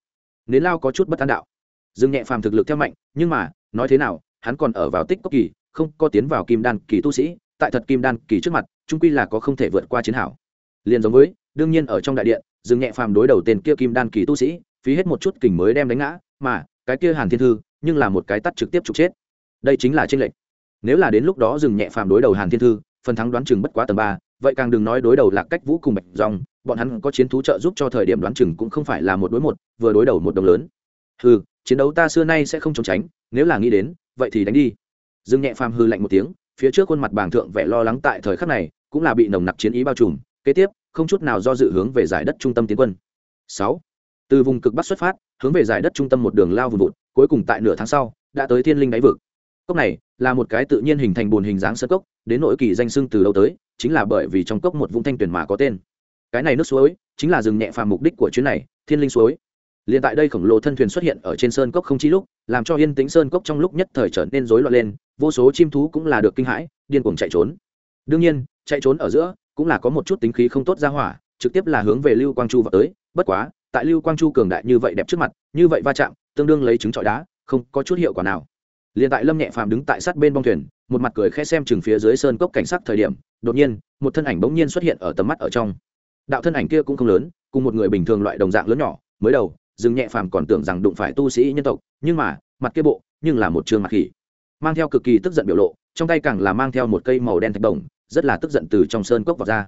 S1: Nến lao có chút bất an đạo. Dương nhẹ phàm thực lực theo mạnh, nhưng mà, nói thế nào, hắn còn ở vào tích cốc kỳ, không có tiến vào kim đan kỳ tu sĩ, tại thật kim đan kỳ trước mặt, trung quy là có không thể vượt qua chiến hảo. Liền giống với, đương nhiên ở trong đại điện, dương nhẹ phàm đối đầu tên kia kim đan kỳ tu sĩ, phí hết một chút kình mới đem đánh ngã, mà, cái kia hàn thiên thư, nhưng là một cái tắt trực tiếp trục chết. Đây chính là tranh lệch. Nếu là đến lúc đó dừng nhẹ phàm đối đầu hàn thiên thư, phần thắng đoán chừng bất quá tầng ba, vậy càng đừng nói đối đầu lạc cách vũ cùng bạch dòng bọn hắn có chiến thú trợ giúp cho thời điểm đoán chừng cũng không phải là một đối một, vừa đối đầu một đồng lớn. Hừ, chiến đấu ta xưa nay sẽ không trốn tránh, nếu là nghĩ đến, vậy thì đánh đi. Dương nhẹ phàm hư lạnh một tiếng, phía trước khuôn mặt bàng thượng vẻ lo lắng tại thời khắc này, cũng là bị nồng nặc chiến ý bao trùm, kế tiếp, không chút nào do dự hướng về giải đất trung tâm tiến quân. Sáu, từ vùng cực bắc xuất phát, hướng về giải đất trung tâm một đường lao vùng vụt, cuối cùng tại nửa tháng sau, đã tới thiên linh đáy vực. Cốc này, là một cái tự nhiên hình thành bồn hình dáng sơ cốc, đến nỗi kỳ danh xưng từ lâu tới, chính là bởi vì trong cốc một vũng thanh tuyển mà có tên cái này nước suối chính là rừng nhẹ phàm mục đích của chuyến này, thiên linh suối. Liền tại đây khổng lồ thân thuyền xuất hiện ở trên sơn cốc không chi lúc, làm cho yên tĩnh sơn cốc trong lúc nhất thời trở nên rối loạn lên, vô số chim thú cũng là được kinh hãi, điên cuồng chạy trốn. Đương nhiên, chạy trốn ở giữa cũng là có một chút tính khí không tốt ra hỏa, trực tiếp là hướng về lưu quang chu vào tới, bất quá, tại lưu quang chu cường đại như vậy đẹp trước mặt, như vậy va chạm, tương đương lấy trứng trọi đá, không có chút hiệu quả nào. Liền tại lâm nhẹ phàm đứng tại sát bên bong thuyền, một mặt cười khẽ xem chừng phía dưới sơn cốc cảnh sát thời điểm, đột nhiên, một thân ảnh bỗng nhiên xuất hiện ở tầm mắt ở trong đạo thân ảnh kia cũng không lớn, cùng một người bình thường loại đồng dạng lớn nhỏ, mới đầu, Dương nhẹ phàm còn tưởng rằng đụng phải tu sĩ nhân tộc, nhưng mà, mặt kia bộ, nhưng là một trường mặt khỉ. Mang theo cực kỳ tức giận biểu lộ, trong tay càng là mang theo một cây màu đen thạch đồng, rất là tức giận từ trong sơn cốc vọt ra.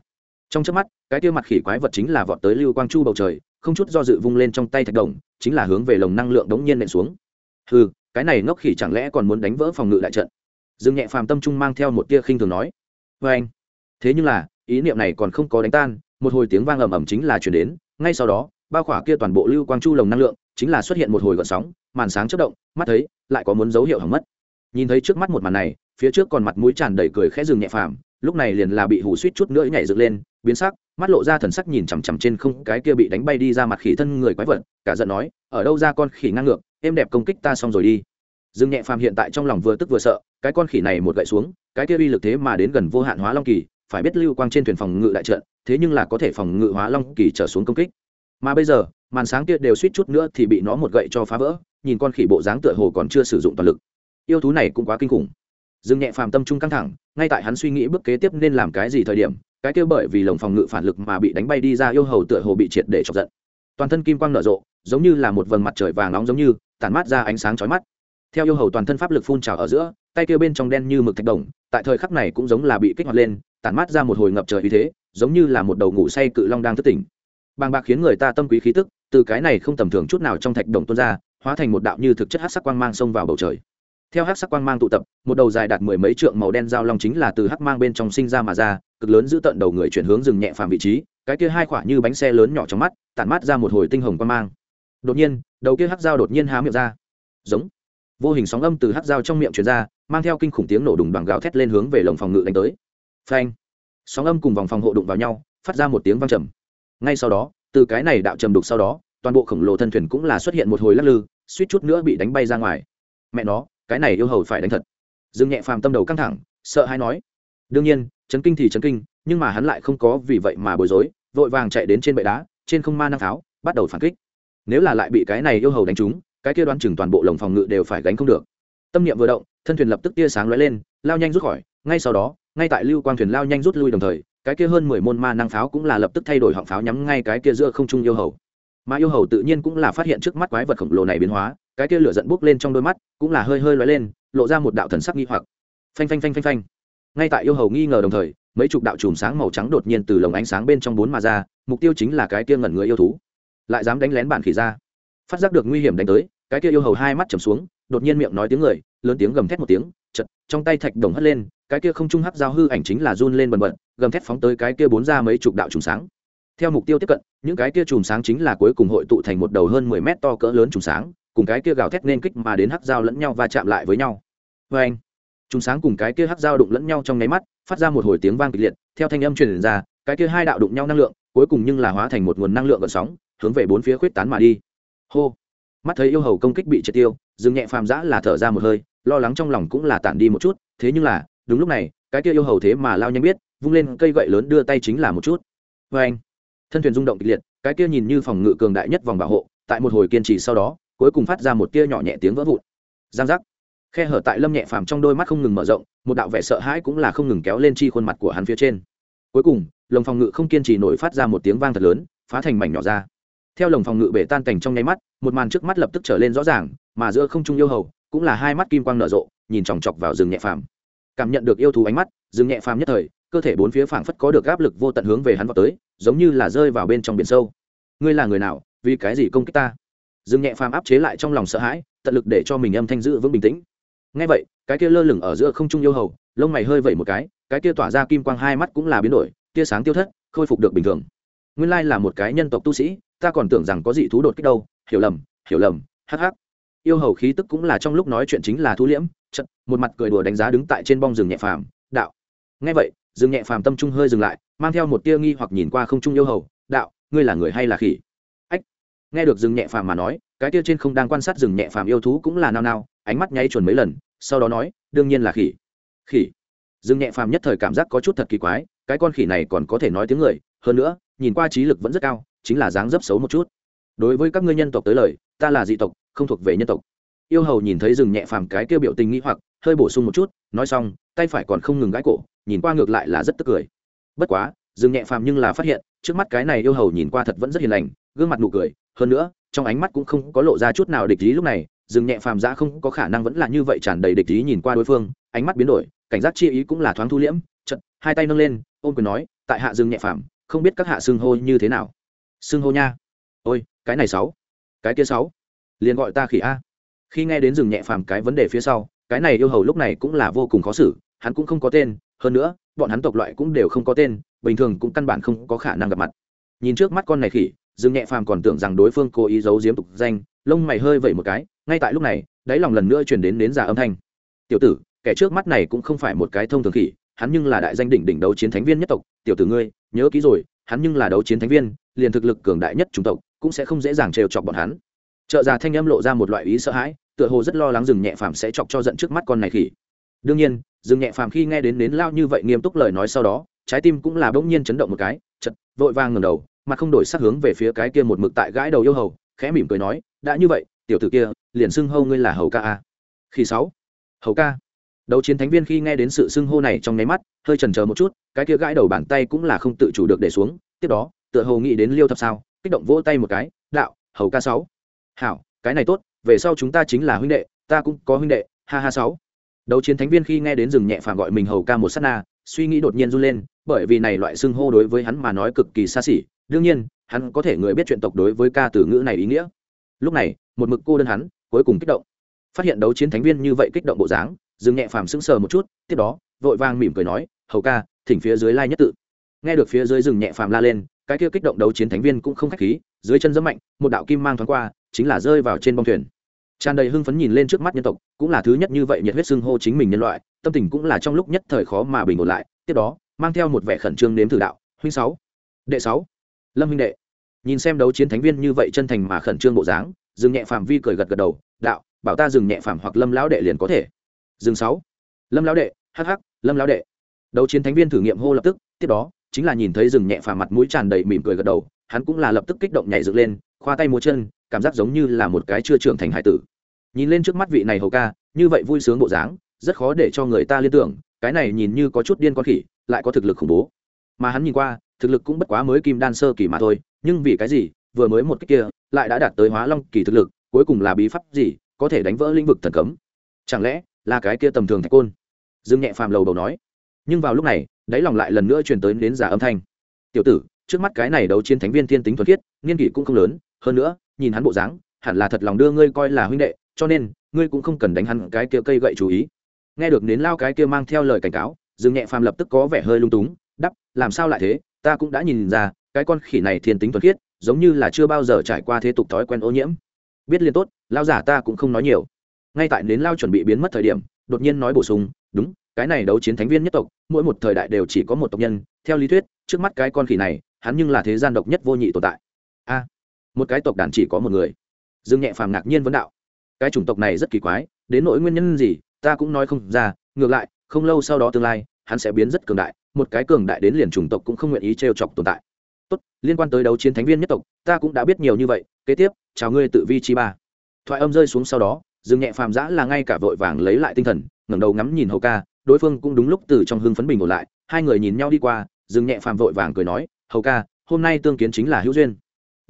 S1: Trong trước mắt, cái kia mặt khỉ quái vật chính là vọt tới lưu quang chu bầu trời, không chút do dự vung lên trong tay thạch đồng, chính là hướng về lồng năng lượng đống nhiên nện xuống. Ừ cái này ngốc khỉ chẳng lẽ còn muốn đánh vỡ phòng ngự đại trận? Dương nhẹ phàm tâm trung mang theo một tia khinh thường nói. Vê anh thế nhưng là, ý niệm này còn không có đánh tan một hồi tiếng vang ầm ầm chính là chuyển đến, ngay sau đó bao khỏa kia toàn bộ lưu quang chu lồng năng lượng chính là xuất hiện một hồi gợn sóng, màn sáng chất động, mắt thấy, lại có muốn dấu hiệu hỏng mất. Nhìn thấy trước mắt một màn này, phía trước còn mặt mũi tràn đầy cười khẽ rừng nhẹ phàm, lúc này liền là bị hủ suýt chút nữa nhảy dựng lên, biến sắc, mắt lộ ra thần sắc nhìn chằm chằm trên không, cái kia bị đánh bay đi ra mặt khỉ thân người quái vật, cả giận nói, ở đâu ra con khỉ ngang ngược, em đẹp công kích ta xong rồi đi. Dương nhẹ phàm hiện tại trong lòng vừa tức vừa sợ, cái con khỉ này một gậy xuống, cái kia uy lực thế mà đến gần vô hạn hóa long kỳ, phải biết lưu quang trên thuyền phòng ngự đại trận thế nhưng là có thể phòng ngự hóa long kỳ trở xuống công kích. Mà bây giờ, màn sáng kia đều suýt chút nữa thì bị nó một gậy cho phá vỡ, nhìn con khỉ bộ dáng tựa hồ còn chưa sử dụng toàn lực. Yêu thú này cũng quá kinh khủng. Dương nhẹ phàm tâm trung căng thẳng, ngay tại hắn suy nghĩ bước kế tiếp nên làm cái gì thời điểm, cái kia bởi vì lồng phòng ngự phản lực mà bị đánh bay đi ra yêu hầu tựa hồ bị triệt để chọc giận. Toàn thân kim quang nở rộ, giống như là một vầng mặt trời vàng nóng giống như, tản mát ra ánh sáng chói mắt. Theo yêu hầu toàn thân pháp lực phun trào ở giữa, tay kia bên trong đen như mực thạch đồng, tại thời khắc này cũng giống là bị kích hoạt lên, tản mát ra một hồi ngập trời uy thế giống như là một đầu ngủ say cự long đang thức tỉnh. Bàng bạc khiến người ta tâm quý khí tức, từ cái này không tầm thường chút nào trong thạch đồng tuôn ra, hóa thành một đạo như thực chất hát sắc quang mang xông vào bầu trời. Theo hát sắc quang mang tụ tập, một đầu dài đạt mười mấy trượng màu đen dao long chính là từ hắc mang bên trong sinh ra mà ra, cực lớn giữ tận đầu người chuyển hướng rừng nhẹ phàm vị trí, cái kia hai khoả như bánh xe lớn nhỏ trong mắt, tản mát ra một hồi tinh hồng quang mang. Đột nhiên, đầu kia hắc dao đột nhiên há miệng ra. Giống. Vô hình sóng âm từ hắc dao trong miệng truyền ra, mang theo kinh khủng tiếng nổ đùng bằng gào thét lên hướng về lồng phòng ngự đánh tới. Phanh sóng âm cùng vòng phòng hộ đụng vào nhau phát ra một tiếng vang trầm. Ngay sau đó từ cái này đạo trầm đục sau đó toàn bộ khổng lồ thân thuyền cũng là xuất hiện một hồi lắc lư suýt chút nữa bị đánh bay ra ngoài. Mẹ nó cái này yêu hầu phải đánh thật. Dương nhẹ phàm tâm đầu căng thẳng sợ hay nói. Đương nhiên chấn kinh thì chấn kinh nhưng mà hắn lại không có vì vậy mà bối rối vội vàng chạy đến trên bệ đá trên không ma năng tháo, bắt đầu phản kích. Nếu là lại bị cái này yêu hầu đánh trúng cái kia đoán chừng toàn bộ lồng phòng ngự đều phải gánh không được. Tâm niệm vừa động thân thuyền lập tức tia sáng lóe lên lao nhanh rút khỏi ngay sau đó, ngay tại lưu quang thuyền lao nhanh rút lui đồng thời, cái kia hơn mười môn ma năng pháo cũng là lập tức thay đổi họng pháo nhắm ngay cái kia giữa không trung yêu hầu. Mà yêu hầu tự nhiên cũng là phát hiện trước mắt quái vật khổng lồ này biến hóa, cái kia lửa giận bốc lên trong đôi mắt, cũng là hơi hơi lóe lên, lộ ra một đạo thần sắc nghi hoặc. Phanh phanh phanh phanh phanh. Ngay tại yêu hầu nghi ngờ đồng thời, mấy chục đạo chùm sáng màu trắng đột nhiên từ lồng ánh sáng bên trong bốn mà ra, mục tiêu chính là cái kia ngẩn người yêu thú. Lại dám đánh lén bản khỉ ra. Phát giác được nguy hiểm đánh tới, cái kia yêu hầu hai mắt chầm xuống, đột nhiên miệng nói tiếng người, lớn tiếng gầm thét một tiếng chật trong tay thạch đồng hất lên cái kia không trung hắc giao hư ảnh chính là run lên bần bật, gầm thét phóng tới cái kia bốn ra mấy chục đạo chùm sáng. Theo mục tiêu tiếp cận, những cái kia chùm sáng chính là cuối cùng hội tụ thành một đầu hơn mười mét to cỡ lớn chùm sáng, cùng cái kia gào thét nên kích mà đến hắc dao lẫn nhau và chạm lại với nhau. Vê anh chùm sáng cùng cái kia hắc dao đụng lẫn nhau trong nháy mắt, phát ra một hồi tiếng vang kịch liệt, theo thanh âm truyền ra, cái kia hai đạo đụng nhau năng lượng, cuối cùng nhưng là hóa thành một nguồn năng lượng gợn sóng, hướng về bốn phía khuyết tán mà đi. Hô, mắt thấy yêu hầu công kích bị triệt tiêu dừng nhẹ phàm giã là thở ra một hơi, lo lắng trong lòng cũng là tản đi một chút, thế nhưng là đúng lúc này, cái kia yêu hầu thế mà lao nhanh biết, vung lên cây gậy lớn đưa tay chính là một chút. Vê anh, thân thuyền rung động kịch liệt, cái kia nhìn như phòng ngự cường đại nhất vòng bảo hộ, tại một hồi kiên trì sau đó, cuối cùng phát ra một tia nhỏ nhẹ tiếng vỡ vụn. Giang giác. Khe hở tại lâm nhẹ phàm trong đôi mắt không ngừng mở rộng, một đạo vẻ sợ hãi cũng là không ngừng kéo lên chi khuôn mặt của hắn phía trên. Cuối cùng, lồng phòng ngự không kiên trì nổi phát ra một tiếng vang thật lớn, phá thành mảnh nhỏ ra. Theo lồng phòng ngự bể tan cảnh trong nháy mắt, một màn trước mắt lập tức trở lên rõ ràng, mà giữa không trung yêu hầu, cũng là hai mắt kim quang nở rộ, nhìn chòng chọc vào rừng nhẹ phàm cảm nhận được yêu thú ánh mắt, dừng nhẹ phàm nhất thời, cơ thể bốn phía phảng phất có được áp lực vô tận hướng về hắn vào tới, giống như là rơi vào bên trong biển sâu. Ngươi là người nào? Vì cái gì công kích ta? Dừng nhẹ phàm áp chế lại trong lòng sợ hãi, tận lực để cho mình âm thanh giữ vững bình tĩnh. Ngay vậy, cái kia lơ lửng ở giữa không trung yêu hầu, lông mày hơi vẩy một cái cái kia tỏa ra kim quang hai mắt cũng là biến đổi, tia sáng tiêu thất, khôi phục được bình thường. Nguyên lai là một cái nhân tộc tu sĩ, ta còn tưởng rằng có dị thú đột kích đâu, hiểu lầm hiểu lầm, hắc hắc yêu hầu khí tức cũng là trong lúc nói chuyện chính là thu liễm chật một mặt cười đùa đánh giá đứng tại trên bong rừng nhẹ phàm, đạo. Ngay vậy, rừng nhẹ phàm tâm trung hơi dừng lại, mang theo một tia nghi hoặc nhìn qua không trung yêu hầu, đạo, ngươi là người hay là khỉ? Ách. Nghe được rừng nhẹ phàm mà nói, cái tia trên không đang quan sát rừng nhẹ phàm yêu thú cũng là nao nao, ánh mắt nháy chuẩn mấy lần, sau đó nói, đương nhiên là khỉ. Khỉ? Rừng nhẹ phàm nhất thời cảm giác có chút thật kỳ quái, cái con khỉ này còn có thể nói tiếng người, hơn nữa, nhìn qua trí lực vẫn rất cao, chính là dáng dấp xấu một chút. Đối với các ngươi nhân tộc tới lời, ta là dị tộc không thuộc về nhân tộc. Yêu hầu nhìn thấy rừng nhẹ phàm cái kêu biểu tình nghĩ hoặc, hơi bổ sung một chút, nói xong, tay phải còn không ngừng gãi cổ, nhìn qua ngược lại là rất tức cười. Bất quá, rừng nhẹ phàm nhưng là phát hiện, trước mắt cái này yêu hầu nhìn qua thật vẫn rất hiền lành, gương mặt nụ cười, hơn nữa, trong ánh mắt cũng không có lộ ra chút nào địch ý lúc này, rừng nhẹ phàm dã không có khả năng vẫn là như vậy tràn đầy địch ý nhìn qua đối phương, ánh mắt biến đổi, cảnh giác chi ý cũng là thoáng thu liễm chật hai tay nâng lên, ôm quyền nói, tại hạ rừng nhẹ phàm, không biết các hạ xưng hô như thế nào. Xưng hô nha. Ôi, cái này sáu. Cái kia sáu? Liền gọi ta khỉ a. Khi nghe đến rừng nhẹ phàm cái vấn đề phía sau, cái này yêu hầu lúc này cũng là vô cùng khó xử, hắn cũng không có tên, hơn nữa, bọn hắn tộc loại cũng đều không có tên, bình thường cũng căn bản không có khả năng gặp mặt. Nhìn trước mắt con này khỉ, rừng nhẹ phàm còn tưởng rằng đối phương cố ý giấu giếm tục danh, lông mày hơi vẩy một cái, ngay tại lúc này, đáy lòng lần nữa chuyển đến đến giả âm thanh. Tiểu tử, kẻ trước mắt này cũng không phải một cái thông thường khỉ, hắn nhưng là đại danh đỉnh đỉnh đấu chiến thánh viên nhất tộc, tiểu tử ngươi, nhớ kỹ rồi, hắn nhưng là đấu chiến thánh viên, liền thực lực cường đại nhất chủng tộc, cũng sẽ không dễ dàng trêu chọc bọn hắn trợ già thanh âm lộ ra một loại ý sợ hãi, tựa hồ rất lo lắng rừng nhẹ phàm sẽ chọc cho giận trước mắt con này khỉ. Đương nhiên, rừng nhẹ phàm khi nghe đến nến lao như vậy nghiêm túc lời nói sau đó, trái tim cũng là bỗng nhiên chấn động một cái chật vội vang ngầm đầu, mặt không đổi sắc hướng về phía cái kia một mực tại gãi đầu yêu hầu, khẽ mỉm cười nói, đã như vậy, tiểu tử kia, liền xưng hâu ngươi là hầu ca a. Khi sáu, hầu ca. Đấu chiến thánh viên khi nghe đến sự xưng hô này trong nháy mắt, hơi chần chờ một chút, cái kia gãi đầu bàn tay cũng là không tự chủ được để xuống, tiếp đó, tựa hồ nghĩ đến liêu thập sao, kích động vỗ tay một cái, đạo, hầu ca sáu hảo, cái này tốt, về sau chúng ta chính là huynh đệ, ta cũng có huynh đệ, ha ha sáu. Đấu chiến thánh viên khi nghe đến rừng nhẹ phàm gọi mình hầu ca một sát na, suy nghĩ đột nhiên run lên, bởi vì này loại xưng hô đối với hắn mà nói cực kỳ xa xỉ, đương nhiên, hắn có thể người biết chuyện tộc đối với ca từ ngữ này ý nghĩa. Lúc này, một mực cô đơn hắn, cuối cùng kích động. Phát hiện đấu chiến thánh viên như vậy kích động bộ dáng dừng nhẹ phàm sững sờ một chút, tiếp đó, vội vàng mỉm cười nói, hầu ca, thỉnh phía dưới lai nhất tự. Nghe được phía dưới rừng nhẹ phàm la lên, cái kia kích động đấu chiến thánh viên cũng không khách khí, dưới chân dẫm mạnh, một đạo kim mang thoáng qua chính là rơi vào trên bông thuyền. Tràn đầy hưng phấn nhìn lên trước mắt nhân tộc, cũng là thứ nhất như vậy nhiệt huyết xưng hô chính mình nhân loại, tâm tình cũng là trong lúc nhất thời khó mà bình ổn lại. Tiếp đó, mang theo một vẻ khẩn trương nếm thử đạo, huynh sáu, đệ sáu, lâm huynh đệ. Nhìn xem đấu chiến thánh viên như vậy chân thành mà khẩn trương bộ dáng dừng nhẹ phạm vi cười gật gật đầu, đạo, bảo ta dừng nhẹ phạm hoặc lâm lão đệ liền có thể. Dừng sáu, lâm lão đệ, hắc hắc, lâm lão đệ. Đấu chiến thánh viên thử nghiệm hô lập tức, tiếp đó, chính là nhìn thấy dừng nhẹ phạm mặt mũi tràn đầy mỉm cười gật đầu, hắn cũng là lập tức kích động nhảy dựng lên, khoa tay múa chân cảm giác giống như là một cái chưa trưởng thành hải tử. Nhìn lên trước mắt vị này hầu ca, như vậy vui sướng bộ dáng, rất khó để cho người ta liên tưởng, cái này nhìn như có chút điên con khỉ, lại có thực lực khủng bố. Mà hắn nhìn qua, thực lực cũng bất quá mới kim đan sơ kỳ mà thôi, nhưng vì cái gì, vừa mới một cách kia, lại đã đạt tới hóa long kỳ thực lực, cuối cùng là bí pháp gì, có thể đánh vỡ lĩnh vực thần cấm? Chẳng lẽ là cái kia tầm thường thạch côn? Dương nhẹ phàm lầu đầu nói. Nhưng vào lúc này, đáy lòng lại lần nữa truyền tới đến giả âm thanh. Tiểu tử, trước mắt cái này đấu chiến thánh viên thiên tính thuần khiết, niên kỷ cũng không lớn, hơn nữa nhìn hắn bộ dáng, hẳn là thật lòng đưa ngươi coi là huynh đệ, cho nên, ngươi cũng không cần đánh hắn cái kia cây gậy chú ý. Nghe được đến lao cái kia mang theo lời cảnh cáo, dương nhẹ phàm lập tức có vẻ hơi lung túng đắp làm sao lại thế? Ta cũng đã nhìn ra, cái con khỉ này thiên tính thuần khiết, giống như là chưa bao giờ trải qua thế tục thói quen ô nhiễm. Biết liên tốt, lao giả ta cũng không nói nhiều. Ngay tại đến lao chuẩn bị biến mất thời điểm, đột nhiên nói bổ sung, đúng, cái này đấu chiến thánh viên nhất tộc, mỗi một thời đại đều chỉ có một tộc nhân, theo lý thuyết, trước mắt cái con khỉ này, hắn nhưng là thế gian độc nhất vô nhị tồn tại. A một cái tộc đàn chỉ có một người. Dương nhẹ phàm ngạc nhiên vấn đạo. Cái chủng tộc này rất kỳ quái, đến nỗi nguyên nhân gì, ta cũng nói không ra, ngược lại, không lâu sau đó tương lai, hắn sẽ biến rất cường đại, một cái cường đại đến liền chủng tộc cũng không nguyện ý trêu chọc tồn tại. Tốt, liên quan tới đấu chiến thánh viên nhất tộc, ta cũng đã biết nhiều như vậy, kế tiếp, chào ngươi tự vi chi ba. Thoại âm rơi xuống sau đó, dương nhẹ phàm giã là ngay cả vội vàng lấy lại tinh thần, ngẩng đầu ngắm nhìn hầu ca, đối phương cũng đúng lúc từ trong hưng phấn bình ổn lại, hai người nhìn nhau đi qua, dương nhẹ phàm vội vàng cười nói hầu ca, hôm nay tương kiến chính là hữu duyên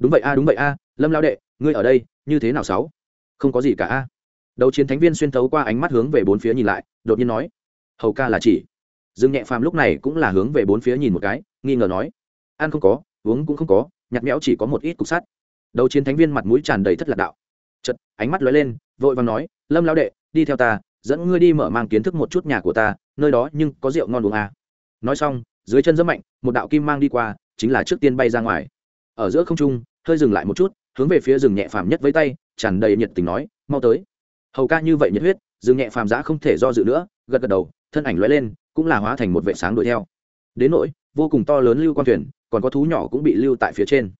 S1: đúng vậy a, đúng vậy a, lâm lao đệ, ngươi ở đây, như thế nào sáu? Không có gì cả a. Đấu chiến thánh viên xuyên thấu qua ánh mắt hướng về bốn phía nhìn lại, đột nhiên nói, hầu ca là chỉ. Dương nhẹ phàm lúc này cũng là hướng về bốn phía nhìn một cái, nghi ngờ nói, ăn không có, uống cũng không có nhặt méo chỉ có một ít cục sắt. Đấu chiến thánh viên mặt mũi tràn đầy thất lạc đạo. Chật ánh mắt lóe lên, vội vàng nói, lâm lao đệ, đi theo ta, dẫn ngươi đi mở mang kiến thức một chút nhà của ta, nơi đó nhưng có rượu ngon uống à. nói xong, dưới chân rất mạnh, một đạo kim mang đi qua, chính là trước tiên bay ra ngoài. Ở giữa không trung hơi dừng lại một chút, hướng về phía rừng nhẹ phàm nhất với tay, tràn đầy nhiệt tình nói, mau tới. Hầu ca như vậy nhiệt huyết, rừng nhẹ phàm giã không thể do dự nữa, gật gật đầu, thân ảnh lóe lên, cũng là hóa thành một vệ sáng đuổi theo. Đến nỗi, vô cùng to lớn lưu quan thuyền, còn có thú nhỏ cũng bị lưu tại phía trên.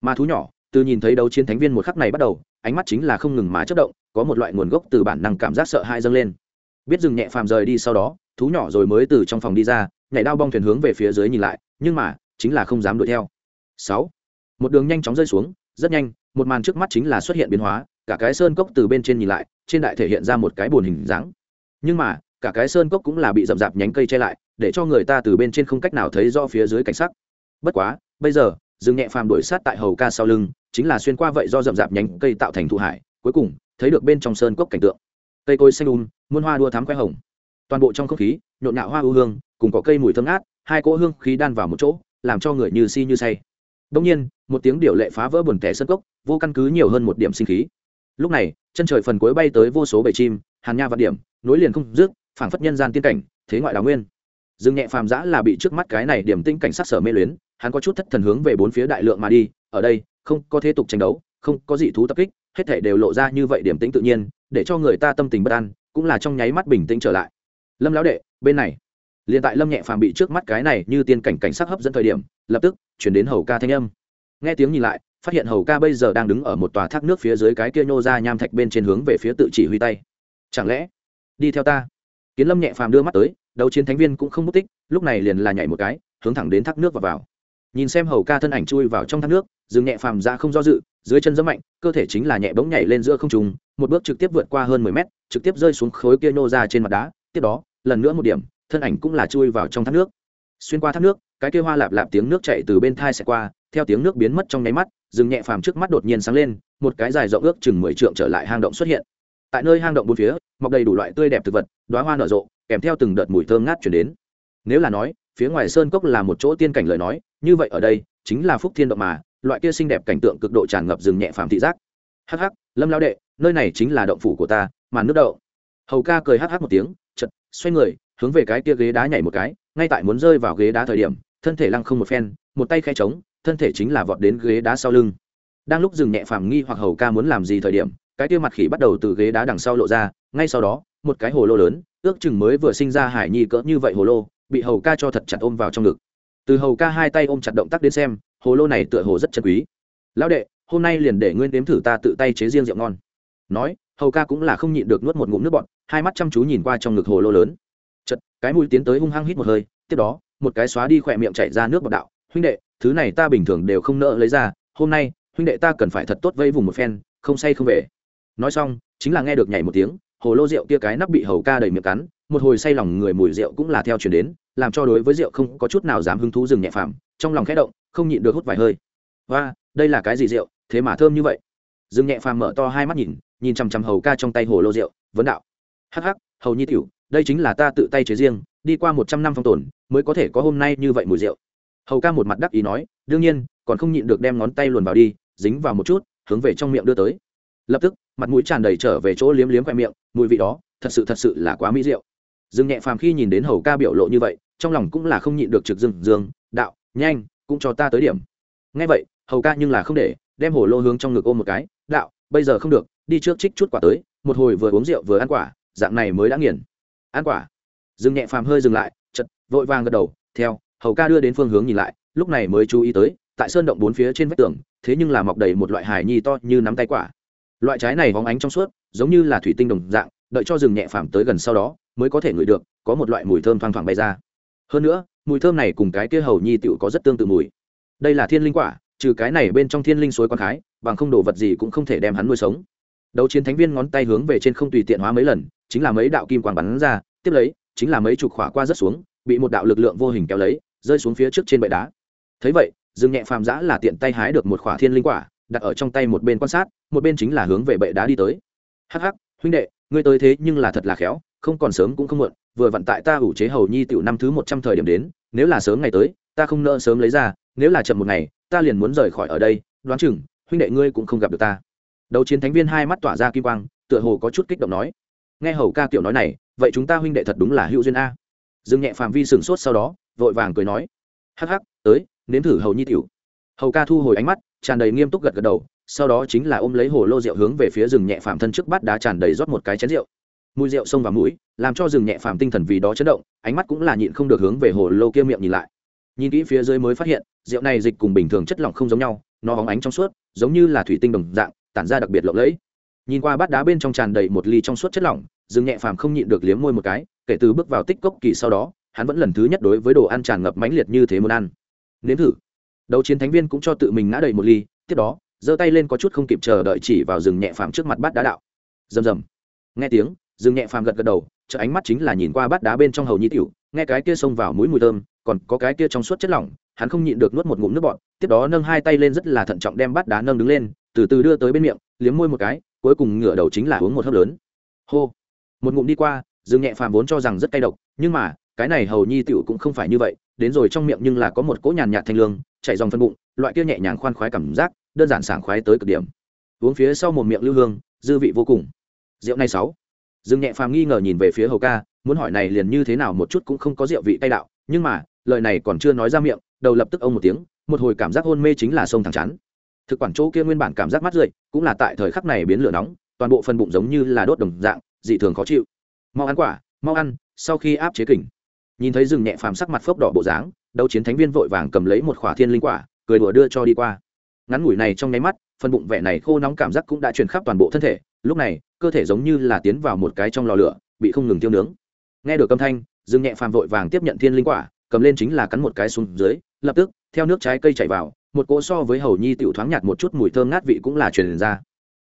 S1: Mà thú nhỏ, từ nhìn thấy đấu chiến thánh viên một khắc này bắt đầu, ánh mắt chính là không ngừng má chất động, có một loại nguồn gốc từ bản năng cảm giác sợ hãi dâng lên. Biết rừng nhẹ phàm rời đi sau đó, thú nhỏ rồi mới từ trong phòng đi ra, nhảy đao bong thuyền hướng về phía dưới nhìn lại, nhưng mà, chính là không dám đuổi theo. Sáu một đường nhanh chóng rơi xuống, rất nhanh, một màn trước mắt chính là xuất hiện biến hóa, cả cái sơn cốc từ bên trên nhìn lại, trên đại thể hiện ra một cái bồn hình dáng. Nhưng mà, cả cái sơn cốc cũng là bị rậm rạp nhánh cây che lại, để cho người ta từ bên trên không cách nào thấy do phía dưới cảnh sắc. Bất quá, bây giờ dừng nhẹ phàm đuổi sát tại hầu ca sau lưng, chính là xuyên qua vậy do rậm rạp nhánh cây tạo thành thụ hải, cuối cùng, thấy được bên trong sơn cốc cảnh tượng. Cây cối xanh um muôn hoa đua thám khoe hồng. Toàn bộ trong không khí, nhộn nhạo hoa ưu hương, cùng có cây mùi thơm ngát, hai cỗ hương khí đan vào một chỗ, làm cho người như si như say đông nhiên, một tiếng điệu lệ phá vỡ buồn tẻ sân cốc, vô căn cứ nhiều hơn một điểm sinh khí. Lúc này, chân trời phần cuối bay tới vô số bầy chim, hàn nha vạn điểm, nối liền không dứt, phảng phất nhân gian tiên cảnh, thế ngoại đào nguyên. Dương nhẹ phàm giã là bị trước mắt cái này điểm tinh cảnh sát sở mê luyến, hắn có chút thất thần hướng về bốn phía đại lượng mà đi, ở đây, không có thế tục tranh đấu, không có dị thú tập kích, hết thể đều lộ ra như vậy điểm tĩnh tự nhiên, để cho người ta tâm tình bất an, cũng là trong nháy mắt bình tĩnh trở lại. Lâm lão đệ, bên này. Liền tại lâm nhẹ phàm bị trước mắt cái này như tiên cảnh cảnh sắc hấp dẫn thời điểm lập tức chuyển đến hầu ca thanh âm. Nghe tiếng nhìn lại, phát hiện hầu ca bây giờ đang đứng ở một tòa thác nước phía dưới cái kia nhô ra nham thạch bên trên hướng về phía tự chỉ huy tay. Chẳng lẽ, đi theo ta? Kiến lâm nhẹ phàm đưa mắt tới đầu chiến thánh viên cũng không mất tích, lúc này liền là nhảy một cái, hướng thẳng đến thác nước và vào. Nhìn xem hầu ca thân ảnh chui vào trong thác nước dừng nhẹ phàm ra không do dự, dưới chân dẫm mạnh, cơ thể chính là nhẹ bỗng nhảy lên giữa không trùng một bước trực tiếp vượt qua hơn mười mét, trực tiếp rơi xuống khối kia nô ra trên mặt đá, tiếp đó, lần nữa một điểm, thân ảnh cũng là chui vào trong thác nước xuyên qua thác nước, cái kia hoa lạp lạp tiếng nước chạy từ bên thai sẽ qua, theo tiếng nước biến mất trong nháy mắt dừng nhẹ phàm trước mắt đột nhiên sáng lên, một cái dài rộng ước chừng mười trượng trở lại hang động xuất hiện. Tại nơi hang động bốn phía, mọc đầy đủ loại tươi đẹp thực vật đoá hoa nở rộ, kèm theo từng đợt mùi thơm ngát chuyển đến. Nếu là nói, phía ngoài sơn cốc là một chỗ tiên cảnh lời nói, như vậy ở đây, chính là phúc thiên động mà, loại kia xinh đẹp cảnh tượng cực độ tràn ngập rừng nhẹ phàm thị giác. Hắc hắc, lâm lao đệ, nơi này chính là động phủ của ta, màn nước đậu. Hầu ca cười hắc hắc một tiếng chật xoay người, hướng về cái kia ghế đá nhảy một cái ngay tại muốn rơi vào ghế đá thời điểm, thân thể lăng không một phen, một tay khe trống thân thể chính là vọt đến ghế đá sau lưng. Đang lúc dừng nhẹ phàm nghi hoặc hầu ca muốn làm gì thời điểm, cái kia mặt khỉ bắt đầu từ ghế đá đằng sau lộ ra, ngay sau đó, một cái hồ lô lớn, ước chừng mới vừa sinh ra hải nhi cỡ như vậy hồ lô, bị hầu ca cho thật chặt ôm vào trong ngực. Từ hầu ca hai tay ôm chặt động tác đến xem, hồ lô này tựa hồ rất chân quý. Lão đệ, hôm nay liền để nguyên đếm thử ta tự tay chế riêng rượu ngon. Nói, hầu ca cũng là không nhịn được nuốt một ngụm nước bọt, hai mắt chăm chú nhìn qua trong ngực hồ lô lớn chật, cái mũi tiến tới hung hăng hít một hơi, tiếp đó, một cái xóa đi khỏe miệng chạy ra nước bọt đạo. Huynh đệ, thứ này ta bình thường đều không nỡ lấy ra, hôm nay, huynh đệ ta cần phải thật tốt vây vùng một phen, không say không về. Nói xong, chính là nghe được nhảy một tiếng, hồ lô rượu kia cái nắp bị hầu ca đầy miệng cắn, một hồi say lòng người mùi rượu cũng là theo chuyển đến, làm cho đối với rượu không có chút nào dám hứng thú dừng nhẹ phàm, trong lòng khẽ động, không nhịn được hút vài hơi. Và đây là cái gì rượu, thế mà thơm như vậy. Dừng nhẹ phàm mở to hai mắt nhìn nhìn chằm chằm hầu ca trong tay hồ lô rượu, vấn đạo. Hắc hắc, hầu nhi tiểu đây chính là ta tự tay chế riêng, đi qua một trăm năm phong tồn, mới có thể có hôm nay như vậy mùi rượu. Hầu ca một mặt đắc ý nói, đương nhiên, còn không nhịn được đem ngón tay luồn vào đi, dính vào một chút, hướng về trong miệng đưa tới. Lập tức, mặt mũi tràn đầy trở về chỗ liếm liếm khoe miệng, mùi vị đó, thật sự thật sự là quá mỹ rượu. Dương nhẹ phàm khi nhìn đến hầu ca biểu lộ như vậy, trong lòng cũng là không nhịn được trực dương dương, đạo, nhanh, cũng cho ta tới điểm. Ngay vậy, hầu ca nhưng là không để, đem hồ lô hướng trong ngực ôm một cái, đạo, bây giờ không được, đi trước trích chút quả tới, một hồi vừa uống rượu vừa ăn quả, dạng này mới đã nghiền ăn quả. Dương nhẹ phàm hơi dừng lại chật vội vàng gật đầu, theo, hầu ca đưa đến phương hướng nhìn lại, lúc này mới chú ý tới, tại sơn động bốn phía trên vách tường, thế nhưng là mọc đầy một loại hài nhi to như nắm tay quả. Loại trái này vóng ánh trong suốt, giống như là thủy tinh đồng dạng, đợi cho rừng nhẹ phàm tới gần sau đó, mới có thể ngửi được, có một loại mùi thơm thoang thoảng bay ra. Hơn nữa, mùi thơm này cùng cái kia hầu nhi tựu có rất tương tự mùi. Đây là thiên linh quả, trừ cái này bên trong thiên linh suối quan khái, bằng không đồ vật gì cũng không thể đem hắn nuôi sống. Đấu chiến thánh viên ngón tay hướng về trên không tùy tiện hóa mấy lần chính là mấy đạo kim quang bắn ra, tiếp lấy, chính là mấy chục khỏa qua rất xuống, bị một đạo lực lượng vô hình kéo lấy, rơi xuống phía trước trên bệ đá. Thấy vậy, dương nhẹ phàm giã là tiện tay hái được một khỏa thiên linh quả, đặt ở trong tay một bên quan sát, một bên chính là hướng về bệ đá đi tới. Hắc hắc, huynh đệ, ngươi tới thế nhưng là thật là khéo, không còn sớm cũng không muộn, vừa vận tại ta ủ chế hầu nhi tiểu năm thứ một trăm thời điểm đến, nếu là sớm ngày tới, ta không nỡ sớm lấy ra, nếu là chậm một ngày, ta liền muốn rời khỏi ở đây, đoán chừng, huynh đệ ngươi cũng không gặp được ta. Đầu chiến thánh viên hai mắt tỏa ra kim quang, tựa hồ có chút kích động nói nghe hầu ca kiểu nói này, vậy chúng ta huynh đệ thật đúng là hữu duyên a. Dương nhẹ phàm vi sửng sốt sau đó, vội vàng cười nói. Hắc hắc, tới, nếm thử hầu nhi tiểu. Hầu ca thu hồi ánh mắt, tràn đầy nghiêm túc gật gật đầu, sau đó chính là ôm lấy hồ lô rượu hướng về phía rừng nhẹ phàm thân trước bát đá tràn đầy rót một cái chén rượu. Mùi rượu xông vào mũi, làm cho rừng nhẹ phàm tinh thần vì đó chấn động, ánh mắt cũng là nhịn không được hướng về hồ lô kia miệng nhìn lại. Nhìn kỹ phía dưới mới phát hiện, rượu này dịch cùng bình thường chất lỏng không giống nhau, nó hóng ánh trong suốt, giống như là thủy tinh đồng dạng, tản ra đặc biệt lộng lẫy nhìn qua bát đá bên trong tràn đầy một ly trong suốt chất lỏng, dương nhẹ phàm không nhịn được liếm môi một cái, kể từ bước vào tích cốc kỳ sau đó, hắn vẫn lần thứ nhất đối với đồ ăn tràn ngập mãnh liệt như thế muốn ăn. Nếm thử. Đầu chiến thánh viên cũng cho tự mình ngã đầy một ly, tiếp đó, giơ tay lên có chút không kịp chờ đợi chỉ vào rừng nhẹ phàm trước mặt bát đá đạo. Rầm rầm. Nghe tiếng rừng nhẹ phàm gật gật đầu, chợ ánh mắt chính là nhìn qua bát đá bên trong hầu nhi tiểu, nghe cái kia xông vào mũi mùi thơm, còn có cái kia trong suốt chất lỏng, hắn không nhịn được nuốt một ngụm nước bọt, tiếp đó nâng hai tay lên rất là thận trọng đem bát đá nâng đứng lên, từ từ đưa tới bên miệng, liếm môi một cái cuối cùng ngửa đầu chính là uống một hớp lớn. Hô. Một ngụm đi qua, dương nhẹ phàm vốn cho rằng rất cay độc, nhưng mà, cái này hầu nhi tiểu cũng không phải như vậy, đến rồi trong miệng nhưng là có một cỗ nhàn nhạt thanh lương chạy dòng phân bụng, loại kia nhẹ nhàng khoan khoái cảm giác, đơn giản sảng khoái tới cực điểm. Uống phía sau một miệng lưu hương, dư vị vô cùng. Rượu này sáu. Dương nhẹ phàm nghi ngờ nhìn về phía hầu ca, muốn hỏi này liền như thế nào một chút cũng không có rượu vị cay đạo, nhưng mà, lời này còn chưa nói ra miệng, đầu lập tức ông một tiếng, một hồi cảm giác hôn mê chính là sông thẳng chắn thực quản chỗ kia nguyên bản cảm giác mắt rượi, cũng là tại thời khắc này biến lửa nóng, toàn bộ phần bụng giống như là đốt đồng dạng, dị thường khó chịu. Mau ăn quả, mau ăn, sau khi áp chế kỉnh nhìn thấy rừng nhẹ phàm sắc mặt phốc đỏ bộ dáng, đấu chiến thánh viên vội vàng cầm lấy một khỏa thiên linh quả, cười đùa đưa cho đi qua. Ngắn ngủi này trong nháy mắt, phần bụng vẻ này khô nóng cảm giác cũng đã truyền khắp toàn bộ thân thể, lúc này, cơ thể giống như là tiến vào một cái trong lò lửa, bị không ngừng tiêu nướng. Nghe được âm thanh dương nhẹ phàm vội vàng tiếp nhận thiên linh quả, cầm lên chính là cắn một cái xuống dưới, lập tức theo nước trái cây chảy vào, một cỗ so với hầu nhi tiểu thoáng nhạt một chút mùi thơm ngát vị cũng là truyền ra.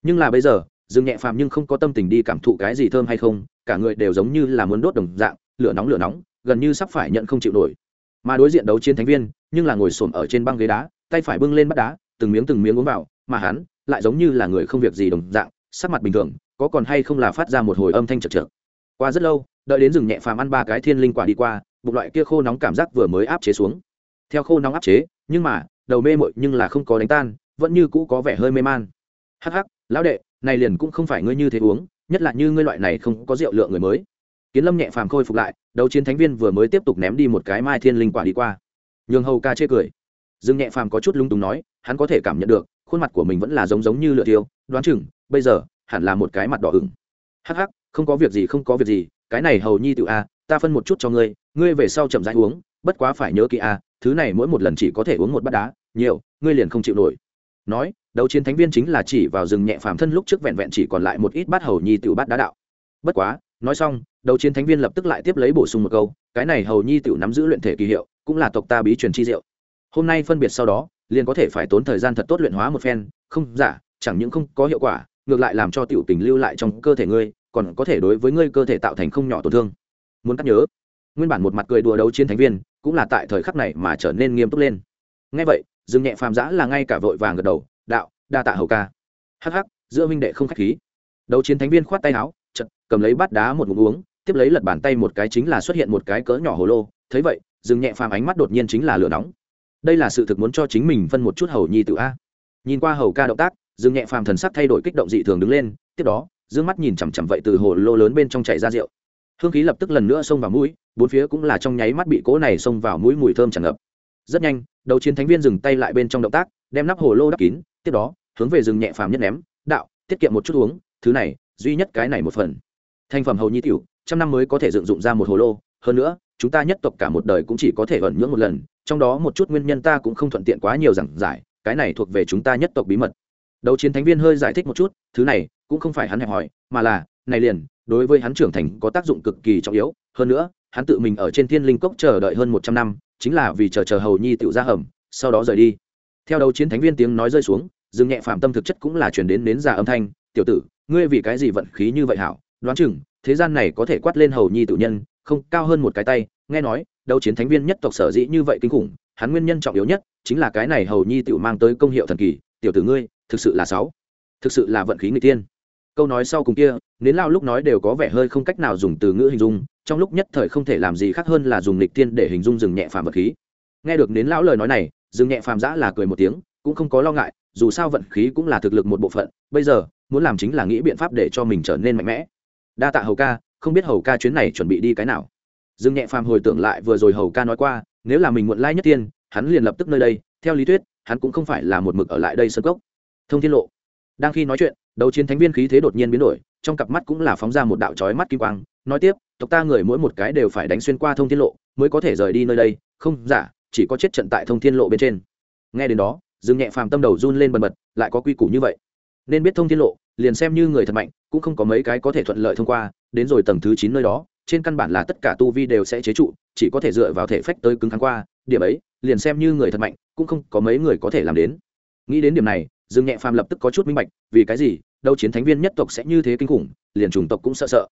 S1: Nhưng là bây giờ dương nhẹ phàm nhưng không có tâm tình đi cảm thụ cái gì thơm hay không, cả người đều giống như là muốn đốt đồng dạng, lửa nóng lửa nóng, gần như sắp phải nhận không chịu nổi. Mà đối diện đấu chiến thánh viên, nhưng là ngồi xổm ở trên băng ghế đá, tay phải bưng lên bắt đá, từng miếng từng miếng uống vào, mà hắn lại giống như là người không việc gì đồng dạng, sắc mặt bình thường, có còn hay không là phát ra một hồi âm thanh chật chật qua rất lâu, đợi đến rừng nhẹ phàm ăn ba cái thiên linh quả đi qua, bụng loại kia khô nóng cảm giác vừa mới áp chế xuống theo khô nóng áp chế, nhưng mà, đầu mê mội nhưng là không có đánh tan, vẫn như cũ có vẻ hơi mê man. Hắc hắc, lão đệ, này liền cũng không phải ngươi như thế uống, nhất là như ngươi loại này không có rượu lượng người mới. Kiến lâm nhẹ phàm khôi phục lại đầu chiến thánh viên vừa mới tiếp tục ném đi một cái mai thiên linh quả đi qua. Nhường hầu ca chê cười. Dương nhẹ phàm có chút lung túng nói, hắn có thể cảm nhận được, khuôn mặt của mình vẫn là giống giống như lựa tiêu đoán chừng, bây giờ, hẳn là một cái mặt đỏ ửng. Hắc hắc, không có việc gì, không có việc gì, cái này hầu nhi tự a, ta phân một chút cho ngươi ngươi về sau chậm rãi uống bất quá phải nhớ kỹ a thứ này mỗi một lần chỉ có thể uống một bát đá, nhiều, ngươi liền không chịu nổi. Nói, đấu chiến thánh viên chính là chỉ vào rừng nhẹ phàm thân lúc trước vẹn vẹn chỉ còn lại một ít bát hầu nhi tiểu bát đá đạo. Bất quá, nói xong, đấu chiến thánh viên lập tức lại tiếp lấy bổ sung một câu, cái này hầu nhi tiểu nắm giữ luyện thể kỳ hiệu, cũng là tộc ta bí truyền chi diệu. Hôm nay phân biệt sau đó, liền có thể phải tốn thời gian thật tốt luyện hóa một phen, không giả chẳng những không có hiệu quả, ngược lại làm cho tiểu tình lưu lại trong cơ thể ngươi, còn có thể đối với ngươi cơ thể tạo thành không nhỏ tổn thương. Muốn cắt nhớ. Nguyên bản một mặt cười đùa đấu chiến thánh viên cũng là tại thời khắc này mà trở nên nghiêm túc lên. Ngay vậy, dương nhẹ phàm giã là ngay cả vội vàng gật đầu, đạo, đa tạ hầu ca. Hắc hắc, giữa minh đệ không khách khí. Đấu chiến thánh viên khoát tay áo chật cầm lấy bát đá một ngụm uống, tiếp lấy lật bàn tay một cái chính là xuất hiện một cái cỡ nhỏ hồ lô. Thấy vậy, dương nhẹ phàm ánh mắt đột nhiên chính là lửa nóng. Đây là sự thực muốn cho chính mình phân một chút hầu nhi tự a. Nhìn qua hầu ca động tác, dương nhẹ phàm thần sắc thay đổi kích động dị thường đứng lên, tiếp đó, dương mắt nhìn chằm chằm vậy từ hồ lô lớn bên trong chảy ra rượu hương khí lập tức lần nữa xông vào mũi, bốn phía cũng là trong nháy mắt bị cỗ này xông vào mũi mùi thơm tràn ngập. Rất nhanh, đầu chiến thánh viên dừng tay lại bên trong động tác, đem nắp hồ lô đắp kín, tiếp đó, hướng về rừng nhẹ phàm nhất ném, đạo, tiết kiệm một chút uống, thứ này, duy nhất cái này một phần. Thành phẩm hầu nhi tiểu, trăm năm mới có thể dựng dụng ra một hồ lô, hơn nữa, chúng ta nhất tộc cả một đời cũng chỉ có thể ẩn nhưỡng một lần, trong đó một chút nguyên nhân ta cũng không thuận tiện quá nhiều giảng giải, cái này thuộc về chúng ta nhất tộc bí mật. Đầu chiến thánh viên hơi giải thích một chút, thứ này, cũng không phải hắn hẹp hỏi, mà là, này liền đối với hắn trưởng thành có tác dụng cực kỳ trọng yếu. Hơn nữa, hắn tự mình ở trên thiên linh cốc chờ đợi hơn một trăm năm, chính là vì chờ chờ hầu nhi tự ra hầm sau đó rời đi. Theo đầu chiến thánh viên tiếng nói rơi xuống, dương nhẹ phạm tâm thực chất cũng là chuyển đến đến già âm thanh, tiểu tử, ngươi vì cái gì vận khí như vậy hảo? Đoán chừng, thế gian này có thể quát lên hầu nhi tự nhân, không, cao hơn một cái tay. Nghe nói, đấu chiến thánh viên nhất tộc sở dĩ như vậy kinh khủng, hắn nguyên nhân trọng yếu nhất chính là cái này hầu nhi tự mang tới công hiệu thần kỳ. Tiểu tử ngươi, thực sự là sáu, thực sự là vận khí người tiên câu nói sau cùng kia, nến lao lúc nói đều có vẻ hơi không cách nào dùng từ ngữ hình dung, trong lúc nhất thời không thể làm gì khác hơn là dùng lịch tiên để hình dung rừng nhẹ phàm vật khí. Nghe được nến lão lời nói này, rừng nhẹ phàm giã là cười một tiếng, cũng không có lo ngại, dù sao vận khí cũng là thực lực một bộ phận, bây giờ, muốn làm chính là nghĩ biện pháp để cho mình trở nên mạnh mẽ. Đa tạ hầu ca, không biết hầu ca chuyến này chuẩn bị đi cái nào. Dương nhẹ phàm hồi tưởng lại vừa rồi hầu ca nói qua, nếu là mình muộn lai nhất tiên, hắn liền lập tức nơi đây, theo lý thuyết, hắn cũng không phải là một mực ở lại đây sân cốc. Thông thiên lộ đang khi nói chuyện, đấu chiến thánh viên khí thế đột nhiên biến đổi, trong cặp mắt cũng là phóng ra một đạo trói mắt kim quang, nói tiếp, tộc ta người mỗi một cái đều phải đánh xuyên qua thông thiên lộ, mới có thể rời đi nơi đây, không giả chỉ có chết trận tại thông thiên lộ bên trên. Nghe đến đó, dương nhẹ phàm tâm đầu run lên bần bật, lại có quy củ như vậy. Nên biết thông thiên lộ, liền xem như người thật mạnh, cũng không có mấy cái có thể thuận lợi thông qua, đến rồi tầng thứ chín nơi đó, trên căn bản là tất cả tu vi đều sẽ chế trụ, chỉ có thể dựa vào thể phách tới cứng kháng qua, điểm ấy, liền xem như người thật mạnh, cũng không có mấy người có thể làm đến. Nghĩ đến điểm này dương nhẹ phàm lập tức có chút minh bạch, vì cái gì, đâu chiến thánh viên nhất tộc sẽ như thế kinh khủng, liền chủng tộc cũng sợ sợ.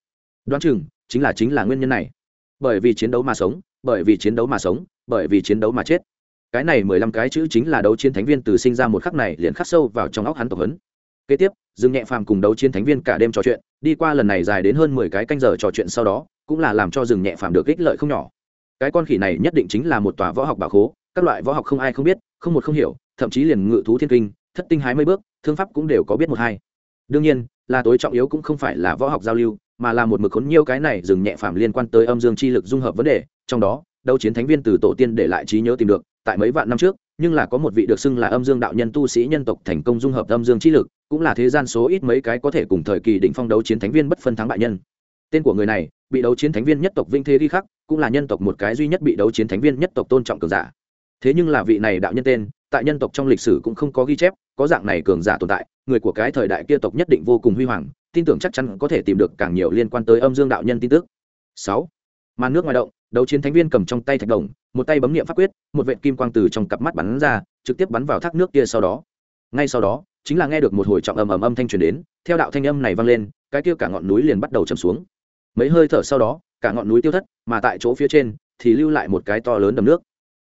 S1: Đoán chừng, chính là chính là nguyên nhân này. Bởi vì chiến đấu mà sống, bởi vì chiến đấu mà sống, bởi vì chiến đấu mà chết. Cái này mười lăm cái chữ chính là đấu chiến thánh viên từ sinh ra một khắc này liền khắc sâu vào trong óc hắn tộc hấn. kế tiếp, dương nhẹ phàm cùng đấu chiến thánh viên cả đêm trò chuyện, đi qua lần này dài đến hơn mười cái canh giờ trò chuyện sau đó, cũng là làm cho Dương nhẹ phàm được ích lợi không nhỏ. Cái con khỉ này nhất định chính là một tòa võ học bảo khố, các loại võ học không ai không biết, không một không hiểu, thậm chí liền ngự thú thiên kinh thất tinh hái mấy bước, thương pháp cũng đều có biết một hai. Đương nhiên, là tối trọng yếu cũng không phải là võ học giao lưu, mà là một mực khốn nhiêu cái này dừng nhẹ phàm liên quan tới âm dương chi lực dung hợp vấn đề, trong đó, đấu chiến thánh viên từ tổ tiên để lại trí nhớ tìm được, tại mấy vạn năm trước, nhưng là có một vị được xưng là âm dương đạo nhân tu sĩ nhân tộc thành công dung hợp âm dương chi lực, cũng là thế gian số ít mấy cái có thể cùng thời kỳ đỉnh phong đấu chiến thánh viên bất phân thắng bại nhân. Tên của người này, bị đấu chiến thánh viên nhất tộc vinh thế ghi khắc, cũng là nhân tộc một cái duy nhất bị đấu chiến thánh viên nhất tộc tôn trọng cường giả. Thế nhưng là vị này đạo nhân tên tại nhân tộc trong lịch sử cũng không có ghi chép, có dạng này cường giả tồn tại, người của cái thời đại kia tộc nhất định vô cùng huy hoàng, tin tưởng chắc chắn có thể tìm được càng nhiều liên quan tới âm dương đạo nhân tin tức. Sáu, màn nước ngoài động, đấu chiến thánh viên cầm trong tay thạch đồng, một tay bấm nghiệm pháp quyết, một vệ kim quang từ trong cặp mắt bắn ra, trực tiếp bắn vào thác nước kia sau đó. Ngay sau đó, chính là nghe được một hồi trọng ầm ầm âm thanh truyền đến, theo đạo thanh âm này vang lên, cái kia cả ngọn núi liền bắt đầu chầm xuống. Mấy hơi thở sau đó, cả ngọn núi tiêu thất, mà tại chỗ phía trên thì lưu lại một cái to lớn đầm nước.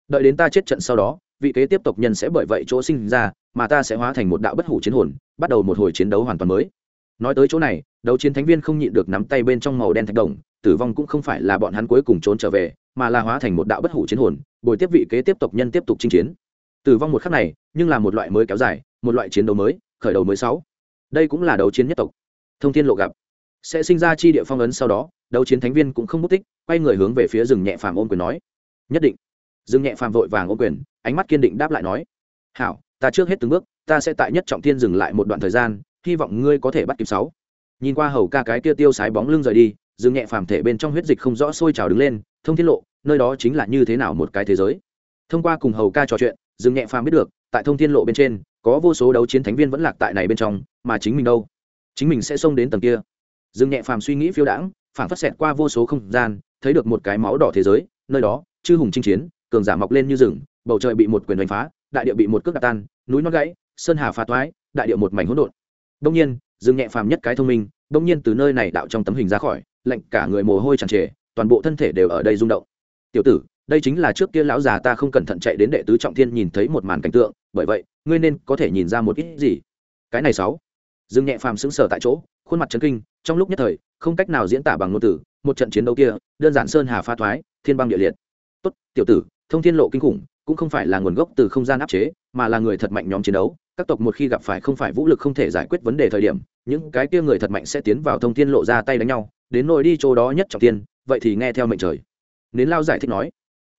S1: Đợi đến ta chết trận sau đó vị kế tiếp tục nhân sẽ bởi vậy chỗ sinh ra, mà ta sẽ hóa thành một đạo bất hủ chiến hồn, bắt đầu một hồi chiến đấu hoàn toàn mới. Nói tới chỗ này, đấu chiến thánh viên không nhịn được nắm tay bên trong màu đen thạch đồng, tử vong cũng không phải là bọn hắn cuối cùng trốn trở về, mà là hóa thành một đạo bất hủ chiến hồn, bồi tiếp vị kế tiếp tục nhân tiếp tục chinh chiến. Tử vong một khắc này, nhưng là một loại mới kéo dài, một loại chiến đấu mới, khởi đầu mới sáu. Đây cũng là đấu chiến nhất tộc. Thông thiên lộ gặp. Sẽ sinh ra chi địa phong ấn sau đó, đấu chiến thánh viên cũng không mất tích, quay người hướng về phía rừng nhẹ phàm ôm quyền nói. Nhất định. Rừng nhẹ phàm vội vàng ôm quyền ánh mắt kiên định đáp lại nói, hảo, ta trước hết từng bước, ta sẽ tại nhất trọng thiên dừng lại một đoạn thời gian, hy vọng ngươi có thể bắt kịp sáu. Nhìn qua hầu ca cái kia tiêu sái bóng lưng rời đi, dương nhẹ phàm thể bên trong huyết dịch không rõ sôi trào đứng lên, thông thiên lộ, nơi đó chính là như thế nào một cái thế giới. Thông qua cùng hầu ca trò chuyện, dương nhẹ phàm biết được, tại thông thiên lộ bên trên, có vô số đấu chiến thánh viên vẫn lạc tại này bên trong, mà chính mình đâu? Chính mình sẽ xông đến tầng kia. Dương nhẹ phàm suy nghĩ phiêu đãng phản phát xẹt qua vô số không gian, thấy được một cái máu đỏ thế giới, nơi đó, chư hùng chinh chiến, cường giả mọc lên như rừng bầu trời bị một quyền đánh phá, đại địa bị một cước đạp tan, núi nó gãy, sơn hà phá toái đại địa một mảnh hỗn độn. Đông nhiên dương nhẹ phàm nhất cái thông minh, đông nhiên từ nơi này đạo trong tấm hình ra khỏi lệnh cả người mồ hôi tràn trề, toàn bộ thân thể đều ở đây rung động. Tiểu tử, đây chính là trước kia lão già ta không cẩn thận chạy đến đệ tứ trọng thiên nhìn thấy một màn cảnh tượng, bởi vậy, ngươi nên có thể nhìn ra một ít gì? Cái này sáu. Dương nhẹ phàm sững sờ tại chỗ, khuôn mặt chấn kinh, trong lúc nhất thời, không cách nào diễn tả bằng ngôn từ, một trận chiến đấu kia, đơn giản sơn hà pha thoái, thiên băng địa liệt. Tốt, tiểu tử, thông thiên lộ kinh khủng cũng không phải là nguồn gốc từ không gian áp chế, mà là người thật mạnh nhóm chiến đấu. Các tộc một khi gặp phải không phải vũ lực không thể giải quyết vấn đề thời điểm, những cái kia người thật mạnh sẽ tiến vào thông thiên lộ ra tay đánh nhau, đến nỗi đi chỗ đó nhất trọng tiên vậy thì nghe theo mệnh trời. Nến lao giải thích nói,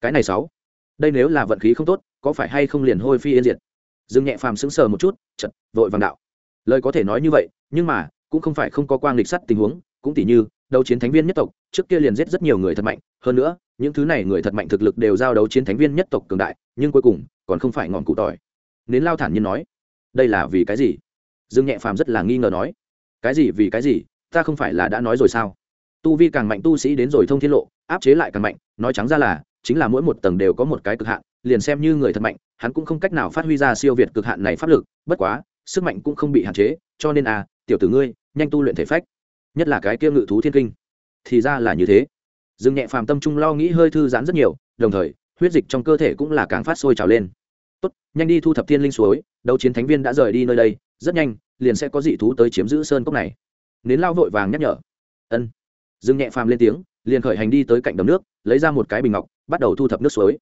S1: cái này sáu, đây nếu là vận khí không tốt, có phải hay không liền hôi phi yên diệt? Dương nhẹ phàm sững sờ một chút chật vội vàng đạo, lời có thể nói như vậy, nhưng mà, cũng không phải không có quang lịch sắt tình huống, cũng tỉ như đấu chiến thánh viên nhất tộc, trước kia liền giết rất nhiều người thật mạnh, hơn nữa, những thứ này người thật mạnh thực lực đều giao đấu chiến thánh viên nhất tộc cường đại, nhưng cuối cùng, còn không phải ngọn cụ tỏi. Nến lao thản nhiên nói, đây là vì cái gì? Dương nhẹ phàm rất là nghi ngờ nói, cái gì vì cái gì? Ta không phải là đã nói rồi sao? Tu vi càng mạnh tu sĩ đến rồi thông thiên lộ, áp chế lại càng mạnh, nói trắng ra là, chính là mỗi một tầng đều có một cái cực hạn, liền xem như người thật mạnh, hắn cũng không cách nào phát huy ra siêu việt cực hạn này pháp lực, bất quá, sức mạnh cũng không bị hạn chế, cho nên à tiểu tử ngươi, nhanh tu luyện thể phách nhất là cái kia ngự thú thiên kinh. Thì ra là như thế. Dương nhẹ phàm tâm trung lo nghĩ hơi thư giãn rất nhiều, đồng thời, huyết dịch trong cơ thể cũng là càng phát sôi trào lên. Tốt, nhanh đi thu thập thiên linh suối, đấu chiến thánh viên đã rời đi nơi đây, rất nhanh, liền sẽ có dị thú tới chiếm giữ sơn cốc này. Nến lao vội vàng nhắc nhở. Ân. Dương nhẹ phàm lên tiếng, liền khởi hành đi tới cạnh đầm nước, lấy ra một cái bình ngọc, bắt đầu thu thập nước suối.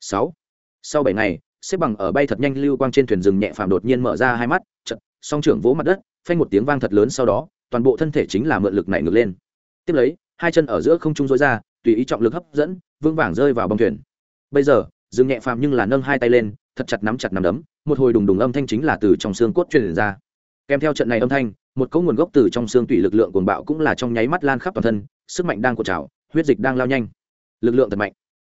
S1: Sáu. Sau bảy ngày, xếp bằng ở bay thật nhanh lưu quang trên thuyền rừng nhẹ phàm đột nhiên mở ra hai mắt chật song trưởng vỗ mặt đất, phanh một tiếng vang thật lớn sau đó toàn bộ thân thể chính là mượn lực này ngược lên. Tiếp lấy, hai chân ở giữa không trung dối ra, tùy ý trọng lực hấp dẫn vương vàng rơi vào bông thuyền. Bây giờ, Dương nhẹ phàm nhưng là nâng hai tay lên, thật chặt nắm chặt nắm đấm, một hồi đùng đùng âm thanh chính là từ trong xương cốt truyền ra. Kèm theo trận này âm thanh, một cấu nguồn gốc từ trong xương tủy lực lượng cuồng bạo cũng là trong nháy mắt lan khắp toàn thân, sức mạnh đang cột trào, huyết dịch đang lao nhanh. Lực lượng thật mạnh.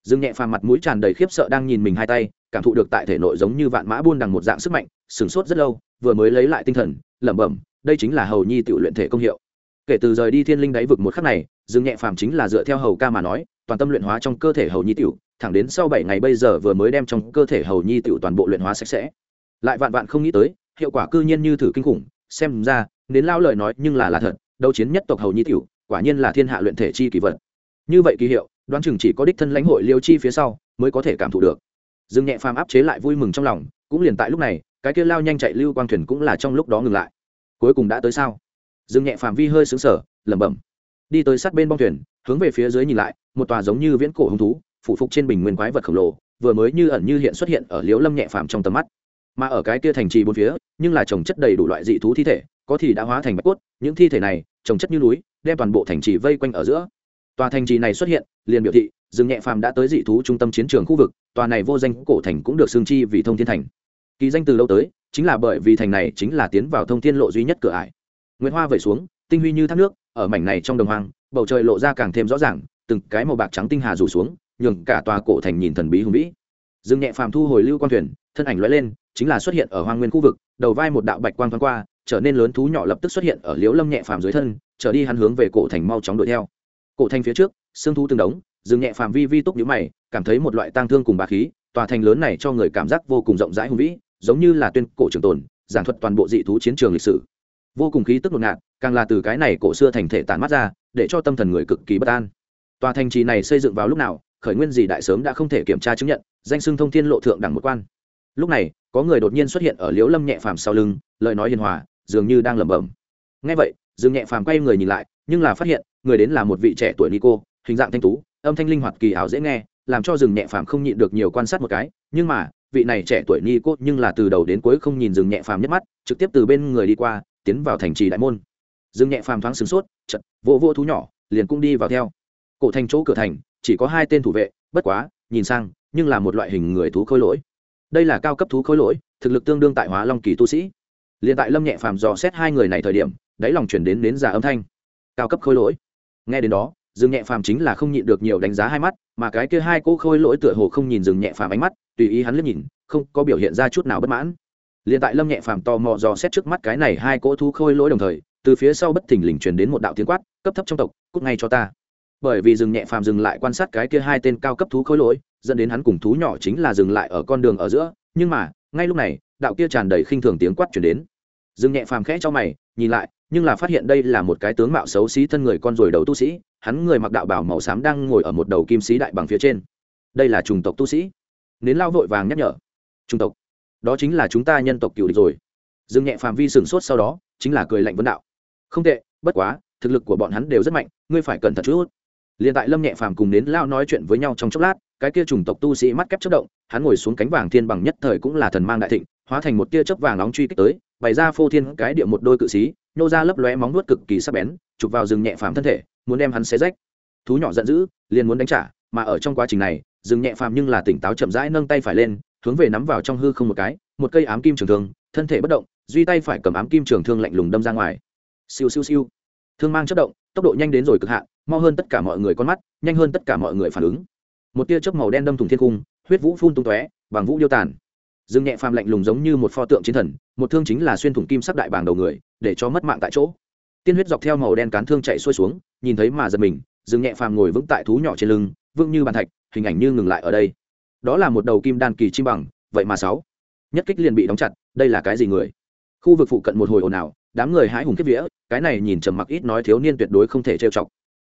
S1: Dương nhẹ phàm mặt mũi tràn đầy khiếp sợ đang nhìn mình hai tay, cảm thụ được tại thể nội giống như vạn mã buôn đằng một dạng sức mạnh, sửng sốt rất lâu, vừa mới lấy lại tinh thần, lẩm bẩm đây chính là hầu nhi tự luyện thể công hiệu. Kể từ rời đi thiên linh đáy vực một khắc này, dương nhẹ phàm chính là dựa theo hầu ca mà nói, toàn tâm luyện hóa trong cơ thể hầu nhi tiểu, thẳng đến sau bảy ngày bây giờ vừa mới đem trong cơ thể hầu nhi tiểu toàn bộ luyện hóa sạch sẽ. Lại vạn vạn không nghĩ tới, hiệu quả cư nhiên như thử kinh khủng, xem ra, đến lao lời nói nhưng là là thật, đấu chiến nhất tộc hầu nhi tiểu, quả nhiên là thiên hạ luyện thể chi kỳ vật. Như vậy kỳ hiệu, đoán chừng chỉ có đích thân lãnh hội liêu chi phía sau mới có thể cảm thụ được. Dương nhẹ phàm áp chế lại vui mừng trong lòng, cũng liền tại lúc này, cái kia lao nhanh chạy lưu quang thuyền cũng là trong lúc đó ngừng lại cuối cùng đã tới sao? Dương nhẹ phàm vi hơi xứng sở lẩm bẩm. Đi tới sát bên bong thuyền, hướng về phía dưới nhìn lại, một tòa giống như viễn cổ hứng thú, phủ phục trên bình nguyên quái vật khổng lồ, vừa mới như ẩn như hiện xuất hiện ở liếu lâm nhẹ phàm trong tầm mắt. Mà ở cái kia thành trì bốn phía, nhưng là trồng chất đầy đủ loại dị thú thi thể, có thì đã hóa thành bạch cốt, những thi thể này, trồng chất như núi, đem toàn bộ thành trì vây quanh ở giữa. Tòa thành trì này xuất hiện, liền biểu thị rừng nhẹ phàm đã tới dị thú trung tâm chiến trường khu vực, tòa này vô danh cổ thành cũng được xương chi vì thông thiên thành kỳ danh từ lâu tới, chính là bởi vì thành này chính là tiến vào thông thiên lộ duy nhất cửa ải. Nguyễn hoa vẩy xuống, tinh huy như thác nước, ở mảnh này trong đồng hoang, bầu trời lộ ra càng thêm rõ ràng, từng cái màu bạc trắng tinh hà rủ xuống, nhường cả tòa cổ thành nhìn thần bí hùng vĩ. Dương nhẹ phàm thu hồi lưu quan thuyền, thân ảnh lóe lên, chính là xuất hiện ở hoang nguyên khu vực, đầu vai một đạo bạch quang thoáng qua, trở nên lớn thú nhỏ lập tức xuất hiện ở liếu lâm nhẹ phàm dưới thân, trở đi hắn hướng về cổ thành mau chóng đuổi theo. Cổ thành phía trước xương thú từng đống, dương nhẹ phàm vi vi túc nhíu mày, cảm thấy một loại tang thương cùng bá khí tòa thành lớn này cho người cảm giác vô cùng rộng rãi hùng vĩ, giống như là tuyên cổ trường tồn, giảng thuật toàn bộ dị thú chiến trường lịch sử. Vô cùng khí tức ngột ngạt, càng là từ cái này cổ xưa thành thể tản mắt ra, để cho tâm thần người cực kỳ bất an. Tòa thành trì này xây dựng vào lúc nào, khởi nguyên gì đại sớm đã không thể kiểm tra chứng nhận, danh xưng thông thiên lộ thượng đẳng một quan. Lúc này, có người đột nhiên xuất hiện ở liễu lâm nhẹ phàm sau lưng, lời nói hiền hòa, dường như đang lẩm bẩm. Ngay vậy, dương nhẹ phàm quay người nhìn lại, nhưng là phát hiện, người đến là một vị trẻ tuổi nico, hình dạng thanh tú, âm thanh linh hoạt kỳ ảo dễ nghe làm cho rừng nhẹ phàm không nhịn được nhiều quan sát một cái nhưng mà vị này trẻ tuổi ni cô, nhưng là từ đầu đến cuối không nhìn rừng nhẹ phàm nhất mắt trực tiếp từ bên người đi qua tiến vào thành trì đại môn. Dương nhẹ phàm thoáng sửng sốt chật vô vô thú nhỏ liền cũng đi vào theo. Cổ thành chỗ cửa thành chỉ có hai tên thủ vệ bất quá nhìn sang nhưng là một loại hình người thú khôi lỗi. Đây là cao cấp thú khôi lỗi thực lực tương đương tại hóa long kỳ tu sĩ. Liền tại lâm nhẹ phàm dò xét hai người này thời điểm đáy lòng chuyển đến nến giả âm thanh. Cao cấp khôi lỗi. Nghe đến đó dương nhẹ phàm chính là không nhịn được nhiều đánh giá hai mắt, mà cái kia hai cỗ khôi lỗi tựa hồ không nhìn dương nhẹ phàm ánh mắt, tùy ý hắn liếc nhìn, không có biểu hiện ra chút nào bất mãn. Liền tại lâm nhẹ phàm tò mò dò xét trước mắt cái này hai cỗ thú khôi lỗi đồng thời, từ phía sau bất thình lình truyền đến một đạo tiếng quát, cấp thấp trong tộc, cút ngay cho ta. Bởi vì dừng nhẹ phàm dừng lại quan sát cái kia hai tên cao cấp thú khôi lỗi, dẫn đến hắn cùng thú nhỏ chính là dừng lại ở con đường ở giữa, nhưng mà, ngay lúc này, đạo kia tràn đầy khinh thường tiếng quát chuyển đến. Dừng nhẹ phàm khẽ cho mày, nhìn lại nhưng là phát hiện đây là một cái tướng mạo xấu xí thân người con rồi đầu tu sĩ, hắn người mặc đạo bảo màu xám đang ngồi ở một đầu kim sĩ đại bằng phía trên. Đây là chủng tộc tu sĩ. Nến lao vội vàng nhắc nhở. Chủng tộc. Đó chính là chúng ta nhân tộc cựu địch rồi. Dương nhẹ phàm vi sửng sốt sau đó, chính là cười lạnh vấn đạo. Không tệ, bất quá, thực lực của bọn hắn đều rất mạnh, ngươi phải cẩn thận chút. Liền tại lâm nhẹ phàm cùng đến lao nói chuyện với nhau trong chốc lát, cái kia chủng tộc tu sĩ mắt kép chất động, hắn ngồi xuống cánh vàng thiên bằng nhất thời cũng là thần mang đại thịnh hóa thành một tia chớp vàng nóng truy kích tới, bày ra phô thiên cái địa một đôi cự sĩ nhô ra lấp lóe móng nuốt cực kỳ sắc bén, chụp vào rừng nhẹ phàm thân thể, muốn đem hắn xé rách. Thú nhỏ giận dữ, liền muốn đánh trả, mà ở trong quá trình này, rừng nhẹ phàm nhưng là tỉnh táo chậm rãi nâng tay phải lên, hướng về nắm vào trong hư không một cái, một cây ám kim trường thương, thân thể bất động, duy tay phải cầm ám kim trường thương lạnh lùng đâm ra ngoài. Siêu siêu siêu. Thương mang chất động, tốc độ nhanh đến rồi cực hạn, mau hơn tất cả mọi người con mắt, nhanh hơn tất cả mọi người phản ứng. Một tia chớp màu đen đâm thủng thiên cung, huyết vũ phun tung tóe bằng vũ điêu tàn dương nhẹ phàm lạnh lùng giống như một pho tượng chiến thần một thương chính là xuyên thủng kim sắc đại bảng đầu người để cho mất mạng tại chỗ. Tiên huyết dọc theo màu đen cán thương chạy xuôi xuống nhìn thấy mà giật mình dương nhẹ phàm ngồi vững tại thú nhỏ trên lưng vững như bàn thạch hình ảnh như ngừng lại ở đây. Đó là một đầu kim đan kỳ chim bằng vậy mà sáu. Nhất kích liền bị đóng chặt đây là cái gì người? Khu vực phụ cận một hồi ồn ào đám người hái hùng kiếp vía cái này nhìn trầm mặc ít nói thiếu niên tuyệt đối không thể trêu chọc.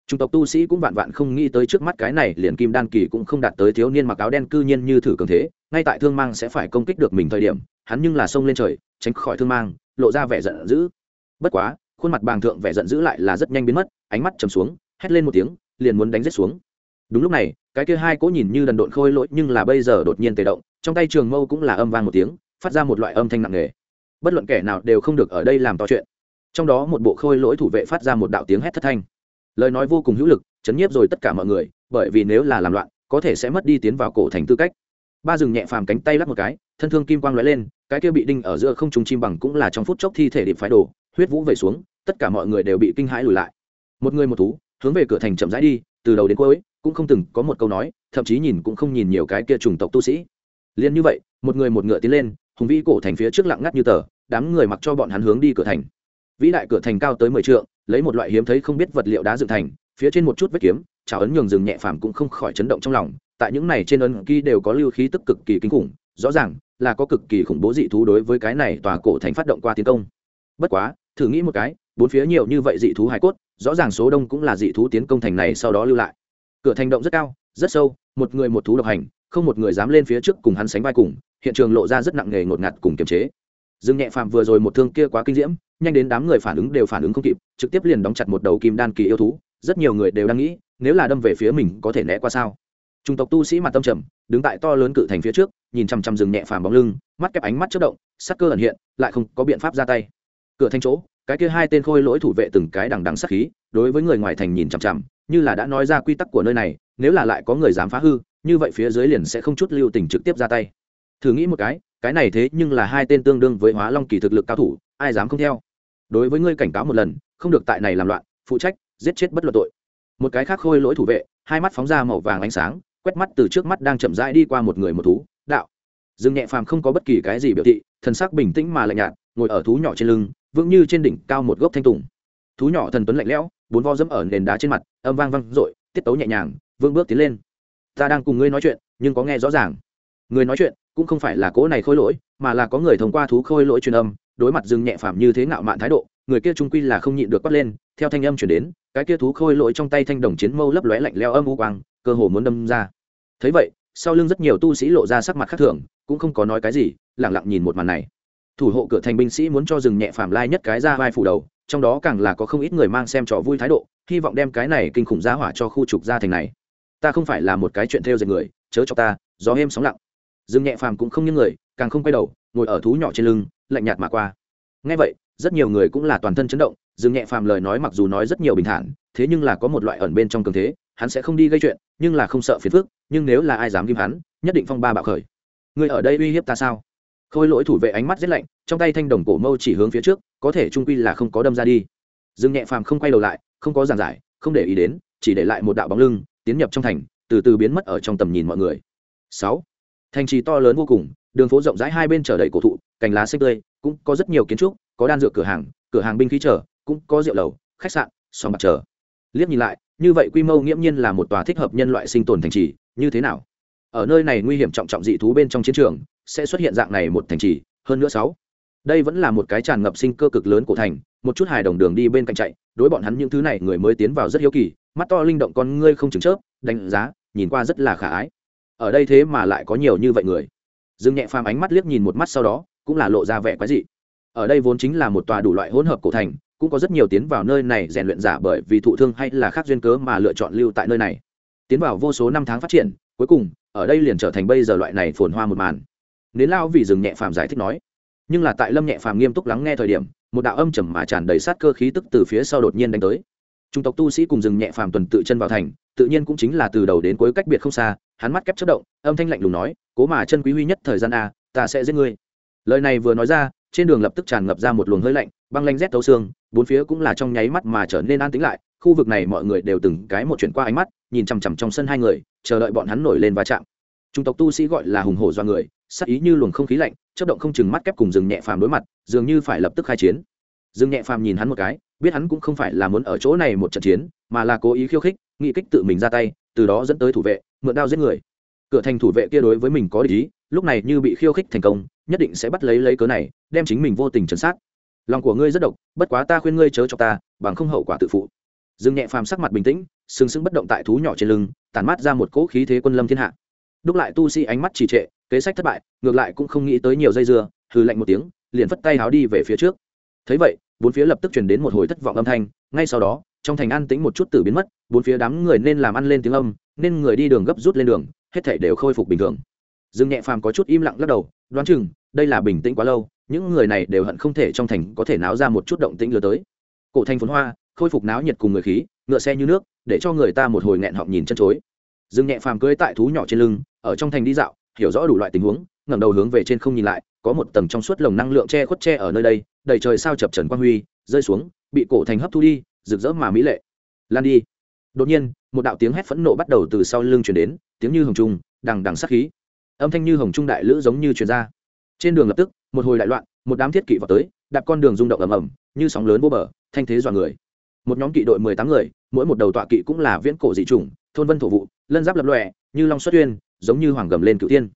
S1: Trung tộc tu sĩ cũng vạn vạn không nghĩ tới trước mắt cái này liền kim đan kỳ cũng không đạt tới thiếu niên mặc áo đen cư nhiên như thử cường thế, ngay tại thương mang sẽ phải công kích được mình thời điểm, hắn nhưng là xông lên trời, tránh khỏi thương mang, lộ ra vẻ giận dữ. Bất quá, khuôn mặt bàng thượng vẻ giận dữ lại là rất nhanh biến mất, ánh mắt trầm xuống, hét lên một tiếng, liền muốn đánh giết xuống. Đúng lúc này, cái kia hai cỗ nhìn như đần độn khôi lỗi nhưng là bây giờ đột nhiên tề động, trong tay trường mâu cũng là âm vang một tiếng, phát ra một loại âm thanh nặng nề. Bất luận kẻ nào đều không được ở đây làm to chuyện. Trong đó một bộ khôi lỗi thủ vệ phát ra một đạo tiếng hét thất thanh lời nói vô cùng hữu lực chấn nhiếp rồi tất cả mọi người bởi vì nếu là làm loạn có thể sẽ mất đi tiến vào cổ thành tư cách ba rừng nhẹ phàm cánh tay lắc một cái, thân thương kim quang lóe lên, cái kia bị đinh ở giữa không trùng chim bằng cũng là trong phút chốc thi thể điệp phái đổ, huyết vũ về xuống, tất cả mọi người đều bị kinh hãi lùi lại. Một người một thú, hướng về cửa thành chậm rãi đi, từ đầu đến cuối, cũng không từng có một câu nói, thậm chí nhìn cũng không nhìn nhiều cái kia chủng tộc tu sĩ. Liền như vậy, một người một ngựa tiến lên, hùng vĩ cổ thành phía trước lặng ngắt như tờ, đám người mặc cho bọn hắn hướng đi cửa thành. Vĩ đại cửa thành cao tới mười trượng, lấy một loại hiếm thấy không biết vật liệu đá dựng thành, phía trên một chút vết kiếm chảo ấn nhường rừng nhẹ phàm cũng không khỏi chấn động trong lòng tại những này trên ấn ký đều có lưu khí tức cực kỳ kinh khủng, rõ ràng là có cực kỳ khủng bố dị thú đối với cái này tòa cổ thành phát động qua tiến công. Bất quá, thử nghĩ một cái, bốn phía nhiều như vậy dị thú hải cốt, rõ ràng số đông cũng là dị thú tiến công thành này sau đó lưu lại. Cửa thành động rất cao, rất sâu, một người một thú độc hành, không một người dám lên phía trước cùng hắn sánh vai cùng, hiện trường lộ ra rất nặng nề ngột ngạt cùng kiềm chế. Dương nhẹ phàm vừa rồi một thương kia quá kinh diễm, nhanh đến đám người phản ứng đều phản ứng không kịp, trực tiếp liền đóng chặt một đầu kim đan kỳ yêu thú, rất nhiều người đều đang nghĩ, nếu là đâm về phía mình có thể né qua sao? Trung tộc tu sĩ mặt tâm trầm, đứng tại to lớn cự thành phía trước, nhìn chằm chằm rừng nhẹ phàm bóng lưng, mắt kép ánh mắt chớp động, sắc cơ ẩn hiện, lại không có biện pháp ra tay. Cửa thành chỗ, cái kia hai tên khôi lỗi thủ vệ từng cái đằng đằng sắc khí, đối với người ngoài thành nhìn chằm chằm, như là đã nói ra quy tắc của nơi này, nếu là lại có người dám phá hư, như vậy phía dưới liền sẽ không chút lưu tình trực tiếp ra tay. Thử nghĩ một cái cái này thế nhưng là hai tên tương đương với hóa long kỳ thực lực cao thủ, ai dám không theo? Đối với ngươi cảnh cáo một lần, không được tại này làm loạn, phụ trách giết chết bất luận tội. Một cái khác khôi lỗi thủ vệ, hai mắt phóng ra màu vàng ánh sáng quét mắt từ trước mắt đang chậm rãi đi qua một người một thú, đạo. Dương nhẹ phàm không có bất kỳ cái gì biểu thị, thần sắc bình tĩnh mà lạnh nhạt, ngồi ở thú nhỏ trên lưng, vững như trên đỉnh cao một gốc thanh tùng. Thú nhỏ thần tuấn lạnh lẽo, bốn vo dẫm ở nền đá trên mặt, âm vang vang dội, tiết tấu nhẹ nhàng vương bước tiến lên. Ta đang cùng ngươi nói chuyện, nhưng có nghe rõ ràng. Người nói chuyện, cũng không phải là cỗ này khôi lỗi, mà là có người thông qua thú khôi lỗi truyền âm, đối mặt Dương nhẹ phàm như thế ngạo mạn thái độ, người kia trung quy là không nhịn được quát lên, theo thanh âm chuyển đến, cái kia thú khôi lỗi trong tay thanh đồng chiến mâu lấp lóe lạnh leo âm u quang cơ hồ muốn đâm ra. Thấy vậy, sau lưng rất nhiều tu sĩ lộ ra sắc mặt khác thường, cũng không có nói cái gì, lẳng lặng nhìn một màn này. Thủ hộ cửa thành binh sĩ muốn cho dừng nhẹ phàm lai nhất cái ra vai phủ đầu, trong đó càng là có không ít người mang xem trò vui thái độ, hy vọng đem cái này kinh khủng giá hỏa cho khu trục ra thành này. Ta không phải là một cái chuyện theo dệt người, chớ cho ta, gió êm sóng lặng. Dừng nhẹ phàm cũng không như người, càng không quay đầu, ngồi ở thú nhỏ trên lưng, lạnh nhạt mà qua. Ngay vậy, rất nhiều người cũng là toàn thân chấn động dừng nhẹ phàm lời nói mặc dù nói rất nhiều bình thản, thế nhưng là có một loại ẩn bên trong cường thế hắn sẽ không đi gây chuyện, nhưng là không sợ phiền phức, nhưng nếu là ai dám kim hắn, nhất định phong ba bạo khởi. Người ở đây uy hiếp ta sao? Khôi lỗi thủ vệ ánh mắt rất lạnh, trong tay thanh đồng cổ mâu chỉ hướng phía trước, có thể trung quy là không có đâm ra đi. Dương nhẹ phàm không quay đầu lại, không có giảng giải, không để ý đến, chỉ để lại một đạo bóng lưng, tiến nhập trong thành, từ từ biến mất ở trong tầm nhìn mọi người. Sáu. Thành trì to lớn vô cùng, đường phố rộng rãi hai bên chở đầy cổ thụ, cành lá xanh tươi, cũng có rất nhiều kiến trúc, có đan dược cửa hàng cửa hàng binh khí chờ, cũng có rượu lầu, khách sạn sòng bạc chờ liếc nhìn lại, như vậy quy mô nghiễm nhiên là một tòa thích hợp nhân loại sinh tồn thành trì, như thế nào? Ở nơi này nguy hiểm trọng trọng dị thú bên trong chiến trường, sẽ xuất hiện dạng này một thành trì, hơn nữa sáu. Đây vẫn là một cái tràn ngập sinh cơ cực lớn của thành, một chút hài đồng đường đi bên cạnh chạy, đối bọn hắn những thứ này người mới tiến vào rất hiếu kỳ, mắt to linh động con ngươi không chừng chớp, đánh giá, nhìn qua rất là khả ái. Ở đây thế mà lại có nhiều như vậy người. Dương nhẹ phàm ánh mắt liếc nhìn một mắt sau đó, cũng là lộ ra vẻ quái dị. Ở đây vốn chính là một tòa đủ loại hỗn hợp cổ thành cũng có rất nhiều tiến vào nơi này rèn luyện giả bởi vì thụ thương hay là khác duyên cớ mà lựa chọn lưu tại nơi này. Tiến vào vô số năm tháng phát triển, cuối cùng, ở đây liền trở thành bây giờ loại này phồn hoa một màn. Nến lao vì dừng nhẹ phàm giải thích nói, nhưng là tại lâm nhẹ phàm nghiêm túc lắng nghe thời điểm, một đạo âm trầm mà tràn đầy sát cơ khí tức từ phía sau đột nhiên đánh tới. Trung tộc tu sĩ cùng dừng nhẹ phàm tuần tự chân vào thành, tự nhiên cũng chính là từ đầu đến cuối cách biệt không xa, hắn mắt kép chất động, âm thanh lạnh lùng nói, cố mà chân quý huy nhất thời gian a, ta sẽ giết ngươi. Lời này vừa nói ra trên đường lập tức tràn ngập ra một luồng hơi lạnh, băng lanh rét thấu xương, bốn phía cũng là trong nháy mắt mà trở nên an tĩnh lại, khu vực này mọi người đều từng cái một chuyển qua ánh mắt, nhìn chằm chằm trong sân hai người, chờ đợi bọn hắn nổi lên va chạm. Trung tộc tu sĩ gọi là hùng hổ do người, sắc ý như luồng không khí lạnh chất động không chừng mắt kép cùng rừng nhẹ phàm đối mặt, dường như phải lập tức khai chiến. Rừng nhẹ phàm nhìn hắn một cái, biết hắn cũng không phải là muốn ở chỗ này một trận chiến, mà là cố ý khiêu khích, nghị kích tự mình ra tay, từ đó dẫn tới thủ vệ, mượn đao giết người cửa thành thủ vệ kia đối với mình có ý, lúc này như bị khiêu khích thành công, nhất định sẽ bắt lấy lấy cớ này, đem chính mình vô tình chấn sát. Lòng của ngươi rất độc, bất quá ta khuyên ngươi chớ cho ta, bằng không hậu quả tự phụ. Dương nhẹ phàm sắc mặt bình tĩnh, sừng sững bất động tại thú nhỏ trên lưng tàn mát ra một cỗ khí thế quân lâm thiên hạ. Đúc lại tu sĩ ánh mắt trì trệ, kế sách thất bại, ngược lại cũng không nghĩ tới nhiều dây dưa, hừ lạnh một tiếng, liền phất tay háo đi về phía trước. Thấy vậy, bốn phía lập tức truyền đến một hồi thất vọng âm thanh, ngay sau đó, trong thành an tĩnh một chút tử biến mất, bốn phía đám người nên làm ăn lên tiếng âm, nên người đi đường gấp rút lên đường hết thảy đều khôi phục bình thường. Dương nhẹ phàm có chút im lặng lắc đầu, đoán chừng, đây là bình tĩnh quá lâu, những người này đều hận không thể trong thành có thể náo ra một chút động tĩnh lừa tới. Cổ thành phồn hoa, khôi phục náo nhiệt cùng người khí, ngựa xe như nước, để cho người ta một hồi nghẹn họng nhìn chân chối. Dương nhẹ phàm cưỡi tại thú nhỏ trên lưng, ở trong thành đi dạo, hiểu rõ đủ loại tình huống, ngẩng đầu hướng về trên không nhìn lại, có một tầng trong suốt lồng năng lượng che khuất che ở nơi đây, đầy trời sao chập trần quang huy, rơi xuống, bị cổ thành hấp thu đi, rực rỡ mà mỹ lệ. Lan đi. Đột nhiên, một đạo tiếng hét phẫn nộ bắt đầu từ sau lưng chuyển đến tiếng như hồng trung, đằng đằng sát khí. Âm thanh như hồng trung đại lữ giống như truyền ra. Trên đường lập tức, một hồi đại loạn, một đám thiết kỵ vào tới, đạp con đường rung động ầm ầm, như sóng lớn vô bờ, thanh thế dọa người. Một nhóm kỵ đội mười tám người, mỗi một đầu tọa kỵ cũng là viễn cổ dị chủng, thôn vân thổ vụ, lân giáp lập lòe, như long xuất tuyên giống như hoàng gầm lên cửu tiên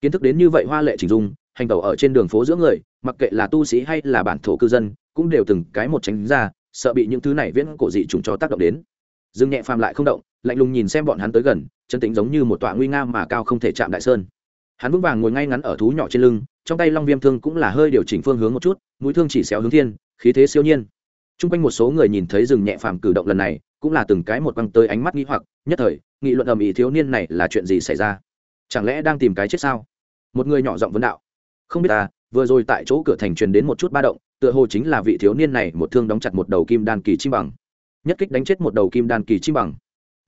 S1: kiến thức đến như vậy hoa lệ chỉnh dung, hành tẩu ở trên đường phố giữa người, mặc kệ là tu sĩ hay là bản thổ cư dân, cũng đều từng cái một tránh ra, sợ bị những thứ này viễn cổ dị trùng cho tác động đến. Dương nhẹ phàm lại không động, lạnh lùng nhìn xem bọn hắn tới gần chân tính giống như một tọa nguy nga mà cao không thể chạm đại sơn. Hắn vững vàng ngồi ngay ngắn ở thú nhỏ trên lưng, trong tay long viêm thương cũng là hơi điều chỉnh phương hướng một chút, mũi thương chỉ xéo hướng thiên, khí thế siêu nhiên. T r u n g quanh một số người nhìn thấy rừng nhẹ phàm cử động lần này, cũng là từng cái một băng tới ánh mắt nghĩ hoặc, nhất thời, nghị luận ầm ĩ thiếu niên này là chuyện gì xảy ra? Chẳng lẽ đang tìm cái chết sao? Một người nhỏ giọng vấn đạo. Không biết ta vừa rồi tại chỗ cửa thành truyền đến một chút ba động, tựa hồ chính là vị thiếu niên này một thương đóng chặt một đầu kim đan kỳ chim bằng. Nhất kích đánh chết một đầu kim đan kỳ chim bằng.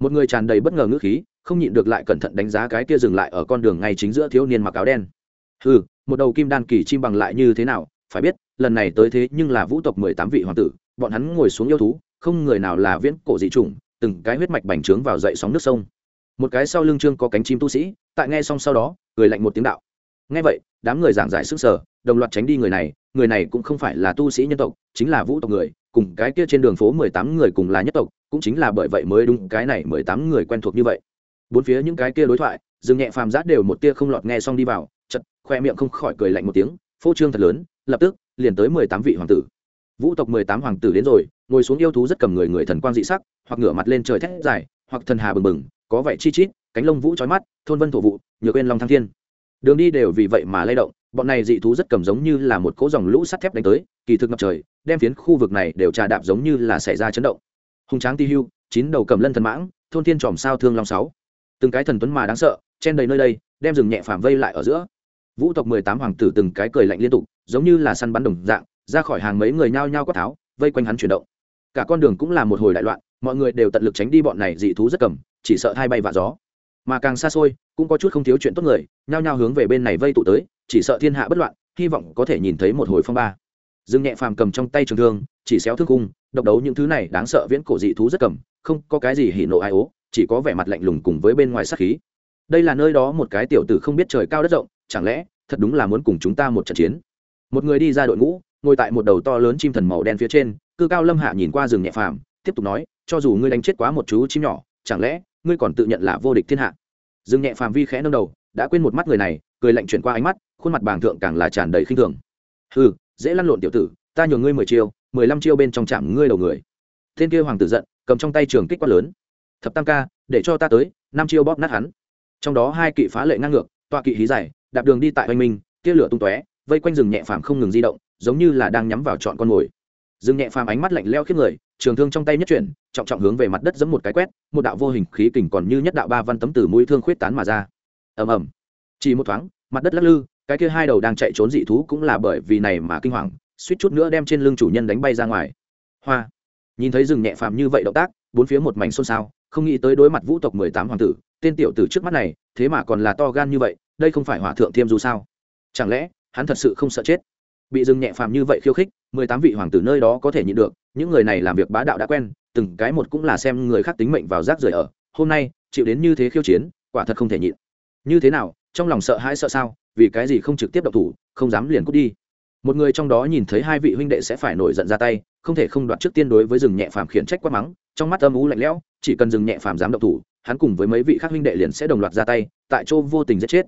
S1: Một người tràn đầy bất ngờ ngữ khí không nhịn được lại cẩn thận đánh giá cái kia dừng lại ở con đường ngay chính giữa thiếu niên mặc áo đen. Ừ một đầu kim đan kỳ chim bằng lại như thế nào, phải biết, lần này tới thế nhưng là vũ tộc mười tám vị hoàng tử, bọn hắn ngồi xuống yêu thú, không người nào là viễn cổ dị chủng, từng cái huyết mạch bành trướng vào dậy sóng nước sông. Một cái sau lưng trương có cánh chim tu sĩ, tại nghe xong sau đó, cười lạnh một tiếng đạo. Nghe vậy, đám người giảng giải sức sở, đồng loạt tránh đi người này người này cũng không phải là tu sĩ nhân tộc, chính là vũ tộc người, cùng cái kia trên đường phố mười tám người cùng là nhất tộc, cũng chính là bởi vậy mới đúng cái này mười tám người quen thuộc như vậy bốn phía những cái kia đối thoại dừng nhẹ phàm giác đều một tia không lọt nghe xong đi vào chật khoe miệng không khỏi cười lạnh một tiếng, phô trương thật lớn, lập tức, liền tới mười tám vị hoàng tử. Vũ tộc mười tám hoàng tử đến rồi, ngồi xuống yêu thú rất cầm người người thần quang dị sắc, hoặc ngửa mặt lên trời thét dài, hoặc thần hà bừng bừng, có vẻ chi chít, cánh lông vũ trói mắt, thôn vân thổ vụ nhựa quên long thăng thiên. Đường đi đều vì vậy mà lay động, bọn này dị thú rất cầm giống như là một cỗ dòng lũ sắt thép đánh tới, kỳ thực ngập trời, đem phiến khu vực này đều trà đạp giống như là xảy ra chấn động. Hùng tráng ti hưu, chín đầu cầm lân thần mãng, thôn thiên tròm sao thương long sáu từng cái thần tuấn mà đáng sợ, chen đầy nơi đây, đem rừng nhẹ phàm vây lại ở giữa. Vũ tộc mười tám hoàng tử từng cái cười lạnh liên tục, giống như là săn bắn đồng dạng, ra khỏi hàng mấy người nhao nhao quát tháo, vây quanh hắn chuyển động. Cả con đường cũng là một hồi đại loạn, mọi người đều tận lực tránh đi bọn này dị thú rất cầm, chỉ sợ hai bay vạ gió. Mà càng xa xôi, cũng có chút không thiếu chuyện tốt người, nhao nhao hướng về bên này vây tụ tới, chỉ sợ thiên hạ bất loạn, hy vọng có thể nhìn thấy một hồi phong ba. Dương nhẹ phàm cầm trong tay trường thương, chỉ xéo thương cung độc đấu những thứ này đáng sợ viễn cổ dị thú rất cầm, không có cái gì hỉ nộ ai ố chỉ có vẻ mặt lạnh lùng cùng với bên ngoài sát khí. Đây là nơi đó một cái tiểu tử không biết trời cao đất rộng, chẳng lẽ, thật đúng là muốn cùng chúng ta một trận chiến? Một người đi ra đội ngũ, ngồi tại một đầu to lớn chim thần màu đen phía trên, cư cao lâm hạ nhìn qua rừng nhẹ phàm, tiếp tục nói, cho dù ngươi đánh chết quá một chú chim nhỏ, chẳng lẽ, ngươi còn tự nhận là vô địch thiên hạ? Rừng nhẹ phàm vi khẽ nâng đầu, đã quên một mắt người này, cười lạnh chuyển qua ánh mắt, khuôn mặt bàng thượng càng là tràn đầy khinh thường. Ừ dễ lăn lộn tiểu tử, ta nhường ngươi mười chiêu, mười lăm chiêu bên trong chạm ngươi đầu người. Thiên kia hoàng tử giận, cầm trong tay trường kích quát lớn thập tam ca, để cho ta tới, năm chiêu bóp nát hắn. Trong đó hai kỵ phá lệ ngang ngược, tọa kỵ hí dài, đạp đường đi tại oanh minh, tia lửa tung tóe, vây quanh rừng nhẹ phàm không ngừng di động, giống như là đang nhắm vào chọn con mồi. Rừng nhẹ phàm ánh mắt lạnh leo khiếp người, trường thương trong tay nhất chuyển, trọng trọng hướng về mặt đất giẫm một cái quét, một đạo vô hình khí kình còn như nhất đạo ba văn tấm từ mũi thương khuyết tán mà ra. Ầm ầm. Chỉ một thoáng, mặt đất lắc lư, cái kia hai đầu đang chạy trốn dị thú cũng là bởi vì này mà kinh hoàng, suýt chút nữa đem trên lưng chủ nhân đánh bay ra ngoài. Hoa. Nhìn thấy rừng nhẹ phàm như vậy động tác, bốn phía một mảnh xôn xao không nghĩ tới đối mặt vũ tộc mười tám hoàng tử, tên tiểu tử trước mắt này, thế mà còn là to gan như vậy, đây không phải hỏa thượng thiêm du sao? Chẳng lẽ, hắn thật sự không sợ chết? Bị dừng nhẹ phàm như vậy khiêu khích, mười tám vị hoàng tử nơi đó có thể nhịn được, những người này làm việc bá đạo đã quen, từng cái một cũng là xem người khác tính mệnh vào rác rưởi ở, hôm nay, chịu đến như thế khiêu chiến, quả thật không thể nhịn. Như thế nào, trong lòng sợ hãi sợ sao, vì cái gì không trực tiếp độc thủ, không dám liền cút đi? Một người trong đó nhìn thấy hai vị huynh đệ sẽ phải nổi giận ra tay, không thể không đoạt trước tiên đối với rừng nhẹ phàm khiển trách quát mắng trong mắt âm u lạnh lẽo, chỉ cần dừng nhẹ phàm dám động thủ, hắn cùng với mấy vị khác huynh đệ liền sẽ đồng loạt ra tay, tại chỗ vô tình giết chết.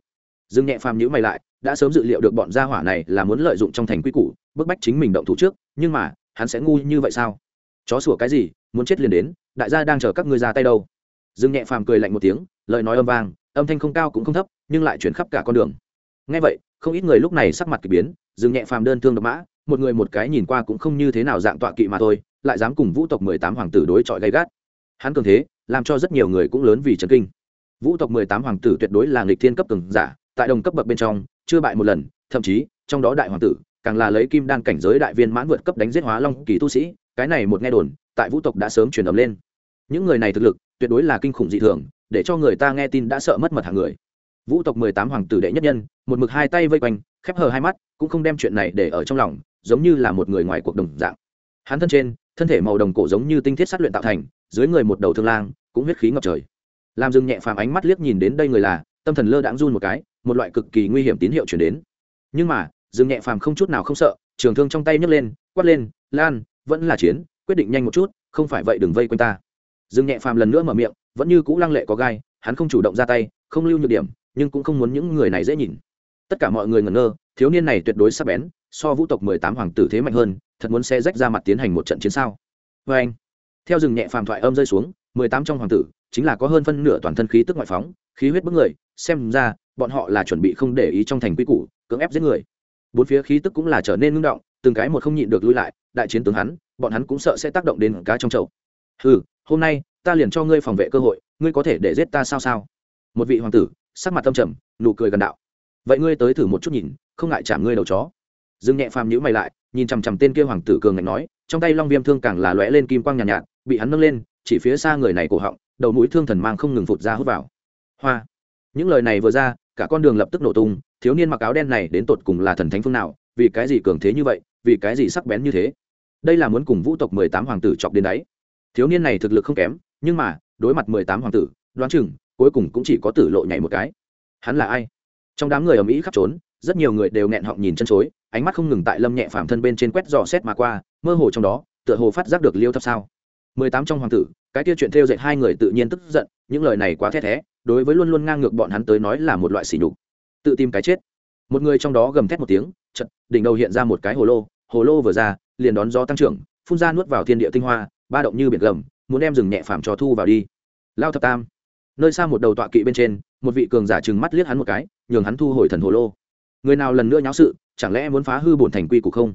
S1: Dừng nhẹ phàm nhữ mày lại, đã sớm dự liệu được bọn gia hỏa này là muốn lợi dụng trong thành quy củ, bức bách chính mình động thủ trước, nhưng mà, hắn sẽ ngu như vậy sao? Chó sủa cái gì, muốn chết liền đến, đại gia đang chờ các ngươi ra tay đâu? Dừng nhẹ phàm cười lạnh một tiếng, lời nói âm vang, âm thanh không cao cũng không thấp, nhưng lại chuyển khắp cả con đường. Ngay vậy, không ít người lúc này sắc mặt k ỳ biến, dừng nhẹ phàm đơn thương độc mã, một người một cái nhìn qua cũng không như thế nào dạng tọa kỵ mà thôi lại dám cùng vũ tộc mười tám hoàng tử đối chọi gay gắt. Hắn cường thế, làm cho rất nhiều người cũng lớn vì trần kinh. Vũ tộc mười tám hoàng tử tuyệt đối là nghịch thiên cấp cường giả, tại đồng cấp bậc bên trong, chưa bại một lần, thậm chí, trong đó đại hoàng tử, càng là lấy kim đan cảnh giới đại viên mãn vượt cấp đánh giết hóa long kỳ tu sĩ, cái này một nghe đồn, tại vũ tộc đã sớm truyền ấm lên. Những người này thực lực, tuyệt đối là kinh khủng dị thường, để cho người ta nghe tin đã sợ mất mật hàng người. Vũ tộc mười tám hoàng tử đệ nhất nhân, một mực hai tay vây quanh, khép hờ hai mắt, cũng không đem chuyện này để ở trong lòng, giống như là một người ngoài cuộc đồng dạng. Hắn thân trên thân thể màu đồng cổ giống như tinh thiết sát luyện tạo thành, dưới người một đầu thương lang, cũng huyết khí ngập trời. Làm dừng nhẹ phàm ánh mắt liếc nhìn đến đây người là, tâm thần lơ đãng run một cái, một loại cực kỳ nguy hiểm tín hiệu chuyển đến. Nhưng mà dừng nhẹ phàm không chút nào không sợ, trường thương trong tay nhấc lên, quát lên, lan, vẫn là chiến, quyết định nhanh một chút, không phải vậy đừng vây quanh ta. Dừng nhẹ phàm lần nữa mở miệng, vẫn như cũ lăng lệ có gai, hắn không chủ động ra tay, không lưu nhược điểm, nhưng cũng không muốn những người này dễ nhìn. Tất cả mọi người ngẩn ngơ, thiếu niên này tuyệt đối sắc bén so vũ tộc mười tám hoàng tử thế mạnh hơn, thật muốn xe rách ra mặt tiến hành một trận chiến sao? Vê anh. Theo rừng nhẹ phàm thoại âm rơi xuống, mười tám trong hoàng tử, chính là có hơn phân nửa toàn thân khí tức ngoại phóng, khí huyết bức người, xem ra, bọn họ là chuẩn bị không để ý trong thành quy củ, cưỡng ép giết người. Bốn phía khí tức cũng là trở nên ngưng động, từng cái một không nhịn được lui lại, đại chiến tướng hắn, bọn hắn cũng sợ sẽ tác động đến cá trong chậu. Ừ hôm nay, ta liền cho ngươi phòng vệ cơ hội, ngươi có thể để giết ta sao sao? Một vị hoàng tử, sắc mặt tâm trầm, nụ cười gần đạo. Vậy ngươi tới thử một chút nhìn, không ngại chạm ngươi đầu chó dương nhẹ phàm nhữ mày lại nhìn chằm chằm tên kia hoàng tử cường ngạnh nói trong tay long viêm thương càng là lóe lên kim quang nhàn nhạt, nhạt bị hắn nâng lên chỉ phía xa người này cổ họng đầu mũi thương thần mang không ngừng phụt ra hút vào. Hoa. Những lời này vừa ra cả con đường lập tức nổ tung thiếu niên mặc áo đen này đến tột cùng là thần thánh phương nào vì cái gì cường thế như vậy vì cái gì sắc bén như thế? Đây là muốn cùng vũ tộc mười tám hoàng tử chọc đến đáy. Thiếu niên này thực lực không kém nhưng mà đối mặt mười tám hoàng tử đoán chừng cuối cùng cũng chỉ có tử lộ nhảy một cái. Hắn là ai? Trong đám người ở mỹ khắp trốn rất nhiều người đều nghẹn họng nhìn chân chối, ánh mắt không ngừng tại lâm nhẹ phàm thân bên trên quét dò xét mà qua, mơ hồ trong đó, tựa hồ phát giác được liêu thấp sao. Mười tám trong hoàng tử, cái kia chuyện theo dệt hai người tự nhiên tức giận, những lời này quá thét thé, đối với luôn luôn ngang ngược bọn hắn tới nói là một loại sỉ nhục. Tự tìm cái chết. Một người trong đó gầm thét một tiếng chật đỉnh đầu hiện ra một cái hồ lô hồ lô vừa ra, liền đón gió tăng trưởng, phun ra nuốt vào thiên địa tinh hoa, ba động như biển gầm, muốn đem rừng nhẹ phàm cho thu vào đi. Lao thập tam, nơi xa một đầu tọa kỵ bên trên, một vị cường giả trừng mắt liếc hắn một cái, nhường hắn thu hồi thần hồ lô người nào lần nữa nháo sự, chẳng lẽ muốn phá hư bổn thành quy của không?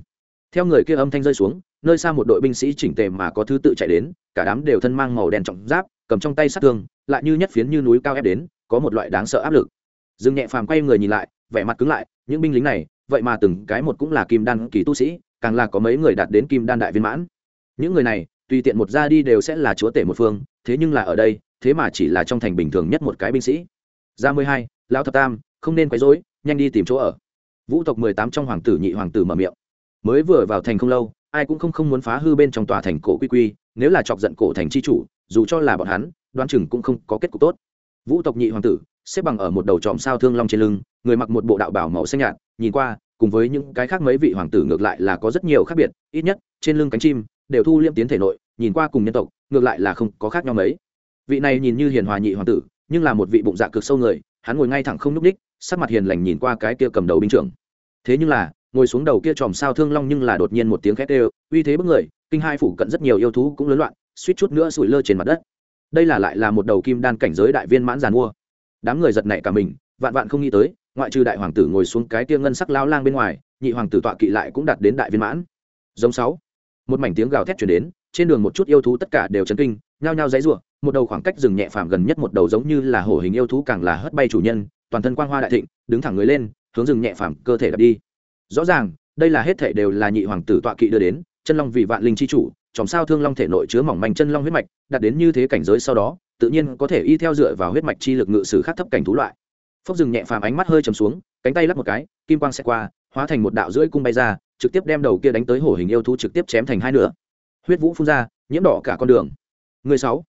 S1: Theo người kia âm thanh rơi xuống, nơi xa một đội binh sĩ chỉnh tề mà có thứ tự chạy đến, cả đám đều thân mang màu đen trọng giáp, cầm trong tay sát thương, lại như nhất phiến như núi cao ép đến, có một loại đáng sợ áp lực. Dương nhẹ phàm quay người nhìn lại, vẻ mặt cứng lại, những binh lính này, vậy mà từng cái một cũng là kim đan kỳ tu sĩ, càng là có mấy người đạt đến kim đan đại viên mãn. Những người này, tùy tiện một ra đi đều sẽ là chúa tể một phương, thế nhưng là ở đây, thế mà chỉ là trong thành bình thường nhất một cái binh sĩ. Ra mười hai, lão thập tam, không nên quấy rối nhanh đi tìm chỗ ở. Vũ tộc mười tám trong hoàng tử nhị hoàng tử mở miệng. Mới vừa vào thành không lâu, ai cũng không không muốn phá hư bên trong tòa thành cổ quy quy, nếu là chọc giận cổ thành chi chủ, dù cho là bọn hắn đoan chừng cũng không có kết cục tốt. Vũ tộc nhị hoàng tử, xếp bằng ở một đầu tròm sao thương long trên lưng, người mặc một bộ đạo bảo màu xanh nhạt, nhìn qua, cùng với những cái khác mấy vị hoàng tử ngược lại là có rất nhiều khác biệt, ít nhất, trên lưng cánh chim, đều thu liêm tiến thể nội, nhìn qua cùng nhân tộc, ngược lại là không có khác nhau mấy. Vị này nhìn như hiền hòa nhị hoàng tử, nhưng là một vị bụng dạ cực sâu người, hắn ngồi ngay thẳng không nhúc ních sắc mặt hiền lành nhìn qua cái kia cầm đầu binh trưởng. Thế nhưng là, ngồi xuống đầu kia tròm sao thương long nhưng là đột nhiên một tiếng khét đều, uy thế bức người, kinh hai phủ cận rất nhiều yêu thú cũng lớn loạn, suýt chút nữa sủi lơ trên mặt đất. Đây là lại là một đầu kim đan cảnh giới đại viên mãn giàn mua. Đám người giật nảy cả mình, vạn vạn không nghĩ tới, ngoại trừ đại hoàng tử ngồi xuống cái tia ngân sắc lao lang bên ngoài, nhị hoàng tử tọa kỵ lại cũng đạt đến đại viên mãn. Giống sáu, một mảnh tiếng gào thét chuyển đến, trên đường một chút yêu thú tất cả đều chấn kinh, nhao nhao dãy rủa một đầu khoảng cách rừng nhẹ phàm gần nhất một đầu giống như là hổ hình yêu thú càng là hất bay chủ nhân toàn thân quang hoa đại thịnh, đứng thẳng người lên, hướng rừng nhẹ phàm cơ thể đập đi. Rõ ràng, đây là hết thể đều là nhị hoàng tử tọa kỵ đưa đến, chân long vì vạn linh chi chủ, chòm sao thương long thể nội chứa mỏng manh chân long huyết mạch, đạt đến như thế cảnh giới sau đó, tự nhiên có thể y theo dựa vào huyết mạch chi lực ngự sử khác thấp cảnh thú loại. Phốc rừng nhẹ phàm ánh mắt hơi chầm xuống, cánh tay lắp một cái, kim quang sẽ qua, hóa thành một đạo rưỡi cung bay ra, trực tiếp đem đầu kia đánh tới hổ hình yêu thú trực tiếp chém thành hai nửa. Huyết vũ phun ra, nhiễm đỏ cả con đường. Người sáu,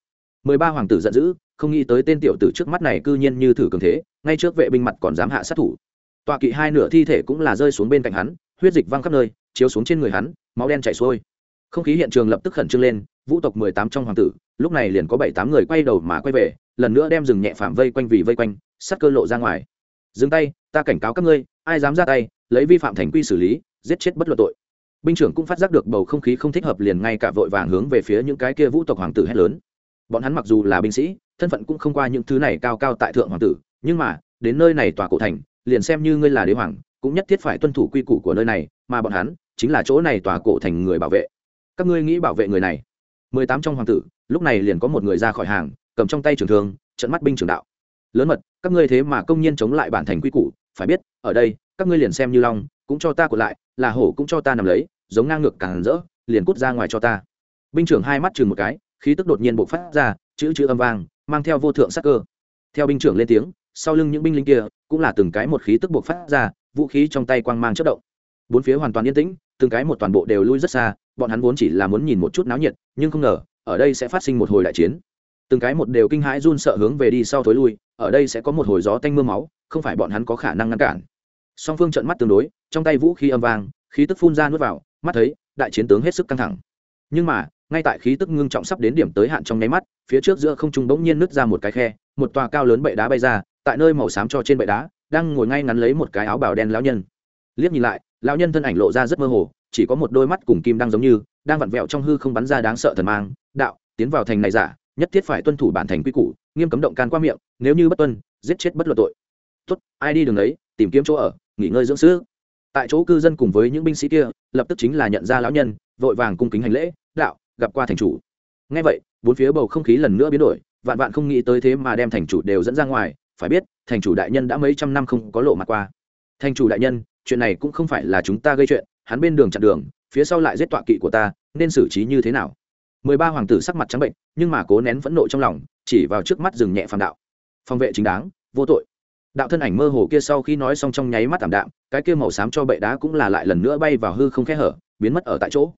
S1: mười ba hoàng tử giận dữ không nghĩ tới tên tiểu tử trước mắt này cư nhiên như thử cường thế, ngay trước vệ binh mặt còn dám hạ sát thủ. Tọa kỵ hai nửa thi thể cũng là rơi xuống bên cạnh hắn, huyết dịch văng khắp nơi, chiếu xuống trên người hắn, máu đen chảy xuôi. Không khí hiện trường lập tức khẩn trương lên, vũ tộc mười tám trong hoàng tử, lúc này liền có bảy tám người quay đầu mà quay về, lần nữa đem rừng nhẹ phạm vây quanh vì vây quanh sắt cơ lộ ra ngoài. Dừng tay, ta cảnh cáo các ngươi, ai dám ra tay, lấy vi phạm thành quy xử lý, giết chết bất luận tội. Binh trưởng cũng phát giác được bầu không khí không thích hợp liền ngay cả vội vàng hướng về phía những cái kia vũ tộc hoàng tử hét lớn bọn hắn mặc dù là binh sĩ, thân phận cũng không qua những thứ này cao cao tại thượng hoàng tử, nhưng mà, đến nơi này tòa cổ thành, liền xem như ngươi là đế hoàng, cũng nhất thiết phải tuân thủ quy củ của nơi này, mà bọn hắn, chính là chỗ này tòa cổ thành người bảo vệ. Các ngươi nghĩ bảo vệ người này? Mười tám trong hoàng tử, lúc này liền có một người ra khỏi hàng, cầm trong tay trường thương trận mắt binh trường đạo. Lớn mật, các ngươi thế mà công nhiên chống lại bản thành quy củ, phải biết, ở đây, các ngươi liền xem như long, cũng cho ta cột lại, là hổ cũng cho ta nằm lấy, giống ngang ngược càng rỡ, liền cút ra ngoài cho ta. Binh trưởng hai mắt chừng một cái khí tức đột nhiên bộc phát ra, chữ chữ âm vang, mang theo vô thượng sắc cơ. Theo binh trưởng lên tiếng, sau lưng những binh lính kia cũng là từng cái một khí tức bộc phát ra, vũ khí trong tay quang mang chất động. Bốn phía hoàn toàn yên tĩnh, từng cái một toàn bộ đều lui rất xa, bọn hắn vốn chỉ là muốn nhìn một chút náo nhiệt, nhưng không ngờ, ở đây sẽ phát sinh một hồi đại chiến. Từng cái một đều kinh hãi run sợ hướng về đi sau thối lui, ở đây sẽ có một hồi gió tanh m ư a máu, không phải bọn hắn có khả năng ngăn cản. Song phương trận mắt tương đối, trong tay vũ khí âm vang, khí tức phun ra nuốt vào, mắt thấy, đại chiến tướng hết sức căng thẳng. Nhưng mà ngay tại khí tức ngưng trọng sắp đến điểm tới hạn trong nháy mắt phía trước giữa không trung bỗng nhiên nứt ra một cái khe một tòa cao lớn bệ đá bay ra tại nơi màu xám cho trên bệ đá đang ngồi ngay ngắn lấy một cái áo bào đen lão nhân. Liếc nhìn lại lão nhân thân ảnh lộ ra rất mơ hồ chỉ có một đôi mắt cùng kim đang giống như đang vặn vẹo trong hư không bắn ra đáng sợ thần mang đạo tiến vào thành này giả nhất thiết phải tuân thủ bản thành quy củ nghiêm cấm động can qua miệng nếu như bất tuân giết chết bất luận tội. Tốt ai đi đường ấy, tìm kiếm chỗ ở nghỉ ngơi dưỡng sức. Tại chỗ cư dân cùng với những binh sĩ kia lập tức chính là nhận ra lão nhân vội vàng cung kính hành lễ gặp qua thành chủ. Ngay vậy, bốn phía bầu không khí lần nữa biến đổi, vạn vạn không nghĩ tới thế mà đem thành chủ đều dẫn ra ngoài. Phải biết, thành chủ đại nhân đã mấy trăm năm không có lộ mặt qua. Thành chủ đại nhân, chuyện này cũng không phải là chúng ta gây chuyện, hắn bên đường chặn đường, phía sau lại giết tọa kỵ của ta, nên xử trí như thế nào? Mười ba hoàng tử sắc mặt trắng bệnh, nhưng mà cố nén phẫn nộ trong lòng, chỉ vào trước mắt rừng nhẹ phàm đạo. Phòng vệ chính đáng, vô tội. Đạo thân ảnh mơ hồ kia sau khi nói xong trong nháy mắt tảm đạm, cái kia màu xám cho bệ đá cũng là lại lần nữa bay vào hư không khe hở, biến mất ở tại chỗ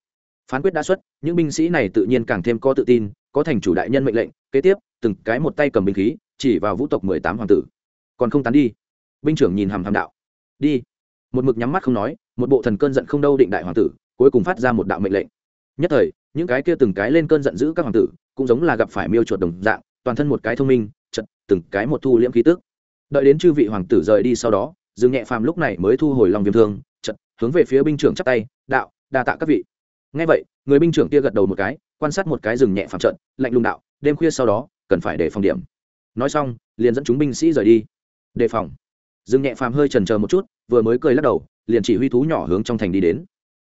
S1: phán quyết đã xuất, những binh sĩ này tự nhiên càng thêm có tự tin, có thành chủ đại nhân mệnh lệnh, kế tiếp, từng cái một tay cầm binh khí, chỉ vào vũ tộc mười tám hoàng tử. Còn không tán đi. Binh trưởng nhìn hàm hàm đạo. Đi. Một mực nhắm mắt không nói, một bộ thần cơn giận không đâu định đại hoàng tử, cuối cùng phát ra một đạo mệnh lệnh. Nhất thời, những cái kia từng cái lên cơn giận dữ các hoàng tử, cũng giống là gặp phải miêu chuột đồng dạng, toàn thân một cái thông minh, chật, từng cái một thu liễm khí tức. Đợi đến chư vị hoàng tử rời đi sau đó, dương nhẹ phàm lúc này mới thu hồi lòng viêm thương, chật, hướng về phía binh trưởng chắp tay, đạo, đa tạ các vị ngay vậy, người binh trưởng kia gật đầu một cái, quan sát một cái rừng nhẹ phạm trận lạnh lùng đạo, đêm khuya sau đó, cần phải để phòng điểm. Nói xong, liền dẫn chúng binh sĩ rời đi. Đề phòng. Rừng nhẹ phàm hơi trần chờ một chút, vừa mới cười lắc đầu, liền chỉ huy thú nhỏ hướng trong thành đi đến.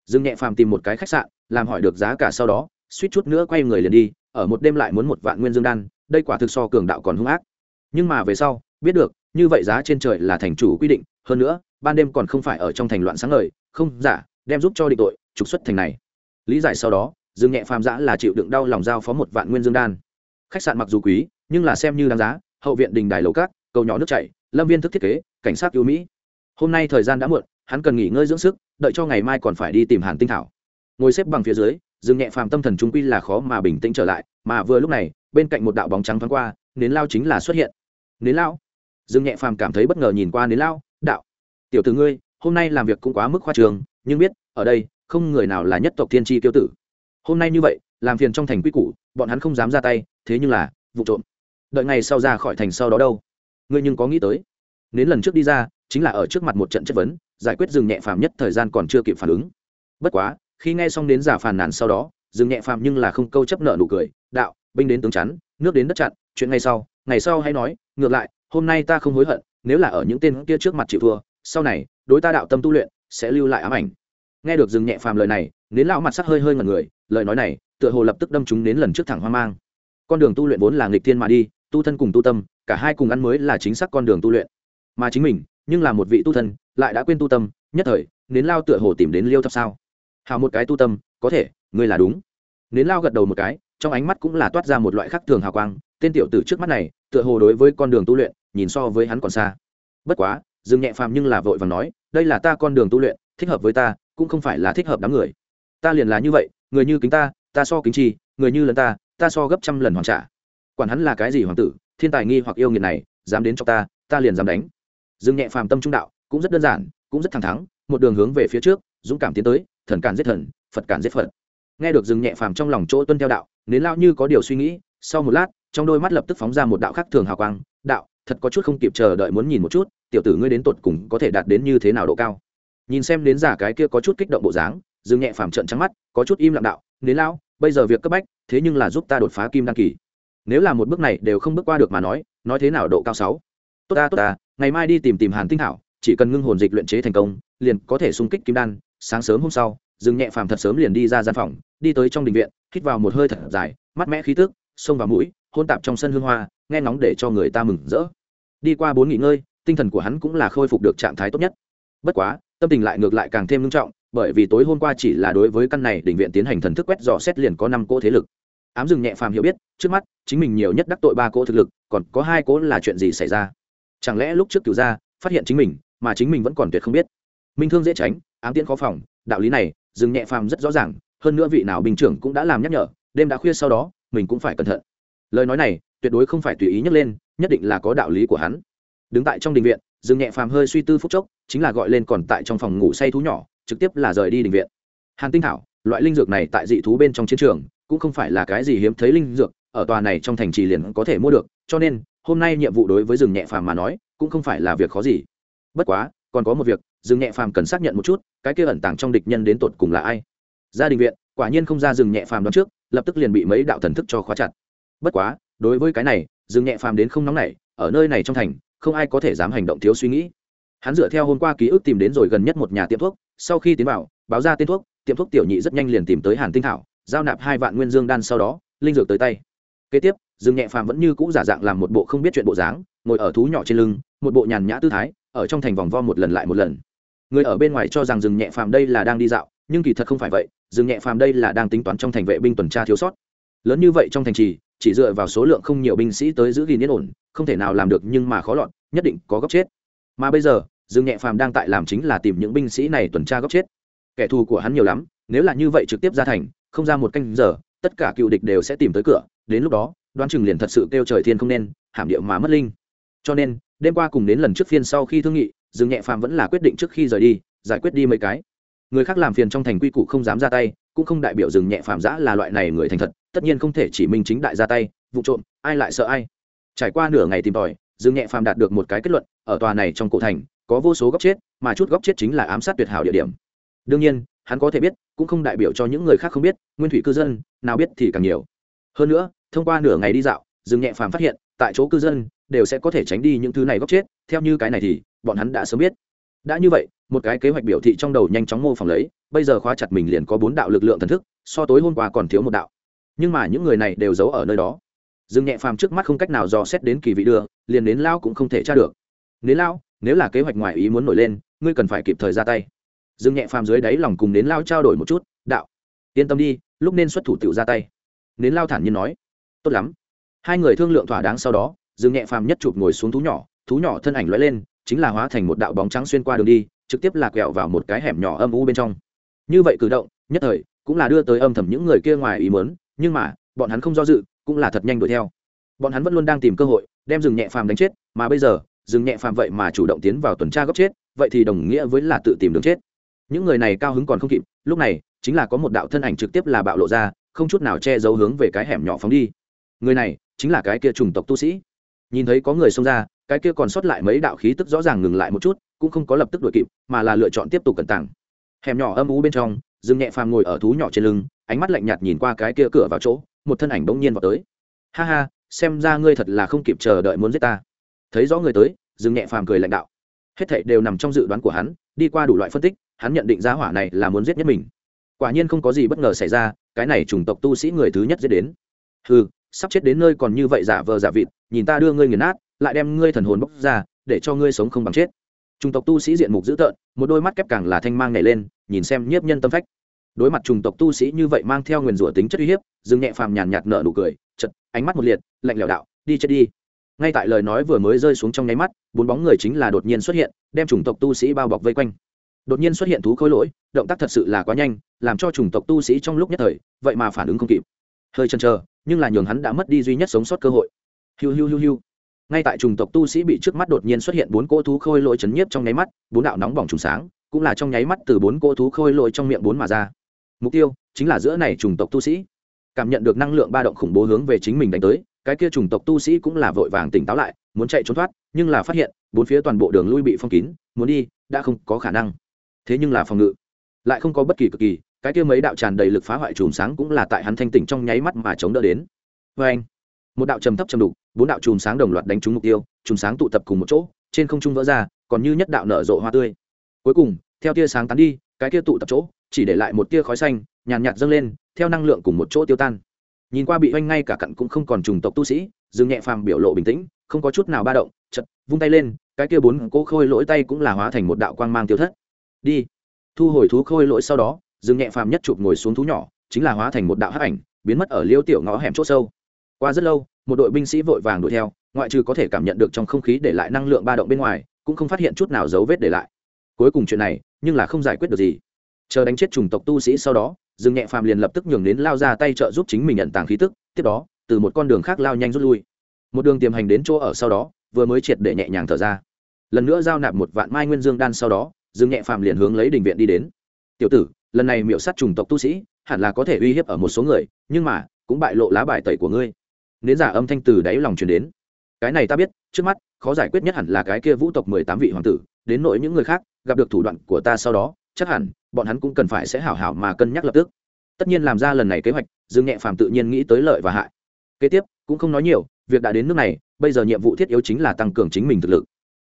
S1: Dừng nhẹ phàm tìm một cái khách sạn, làm hỏi được giá cả sau đó, suýt chút nữa quay người liền đi, ở một đêm lại muốn một vạn nguyên dương đan, đây quả thực so cường đạo còn hung ác. Nhưng mà về sau, biết được, như vậy giá trên trời là thành chủ quy định, hơn nữa, ban đêm còn không phải ở trong thành loạn sáng ngời, không giả, đem giúp cho định tội, trục xuất thành này lý giải sau đó, dương nhẹ phàm giã là chịu đựng đau lòng giao phó một vạn nguyên dương đan. Khách sạn mặc dù quý, nhưng là xem như đáng giá, hậu viện đình đài lầu cát cầu nhỏ nước chảy, lâm viên thức thiết kế, cảnh sát yêu mỹ. Hôm nay thời gian đã muộn, hắn cần nghỉ ngơi dưỡng sức, đợi cho ngày mai còn phải đi tìm hàn tinh thảo. Ngồi xếp bằng phía dưới, dương nhẹ phàm tâm thần trung quy là khó mà bình tĩnh trở lại, mà vừa lúc này, bên cạnh một đạo bóng trắng thoáng qua, nến lao chính là xuất hiện. Nến lao? Dương nhẹ phàm cảm thấy bất ngờ nhìn qua nến lao, đạo, tiểu tử ngươi, hôm nay làm việc cũng quá mức khoa trường nhưng biết, ở đây không người nào là nhất tộc thiên tri tiêu tử. Hôm nay như vậy, làm phiền trong thành quy củ, bọn hắn không dám ra tay, thế nhưng là, vụ trộm. Đợi ngày sau ra khỏi thành sau đó đâu? Ngươi nhưng có nghĩ tới? Đến lần trước đi ra, chính là ở trước mặt một trận chất vấn, giải quyết dừng nhẹ phàm nhất thời gian còn chưa kịp phản ứng. Bất quá, khi nghe xong đến giả phàn nàn sau đó dừng nhẹ phàm nhưng là không câu chấp nợ nụ cười, đạo, binh đến tướng chắn, nước đến đất chặn, chuyện ngày sau ngày sau hay nói, ngược lại, hôm nay ta không hối hận, nếu là ở những tên kia trước mặt chịu thua, sau này, đối ta đạo tâm tu luyện, sẽ lưu lại ám ảnh nghe được dừng nhẹ phàm lời này, nến lão mặt sắc hơi hơi ngần người, lời nói này, tựa hồ lập tức đâm chúng đến lần trước thẳng hoang mang. Con đường tu luyện vốn là nghịch thiên mà đi, tu thân cùng tu tâm, cả hai cùng ăn mới là chính xác con đường tu luyện. Mà chính mình, nhưng là một vị tu thân, lại đã quên tu tâm, nhất thời, nến lao tựa hồ tìm đến liêu thập sao? Hào một cái tu tâm, có thể, ngươi là đúng. Nến lao gật đầu một cái, trong ánh mắt cũng là toát ra một loại khác thường hào quang, tên tiểu tử trước mắt này, tựa hồ đối với con đường tu luyện, nhìn so với hắn còn xa. Bất quá, dừng nhẹ phàm nhưng là vội và nói, đây là ta con đường tu luyện, thích hợp với ta cũng không phải là thích hợp đám người. Ta liền là như vậy, người như kính ta ta so kính chi, người như lần ta ta so gấp trăm lần hoàn trả. Quản hắn là cái gì hoàng tử, thiên tài nghi hoặc yêu nghiệt này, dám đến cho ta ta liền dám đánh. Dương nhẹ phàm tâm trung đạo, cũng rất đơn giản, cũng rất thẳng thắn, một đường hướng về phía trước, dũng cảm tiến tới, thần cản giết thần, phật cản giết phật. Nghe được dương nhẹ phàm trong lòng chỗ tuân theo đạo nến lao như có điều suy nghĩ, sau một lát, trong đôi mắt lập tức phóng ra một đạo khác thường hào quang, đạo, thật có chút không kịp chờ đợi muốn nhìn một chút, tiểu tử ngươi đến tột cùng có thể đạt đến như thế nào độ cao? Nhìn xem đến giả cái kia có chút kích động bộ dáng, dương nhẹ phàm trận trắng mắt, có chút im lặng đạo, nến lao bây giờ việc cấp bách, thế nhưng là giúp ta đột phá kim đăng kỳ. Nếu là một bước này đều không bước qua được mà nói nói thế nào độ cao sáu? Tốt ta tốt ta, ngày mai đi tìm tìm hàn tinh thảo, chỉ cần ngưng hồn dịch luyện chế thành công, liền có thể xung kích kim đan. Sáng sớm hôm sau, dương nhẹ phàm thật sớm liền đi ra gian phòng, đi tới trong đình viện, hít vào một hơi thật dài mắt mẽ khí tức, xông vào mũi, hôn tạp trong sân hương hoa, nghe ngóng để cho người ta mừng rỡ. Đi qua bốn nghỉ ngơi, tinh thần của hắn cũng là khôi phục được trạng thái tốt nhất. Bất quá tâm tình lại ngược lại càng thêm nghiêm trọng, bởi vì tối hôm qua chỉ là đối với căn này đình viện tiến hành thần thức quét dò xét liền có năm cỗ thế lực. Ám dừng nhẹ phàm hiểu biết, trước mắt, chính mình nhiều nhất đắc tội ba cỗ thực lực, còn có hai cỗ là chuyện gì xảy ra? Chẳng lẽ lúc trước tiểu gia phát hiện chính mình, mà chính mình vẫn còn tuyệt không biết? Minh thương dễ tránh, ám tiễn khó phòng, đạo lý này dừng nhẹ phàm rất rõ ràng, hơn nữa vị nào bình trưởng cũng đã làm nhắc nhở, đêm đã khuya sau đó, mình cũng phải cẩn thận. Lời nói này, tuyệt đối không phải tùy ý nhắc lên, nhất định là có đạo lý của hắn. Đứng tại trong đình viện dừng nhẹ phàm hơi suy tư phúc chốc, chính là gọi lên còn tại trong phòng ngủ say thú nhỏ, trực tiếp là rời đi đình viện. Hàn tinh thảo, loại linh dược này tại dị thú bên trong chiến trường, cũng không phải là cái gì hiếm thấy linh dược, ở tòa này trong thành trì liền có thể mua được, cho nên, hôm nay nhiệm vụ đối với rừng nhẹ phàm mà nói, cũng không phải là việc khó gì. Bất quá, còn có một việc rừng nhẹ phàm cần xác nhận một chút, cái kia ẩn tàng trong địch nhân đến tột cùng là ai. Gia đình viện, quả nhiên không ra rừng nhẹ phàm đón trước, lập tức liền bị mấy đạo thần thức cho khóa chặt. Bất quá, đối với cái này rừng nhẹ phàm đến không nóng nảy ở nơi này trong thành, không ai có thể dám hành động thiếu suy nghĩ. Hắn dựa theo hôm qua ký ức tìm đến rồi gần nhất một nhà tiệm thuốc, sau khi tiến vào, báo ra tên thuốc, tiệm thuốc tiểu nhị rất nhanh liền tìm tới hàn tinh thảo, giao nạp hai vạn nguyên dương đan sau đó, linh dược tới tay. Kế tiếp, dương nhẹ phàm vẫn như cũ giả dạng làm một bộ không biết chuyện bộ dáng, ngồi ở thú nhỏ trên lưng, một bộ nhàn nhã tư thái, ở trong thành vòng vo một lần lại một lần. Người ở bên ngoài cho rằng dương nhẹ phàm đây là đang đi dạo, nhưng kỳ thật không phải vậy, dương nhẹ phàm đây là đang tính toán trong thành vệ binh tuần tra thiếu sót. Lớn như vậy trong thành trì, chỉ dựa vào số lượng không nhiều binh sĩ tới giữ gìn yên ổn không thể nào làm được nhưng mà khó lọt, nhất định có góc chết. Mà bây giờ, dương nhẹ phàm đang tại làm chính là tìm những binh sĩ này tuần tra góc chết. Kẻ thù của hắn nhiều lắm, nếu là như vậy trực tiếp ra thành, không ra một canh giờ, tất cả cựu địch đều sẽ tìm tới cửa, đến lúc đó, đoán chừng liền thật sự kêu trời thiên không nên, hàm điệu mà mất linh. Cho nên, đêm qua cùng đến lần trước phiên sau khi thương nghị, dương nhẹ phàm vẫn là quyết định trước khi rời đi, giải quyết đi mấy cái. Người khác làm phiền trong thành quy củ không dám ra tay, cũng không đại biểu dừng nhẹ phàm giã là loại này người thành thật, tất nhiên không thể chỉ minh chính đại ra tay, vụ trộm, ai lại sợ ai trải qua nửa ngày tìm tòi, dương nhẹ phàm đạt được một cái kết luận, ở tòa này trong cổ thành, có vô số góc chết, mà chút góc chết chính là ám sát tuyệt hảo địa điểm. Đương nhiên, hắn có thể biết, cũng không đại biểu cho những người khác không biết, nguyên thủy cư dân, nào biết thì càng nhiều. Hơn nữa, thông qua nửa ngày đi dạo, dương nhẹ phàm phát hiện, tại chỗ cư dân, đều sẽ có thể tránh đi những thứ này góc chết, theo như cái này thì, bọn hắn đã sớm biết. Đã như vậy, một cái kế hoạch biểu thị trong đầu nhanh chóng mô phỏng lấy, bây giờ khóa chặt mình liền có bốn đạo lực lượng thần thức, so tối hôm qua còn thiếu một đạo. Nhưng mà những người này đều giấu ở nơi đó dương nhẹ phàm trước mắt không cách nào dò xét đến kỳ vị đưa, liền đến lao cũng không thể tra được. Nến lao, nếu là kế hoạch ngoài ý muốn nổi lên, ngươi cần phải kịp thời ra tay. Dương nhẹ phàm dưới đáy lòng cùng đến lao trao đổi một chút, đạo, yên tâm đi, lúc nên xuất thủ tiểu ra tay. Nến lao thản nhiên nói, tốt lắm. Hai người thương lượng thỏa đáng sau đó dương nhẹ phàm nhất chụp ngồi xuống thú nhỏ thú nhỏ thân ảnh lóe lên, chính là hóa thành một đạo bóng trắng xuyên qua đường đi, trực tiếp lạc quẹo vào một cái hẻm nhỏ âm u bên trong. Như vậy cử động, nhất thời cũng là đưa tới âm thầm những người kia ngoài ý mớn nhưng mà bọn hắn không do dự, cũng là thật nhanh đuổi theo. Bọn hắn vẫn luôn đang tìm cơ hội, đem rừng nhẹ phàm đánh chết, mà bây giờ, rừng nhẹ phàm vậy mà chủ động tiến vào tuần tra góc chết, vậy thì đồng nghĩa với là tự tìm đường chết. Những người này cao hứng còn không kịp, lúc này, chính là có một đạo thân ảnh trực tiếp là bạo lộ ra, không chút nào che giấu hướng về cái hẻm nhỏ phóng đi. Người này, chính là cái kia chủng tộc tu sĩ. Nhìn thấy có người xông ra, cái kia còn sót lại mấy đạo khí tức rõ ràng ngừng lại một chút, cũng không có lập tức đuổi kịp, mà là lựa chọn tiếp tục cẩn tàng. Hẻm nhỏ âm u bên trong dương nhẹ phàm ngồi ở thú nhỏ trên lưng, ánh mắt lạnh nhạt nhìn qua cái kia cửa vào chỗ một thân ảnh bỗng nhiên vào tới. Ha ha, xem ra ngươi thật là không kịp chờ đợi muốn giết ta. Thấy rõ người tới, dương nhẹ phàm cười lãnh đạo. Hết thảy đều nằm trong dự đoán của hắn, đi qua đủ loại phân tích, hắn nhận định giá hỏa này là muốn giết nhất mình. Quả nhiên không có gì bất ngờ xảy ra, cái này chủng tộc tu sĩ người thứ nhất giết đến. Hừ, sắp chết đến nơi còn như vậy giả vờ giả vịt, nhìn ta đưa ngươi nghiền nát, lại đem ngươi thần hồn bốc ra, để cho ngươi sống không bằng chết. Chủng tộc tu sĩ diện mục dữ tợn, một đôi mắt kép càng là thanh mang nhảy lên, nhìn xem nhiếp nhân tâm phách đối mặt chủng tộc tu sĩ như vậy mang theo nguyền rủa tính chất uy hiếp dừng nhẹ phàm nhàn nhạt nở nụ cười chật ánh mắt một liệt, lạnh lẽo đạo, đi chết đi. Ngay tại lời nói vừa mới rơi xuống trong nháy mắt, bốn bóng người chính là đột nhiên xuất hiện, đem chủng tộc tu sĩ bao bọc vây quanh. Đột nhiên xuất hiện thú khối lỗi, động tác thật sự là quá nhanh, làm cho chủng tộc tu sĩ trong lúc nhất thời, vậy mà phản ứng không kịp. Hơi chần chờ, nhưng là nhường hắn đã mất đi duy nhất sống sót cơ hội. Hiu hiu hiu hiu. Ngay tại chủng tộc tu sĩ bị trước mắt đột nhiên xuất hiện bốn cỗ thú khôi lỗi chấn nhiếp trong nháy mắt, bốn đạo nóng bỏng trùng sáng, cũng là trong nháy mắt từ bốn cỗ thú khôi lỗi trong miệng bốn mà ra mục tiêu chính là giữa này chủng tộc tu sĩ. Cảm nhận được năng lượng ba động khủng bố hướng về chính mình đánh tới, cái kia chủng tộc tu sĩ cũng là vội vàng tỉnh táo lại, muốn chạy trốn thoát, nhưng là phát hiện, bốn phía toàn bộ đường lui bị phong kín, muốn đi, đã không có khả năng. Thế nhưng là phòng ngự, lại không có bất kỳ cực kỳ, cái kia mấy đạo tràn đầy lực phá hoại chùm sáng cũng là tại hắn thanh tỉnh trong nháy mắt mà chống đỡ đến. Vê anh, một đạo trầm thấp trầm đục, bốn đạo chùm sáng đồng loạt đánh trúng mục tiêu, chùm sáng tụ tập cùng một chỗ, trên không trung vỡ ra, còn như nhất đạo nở rộ hoa tươi. Cuối cùng, theo tia sáng tán đi cái kia tụ tập chỗ chỉ để lại một tia khói xanh nhàn nhạt, nhạt dâng lên theo năng lượng cùng một chỗ tiêu tan. Nhìn qua bị oanh ngay cả cặn cũng không còn trùng tộc tu sĩ dương nhẹ phàm biểu lộ bình tĩnh không có chút nào ba động chật vung tay lên cái kia bốn cỗ khôi lỗi tay cũng là hóa thành một đạo quang mang tiêu thất. Đi. Thu hồi thú khôi lỗi sau đó dương nhẹ phàm nhất chụp ngồi xuống thú nhỏ chính là hóa thành một đạo hắc ảnh biến mất ở liêu tiểu ngõ hẻm c h ỗ sâu. Qua rất lâu một đội binh sĩ vội vàng đuổi theo ngoại trừ có thể cảm nhận được trong không khí để lại năng lượng ba động bên ngoài cũng không phát hiện chút nào dấu vết để lại. Cuối cùng chuyện này nhưng là không giải quyết được gì. Chờ đánh chết chủng tộc tu sĩ sau đó, dương nhẹ phàm liền lập tức nhường đến lao ra tay trợ giúp chính mình nhận tàng khí tức, tiếp đó, từ một con đường khác lao nhanh rút lui. Một đường tiềm hành đến chỗ ở sau đó, vừa mới triệt để nhẹ nhàng thở ra. Lần nữa giao nạp một vạn mai nguyên dương đan sau đó, dương nhẹ phàm liền hướng lấy đình viện đi đến. Tiểu tử, lần này miểu sát chủng tộc tu sĩ, hẳn là có thể uy hiếp ở một số người, nhưng mà, cũng bại lộ lá bài tẩy của ngươi. Nến giả âm thanh từ đáy lòng truyền đến. Cái này ta biết, trước mắt, khó giải quyết nhất hẳn là cái kia vũ tộc mười tám vị hoàng tử, đến nỗi những người khác gặp được thủ đoạn của ta sau đó, chắc hẳn, bọn hắn cũng cần phải sẽ hảo hảo mà cân nhắc lập tức. Tất nhiên làm ra lần này kế hoạch, dương nhẹ phàm tự nhiên nghĩ tới lợi và hại. Kế tiếp, cũng không nói nhiều, việc đã đến nước này, bây giờ nhiệm vụ thiết yếu chính là tăng cường chính mình thực lực.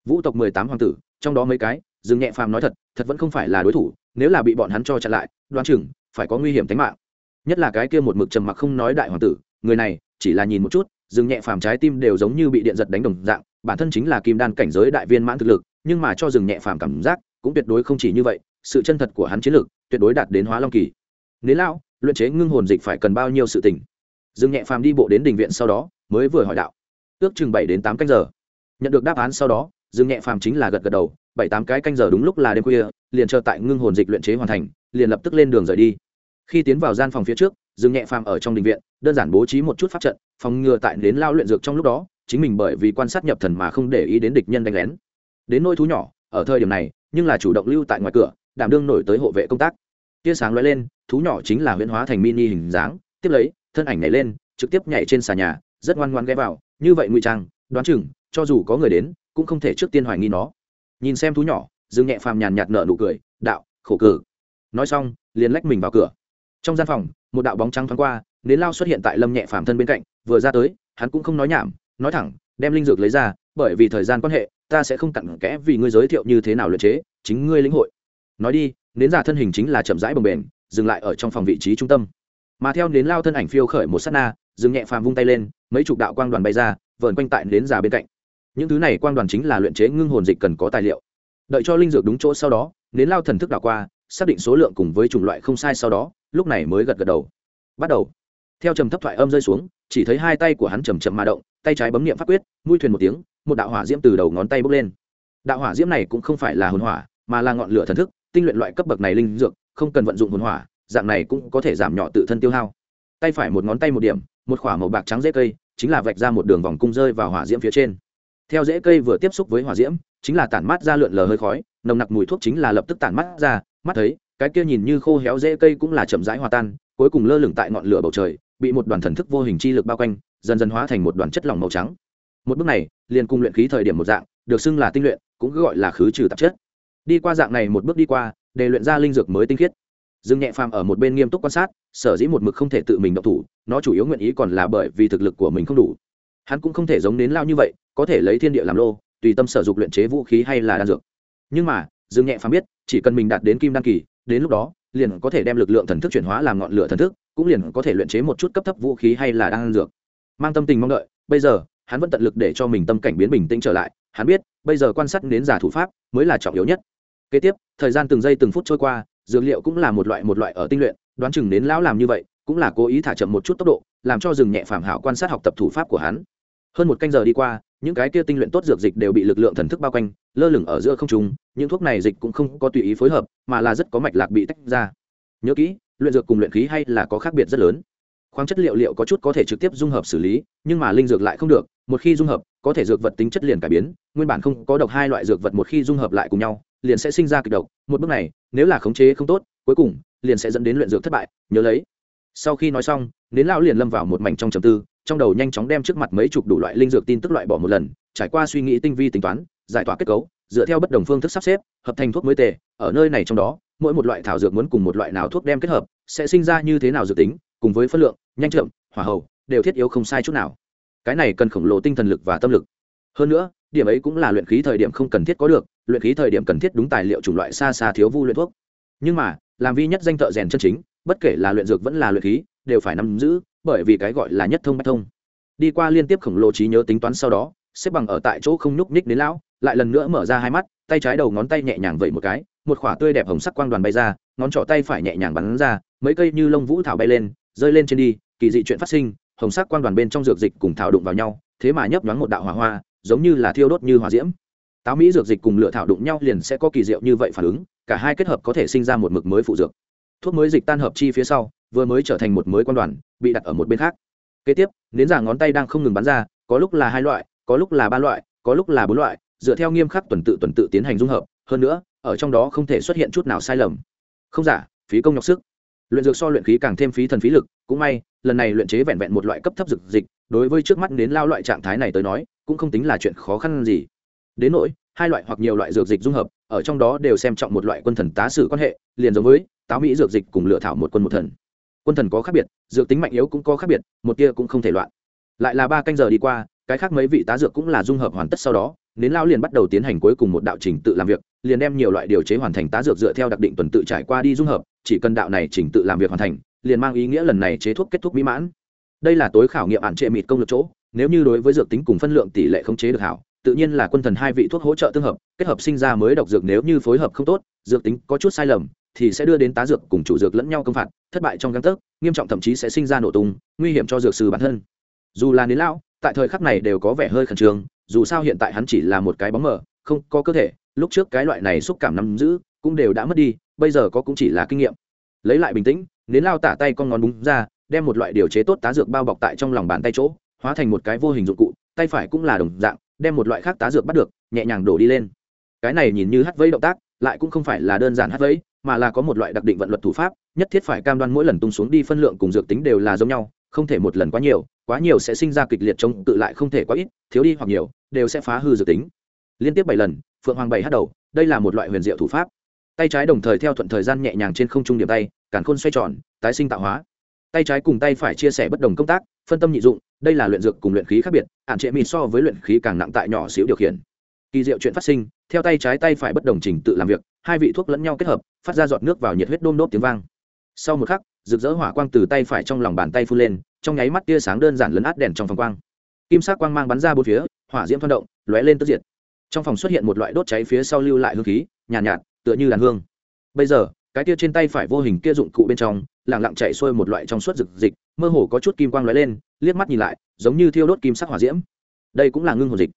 S1: Vũ tộc mười tám hoàng tử, trong đó mấy cái, dương nhẹ phàm nói thật thật vẫn không phải là đối thủ, nếu là bị bọn hắn cho chặn lại, đoán chừng, phải có nguy hiểm tính mạng. Nhất là cái kia một mực trầm mặc không nói đại hoàng tử, người này, chỉ là nhìn một chút dương nhẹ phàm trái tim đều giống như bị điện giật đánh đồng dạng, bản thân chính là kim đan cảnh giới đại viên mãn thực lực, nhưng mà cho dừng nhẹ phàm cảm giác cũng tuyệt đối không chỉ như vậy, sự chân thật của hắn chiến lược tuyệt đối đạt đến hóa long kỳ. Nếu lão, luyện chế ngưng hồn dịch phải cần bao nhiêu sự tình? Dương nhẹ phàm đi bộ đến đình viện sau đó, mới vừa hỏi đạo. Ước chừng bảy đến tám canh giờ. Nhận được đáp án sau đó dương nhẹ phàm chính là gật gật đầu, bảy tám cái canh giờ đúng lúc là đêm khuya, liền chờ tại ngưng hồn dịch luyện chế hoàn thành, liền lập tức lên đường rời đi khi tiến vào gian phòng phía trước, dương nhẹ phàm ở trong đình viện, đơn giản bố trí một chút pháp trận, phòng ngừa tại đến lao luyện dược trong lúc đó, chính mình bởi vì quan sát nhập thần mà không để ý đến địch nhân đánh lén. Đến nôi thú nhỏ, ở thời điểm này, nhưng là chủ động lưu tại ngoài cửa, đảm đương nổi tới hộ vệ công tác. Tia sáng lóe lên, thú nhỏ chính là huyễn hóa thành mini hình dáng, tiếp lấy, thân ảnh nhảy lên, trực tiếp nhảy trên xà nhà, rất ngoan ngoan ghé vào, như vậy ngụy trang, đoán chừng, cho dù có người đến, cũng không thể trước tiên hoài nghi nó. Nhìn xem thú nhỏ, dương nhẹ phàm nhàn nhạt nở nụ cười, đạo, khổ cử nói xong, liền lách mình vào cửa trong gian phòng, một đạo bóng trắng thoáng qua, nến lao xuất hiện tại lâm nhẹ phàm thân bên cạnh, vừa ra tới, hắn cũng không nói nhảm, nói thẳng, đem linh dược lấy ra, bởi vì thời gian quan hệ, ta sẽ không cặn kẽ vì ngươi giới thiệu như thế nào luyện chế, chính ngươi lĩnh hội. Nói đi, nến giả thân hình chính là chậm rãi bồng bềnh, dừng lại ở trong phòng vị trí trung tâm. Mà theo nến lao thân ảnh phiêu khởi một s á t na dừng nhẹ phàm vung tay lên, mấy chục đạo quang đoàn bay ra, vờn quanh tại nến giả bên cạnh. Những thứ này quang đoàn chính là luyện chế ngưng hồn dịch cần có tài liệu. Đợi cho linh dược đúng chỗ sau đó, nến lao thần thức đảo qua xác định số lượng cùng với chủng loại không sai sau đó, lúc này mới gật gật đầu. Bắt đầu. Theo trầm thấp thoại âm rơi xuống, chỉ thấy hai tay của hắn chầm chậm mà động, tay trái bấm n i ệ m pháp quyết mui thuyền một tiếng, một đạo hỏa diễm từ đầu ngón tay bốc lên. Đạo hỏa diễm này cũng không phải là hồn hỏa, mà là ngọn lửa thần thức, tinh luyện loại cấp bậc này linh dược, không cần vận dụng hồn hỏa, dạng này cũng có thể giảm nhỏ tự thân tiêu hao. Tay phải một ngón tay một điểm, một k màu bạc trắng dễ cây, chính là vạch ra một đường vòng cung rơi vào hỏa diễm phía trên. Theo dễ cây vừa tiếp xúc với hỏa diễm, chính là tản mát ra lượn lờ hơi khói nồng nặc mùi thuốc chính là lập tức tản mắt ra, mắt thấy, cái kia nhìn như khô héo dễ cây cũng là chậm rãi hòa tan, cuối cùng lơ lửng tại ngọn lửa bầu trời, bị một đoàn thần thức vô hình chi lực bao quanh, dần dần hóa thành một đoàn chất lỏng màu trắng. Một bước này, liền cùng luyện khí thời điểm một dạng, được xưng là tinh luyện, cũng gọi là khứ trừ tạp chất. Đi qua dạng này một bước đi qua, để luyện ra linh dược mới tinh khiết. Dương nhẹ phàm ở một bên nghiêm túc quan sát, sở dĩ một mực không thể tự mình động thủ, nó chủ yếu nguyện ý còn là bởi vì thực lực của mình không đủ. Hắn cũng không thể giống đến lao như vậy, có thể lấy thiên địa làm lô, tùy tâm sở dục luyện chế vũ khí hay là đan dược nhưng mà, dương nhẹ phàm biết, chỉ cần mình đạt đến kim đan kỳ, đến lúc đó, liền có thể đem lực lượng thần thức chuyển hóa làm ngọn lửa thần thức, cũng liền có thể luyện chế một chút cấp thấp vũ khí hay là đan dược. Mang tâm tình mong đợi, bây giờ, hắn vẫn tận lực để cho mình tâm cảnh biến bình tĩnh trở lại. Hắn biết, bây giờ quan sát đến giả thủ pháp mới là trọng yếu nhất. Kế tiếp, thời gian từng giây từng phút trôi qua, dược liệu cũng là một loại một loại ở tinh luyện, đoán chừng đến lão làm như vậy, cũng là cố ý thả chậm một chút tốc độ, làm cho rừng nhẹ phàm hảo quan sát học tập thủ pháp của hắn. Hơn một canh giờ đi qua những cái kia tinh luyện tốt dược dịch đều bị lực lượng thần thức bao quanh, lơ lửng ở giữa không trung, những thuốc này dịch cũng không có tùy ý phối hợp, mà là rất có mạch lạc bị tách ra. Nhớ kỹ, luyện dược cùng luyện khí hay là có khác biệt rất lớn. Khoáng chất liệu liệu có chút có thể trực tiếp dung hợp xử lý, nhưng mà linh dược lại không được, một khi dung hợp, có thể dược vật tính chất liền cải biến, nguyên bản không có độc hai loại dược vật một khi dung hợp lại cùng nhau, liền sẽ sinh ra kịch độc. Một bước này, nếu là khống chế không tốt, cuối cùng, liền sẽ dẫn đến luyện dược thất bại, nhớ lấy. Sau khi nói xong nến lão liền lâm vào một mảnh trong trầm tư trong đầu nhanh chóng đem trước mặt mấy chục đủ loại linh dược tin tức loại bỏ một lần, trải qua suy nghĩ tinh vi tính toán, giải tỏa kết cấu, dựa theo bất đồng phương thức sắp xếp, hợp thành thuốc mới tề, ở nơi này trong đó, mỗi một loại thảo dược muốn cùng một loại nào thuốc đem kết hợp, sẽ sinh ra như thế nào dự tính, cùng với phân lượng, nhanh chậm, hỏa hậu đều thiết yếu không sai chút nào. Cái này cần khổng lồ tinh thần lực và tâm lực. Hơn nữa, điểm ấy cũng là luyện khí thời điểm không cần thiết có được, luyện khí thời điểm cần thiết đúng tài liệu chủng loại xa xa thiếu vu luyện thuốc. Nhưng mà, làm vi nhất danh thợ rèn chân chính, bất kể là luyện dược vẫn là luyện khí, đều phải nắm giữ bởi vì cái gọi là nhất thông bách thông. Đi qua liên tiếp khổng lồ trí nhớ tính toán sau đó, xếp bằng ở tại chỗ không nhúc nhích đến lão, lại lần nữa mở ra hai mắt, tay trái đầu ngón tay nhẹ nhàng vẩy một cái, một khỏa tươi đẹp hồng sắc quang đoàn bay ra, ngón trỏ tay phải nhẹ nhàng bắn ra, mấy cây như lông vũ thảo bay lên, rơi lên trên đi, kỳ dị chuyện phát sinh, hồng sắc quang đoàn bên trong dược dịch cùng thảo đụng vào nhau, thế mà nhấp nhoáng một đạo hỏa hoa, giống như là thiêu đốt như hỏa diễm. Táo mỹ dược dịch cùng lửa thảo đụng nhau liền sẽ có kỳ diệu như vậy phản ứng, cả hai kết hợp có thể sinh ra một mực mới phụ dược. Thuốc mới dịch tan hợp chi phía sau vừa mới trở thành một mới quan đoàn, bị đặt ở một bên khác. Kế tiếp, nến giả ngón tay đang không ngừng bắn ra, có lúc là hai loại, có lúc là ba loại, có lúc là bốn loại, dựa theo nghiêm khắc tuần tự tuần tự tiến hành dung hợp, hơn nữa, ở trong đó không thể xuất hiện chút nào sai lầm. Không giả, phí công nhọc sức. Luyện dược so luyện khí càng thêm phí thần phí lực, cũng may, lần này luyện chế vẹn vẹn một loại cấp thấp dược dịch, đối với trước mắt đến lao loại trạng thái này tới nói, cũng không tính là chuyện khó khăn gì. Đến nỗi, hai loại hoặc nhiều loại dược dịch dung hợp, ở trong đó đều xem trọng một loại quân thần tá sử quan hệ, liền giống với táo mỹ dược dịch cùng lựa thảo một quân một thần quân thần có khác biệt, dược tính mạnh yếu cũng có khác biệt, một tia cũng không thể loạn. Lại là ba canh giờ đi qua, cái khác mấy vị tá dược cũng là dung hợp hoàn tất sau đó nến lao liền bắt đầu tiến hành cuối cùng một đạo trình tự làm việc, liền đem nhiều loại điều chế hoàn thành tá dược dựa theo đặc định tuần tự trải qua đi dung hợp, chỉ cần đạo này trình tự làm việc hoàn thành, liền mang ý nghĩa lần này chế thuốc kết thúc mỹ mãn. Đây là tối khảo nghiệm ản trệ mịt công lực chỗ, nếu như đối với dược tính cùng phân lượng tỷ lệ khống chế được hảo tự nhiên là quân thần hai vị thuốc hỗ trợ tương hợp, kết hợp sinh ra mới độc dược nếu như phối hợp không tốt, dược tính có chút sai lầm, thì sẽ đưa đến tá dược cùng chủ dược lẫn nhau công phạt, thất bại trong găng tấc, nghiêm trọng thậm chí sẽ sinh ra nổ tung, nguy hiểm cho dược sư bản thân. Dù là đến lão, tại thời khắc này đều có vẻ hơi khẩn trương, dù sao hiện tại hắn chỉ là một cái bóng mờ, không có cơ thể, lúc trước cái loại này xúc cảm nắm giữ cũng đều đã mất đi, bây giờ có cũng chỉ là kinh nghiệm. Lấy lại bình tĩnh đến lao tả tay con ngón búng ra, đem một loại điều chế tốt tá dược bao bọc tại trong lòng bàn tay chỗ, hóa thành một cái vô hình dụng cụ, tay phải cũng là đồng dạng đem một loại khác tá dược bắt được, nhẹ nhàng đổ đi lên. Cái này nhìn như hắt vẫy động tác, lại cũng không phải là đơn giản hắt vẫy, mà là có một loại đặc định vận luật thủ pháp, nhất thiết phải cam đoan mỗi lần tung xuống đi phân lượng cùng dược tính đều là giống nhau, không thể một lần quá nhiều quá nhiều sẽ sinh ra kịch liệt chống tự lại không thể quá ít, thiếu đi hoặc nhiều, đều sẽ phá hư dược tính. Liên tiếp bảy lần, phượng hoàng bảy hắt đầu, đây là một loại huyền diệu thủ pháp. Tay trái đồng thời theo thuận thời gian nhẹ nhàng trên không trung điểm tay, càn khôn xoay tròn, tái sinh tạo hóa. Tay trái cùng tay phải chia sẻ bất đồng công tác phân tâm nhị dụng đây là luyện dược cùng luyện khí khác biệt hạn chế mịt so với luyện khí càng nặng tại nhỏ xíu điều khiển. Kỳ diệu chuyện phát sinh theo tay trái tay phải bất đồng trình tự làm việc hai vị thuốc lẫn nhau kết hợp phát ra giọt nước vào nhiệt huyết đôm đốt tiếng vang. Sau một khắc rực rỡ hỏa quang từ tay phải trong lòng bàn tay phun lên trong nháy mắt tia sáng đơn giản lấn át đèn trong phòng quang. Kim sắc quang mang bắn ra bốn phía hỏa diễm thoăn động lóe lên tức diệt. Trong phòng xuất hiện một loại đốt cháy phía sau lưu lại hương khí nhàn nhạt, nhạt tựa như đàn hương. Bây giờ cái tia trên tay phải vô hình kia dụng cụ bên trong lẳng lặng chạy xuôi một loại trong suốt rực dịch mơ hồ có chút kim quang lóe lên, liếc mắt nhìn lại, giống như thiêu đốt kim sắc hỏa diễm. Đây cũng là ngưng hồn dịch.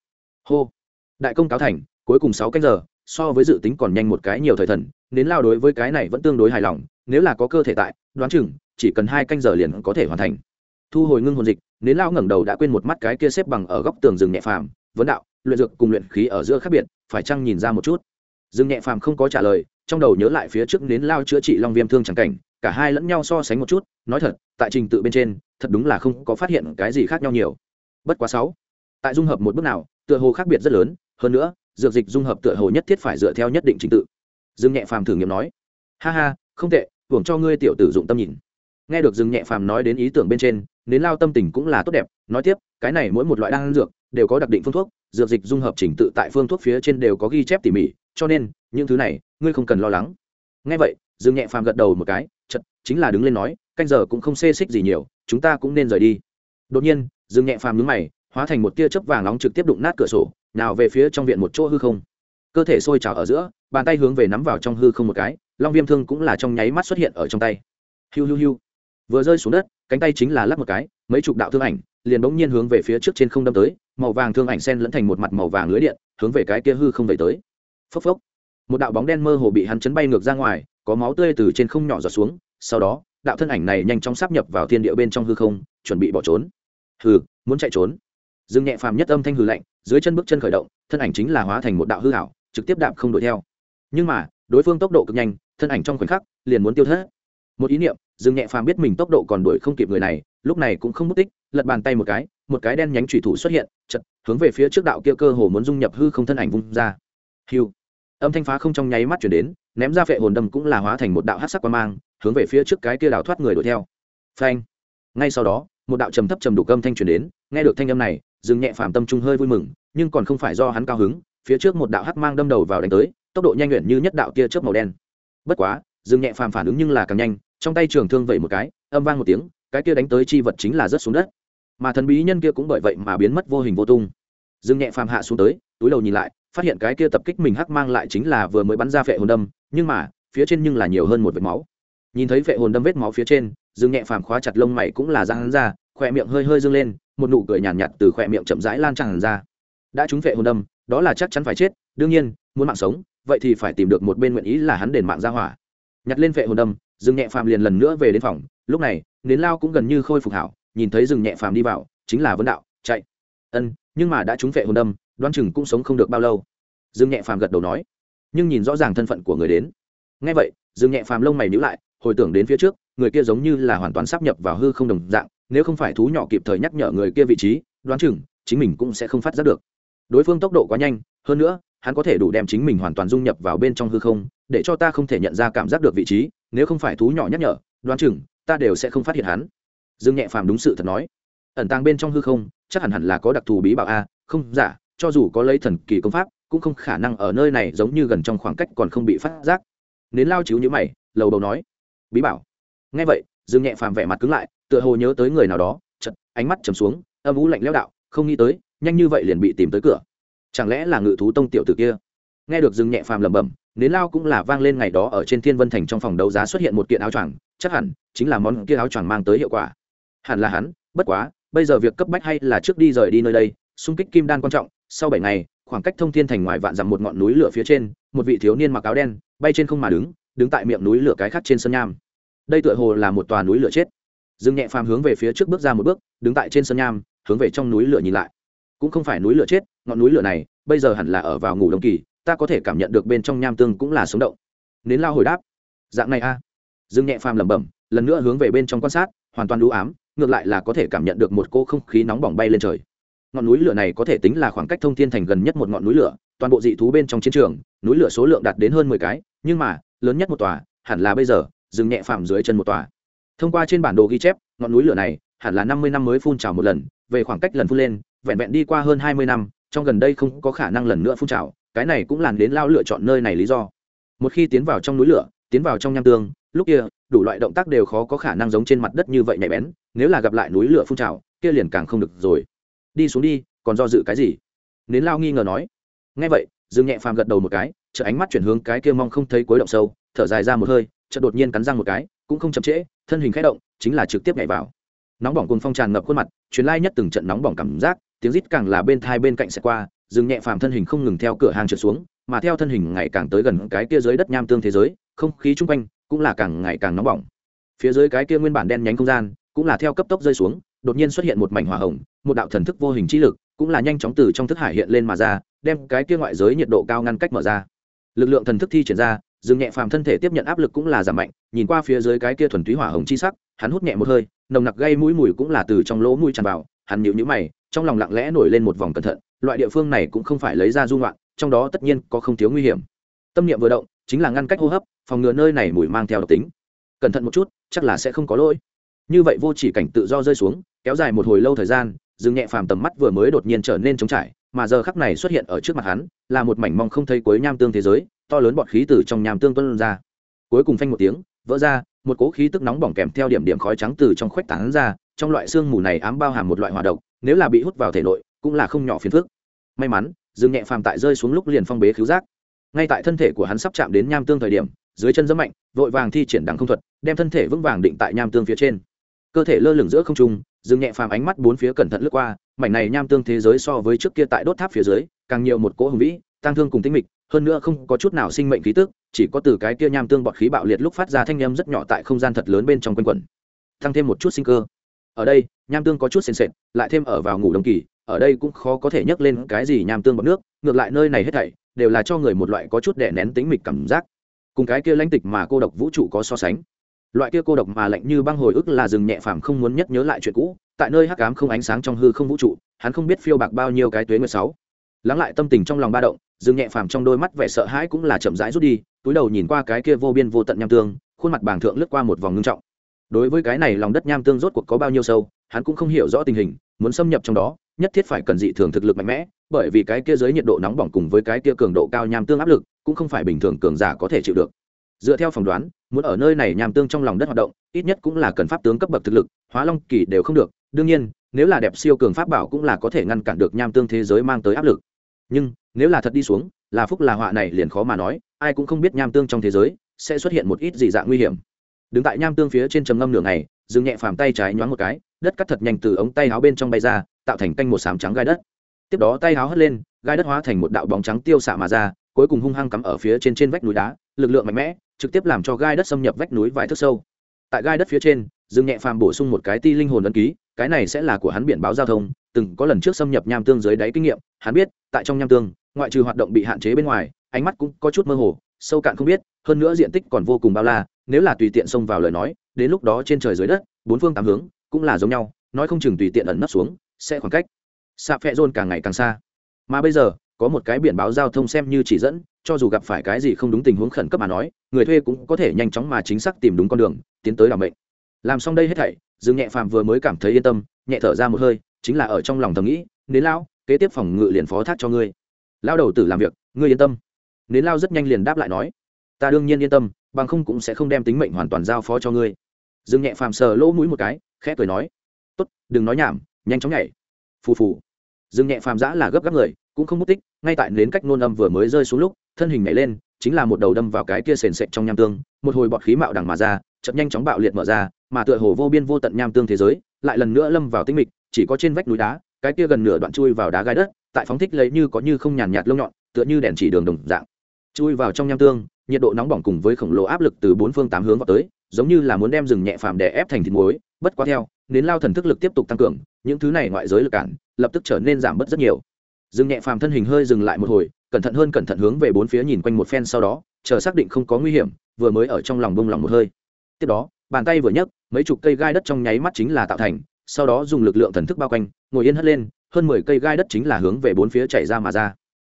S1: Hô. Đại công cáo thành, cuối cùng sáu canh giờ, so với dự tính còn nhanh một cái nhiều thời thần đến lao đối với cái này vẫn tương đối hài lòng, nếu là có cơ thể tại, đoán chừng, chỉ cần hai canh giờ liền có thể hoàn thành. Thu hồi ngưng hồn dịch nến lao ngẩng đầu đã quên một mắt cái kia xếp bằng ở góc tường rừng nhẹ phàm, vấn đạo, luyện dược cùng luyện khí ở giữa khác biệt, phải chăng nhìn ra một chút? Rừng nhẹ phàm không có trả lời, trong đầu nhớ lại phía trước nến lao chữa trị long viêm thương chẳng cảnh cả hai lẫn nhau so sánh một chút, nói thật, tại trình tự bên trên, thật đúng là không có phát hiện cái gì khác nhau nhiều. Bất quá sáu, tại dung hợp một bước nào, tựa hồ khác biệt rất lớn, hơn nữa, dược dịch dung hợp tựa hồ nhất thiết phải dựa theo nhất định trình tự. Dương nhẹ phàm thử nghiệm nói, ha ha, không tệ hưởng cho ngươi tiểu tử dụng tâm nhìn. Nghe được dương nhẹ phàm nói đến ý tưởng bên trên, nến lao tâm tình cũng là tốt đẹp, nói tiếp, cái này mỗi một loại đan dược đều có đặc định phương thuốc, dược dịch dung hợp trình tự tại phương thuốc phía trên đều có ghi chép tỉ mỉ, cho nên, những thứ này, ngươi không cần lo lắng. Nghe vậy dương nhẹ phàm gật đầu một cái, chật, chính là đứng lên nói, canh giờ cũng không xê xích gì nhiều, chúng ta cũng nên rời đi. Đột nhiên, dương nhẹ phàm nhướng mày, hóa thành một tia chớp vàng nóng trực tiếp đụng nát cửa sổ, nào về phía trong viện một chỗ hư không. Cơ thể sôi trào ở giữa, bàn tay hướng về nắm vào trong hư không một cái, long viêm thương cũng là trong nháy mắt xuất hiện ở trong tay. Hiu hiu hiu. Vừa rơi xuống đất, cánh tay chính là lắp một cái, mấy chục đạo thương ảnh liền bỗng nhiên hướng về phía trước trên không đâm tới, màu vàng thương ảnh sen lẫn thành một mặt màu vàng lưới điện, hướng về cái kia hư không về tới. Phốc phốc. Một đạo bóng đen mơ hồ bị hắn chấn bay ngược ra ngoài có máu tươi từ trên không nhỏ giọt xuống, sau đó, đạo thân ảnh này nhanh chóng sắp nhập vào thiên địa bên trong hư không, chuẩn bị bỏ trốn. Hừ, muốn chạy trốn. Dương nhẹ phàm nhất âm thanh hừ lạnh, dưới chân bước chân khởi động, thân ảnh chính là hóa thành một đạo hư hảo trực tiếp đạp không đuổi theo. Nhưng mà, đối phương tốc độ cực nhanh, thân ảnh trong khoảnh khắc, liền muốn tiêu thất. Một ý niệm, dương nhẹ phàm biết mình tốc độ còn đuổi không kịp người này, lúc này cũng không mất tích, lật bàn tay một cái một cái đen nhánh thủy thủ xuất hiện, chật, hướng về phía trước đạo kia cơ hồ muốn dung nhập hư không thân ảnh vung ra. Hiu âm thanh phá không trong nháy mắt chuyển đến ném ra phệ hồn đâm cũng là hóa thành một đạo hát sắc quan mang, hướng về phía trước cái kia đào thoát người đuổi theo. Phanh. Ngay sau đó, một đạo trầm thấp trầm đủ âm thanh truyền đến, nghe được thanh âm này dừng nhẹ phàm tâm trung hơi vui mừng, nhưng còn không phải do hắn cao hứng, phía trước một đạo hắc mang đâm đầu vào đánh tới, tốc độ nhanh luyện như nhất đạo tia chớp màu đen. Bất quá dừng nhẹ phàm phản ứng nhưng là càng nhanh, trong tay trường thương vẩy một cái, âm vang một tiếng, cái kia đánh tới chi vật chính là rớt xuống đất. Mà thần bí nhân kia cũng bởi vậy mà biến mất vô hình vô tung. Dừng nhẹ phàm hạ xuống tới, túi đầu nhìn lại phát hiện cái kia tập kích mình hắc mang lại chính là vừa mới bắn ra phệ hồn đâm nhưng mà phía trên nhưng là nhiều hơn một vệt máu. Nhìn thấy phệ hồn đâm vết máu phía trên dương nhẹ phàm khóa chặt lông mày cũng là răng hắn ra khỏe miệng hơi hơi dâng lên một nụ cười nhàn nhạt, nhạt từ khỏe miệng chậm rãi lan tràn ra. Đã trúng phệ hồn đâm đó là chắc chắn phải chết đương nhiên muốn mạng sống vậy thì phải tìm được một bên nguyện ý là hắn đền mạng ra hỏa. Nhặt lên phệ hồn đâm dương nhẹ phàm liền lần nữa về đến phòng lúc này nến lao cũng gần như khôi phục hảo nhìn thấy dương nhẹ phàm đi vào chính là vấn đạo chạy. Ân nhưng mà đã trúng phệ hồn đâm đoan chừng cũng sống không được bao lâu. Dương nhẹ phàm gật đầu nói, nhưng nhìn rõ ràng thân phận của người đến. Ngay vậy, dương nhẹ phàm lông mày nhữ lại, hồi tưởng đến phía trước, người kia giống như là hoàn toàn sắp nhập vào hư không đồng dạng, nếu không phải thú nhỏ kịp thời nhắc nhở người kia vị trí, đoán chừng chính mình cũng sẽ không phát giác được. Đối phương tốc độ quá nhanh, hơn nữa, hắn có thể đủ đem chính mình hoàn toàn dung nhập vào bên trong hư không, để cho ta không thể nhận ra cảm giác được vị trí, nếu không phải thú nhỏ nhắc nhở, đoán chừng ta đều sẽ không phát hiện hắn. Dương nhẹ phàm đúng sự thật nói, ẩn tàng bên trong hư không, chắc hẳn hẳn là có đặc thù bí bảo a, không, giả cho dù có lấy thần kỳ công pháp, cũng không khả năng ở nơi này giống như gần trong khoảng cách còn không bị phát giác. Nến lao chiếu như mày, lầu đầu nói, bí bảo. Nghe vậy, dương nhẹ phàm vẻ mặt cứng lại, tựa hồ nhớ tới người nào đó chật ánh mắt trầm xuống, âm ú lạnh lẽo đạo, không nghĩ tới, nhanh như vậy liền bị tìm tới cửa. Chẳng lẽ là ngự thú tông tiểu tử kia? Nghe được dương nhẹ phàm lẩm bẩm, nến lao cũng là vang lên ngày đó ở trên thiên vân thành trong phòng đấu giá xuất hiện một kiện áo choàng, chắc hẳn chính là món kia áo choàng mang tới hiệu quả. Hẳn là hắn, bất quá, bây giờ việc cấp bách hay là trước đi rời đi nơi đây, xung kích kim đan quan trọng sau bảy ngày, khoảng cách thông thiên thành ngoài vạn dặm một ngọn núi lửa phía trên, một vị thiếu niên mặc áo đen, bay trên không mà đứng đứng tại miệng núi lửa cái khác trên sân nham. Đây tựa hồ là một tòa núi lửa chết. Dương nhẹ phàm hướng về phía trước bước ra một bước, đứng tại trên sân nham, hướng về trong núi lửa nhìn lại. Cũng không phải núi lửa chết, ngọn núi lửa này, bây giờ hẳn là ở vào ngủ đông kỳ, ta có thể cảm nhận được bên trong nham tương cũng là sống động. Nến lao hồi đáp, dạng này a. Dương nhẹ phàm lẩm bẩm, lần nữa hướng về bên trong quan sát, hoàn toàn đũ ám, ngược lại là có thể cảm nhận được một cô không khí nóng bỏng bay lên trời ngọn núi lửa này có thể tính là khoảng cách thông thiên thành gần nhất một ngọn núi lửa, toàn bộ dị thú bên trong chiến trường, núi lửa số lượng đạt đến hơn mười cái, nhưng mà, lớn nhất một tòa, hẳn là bây giờ dừng nhẹ phạm dưới chân một tòa. Thông qua trên bản đồ ghi chép, ngọn núi lửa này, hẳn là năm mươi năm mới phun trào một lần, về khoảng cách lần phun lên, vẹn vẹn đi qua hơn hai mươi năm, trong gần đây không có khả năng lần nữa phun trào, cái này cũng làm đến lao lựa chọn nơi này lý do. Một khi tiến vào trong núi lửa, tiến vào trong nham tương, lúc kia, đủ loại động tác đều khó có khả năng giống trên mặt đất như vậy nhạy bén, nếu là gặp lại núi lửa phun trào, kia liền càng không được rồi đi xuống đi, còn do dự cái gì? Nến lao nghi ngờ nói. Ngay vậy, dương nhẹ phàm gật đầu một cái chợ ánh mắt chuyển hướng cái kia mong không thấy cuối động sâu, thở dài ra một hơi chợ đột nhiên cắn răng một cái, cũng không chậm trễ, thân hình khẽ động, chính là trực tiếp nhảy vào. Nóng bỏng cùng phong tràn ngập khuôn mặt chuyến lai nhất từng trận nóng bỏng cảm giác, tiếng rít càng là bên thai bên cạnh sẽ qua, Dương nhẹ phàm thân hình không ngừng theo cửa hàng trượt xuống, mà theo thân hình ngày càng tới gần cái kia dưới đất nham tương thế giới, không khí chung quanh cũng là càng ngày càng nóng bỏng. Phía dưới cái kia nguyên bản đen nhánh không gian cũng là theo cấp tốc rơi xuống đột nhiên xuất hiện một mảnh hỏa hồng, một đạo thần thức vô hình trí lực cũng là nhanh chóng từ trong thức hải hiện lên mà ra, đem cái kia ngoại giới nhiệt độ cao ngăn cách mở ra. Lực lượng thần thức thi triển ra dừng nhẹ phàm thân thể tiếp nhận áp lực cũng là giảm mạnh, nhìn qua phía dưới cái kia thuần túy hỏa hồng chi sắc, hắn hút nhẹ một hơi, nồng nặc gây mũi mùi cũng là từ trong lỗ mũi tràn vào, hắn nhịu nhữ mày, trong lòng lặng lẽ nổi lên một vòng cẩn thận, loại địa phương này cũng không phải lấy ra dung loạn trong đó tất nhiên có không thiếu nguy hiểm. Tâm niệm vừa động, chính là ngăn cách hô hấp, phòng ngừa nơi này mùi mang theo độc tính. Cẩn thận một chút, chắc là sẽ không có lỗi. Như vậy vô chỉ cảnh tự do rơi xuống kéo dài một hồi lâu thời gian dừng nhẹ phàm tầm mắt vừa mới đột nhiên trở nên trống trải mà giờ khắc này xuất hiện ở trước mặt hắn là một mảnh mong không thấy cuối nham tương thế giới to lớn bọt khí từ trong nham tương tuân ra. Cuối cùng phanh một tiếng vỡ ra một cỗ khí tức nóng bỏng kèm theo điểm điểm khói trắng từ trong khuếch tán ra trong loại xương mù này ám bao hàm một loại hỏa động, nếu là bị hút vào thể nội cũng là không nhỏ phiền phức. May mắn dừng nhẹ phàm tại rơi xuống lúc liền phong bế cứu giác. Ngay tại thân thể của hắn sắp chạm đến nham tương thời điểm dưới chân dẫm mạnh vội vàng thi triển đằng không thuật đem thân thể vững vàng định tại nham tương phía trên. Cơ thể lơ lửng giữa không trung dừng nhẹ phàm ánh mắt bốn phía cẩn thận lướt qua, mảnh này nham tương thế giới so với trước kia tại đốt tháp phía dưới, càng nhiều một cỗ hùng vĩ, tăng thương cùng tinh mịch, hơn nữa không có chút nào sinh mệnh khí tức, chỉ có từ cái kia nham tương bọt khí bạo liệt lúc phát ra thanh âm rất nhỏ tại không gian thật lớn bên trong quanh quẩn. Tăng thêm một chút sinh cơ. Ở đây, nham tương có chút sền sệt, lại thêm ở vào ngủ đồng kỳ, ở đây cũng khó có thể nhắc lên cái gì nham tương bọt nước, ngược lại nơi này hết thảy, đều là cho người một loại có chút đè nén tính mịch cảm giác. Cùng cái kia lãnh tịch mà cô độc vũ trụ có so sánh loại kia cô độc mà lạnh như băng hồi ức là rừng nhẹ phàm không muốn nhất nhớ lại chuyện cũ, tại nơi hắc ám không ánh sáng trong hư không vũ trụ, hắn không biết phiêu bạc bao nhiêu cái tuế mười sáu. Lắng lại tâm tình trong lòng ba động, rừng nhẹ phàm trong đôi mắt vẻ sợ hãi cũng là chậm rãi rút đi, túi đầu nhìn qua cái kia vô biên vô tận nham tương, khuôn mặt bàng thượng lướt qua một vòng ngưng trọng. Đối với cái này lòng đất nham tương rốt cuộc có bao nhiêu sâu, hắn cũng không hiểu rõ tình hình, muốn xâm nhập trong đó, nhất thiết phải cần dị thường thực lực mạnh mẽ, bởi vì cái kia dưới nhiệt độ nóng bỏng cùng với cái kia cường độ cao nham tương áp lực, cũng không phải bình thường cường giả có thể chịu được. Dựa theo phỏng đoán muốn ở nơi này nham tương trong lòng đất hoạt động, ít nhất cũng là cần pháp tướng cấp bậc thực lực, hóa long kỳ đều không được. Đương nhiên, nếu là đẹp siêu cường pháp bảo cũng là có thể ngăn cản được nham tương thế giới mang tới áp lực. Nhưng, nếu là thật đi xuống, là phúc là họa này liền khó mà nói, ai cũng không biết nham tương trong thế giới sẽ xuất hiện một ít dị dạng nguy hiểm. Đứng tại nham tương phía trên trầm ngâm nửa ngày dừng nhẹ phàm tay trái nhoáng một cái, đất cắt thật nhanh từ ống tay áo bên trong bay ra, tạo thành canh một sám trắng gai đất. Tiếp đó tay áo hất lên, gai đất hóa thành một đạo bóng trắng tiêu xạ mà ra, cuối cùng hung hăng cắm ở phía trên trên vách núi đá lực lượng mạnh mẽ, trực tiếp làm cho gai đất xâm nhập vách núi vài thước sâu. Tại gai đất phía trên, dương nhẹ phàm bổ sung một cái ti linh hồn ấn ký, cái này sẽ là của hắn biển báo giao thông, từng có lần trước xâm nhập nham tương dưới đáy kinh nghiệm, hắn biết, tại trong nham tương, ngoại trừ hoạt động bị hạn chế bên ngoài, ánh mắt cũng có chút mơ hồ, sâu cạn không biết, hơn nữa diện tích còn vô cùng bao la, nếu là tùy tiện xông vào lời nói, đến lúc đó trên trời dưới đất, bốn phương tám hướng, cũng là giống nhau, nói không chừng tùy tiện ẩn nấp xuống, sẽ khoảng cách. Xạ phẹ rôn càng ngày càng xa. Mà bây giờ có một cái biển báo giao thông xem như chỉ dẫn, cho dù gặp phải cái gì không đúng tình huống khẩn cấp mà nói, người thuê cũng có thể nhanh chóng mà chính xác tìm đúng con đường, tiến tới làm mệnh. làm xong đây hết thảy, dương nhẹ phàm vừa mới cảm thấy yên tâm, nhẹ thở ra một hơi, chính là ở trong lòng thầm nghĩ, Nến lão, kế tiếp phòng ngự liền phó thác cho ngươi. Lao đầu tử làm việc, ngươi yên tâm. Nến lao rất nhanh liền đáp lại nói, ta đương nhiên yên tâm, bằng không cũng sẽ không đem tính mệnh hoàn toàn giao phó cho ngươi. Dương nhẹ phàm sờ lỗ mũi một cái, khẽ cười nói, tốt, đừng nói nhảm, nhanh chóng nhảy. Phù phù. Dương nhẹ phàm giã là gấp gáp người cũng không mất tích, ngay tại nến cách nôn âm vừa mới rơi xuống lúc, thân hình nhảy lên, chính là một đầu đâm vào cái kia sền sệt trong nham tương, một hồi bọt khí mạo đằng mà ra chậm nhanh chóng bạo liệt mở ra, mà tựa hồ vô biên vô tận nham tương thế giới, lại lần nữa lâm vào tinh mịch, chỉ có trên vách núi đá, cái kia gần nửa đoạn chui vào đá gai đất, tại phóng thích lấy như có như không nhàn nhạt lông nhọn, tựa như đèn chỉ đường đồng dạng. Chui vào trong nham tương, nhiệt độ nóng bỏng cùng với khổng lồ áp lực từ bốn phương tám hướng vào tới, giống như là muốn đem rừng nhẹ phàm đè ép thành thịt muối, bất quá theo đến lao thần thức lực tiếp tục tăng cường, những thứ này ngoại giới lực cản, lập tức trở nên giảm bớt rất nhiều. Dừng nhẹ phàm thân hình hơi dừng lại một hồi, cẩn thận hơn cẩn thận hướng về bốn phía nhìn quanh một phen sau đó, chờ xác định không có nguy hiểm, vừa mới ở trong lòng bông lòng một hơi. Tiếp đó, bàn tay vừa nhấc, mấy chục cây gai đất trong nháy mắt chính là tạo thành, sau đó dùng lực lượng thần thức bao quanh, ngồi yên hất lên, hơn mười cây gai đất chính là hướng về bốn phía chạy ra mà ra.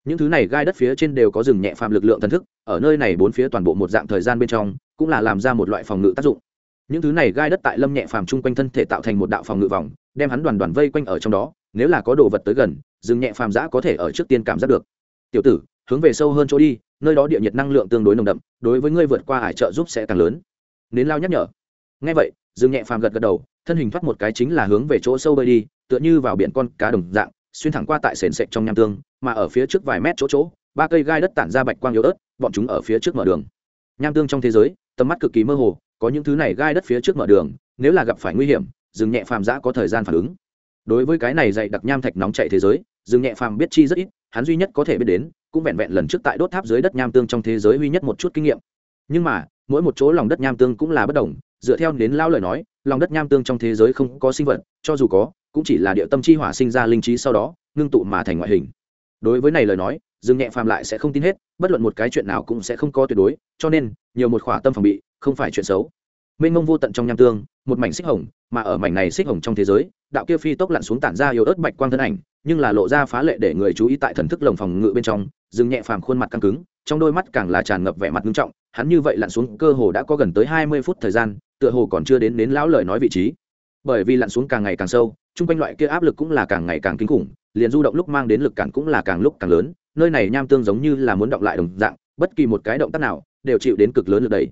S1: Những thứ này gai đất phía trên đều có rừng nhẹ phàm lực lượng thần thức, ở nơi này bốn phía toàn bộ một dạng thời gian bên trong, cũng là làm ra một loại phòng ngự tác dụng. Những thứ này gai đất tại lâm nhẹ phàm chung quanh thân thể tạo thành một đạo phòng ngự vòng, đem hắn đoàn đoàn vây quanh ở trong đó nếu là có đồ vật tới gần, rừng nhẹ phàm giã có thể ở trước tiên cảm giác được. Tiểu tử, hướng về sâu hơn chỗ đi, nơi đó địa nhiệt năng lượng tương đối nồng đậm, đối với ngươi vượt qua hải trợ giúp sẽ càng lớn. Nến lao nhắc nhở. Ngay vậy, rừng nhẹ phàm gật gật đầu, thân hình thoát một cái chính là hướng về chỗ sâu bơi đi, tựa như vào biển con cá đồng dạng, xuyên thẳng qua tại sền sệt trong nham tương, mà ở phía trước vài mét chỗ chỗ, ba cây gai đất tản ra bạch quang yếu ớt, bọn chúng ở phía trước mở đường. Nham tương trong thế giới, tầm mắt cực kỳ mơ hồ, có những thứ này gai đất phía trước mở đường, nếu là gặp phải nguy hiểm, rừng nhẹ phàm giã có thời gian phản ứng đối với cái này dạy đặc nham thạch nóng chạy thế giới, dương nhẹ phàm biết chi rất ít, hắn duy nhất có thể biết đến, cũng vẹn vẹn lần trước tại đốt tháp dưới đất nham tương trong thế giới duy nhất một chút kinh nghiệm. Nhưng mà, mỗi một chỗ lòng đất nham tương cũng là bất đồng, dựa theo đến lao lời nói, lòng đất nham tương trong thế giới không có sinh vật, cho dù có, cũng chỉ là địa tâm chi hỏa sinh ra linh trí sau đó, ngưng tụ mà thành ngoại hình. Đối với này lời nói, dương nhẹ phàm lại sẽ không tin hết, bất luận một cái chuyện nào cũng sẽ không có tuyệt đối, cho nên, nhiều một khỏa tâm phòng bị, không phải chuyện xấu mênh mông vô tận trong nham tương, một mảnh xích hồng, mà ở mảnh này xích hồng trong thế giới, đạo kia phi tốc lặn xuống tản ra yếu ớt bạch quang thân ảnh, nhưng là lộ ra phá lệ để người chú ý tại thần thức lồng phòng ngự bên trong, dừng nhẹ phàm khuôn mặt căng cứng, trong đôi mắt càng là tràn ngập vẻ mặt nghiêm trọng, hắn như vậy lặn xuống cơ hồ đã có gần tới hai mươi phút thời gian, tựa hồ còn chưa đến đến lão lời nói vị trí. Bởi vì lặn xuống càng ngày càng sâu, chung quanh loại kia áp lực cũng là càng ngày càng kinh khủng, liền du động lúc mang đến lực cản cũng là càng lúc càng lớn, nơi này nham tương giống như là muốn động lại đồng dạng, bất kỳ một cái động tác nào đều chịu đến cực lớn lực đẩy.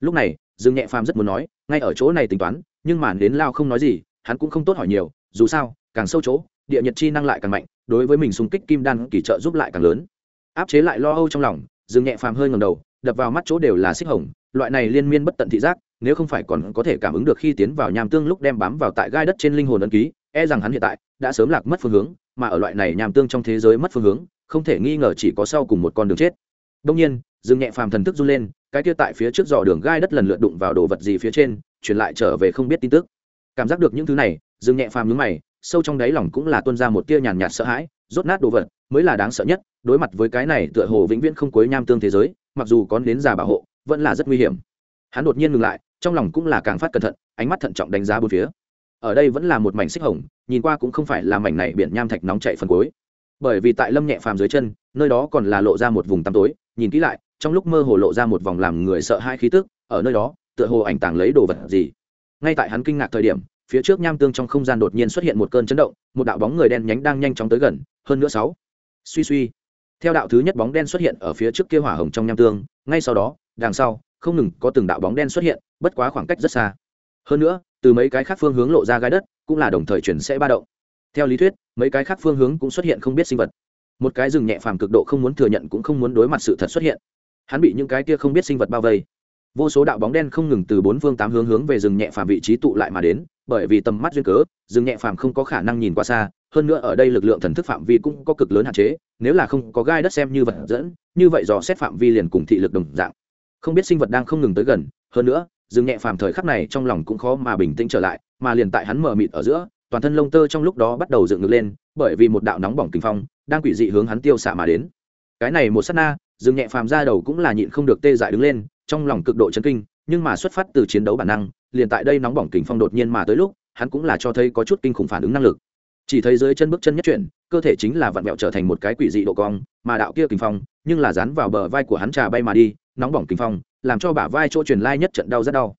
S1: Lúc này dương nhẹ phàm rất muốn nói, ngay ở chỗ này tính toán, nhưng mà đến lao không nói gì, hắn cũng không tốt hỏi nhiều, dù sao, càng sâu chỗ, địa nhật chi năng lại càng mạnh, đối với mình xung kích kim đan kỳ trợ giúp lại càng lớn. Áp chế lại lo âu trong lòng, dương nhẹ phàm hơi ngầm đầu, đập vào mắt chỗ đều là xích hồng, loại này liên miên bất tận thị giác, nếu không phải còn có thể cảm ứng được khi tiến vào nham tương lúc đem bám vào tại gai đất trên linh hồn ấn ký e rằng hắn hiện tại đã sớm lạc mất phương hướng, mà ở loại này nham tương trong thế giới mất phương hướng, không thể nghi ngờ chỉ có sau cùng một con đường chết. Đông nhiên, dương nhẹ phàm thần thức run lên cái kia tại phía trước dò đường gai đất lần lượt đụng vào đồ vật gì phía trên, truyền lại trở về không biết tin tức. Cảm giác được những thứ này, dương nhẹ phàm nhướng mày, sâu trong đáy lòng cũng là tuôn ra một tia nhàn nhạt sợ hãi, rốt nát đồ vật, mới là đáng sợ nhất, đối mặt với cái này tựa hồ vĩnh viễn không cuối nham tương thế giới, mặc dù có đến già bảo hộ, vẫn là rất nguy hiểm. Hắn đột nhiên ngừng lại, trong lòng cũng là càng phát cẩn thận, ánh mắt thận trọng đánh giá bốn phía. Ở đây vẫn là một mảnh xích hồng, nhìn qua cũng không phải là mảnh này biển nham thạch nóng chạy phần cuối. Bởi vì tại lâm nhẹ phàm dưới chân, nơi đó còn là lộ ra một vùng tăm tối, nhìn kỹ lại trong lúc mơ hồ lộ ra một vòng làm người sợ hai khí tức, ở nơi đó, tựa hồ ảnh tàng lấy đồ vật gì. Ngay tại hắn kinh ngạc thời điểm, phía trước nham tương trong không gian đột nhiên xuất hiện một cơn chấn động, một đạo bóng người đen nhánh đang nhanh chóng tới gần, hơn nữa sáu. Suy suy. Theo đạo thứ nhất bóng đen xuất hiện ở phía trước kia hỏa hồng trong nham tương, ngay sau đó, đằng sau, không ngừng có từng đạo bóng đen xuất hiện, bất quá khoảng cách rất xa. Hơn nữa, từ mấy cái khác phương hướng lộ ra gai đất, cũng là đồng thời chuyển sẽ ba động. Theo lý thuyết, mấy cái khác phương hướng cũng xuất hiện không biết sinh vật. Một cái rừng nhẹ phàm cực độ không muốn thừa nhận cũng không muốn đối mặt sự thật xuất hiện hắn bị những cái kia không biết sinh vật bao vây. Vô số đạo bóng đen không ngừng từ bốn phương tám hướng hướng về rừng nhẹ phàm vị trí tụ lại mà đến, bởi vì tầm mắt duyên cớ, rừng nhẹ phàm không có khả năng nhìn qua xa, hơn nữa ở đây lực lượng thần thức phạm vi cũng có cực lớn hạn chế, nếu là không có gai đất xem như vật dẫn, như vậy dò xét phạm vi liền cùng thị lực đồng dạng. Không biết sinh vật đang không ngừng tới gần, hơn nữa, rừng nhẹ phàm thời khắc này trong lòng cũng khó mà bình tĩnh trở lại, mà liền tại hắn mở mịt ở giữa, toàn thân lông tơ trong lúc đó bắt đầu dựng ngược lên, bởi vì một đạo nóng bỏng kinh phong, đang quỷ dị hướng hắn tiêu xạ mà đến. Cái này một sát na dừng nhẹ phàm ra đầu cũng là nhịn không được tê dại đứng lên, trong lòng cực độ chấn kinh, nhưng mà xuất phát từ chiến đấu bản năng, liền tại đây nóng bỏng kình phong đột nhiên mà tới lúc, hắn cũng là cho thấy có chút kinh khủng phản ứng năng lực. Chỉ thấy dưới chân bước chân nhất chuyển, cơ thể chính là vặn vẹo trở thành một cái quỷ dị độ cong, mà đạo kia kình phong, nhưng là dán vào bờ vai của hắn trà bay mà đi, nóng bỏng kình phong, làm cho bả vai chỗ truyền lai nhất trận đau rất đau.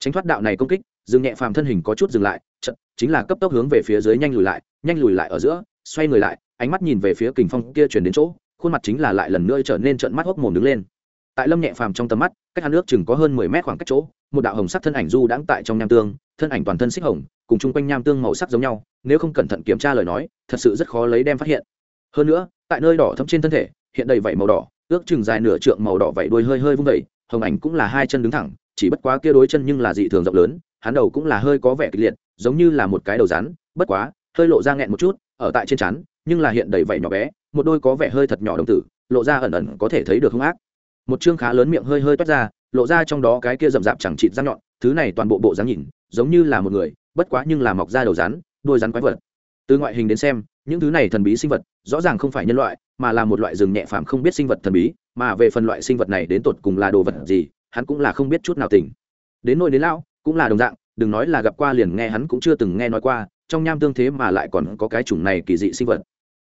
S1: Tránh thoát đạo này công kích, dừng nhẹ phàm thân hình có chút dừng lại, trận, chính là cấp tốc hướng về phía dưới nhanh lùi lại, nhanh lùi lại ở giữa, xoay người lại, ánh mắt nhìn về phía kình phong kia chuyển đến chỗ khuôn mặt chính là lại lần nữa trở nên trợn mắt hốc mồm đứng lên. Tại lâm nhẹ phàm trong tầm mắt, cách hắn nước chừng có hơn mười mét khoảng cách chỗ, một đạo hồng sắc thân ảnh du đãng tại trong nham tương, thân ảnh toàn thân xích hồng, cùng chung quanh nham tương màu sắc giống nhau, nếu không cẩn thận kiểm tra lời nói, thật sự rất khó lấy đem phát hiện. Hơn nữa, tại nơi đỏ thấm trên thân thể, hiện đầy vảy màu đỏ, ước chừng dài nửa trượng màu đỏ vảy đuôi hơi hơi vung vẩy hồng ảnh cũng là hai chân đứng thẳng, chỉ bất quá kia đối chân nhưng là dị thường rộng lớn, hắn đầu cũng là hơi có vẻ kịch liệt, giống như là một cái đầu rắn, bất quá, hơi lộ ra nghẹn một chút, ở tại trên chắn nhưng là hiện đầy vảy nhỏ bé, một đôi có vẻ hơi thật nhỏ đồng tử, lộ ra ẩn ẩn có thể thấy được hung ác. Một chương khá lớn miệng hơi hơi toát ra, lộ ra trong đó cái kia rậm rạp chẳng chịt răng nhọn, thứ này toàn bộ bộ dáng nhìn, giống như là một người, bất quá nhưng là mọc ra đầu rắn đôi rắn quái vật. Từ ngoại hình đến xem, những thứ này thần bí sinh vật, rõ ràng không phải nhân loại, mà là một loại rừng nhẹ phàm không biết sinh vật thần bí, mà về phần loại sinh vật này đến tột cùng là đồ vật gì, hắn cũng là không biết chút nào tỉnh. Đến nỗi đến lão, cũng là đồng dạng, đừng nói là gặp qua liền nghe hắn cũng chưa từng nghe nói qua, trong nham tương thế mà lại còn có cái chủng này kỳ dị sinh vật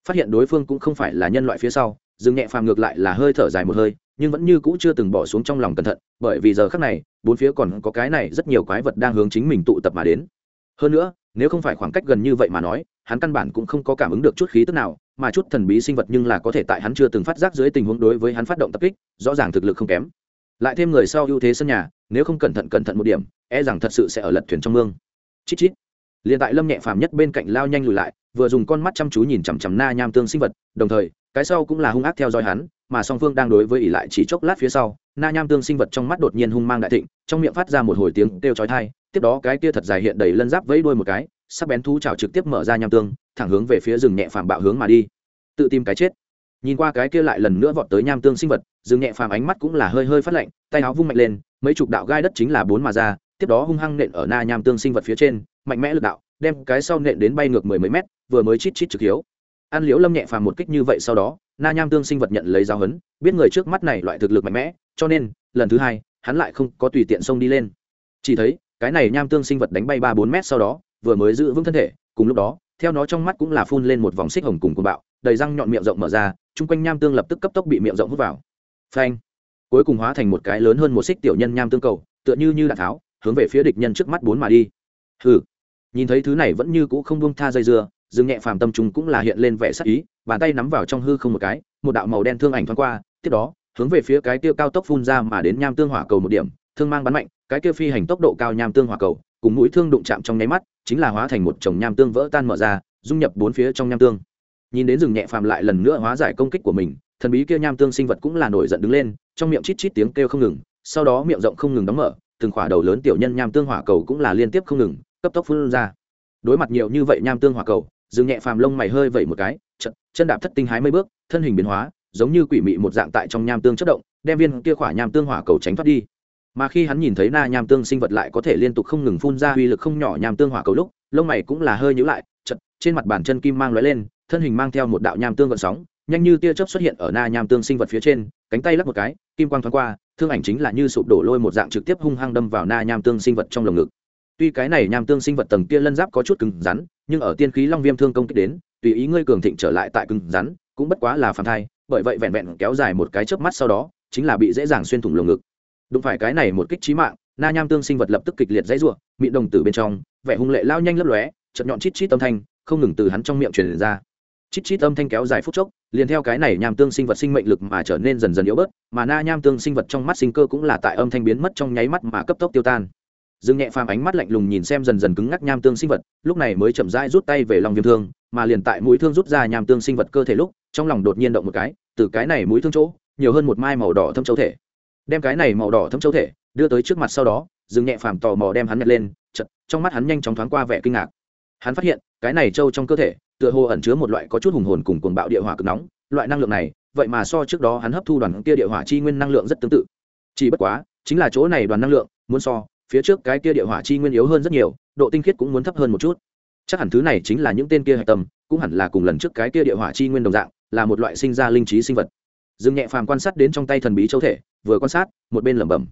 S1: phát hiện đối phương cũng không phải là nhân loại phía sau dương nhẹ phàm ngược lại là hơi thở dài một hơi, nhưng vẫn như cũ chưa từng bỏ xuống trong lòng cẩn thận, bởi vì giờ khác này, bốn phía còn có cái này rất nhiều quái vật đang hướng chính mình tụ tập mà đến. Hơn nữa, nếu không phải khoảng cách gần như vậy mà nói, hắn căn bản cũng không có cảm ứng được chút khí tức nào, mà chút thần bí sinh vật nhưng là có thể tại hắn chưa từng phát giác dưới tình huống đối với hắn phát động tập kích, rõ ràng thực lực không kém. Lại thêm người sau ưu thế sân nhà, nếu không cẩn thận cẩn thận một điểm e rằng thật sự sẽ ở lật thuyền trong mương. Chít chít. Liền tại lâm nhẹ phàm nhất bên cạnh lao nhanh lùi lại vừa dùng con mắt chăm chú nhìn chằm chằm na nham tương sinh vật, đồng thời, cái sau cũng là hung ác theo dõi hắn, mà song phương đang đối với ỉ lại chỉ chốc lát phía sau, na nham tương sinh vật trong mắt đột nhiên hung mang đại thịnh, trong miệng phát ra một hồi tiếng kêu chói thai tiếp đó cái kia thật dài hiện đầy lân giáp vẫy đuôi một cái, sắc bén thú chảo trực tiếp mở ra nham tương, thẳng hướng về phía rừng nhẹ phàm bạo hướng mà đi. Tự tìm cái chết. Nhìn qua cái kia lại lần nữa vọt tới nham tương sinh vật, rừng nhẹ phàm ánh mắt cũng là hơi hơi phát lạnh, tay áo vung mạnh lên, mấy chục đạo gai đất chính là bốn mà ra, tiếp đó hung hăng nện ở na nham tương sinh vật phía trên, mạnh mẽ lực đạo, đem cái sau nện đến bay ngược mười mấy mét vừa mới chít chít trực hiếu. An liễu lâm nhẹ phàm một kích như vậy sau đó, na nham tương sinh vật nhận lấy giáo hấn biết người trước mắt này loại thực lực mạnh mẽ, cho nên, lần thứ hai, hắn lại không có tùy tiện xông đi lên. Chỉ thấy, cái này nham tương sinh vật đánh bay ba bốn mét sau đó, vừa mới giữ vững thân thể, cùng lúc đó, theo nó trong mắt cũng là phun lên một vòng xích hồng cùng cuồng bạo, đầy răng nhọn miệng rộng mở ra, chung quanh nham tương lập tức cấp tốc bị miệng rộng hút vào. Phanh! Cuối cùng hóa thành một cái lớn hơn một xích tiểu nhân nham tương cầu, tựa như như đạn tháo, hướng về phía địch nhân trước mắt bốn mà đi. Hừ! Nhìn thấy thứ này vẫn như cũ không buông tha dây dưa dừng nhẹ phàm tâm trung cũng là hiện lên vẻ sắc ý, bàn tay nắm vào trong hư không một cái, một đạo màu đen thương ảnh thoáng qua, tiếp đó, hướng về phía cái kia cao tốc phun ra mà đến nham tương hỏa cầu một điểm, thương mang bắn mạnh, cái kia phi hành tốc độ cao nham tương hỏa cầu, cùng mũi thương đụng chạm trong nháy mắt, chính là hóa thành một chồng nham tương vỡ tan mở ra, dung nhập bốn phía trong nham tương. Nhìn đến rừng nhẹ phàm lại lần nữa hóa giải công kích của mình, thần bí kia nham tương sinh vật cũng là nổi giận đứng lên, trong miệng chít chít tiếng kêu không ngừng, sau đó miệng rộng không ngừng đóng mở, từng khỏa đầu lớn tiểu nhân nham tương hỏa cầu cũng là liên tiếp không ngừng, cấp tốc phun ra. Đối mặt nhiều như vậy nham tương hỏa cầu dừng nhẹ phàm lông mày hơi vẩy một cái chân, chân đạp thất tinh hái mấy bước thân hình biến hóa giống như quỷ mị một dạng tại trong nham tương chất động đem viên kia khỏa nham tương hỏa cầu tránh thoát đi. Mà khi hắn nhìn thấy na nham tương sinh vật lại có thể liên tục không ngừng phun ra uy lực không nhỏ nham tương hỏa cầu lúc lông mày cũng là hơi nhữ lại chật trên mặt bàn chân kim mang lóe lên thân hình mang theo một đạo nham tương gợn sóng nhanh như tia chớp xuất hiện ở na nham tương sinh vật phía trên cánh tay lắp một cái kim quang thoáng qua thương ảnh chính là như sụp đổ lôi một dạng trực tiếp hung hăng đâm vào na nham tương sinh vật trong lồng ngực. Tuy cái này nham tương sinh vật tầng kia lân giáp có chút cứng rắn nhưng ở tiên khí long viêm thương công kích đến, tùy ý ngươi cường thịnh trở lại tại cứng rắn, cũng bất quá là phản thai, bởi vậy vẹn vẹn kéo dài một cái chớp mắt sau đó, chính là bị dễ dàng xuyên thủng lồng ngực. Đụng phải cái này một kích trí mạng, na nham tương sinh vật lập tức kịch liệt dãy ruộng mịn đồng tử bên trong, vẻ hung lệ lao nhanh lấp lóe chật nhọn chít chít âm thanh, không ngừng từ hắn trong miệng truyền ra. Chít chít âm thanh kéo dài phút chốc, liền theo cái này nham tương sinh vật sinh mệnh lực mà trở nên dần dần yếu bớt, mà na nham tương sinh vật trong mắt sinh cơ cũng là tại âm thanh biến mất trong nháy mắt mà cấp tốc tiêu tan dương nhẹ phàm ánh mắt lạnh lùng nhìn xem dần dần cứng ngắc nham tương sinh vật, lúc này mới chậm rãi rút tay về lòng viêm thương, mà liền tại mũi thương rút ra nham tương sinh vật cơ thể lúc, trong lòng đột nhiên động một cái, từ cái này mũi thương chỗ, nhiều hơn một mai màu đỏ thâm châu thể. Đem cái này màu đỏ thâm châu thể, đưa tới trước mặt sau đó, dương nhẹ phàm tò mò đem hắn nhặt lên chật trong mắt hắn nhanh chóng thoáng qua vẻ kinh ngạc. Hắn phát hiện, cái này châu trong cơ thể, tựa hồ ẩn chứa một loại có chút hùng hồn cùng cuồng bạo địa hỏa cực nóng, loại năng lượng này, vậy mà so trước đó hắn hấp thu đoàn kia địa hỏa chi nguyên năng lượng rất tương tự. Chỉ bất quá, chính là chỗ này đoàn năng lượng, muốn so phía trước cái kia địa hỏa chi nguyên yếu hơn rất nhiều, độ tinh khiết cũng muốn thấp hơn một chút. Chắc hẳn thứ này chính là những tên kia hạch tâm, cũng hẳn là cùng lần trước cái kia địa hỏa chi nguyên đồng dạng, là một loại sinh ra linh trí sinh vật. Dương nhẹ phàm quan sát đến trong tay thần bí châu thể, vừa quan sát, một bên lẩm bẩm.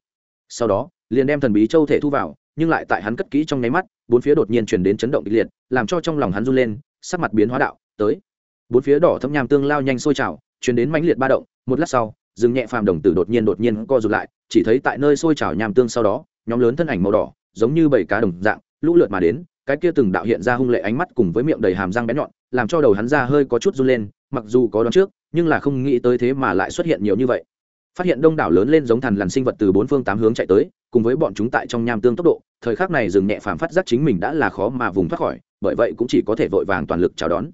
S1: Sau đó, liền đem thần bí châu thể thu vào, nhưng lại tại hắn cất kỹ trong nháy mắt, bốn phía đột nhiên chuyển đến chấn động kịch liệt, làm cho trong lòng hắn run lên, sắc mặt biến hóa đạo, tới. Bốn phía đỏ thâm nham tương lao nhanh sôi trào, chuyển đến mãnh liệt ba động, một lát sau dừng nhẹ phàm đồng tử đột nhiên đột nhiên co rụt lại, chỉ thấy tại nơi sôi trào nham tương sau đó nhóm lớn thân ảnh màu đỏ, giống như bảy cá đồng dạng, lũ lượt mà đến, cái kia từng đạo hiện ra hung lệ ánh mắt cùng với miệng đầy hàm răng bén nhọn, làm cho đầu hắn ra hơi có chút run lên, mặc dù có đón trước, nhưng là không nghĩ tới thế mà lại xuất hiện nhiều như vậy. Phát hiện đông đảo lớn lên giống thằn lằn sinh vật từ bốn phương tám hướng chạy tới, cùng với bọn chúng tại trong nham tương tốc độ, thời khắc này dừng nhẹ phàm phát giác chính mình đã là khó mà vùng thoát khỏi, bởi vậy cũng chỉ có thể vội vàng toàn lực chào đón.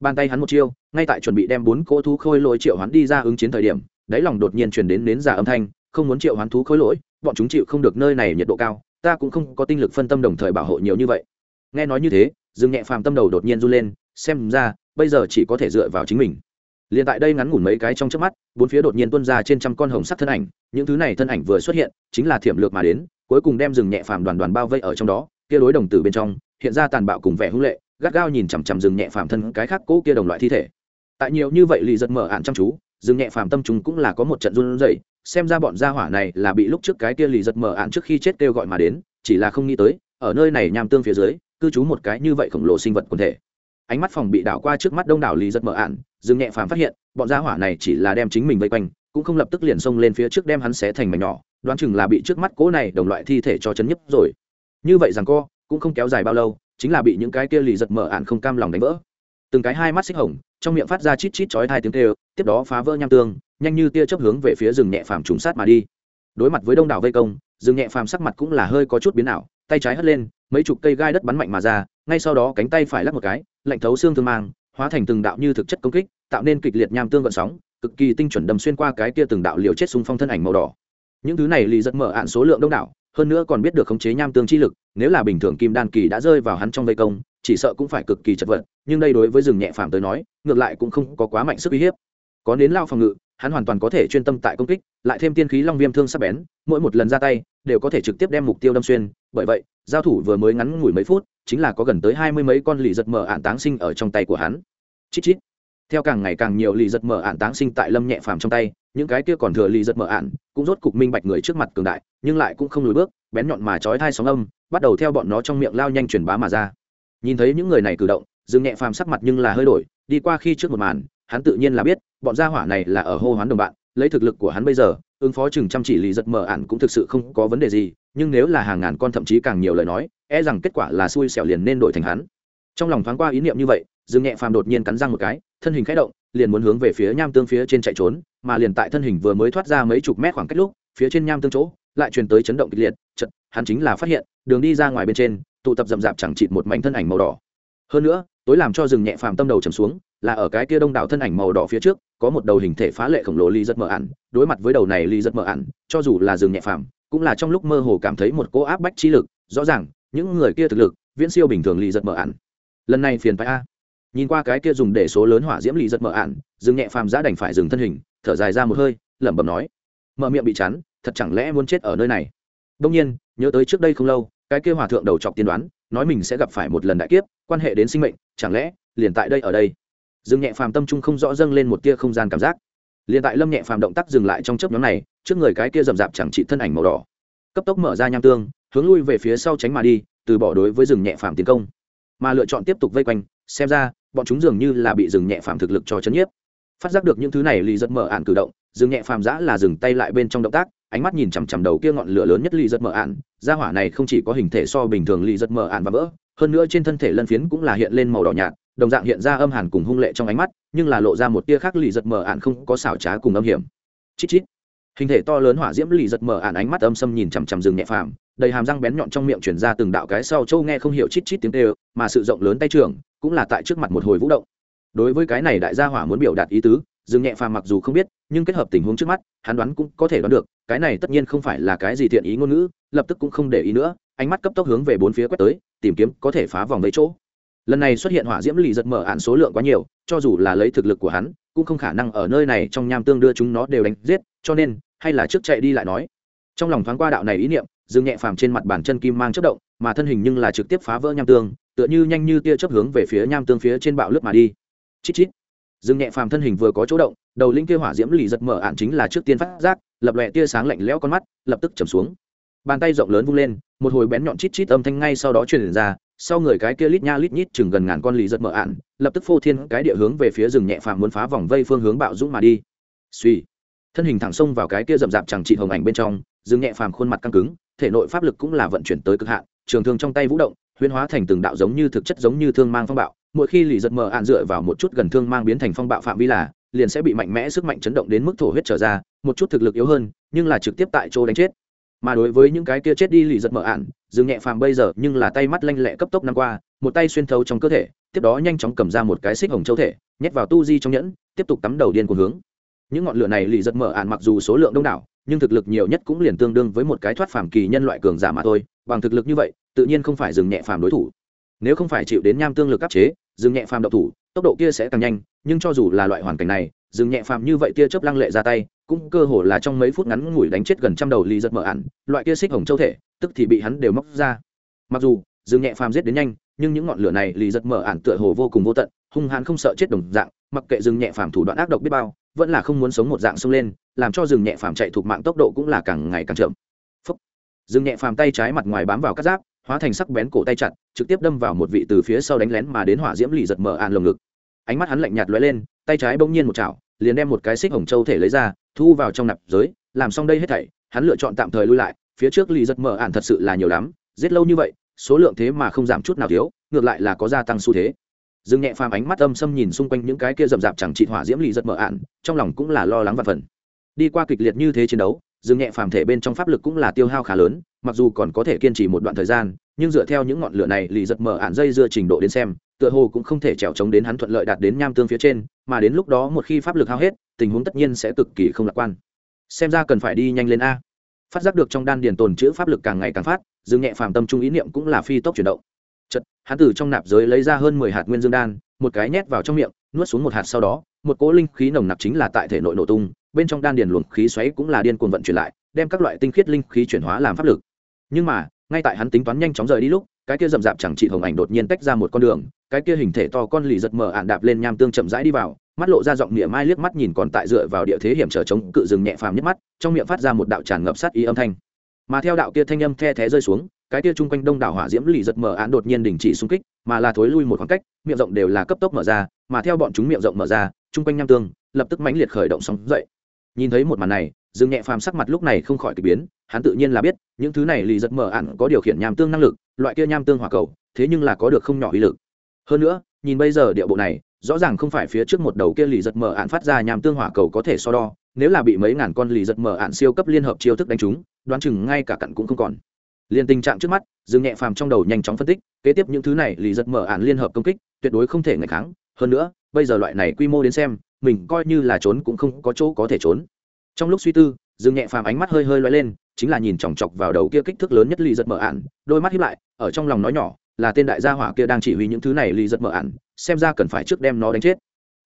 S1: Bàn tay hắn một chiêu, ngay tại chuẩn bị đem bốn cỗ thú khôi lôi triệu hắn đi ra ứng chiến thời điểm, đáy lòng đột nhiên truyền đến nến giả âm thanh không muốn triệu hoán thú khôi lỗi, bọn chúng chịu không được nơi này nhiệt độ cao, ta cũng không có tinh lực phân tâm đồng thời bảo hộ nhiều như vậy. Nghe nói như thế, dương nhẹ phàm tâm đầu đột nhiên run lên, xem ra, bây giờ chỉ có thể dựa vào chính mình. Liền tại đây ngắn ngủn mấy cái trong trước mắt, bốn phía đột nhiên tuôn ra trên trăm con hồng sắc thân ảnh, những thứ này thân ảnh vừa xuất hiện, chính là thiểm lược mà đến, cuối cùng đem rừng nhẹ phàm đoàn đoàn bao vây ở trong đó, kia đối đồng tử bên trong, hiện ra tàn bạo cùng vẻ hung lệ, gắt gao nhìn chằm chằm rừng nhẹ phàm thân cái khác cố kia đồng loại thi thể. Tại nhiều như vậy lì giật mở ạn chăm chú dừng nhẹ phàm tâm chúng cũng là có một trận run rẩy, xem ra bọn gia hỏa này là bị lúc trước cái kia lì giật mở ạn trước khi chết kêu gọi mà đến, chỉ là không nghĩ tới, ở nơi này nham tương phía dưới, cư trú một cái như vậy khổng lồ sinh vật quần thể. Ánh mắt phòng bị đảo qua trước mắt đông đảo lì giật mở ạn dương nhẹ phàm phát hiện, bọn gia hỏa này chỉ là đem chính mình vây quanh, cũng không lập tức liền xông lên phía trước đem hắn xé thành mảnh nhỏ, đoán chừng là bị trước mắt cố này đồng loại thi thể cho chấn nhấp rồi. Như vậy rằng co, cũng không kéo dài bao lâu, chính là bị những cái kia lì giật mở ạn không cam lòng đánh vỡ. Từng cái hai mắt xích hồng trong miệng phát ra chít chít chói hai tiếng kêu, tiếp đó phá vỡ nham tương, nhanh như tia chớp hướng về phía rừng nhẹ phàm trùng sát mà đi. Đối mặt với đông đảo vây công, rừng nhẹ phàm sắc mặt cũng là hơi có chút biến ảo, tay trái hất lên, mấy chục cây gai đất bắn mạnh mà ra, ngay sau đó cánh tay phải lắc một cái, lạnh thấu xương thương mang, hóa thành từng đạo như thực chất công kích, tạo nên kịch liệt nham tương gợn sóng, cực kỳ tinh chuẩn đâm xuyên qua cái kia từng đạo liều chết xung phong thân ảnh màu đỏ. Những thứ này lì giật mở ạn số lượng đông đảo, hơn nữa còn biết được khống chế nham tương chi lực, nếu là bình thường kim đan kỳ đã rơi vào hắn trong vây công chỉ sợ cũng phải cực kỳ chật vật, nhưng đây đối với rừng nhẹ phàm tới nói, ngược lại cũng không có quá mạnh sức uy hiếp. Có đến lao phòng ngự, hắn hoàn toàn có thể chuyên tâm tại công kích, lại thêm tiên khí long viêm thương sắc bén, mỗi một lần ra tay, đều có thể trực tiếp đem mục tiêu đâm xuyên. Bởi vậy, giao thủ vừa mới ngắn ngủi mấy phút, chính là có gần tới hai mươi mấy con lì giật mở ạn táng sinh ở trong tay của hắn. Chít chít. Theo càng ngày càng nhiều lì giật mở ạn táng sinh tại lâm nhẹ phàm trong tay, những cái kia còn thừa lì giật mở ạn cũng rốt cục minh bạch người trước mặt cường đại, nhưng lại cũng không lùi bước, bén nhọn mà chói thai sóng âm, bắt đầu theo bọn nó trong miệng lao nhanh truyền bá mà ra nhìn thấy những người này cử động, dương nhẹ phàm sắc mặt nhưng là hơi đổi, đi qua khi trước một màn, hắn tự nhiên là biết, bọn gia hỏa này là ở hô hoán đồng bạn, lấy thực lực của hắn bây giờ, ứng phó chừng chăm chỉ lì giật mở ản cũng thực sự không có vấn đề gì, nhưng nếu là hàng ngàn con thậm chí càng nhiều lời nói e rằng kết quả là xui xẻo liền nên đổi thành hắn. Trong lòng thoáng qua ý niệm như vậy, dương nhẹ phàm đột nhiên cắn răng một cái, thân hình khẽ động, liền muốn hướng về phía nham tương phía trên chạy trốn, mà liền tại thân hình vừa mới thoát ra mấy chục mét khoảng cách lúc, phía trên nham tương chỗ, lại truyền tới chấn động kịch liệt chật hắn chính là phát hiện, đường đi ra ngoài bên trên tụ tập rậm rạp chẳng chịt một mảnh thân ảnh màu đỏ. Hơn nữa, tối làm cho rừng nhẹ phàm tâm đầu trầm xuống, là ở cái kia đông đảo thân ảnh màu đỏ phía trước, có một đầu hình thể phá lệ khổng lồ ly rất mờ ẩn đối mặt với đầu này ly rất mờ ẩn cho dù là rừng nhẹ phàm, cũng là trong lúc mơ hồ cảm thấy một cỗ áp bách trí lực, rõ ràng, những người kia thực lực, viễn siêu bình thường ly rất mờ ẩn lần này phiền phải a. Nhìn qua cái kia dùng để số lớn hỏa diễm ly rất mờ ẩn rừng nhẹ phàm giã đành phải dừng thân hình, thở dài ra một hơi, lẩm bẩm nói. Mở miệng bị chắn thật chẳng lẽ muốn chết ở nơi này? Đông nhiên, nhớ tới trước đây không lâu cái kia hòa thượng đầu chọc tiên đoán, nói mình sẽ gặp phải một lần đại kiếp, quan hệ đến sinh mệnh, chẳng lẽ, liền tại đây ở đây? Dương nhẹ phàm tâm trung không rõ dâng lên một tia không gian cảm giác. Liền tại lâm nhẹ phàm động tác dừng lại trong chớp nhóm này, trước người cái kia rậm rạp chẳng trị thân ảnh màu đỏ, cấp tốc mở ra nham tương, hướng lui về phía sau tránh mà đi, từ bỏ đối với rừng nhẹ phàm tiến công. Mà lựa chọn tiếp tục vây quanh, xem ra, bọn chúng dường như là bị rừng nhẹ phàm thực lực cho chấn nhiếp. Phát giác được những thứ này lì giật mở ạn cử động rừng nhẹ phàm giã là dừng tay lại bên trong động tác ánh mắt nhìn chằm chằm đầu kia ngọn lửa lớn nhất lì giật mở ạn. Gia hỏa này không chỉ có hình thể so bình thường lì giật mở ạn và vỡ, hơn nữa trên thân thể lân phiến cũng là hiện lên màu đỏ nhạt, đồng dạng hiện ra âm hàn cùng hung lệ trong ánh mắt, nhưng là lộ ra một tia khác lì giật mở ạn không có xảo trá cùng âm hiểm. Chít chít. Hình thể to lớn hỏa diễm lì giật mở ạn ánh mắt âm xâm nhìn chằm chằm rừng nhẹ phàm, đầy hàm răng bén nhọn trong miệng chuyển ra từng đạo cái sau châu nghe không hiểu chít chít tiếng tê, mà sự rộng lớn tay trưởng cũng là tại trước mặt một hồi vũ động. Đối với cái này đại gia hỏa muốn biểu đạt ý tứ dương nhẹ phàm mặc dù không biết, nhưng kết hợp tình huống trước mắt, hắn đoán cũng có thể đoán được, cái này tất nhiên không phải là cái gì thiện ý ngôn ngữ, lập tức cũng không để ý nữa, ánh mắt cấp tốc hướng về bốn phía quét tới, tìm kiếm có thể phá vòng lấy chỗ. Lần này xuất hiện hỏa diễm lì giật mở ạn số lượng quá nhiều, cho dù là lấy thực lực của hắn, cũng không khả năng ở nơi này trong nham tương đưa chúng nó đều đánh giết, cho nên, hay là trước chạy đi lại nói. Trong lòng thoáng qua đạo này ý niệm dương nhẹ phàm trên mặt bàn chân kim mang chất động, mà thân hình nhưng là trực tiếp phá vỡ nham tương, tựa như nhanh như tia chớp hướng về phía nham tương phía trên bạo lướt mà đi. Chít chít dương nhẹ phàm thân hình vừa có chỗ động, đầu linh kia hỏa diễm lì giật mở ạn chính là trước tiên phát giác, lập lòe tia sáng lạnh lẽo con mắt, lập tức chầm xuống. Bàn tay rộng lớn vung lên, một hồi bén nhọn chít chít âm thanh ngay sau đó truyền ra, sau người cái kia lít nha lít nhít chừng gần ngàn con lì giật mở ạn lập tức phô thiên cái địa hướng về phía rừng nhẹ phàm muốn phá vòng vây phương hướng bạo dũng mà đi. Suy thân hình thẳng xông vào cái kia rậm rạp chẳng trị hồng ảnh bên trong, rừng nhẹ phàm khuôn mặt căng cứng, thể nội pháp lực cũng là vận chuyển tới cực hạn, trường thương trong tay vũ động, huyễn hóa thành từng đạo giống như thực chất giống như thương mang phong bạo mỗi khi lì giật mờ ạn dựa vào một chút gần thương mang biến thành phong bạo phạm vi là, liền sẽ bị mạnh mẽ sức mạnh chấn động đến mức thổ huyết trở ra, một chút thực lực yếu hơn, nhưng là trực tiếp tại chỗ đánh chết. Mà đối với những cái kia chết đi lì giật mờ ạn dừng nhẹ phàm bây giờ nhưng là tay mắt lanh lẹ cấp tốc năm qua, một tay xuyên thấu trong cơ thể, tiếp đó nhanh chóng cầm ra một cái xích hồng châu thể, nhét vào tu di trong nhẫn, tiếp tục tắm đầu điên cuồng hướng. Những ngọn lửa này lì giật mở ạn mặc dù số lượng đông đảo, nhưng thực lực nhiều nhất cũng liền tương đương với một cái thoát phàm kỳ nhân loại cường giả mà thôi, bằng thực lực như vậy, tự nhiên không phải dừng nhẹ phàm đối thủ nếu không phải chịu đến nham tương lực áp chế dừng nhẹ phàm độc thủ, tốc độ kia sẽ càng nhanh, nhưng cho dù là loại hoàn cảnh này dừng nhẹ phàm như vậy tia chớp lăng lệ ra tay, cũng cơ hồ là trong mấy phút ngắn ngủi đánh chết gần trăm đầu ly giật mở ẩn loại kia xích hồng châu thể, tức thì bị hắn đều móc ra. Mặc dù dừng nhẹ phàm giết đến nhanh, nhưng những ngọn lửa này lì giật mở ản tựa hồ vô cùng vô tận, hung hãn không sợ chết đồng dạng, mặc kệ dừng nhẹ phàm thủ đoạn ác độc biết bao, vẫn là không muốn sống một dạng xông lên, làm cho dừng nhẹ phàm chạy thuộc mạng tốc độ cũng là càng ngày càng chậm. Dừng nhẹ phàm tay trái mặt ngoài bám vào cắt giáp hóa thành sắc bén cổ tay chặt, trực tiếp đâm vào một vị từ phía sau đánh lén mà đến hỏa diễm lì giật mở ạn lồng ngực. Ánh mắt hắn lạnh nhạt lóe lên, tay trái bỗng nhiên một chảo, liền đem một cái xích hồng châu thể lấy ra, thu vào trong nạp giới, làm xong đây hết thảy, hắn lựa chọn tạm thời lui lại, phía trước lì giật mở ạn thật sự là nhiều lắm, giết lâu như vậy, số lượng thế mà không giảm chút nào thiếu, ngược lại là có gia tăng xu thế. Dương nhẹ phàm ánh mắt âm xâm nhìn xung quanh những cái kia rậm rạp chẳng trị hỏa diễm lì giật mở ạn, trong lòng cũng là lo lắng và phần. Đi qua kịch liệt như thế chiến đấu dương nhẹ phàm thể bên trong pháp lực cũng là tiêu hao khá lớn, mặc dù còn có thể kiên trì một đoạn thời gian, nhưng dựa theo những ngọn lửa này, lì giật mở ạn dây dưa trình độ đến xem, tựa hồ cũng không thể trèo trống đến hắn thuận lợi đạt đến nham tương phía trên, mà đến lúc đó một khi pháp lực hao hết, tình huống tất nhiên sẽ cực kỳ không lạc quan. Xem ra cần phải đi nhanh lên a. Phát giác được trong đan điền tồn chữ pháp lực càng ngày càng phát dương nhẹ phàm tâm trung ý niệm cũng là phi tốc chuyển động. Chật hắn từ trong nạp giới lấy ra hơn mười hạt nguyên dương đan, một cái nhét vào trong miệng, nuốt xuống một hạt sau đó, một cỗ linh khí nồng nặc chính là tại thể nội nổ tung bên trong đan điền luồng khí xoáy cũng là điên cuồng vận chuyển lại, đem các loại tinh khiết linh khí chuyển hóa làm pháp lực. Nhưng mà, ngay tại hắn tính toán nhanh chóng rời đi lúc, cái kia rậm rạp chẳng trị hồng ảnh đột nhiên tách ra một con đường, cái kia hình thể to con lì giật mở ạn đạp lên nham tương chậm rãi đi vào, mắt lộ ra giọng miệng mai liếc mắt nhìn còn tại dựa vào địa thế hiểm trở chống cự rừng nhẹ phàm nhất mắt, trong miệng phát ra một đạo tràn ngập sát ý âm thanh. Mà theo đạo kia thanh âm the thé rơi xuống, cái kia chung quanh đông đảo hỏa diễm lì giật mở án đột nhiên đình chỉ xung kích, mà là thối lui một khoảng cách, miệng rộng đều là cấp tốc mở ra, mà theo bọn chúng miệng rộng mở ra, chung quanh nham tương lập tức mãnh liệt khởi động sóng dậy nhìn thấy một màn này, dương nhẹ phàm sắc mặt lúc này không khỏi k ỳ biến, hắn tự nhiên là biết, những thứ này lì giật mở ạn có điều khiển nham tương năng lực, loại kia nham tương hỏa cầu, thế nhưng là có được không nhỏ uy lực. Hơn nữa, nhìn bây giờ địa bộ này, rõ ràng không phải phía trước một đầu kia lì giật mở ạn phát ra nham tương hỏa cầu có thể so đo, nếu là bị mấy ngàn con lì giật mở ạn siêu cấp liên hợp chiêu thức đánh trúng, đoán chừng ngay cả cặn cũng không còn. Liền tình trạng trước mắt, dương nhẹ phàm trong đầu nhanh chóng phân tích, kế tiếp những thứ này lì giật mở ạn liên hợp công kích, tuyệt đối không thể ngày kháng. Hơn nữa, bây giờ loại này quy mô đến xem mình coi như là trốn cũng không có chỗ có thể trốn. Trong lúc suy tư, dương nhẹ phàm ánh mắt hơi hơi loay lên, chính là nhìn chòng chọc vào đầu kia kích thước lớn nhất lì giật mở ạn đôi mắt hiếp lại, ở trong lòng nói nhỏ, là tên đại gia hỏa kia đang chỉ huy những thứ này lì giật mở ạn xem ra cần phải trước đem nó đánh chết.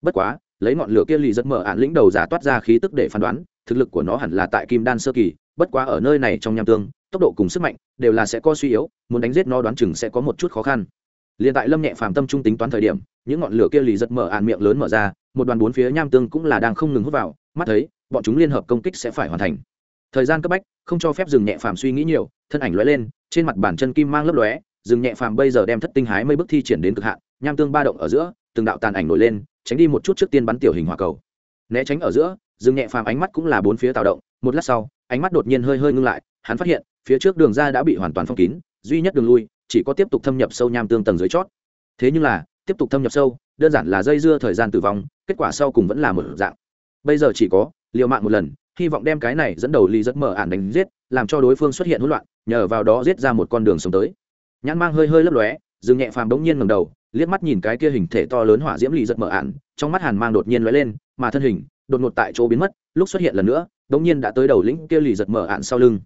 S1: Bất quá, lấy ngọn lửa kia lì giật mở ạn lĩnh đầu giả toát ra khí tức để phán đoán, thực lực của nó hẳn là tại kim đan sơ kỳ, bất quá ở nơi này trong nham tương, tốc độ cùng sức mạnh đều là sẽ có suy yếu, muốn đánh giết nó đoán chừng sẽ có một chút khó khăn liền tại lâm nhẹ phàm tâm trung tính toán thời điểm, những ngọn lửa kia lì giật mở ạn miệng lớn mở ra, một đoàn bốn phía nham tương cũng là đang không ngừng hút vào, mắt thấy, bọn chúng liên hợp công kích sẽ phải hoàn thành. Thời gian cấp bách, không cho phép dừng nhẹ phàm suy nghĩ nhiều, thân ảnh lóe lên, trên mặt bàn chân kim mang lấp lóe dừng nhẹ phàm bây giờ đem thất tinh hái mây bước thi triển đến cực hạn, nham tương ba động ở giữa, từng đạo tàn ảnh nổi lên, tránh đi một chút trước tiên bắn tiểu hình hỏa cầu. Né tránh ở giữa dừng nhẹ phàm ánh mắt cũng là bốn phía tạo động, một lát sau, ánh mắt đột nhiên hơi hơi ngưng lại, hắn phát hiện, phía trước đường ra đã bị hoàn toàn phong kín, duy nhất đường lui chỉ có tiếp tục thâm nhập sâu nham tương tầng dưới chót. Thế nhưng là, tiếp tục thâm nhập sâu, đơn giản là dây dưa thời gian tử vong, kết quả sau cùng vẫn là một dạng. Bây giờ chỉ có, liều mạng một lần, hy vọng đem cái này dẫn đầu ly rất mở ản đánh giết, làm cho đối phương xuất hiện hỗn loạn, nhờ vào đó giết ra một con đường sống tới. Nhãn mang hơi hơi lấp lóe dừng nhẹ phàm đống nhiên ngầm đầu, liếc mắt nhìn cái kia hình thể to lớn hỏa diễm lì rất mở ản, trong mắt hàn mang đột nhiên lóe lên, mà thân hình đột ngột tại chỗ biến mất, lúc xuất hiện lần nữa, đống nhiên đã tới đầu lĩnh kia lì giật mở ản sau lưng.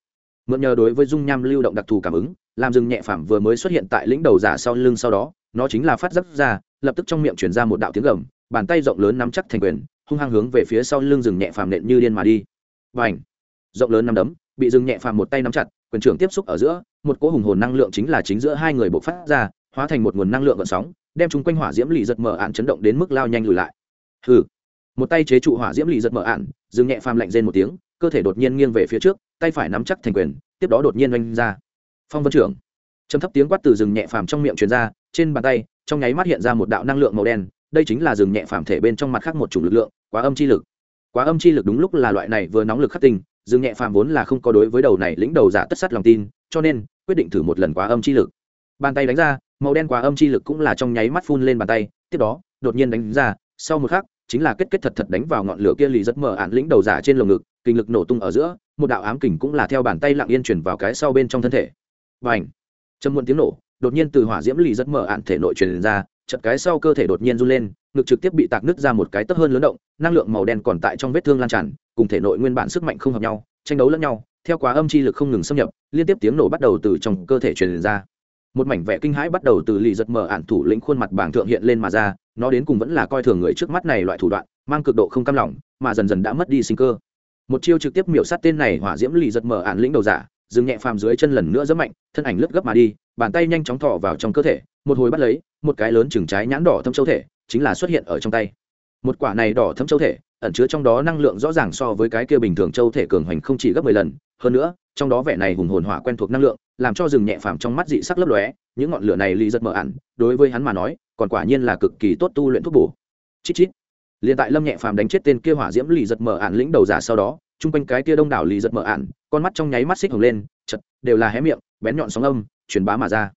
S1: Mượn nhờ đối với dung nham lưu động đặc thù cảm ứng làm dừng nhẹ phàm vừa mới xuất hiện tại lĩnh đầu giả sau lưng sau đó, nó chính là phát giáp ra, lập tức trong miệng chuyển ra một đạo tiếng gầm, bàn tay rộng lớn nắm chắc thành quyền, hung hăng hướng về phía sau lưng rừng nhẹ phàm nện như điên mà đi. Và ảnh rộng lớn nắm đấm, bị rừng nhẹ phàm một tay nắm chặt, quyền trưởng tiếp xúc ở giữa, một cỗ hùng hồn năng lượng chính là chính giữa hai người bộc phát ra, hóa thành một nguồn năng lượng gợn sóng, đem chúng quanh hỏa diễm lì giật mở ạn chấn động đến mức lao nhanh lùi lại. Hừ! Một tay chế trụ hỏa diễm lì giật mở ạn, rừng nhẹ phàm lạnh rên một tiếng, cơ thể đột nhiên nghiêng về phía trước, tay phải nắm chắc thành quyền, tiếp đó đột nhiên oanh ra phong vân trưởng. Trầm thấp tiếng quát từ rừng nhẹ phàm trong miệng truyền ra, trên bàn tay, trong nháy mắt hiện ra một đạo năng lượng màu đen, đây chính là rừng nhẹ phàm thể bên trong mặt khác một chủng lực lượng, quá âm chi lực. Quá âm chi lực đúng lúc là loại này vừa nóng lực khắc tinh, rừng nhẹ phàm vốn là không có đối với đầu này lĩnh đầu giả tất sắt lòng tin, cho nên, quyết định thử một lần quá âm chi lực. Bàn tay đánh ra, màu đen quá âm chi lực cũng là trong nháy mắt phun lên bàn tay, tiếp đó, đột nhiên đánh ra, sau một khắc, chính là kết kết thật thật đánh vào ngọn lửa kia lì rất mở ạn lĩnh đầu giả trên lồng ngực, kinh lực nổ tung ở giữa, một đạo ám kình cũng là theo bàn tay lặng yên chuyển vào cái sau bên trong thân thể và ảnh châm muộn tiếng nổ, đột nhiên từ hỏa diễm lì rất mở ạn thể nội truyền ra chật cái sau cơ thể đột nhiên run lên, ngực trực tiếp bị tạc nứt ra một cái tấp hơn lớn động, năng lượng màu đen còn tại trong vết thương lan tràn, cùng thể nội nguyên bản sức mạnh không hợp nhau, tranh đấu lẫn nhau, theo quá âm chi lực không ngừng xâm nhập, liên tiếp tiếng nổ bắt đầu từ trong cơ thể truyền ra. Một mảnh vẻ kinh hãi bắt đầu từ lì giật mở ạn thủ lĩnh khuôn mặt bảng thượng hiện lên mà ra, nó đến cùng vẫn là coi thường người trước mắt này loại thủ đoạn, mang cực độ không cam lòng, mà dần dần đã mất đi sinh cơ. Một chiêu trực tiếp miểu sát tên này hỏa diễm lì giật mở ạn lĩnh đầu giả dừng nhẹ phàm dưới chân lần nữa rất mạnh, thân ảnh lướt gấp mà đi, bàn tay nhanh chóng thọ vào trong cơ thể, một hồi bắt lấy, một cái lớn chừng trái nhãn đỏ thâm châu thể, chính là xuất hiện ở trong tay. Một quả này đỏ thâm châu thể, ẩn chứa trong đó năng lượng rõ ràng so với cái kia bình thường châu thể cường hoành không chỉ gấp mười lần, hơn nữa, trong đó vẻ này hùng hồn hỏa quen thuộc năng lượng, làm cho rừng nhẹ phàm trong mắt dị sắc lấp lóe, những ngọn lửa này ly rất mờ ẩn đối với hắn mà nói, còn quả nhiên là cực kỳ tốt tu luyện thuốc bổ. Chít chít. Liền tại lâm nhẹ phàm đánh chết tên kia hỏa diễm lì giật mở ạn lĩnh đầu giả sau đó chung quanh cái kia đông đảo lì giật mở ạn, con mắt trong nháy mắt xích hồng lên, chật, đều là hé miệng, bén nhọn sóng âm, truyền bá mà ra.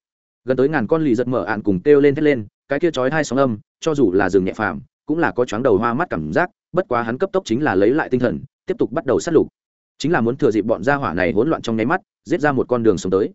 S1: Gần tới ngàn con lì giật mở ạn cùng kêu lên thét lên, cái kia chói hai sóng âm, cho dù là rừng nhẹ phàm, cũng là có chóng đầu hoa mắt cảm giác, bất quá hắn cấp tốc chính là lấy lại tinh thần, tiếp tục bắt đầu sát lục. Chính là muốn thừa dịp bọn gia hỏa này hỗn loạn trong nháy mắt, giết ra một con đường sống tới.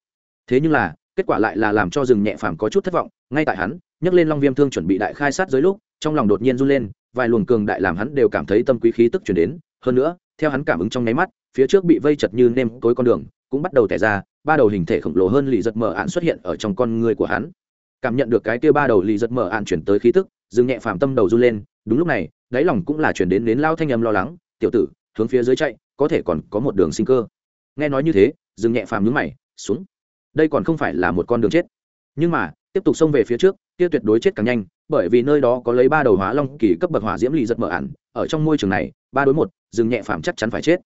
S1: Thế nhưng là, kết quả lại là làm cho rừng nhẹ phàm có chút thất vọng, ngay tại hắn, nhấc lên long viêm thương chuẩn bị đại khai sát dưới lúc, trong lòng đột nhiên run lên, vài luồng cường đại làm hắn đều cảm thấy tâm quý khí tức chuyển đến hơn nữa, theo hắn cảm ứng trong nháy mắt, phía trước bị vây chật như nêm tối con đường, cũng bắt đầu tẻ ra, ba đầu hình thể khổng lồ hơn lì giật mở ạn xuất hiện ở trong con người của hắn. Cảm nhận được cái kia ba đầu lì giật mở ạn chuyển tới khí tức dừng nhẹ phạm tâm đầu run lên, đúng lúc này, đáy lòng cũng là chuyển đến đến lao thanh âm lo lắng, tiểu tử, hướng phía dưới chạy, có thể còn có một đường sinh cơ. Nghe nói như thế dừng nhẹ phàm nhúng mày, xuống, đây còn không phải là một con đường chết. Nhưng mà, tiếp tục xông về phía trước kia tuyệt đối chết càng nhanh, bởi vì nơi đó có lấy ba đầu hóa long kỳ cấp bậc hỏa diễm lì giật mở ản ở trong môi trường này, ba đối một dừng nhẹ phàm chắc chắn phải chết.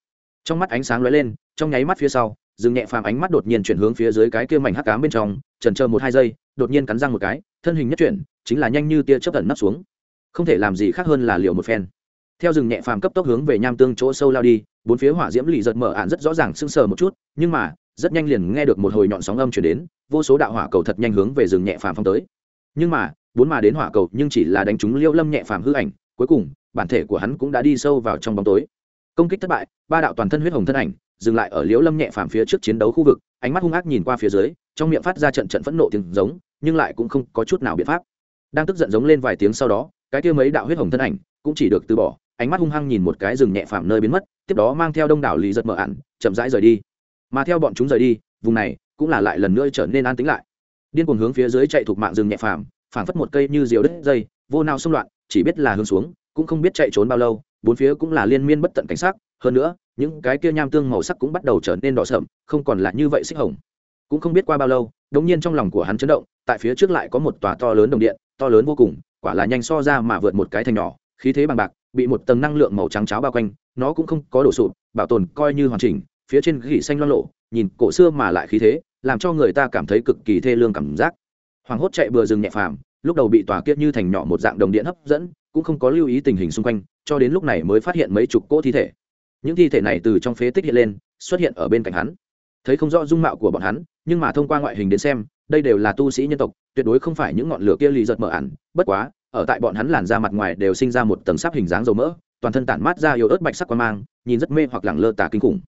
S1: Trong mắt ánh sáng lóe lên, trong nháy mắt phía sau dừng nhẹ phàm ánh mắt đột nhiên chuyển hướng phía dưới cái kia mảnh hắc cám bên trong trần chờ một hai giây, đột nhiên cắn răng một cái, thân hình nhất chuyển, chính là nhanh như tia chớp tận nắp xuống. Không thể làm gì khác hơn là liều một phen. Theo rừng nhẹ phàm cấp tốc hướng về nham tương chỗ sâu lao đi, bốn phía hỏa diễm lì giật mở ạn rất rõ ràng sưng sờ một chút, nhưng mà, rất nhanh liền nghe được một hồi nhọn sóng âm chuyển đến, vô số đạo hỏa cầu thật nhanh hướng về rừng nhẹ phàm phong tới nhưng mà, bốn mà đến hỏa cầu nhưng chỉ là đánh trúng liêu lâm nhẹ phàm hư ảnh, cuối cùng, bản thể của hắn cũng đã đi sâu vào trong bóng tối. Công kích thất bại, ba đạo toàn thân huyết hồng thân ảnh dừng lại ở liễu lâm nhẹ phàm phía trước chiến đấu khu vực, ánh mắt hung ác nhìn qua phía dưới, trong miệng phát ra trận trận phẫn nộ tiếng giống, nhưng lại cũng không có chút nào biện pháp. Đang tức giận giống lên vài tiếng sau đó, cái kia mấy đạo huyết hồng thân ảnh cũng chỉ được từ bỏ, ánh mắt hung hăng nhìn một cái rừng nhẹ phàm nơi biến mất, tiếp đó mang theo đông đảo lì giật mở ẩn chậm rãi rời đi. Mà theo bọn chúng rời đi, vùng này cũng là lại lần nữa trở nên an tĩnh lại điên cuồng hướng phía dưới chạy thuộc mạng rừng nhẹ phàm, phảng phất một cây như diều đứt dây, vô nào xung loạn, chỉ biết là hướng xuống, cũng không biết chạy trốn bao lâu, bốn phía cũng là liên miên bất tận cảnh sát hơn nữa, những cái kia nham tương màu sắc cũng bắt đầu trở nên đỏ sậm, không còn là như vậy xích hồng. Cũng không biết qua bao lâu, đống nhiên trong lòng của hắn chấn động, tại phía trước lại có một tòa to lớn đồng điện, to lớn vô cùng, quả là nhanh so ra mà vượt một cái thành nhỏ, khí thế bằng bạc, bị một tầng năng lượng màu trắng cháo bao quanh, nó cũng không có đổ sụp, bảo tồn coi như hoàn chỉnh, phía trên gỉ xanh loang lộ, nhìn cổ xưa mà lại khí thế làm cho người ta cảm thấy cực kỳ thê lương cảm giác. Hoàng hốt chạy bừa rừng nhẹ phàm, lúc đầu bị tòa kiết như thành nhỏ một dạng đồng điện hấp dẫn, cũng không có lưu ý tình hình xung quanh, cho đến lúc này mới phát hiện mấy chục cỗ thi thể. Những thi thể này từ trong phế tích hiện lên, xuất hiện ở bên cạnh hắn. Thấy không rõ dung mạo của bọn hắn, nhưng mà thông qua ngoại hình đến xem, đây đều là tu sĩ nhân tộc, tuyệt đối không phải những ngọn lửa kia lì giật mở ẩn. Bất quá, ở tại bọn hắn làn da mặt ngoài đều sinh ra một tầng sáp hình dáng dầu mỡ, toàn thân tản mát ra yếu ớt bạch sắc quan mang, nhìn rất mê hoặc lẳng lơ tà kinh khủng.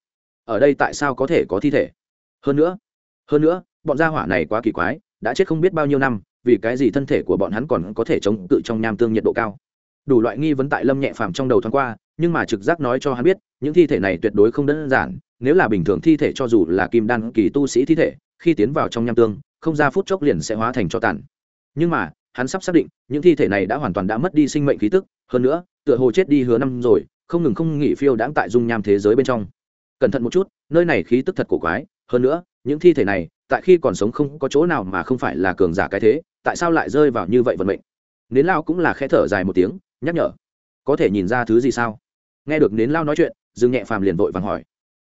S1: Ở đây tại sao có thể có thi thể? Hơn nữa hơn nữa, bọn gia hỏa này quá kỳ quái, đã chết không biết bao nhiêu năm, vì cái gì thân thể của bọn hắn còn có thể chống tự trong nham tương nhiệt độ cao? Đủ loại nghi vấn tại lâm nhẹ phàm trong đầu thoáng qua, nhưng mà trực giác nói cho hắn biết, những thi thể này tuyệt đối không đơn giản, nếu là bình thường thi thể cho dù là kim đan kỳ tu sĩ thi thể, khi tiến vào trong nham tương, không ra phút chốc liền sẽ hóa thành cho tàn. Nhưng mà, hắn sắp xác định, những thi thể này đã hoàn toàn đã mất đi sinh mệnh khí tức, hơn nữa, tựa hồ chết đi hứa năm rồi, không ngừng không nghỉ phiêu đãng tại dung nham thế giới bên trong. Cẩn thận một chút, nơi này khí tức thật cổ quái hơn nữa, những thi thể này, tại khi còn sống không có chỗ nào mà không phải là cường giả cái thế, tại sao lại rơi vào như vậy vận mệnh? Nến lao cũng là khẽ thở dài một tiếng, nhắc nhở. Có thể nhìn ra thứ gì sao? Nghe được nến lao nói chuyện, dương nhẹ phàm liền vội vàng hỏi.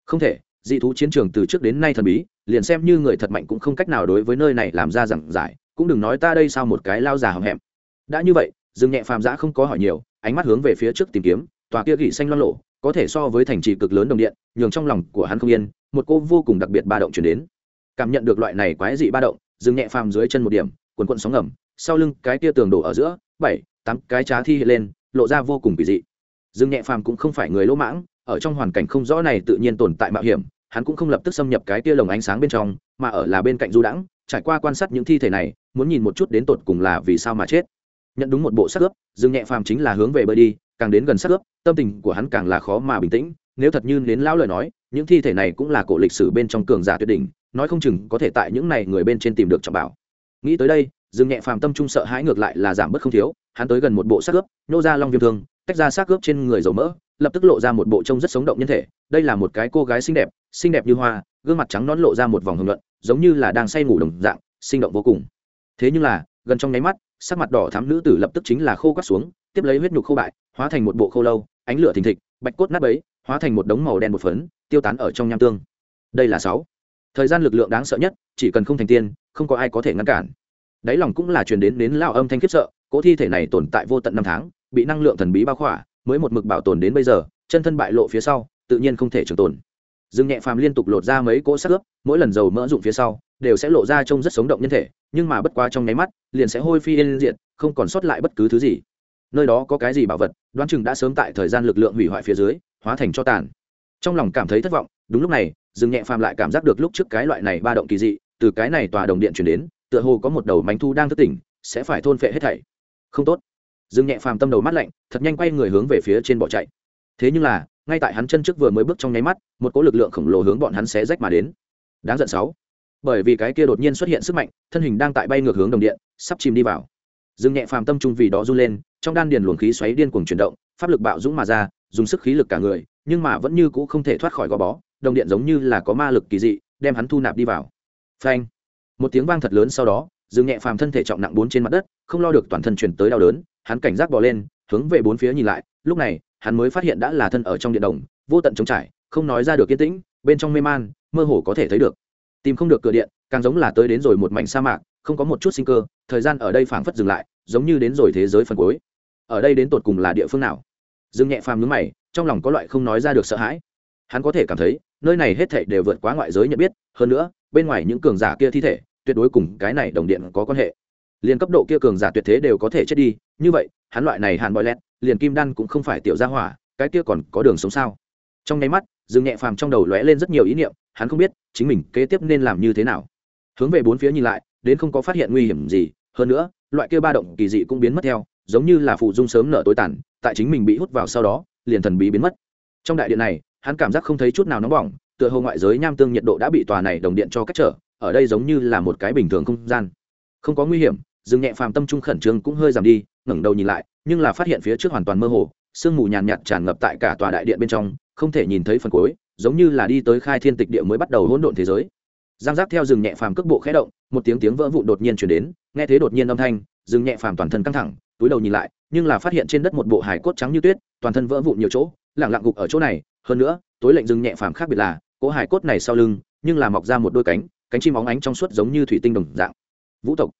S1: Không thể, dị thú chiến trường từ trước đến nay thần bí, liền xem như người thật mạnh cũng không cách nào đối với nơi này làm ra giảng giải, cũng đừng nói ta đây sao một cái lao già hầm hẹm. Đã như vậy, dương nhẹ phàm giã không có hỏi nhiều, ánh mắt hướng về phía trước tìm kiếm, tòa kia gỉ xanh loan lộ có thể so với thành trì cực lớn đồng điện, nhường trong lòng của hắn không yên, một cô vô cùng đặc biệt ba động chuyển đến. Cảm nhận được loại này quái dị ba động, Dừng nhẹ phàm dưới chân một điểm quần quận sóng ngầm, sau lưng cái tia tường đổ ở giữa, bảy, tám cái trá thi hiện lên, lộ ra vô cùng kỳ dị. Dừng nhẹ phàm cũng không phải người lỗ mãng, ở trong hoàn cảnh không rõ này tự nhiên tồn tại mạo hiểm, hắn cũng không lập tức xâm nhập cái tia lồng ánh sáng bên trong, mà ở là bên cạnh du đãng, trải qua quan sát những thi thể này, muốn nhìn một chút đến tột cùng là vì sao mà chết. Nhận đúng một bộ sắc ướp, dừng nhẹ phàm chính là hướng về bơi đi càng đến gần sát ướp, tâm tình của hắn càng là khó mà bình tĩnh, nếu thật như đến lão lời nói, những thi thể này cũng là cổ lịch sử bên trong cường giả tuyệt đỉnh, nói không chừng có thể tại những này người bên trên tìm được trọng bảo. Nghĩ tới đây, dương nhẹ phàm tâm trung sợ hãi ngược lại là giảm bớt không thiếu, hắn tới gần một bộ xác ướp, nhô ra long viêm thương, tách ra xác ướp trên người dầu mỡ, lập tức lộ ra một bộ trông rất sống động nhân thể, đây là một cái cô gái xinh đẹp xinh đẹp như hoa, gương mặt trắng nón lộ ra một vòng hưởng luận giống như là đang say ngủ đồng dạng, sinh động vô cùng. Thế nhưng là, gần trong nháy mắt, sắc mặt đỏ thắm nữ tử lập tức chính là khô quắt xuống tiếp lấy huyết nhục khô bại, hóa thành một bộ khô lâu, ánh lửa thình thịch, bạch cốt nát bấy, hóa thành một đống màu đen một phấn, tiêu tán ở trong nham tương. Đây là sáu. Thời gian lực lượng đáng sợ nhất, chỉ cần không thành tiên, không có ai có thể ngăn cản. Đáy lòng cũng là truyền đến đến lao âm thanh khiếp sợ, cỗ thi thể này tồn tại vô tận năm tháng, bị năng lượng thần bí bao khỏa, mới một mực bảo tồn đến bây giờ, chân thân bại lộ phía sau, tự nhiên không thể trường tồn. Dương nhẹ phàm liên tục lột ra mấy cỗ sắc ướp, mỗi lần dầu mỡ dụng phía sau, đều sẽ lộ ra trông rất sống động nhân thể, nhưng mà bất quá trong nháy mắt, liền sẽ hôi phi yên diện không còn sót lại bất cứ thứ gì nơi đó có cái gì bảo vật, đoán chừng đã sớm tại thời gian lực lượng hủy hoại phía dưới, hóa thành cho tàn. Trong lòng cảm thấy thất vọng, đúng lúc này, dương nhẹ phàm lại cảm giác được lúc trước cái loại này ba động kỳ dị, từ cái này tòa đồng điện chuyển đến, tựa hồ có một đầu mánh thu đang thức tỉnh, sẽ phải thôn phệ hết thảy. Không tốt. Dương nhẹ phàm tâm đầu mắt lạnh, thật nhanh quay người hướng về phía trên bỏ chạy. Thế nhưng là, ngay tại hắn chân trước vừa mới bước trong nháy mắt, một cỗ lực lượng khổng lồ hướng bọn hắn xé rách mà đến. Đáng giận sáu. Bởi vì cái kia đột nhiên xuất hiện sức mạnh, thân hình đang tại bay ngược hướng đồng điện, sắp chìm đi vào dương nhẹ phàm tâm trung vì đó run lên, trong đan điền luồng khí xoáy điên cuồng chuyển động, pháp lực bạo dũng mà ra, dùng sức khí lực cả người, nhưng mà vẫn như cũ không thể thoát khỏi gò bó, đồng điện giống như là có ma lực kỳ dị, đem hắn thu nạp đi vào. Phanh! Một tiếng vang thật lớn sau đó dương nhẹ phàm thân thể trọng nặng bốn trên mặt đất, không lo được toàn thân chuyển tới đau đớn, hắn cảnh giác bỏ lên, hướng về bốn phía nhìn lại, lúc này, hắn mới phát hiện đã là thân ở trong điện đồng, vô tận trống trải, không nói ra được yên tĩnh, bên trong mê man, mơ hồ có thể thấy được. Tìm không được cửa điện, càng giống là tới đến rồi một mảnh sa mạc không có một chút sinh cơ, thời gian ở đây phảng phất dừng lại, giống như đến rồi thế giới phần cuối. Ở đây đến tột cùng là địa phương nào? Dương nhẹ phàm nhướng mày, trong lòng có loại không nói ra được sợ hãi. Hắn có thể cảm thấy, nơi này hết thảy đều vượt quá ngoại giới nhận biết, hơn nữa, bên ngoài những cường giả kia thi thể, tuyệt đối cùng cái này đồng điện có quan hệ. Liền cấp độ kia cường giả tuyệt thế đều có thể chết đi, như vậy, hắn loại này hàn bòi lẹt, liền kim đan cũng không phải tiểu gia hỏa, cái kia còn có đường sống sao? Trong nháy mắt, dương nhẹ phàm trong đầu lóe lên rất nhiều ý niệm, hắn không biết chính mình kế tiếp nên làm như thế nào. Hướng về bốn phía nhìn lại đến không có phát hiện nguy hiểm gì, hơn nữa, loại kia ba động kỳ dị cũng biến mất theo, giống như là phụ dung sớm nở tối tàn, tại chính mình bị hút vào sau đó, liền thần bí biến mất. Trong đại điện này, hắn cảm giác không thấy chút nào nóng bỏng, tựa hồ ngoại giới nham tương nhiệt độ đã bị tòa này đồng điện cho cách trở, ở đây giống như là một cái bình thường không gian. Không có nguy hiểm dừng nhẹ phàm tâm trung khẩn trương cũng hơi giảm đi, ngẩng đầu nhìn lại, nhưng là phát hiện phía trước hoàn toàn mơ hồ, sương mù nhàn nhạt tràn ngập tại cả tòa đại điện bên trong, không thể nhìn thấy phần cuối, giống như là đi tới khai thiên tịch địa mới bắt đầu hỗn độn thế giới giang giác theo rừng nhẹ phàm cước bộ khẽ động, một tiếng tiếng vỡ vụn đột nhiên chuyển đến, nghe thế đột nhiên âm thanh rừng nhẹ phàm toàn thân căng thẳng, túi đầu nhìn lại, nhưng là phát hiện trên đất một bộ hải cốt trắng như tuyết, toàn thân vỡ vụn nhiều chỗ, lẳng lặng gục ở chỗ này, hơn nữa, tối lệnh rừng nhẹ phàm khác biệt là, cỗ hải cốt này sau lưng, nhưng là mọc ra một đôi cánh cánh chim óng ánh trong suốt giống như thủy tinh đồng dạng. Vũ tộc.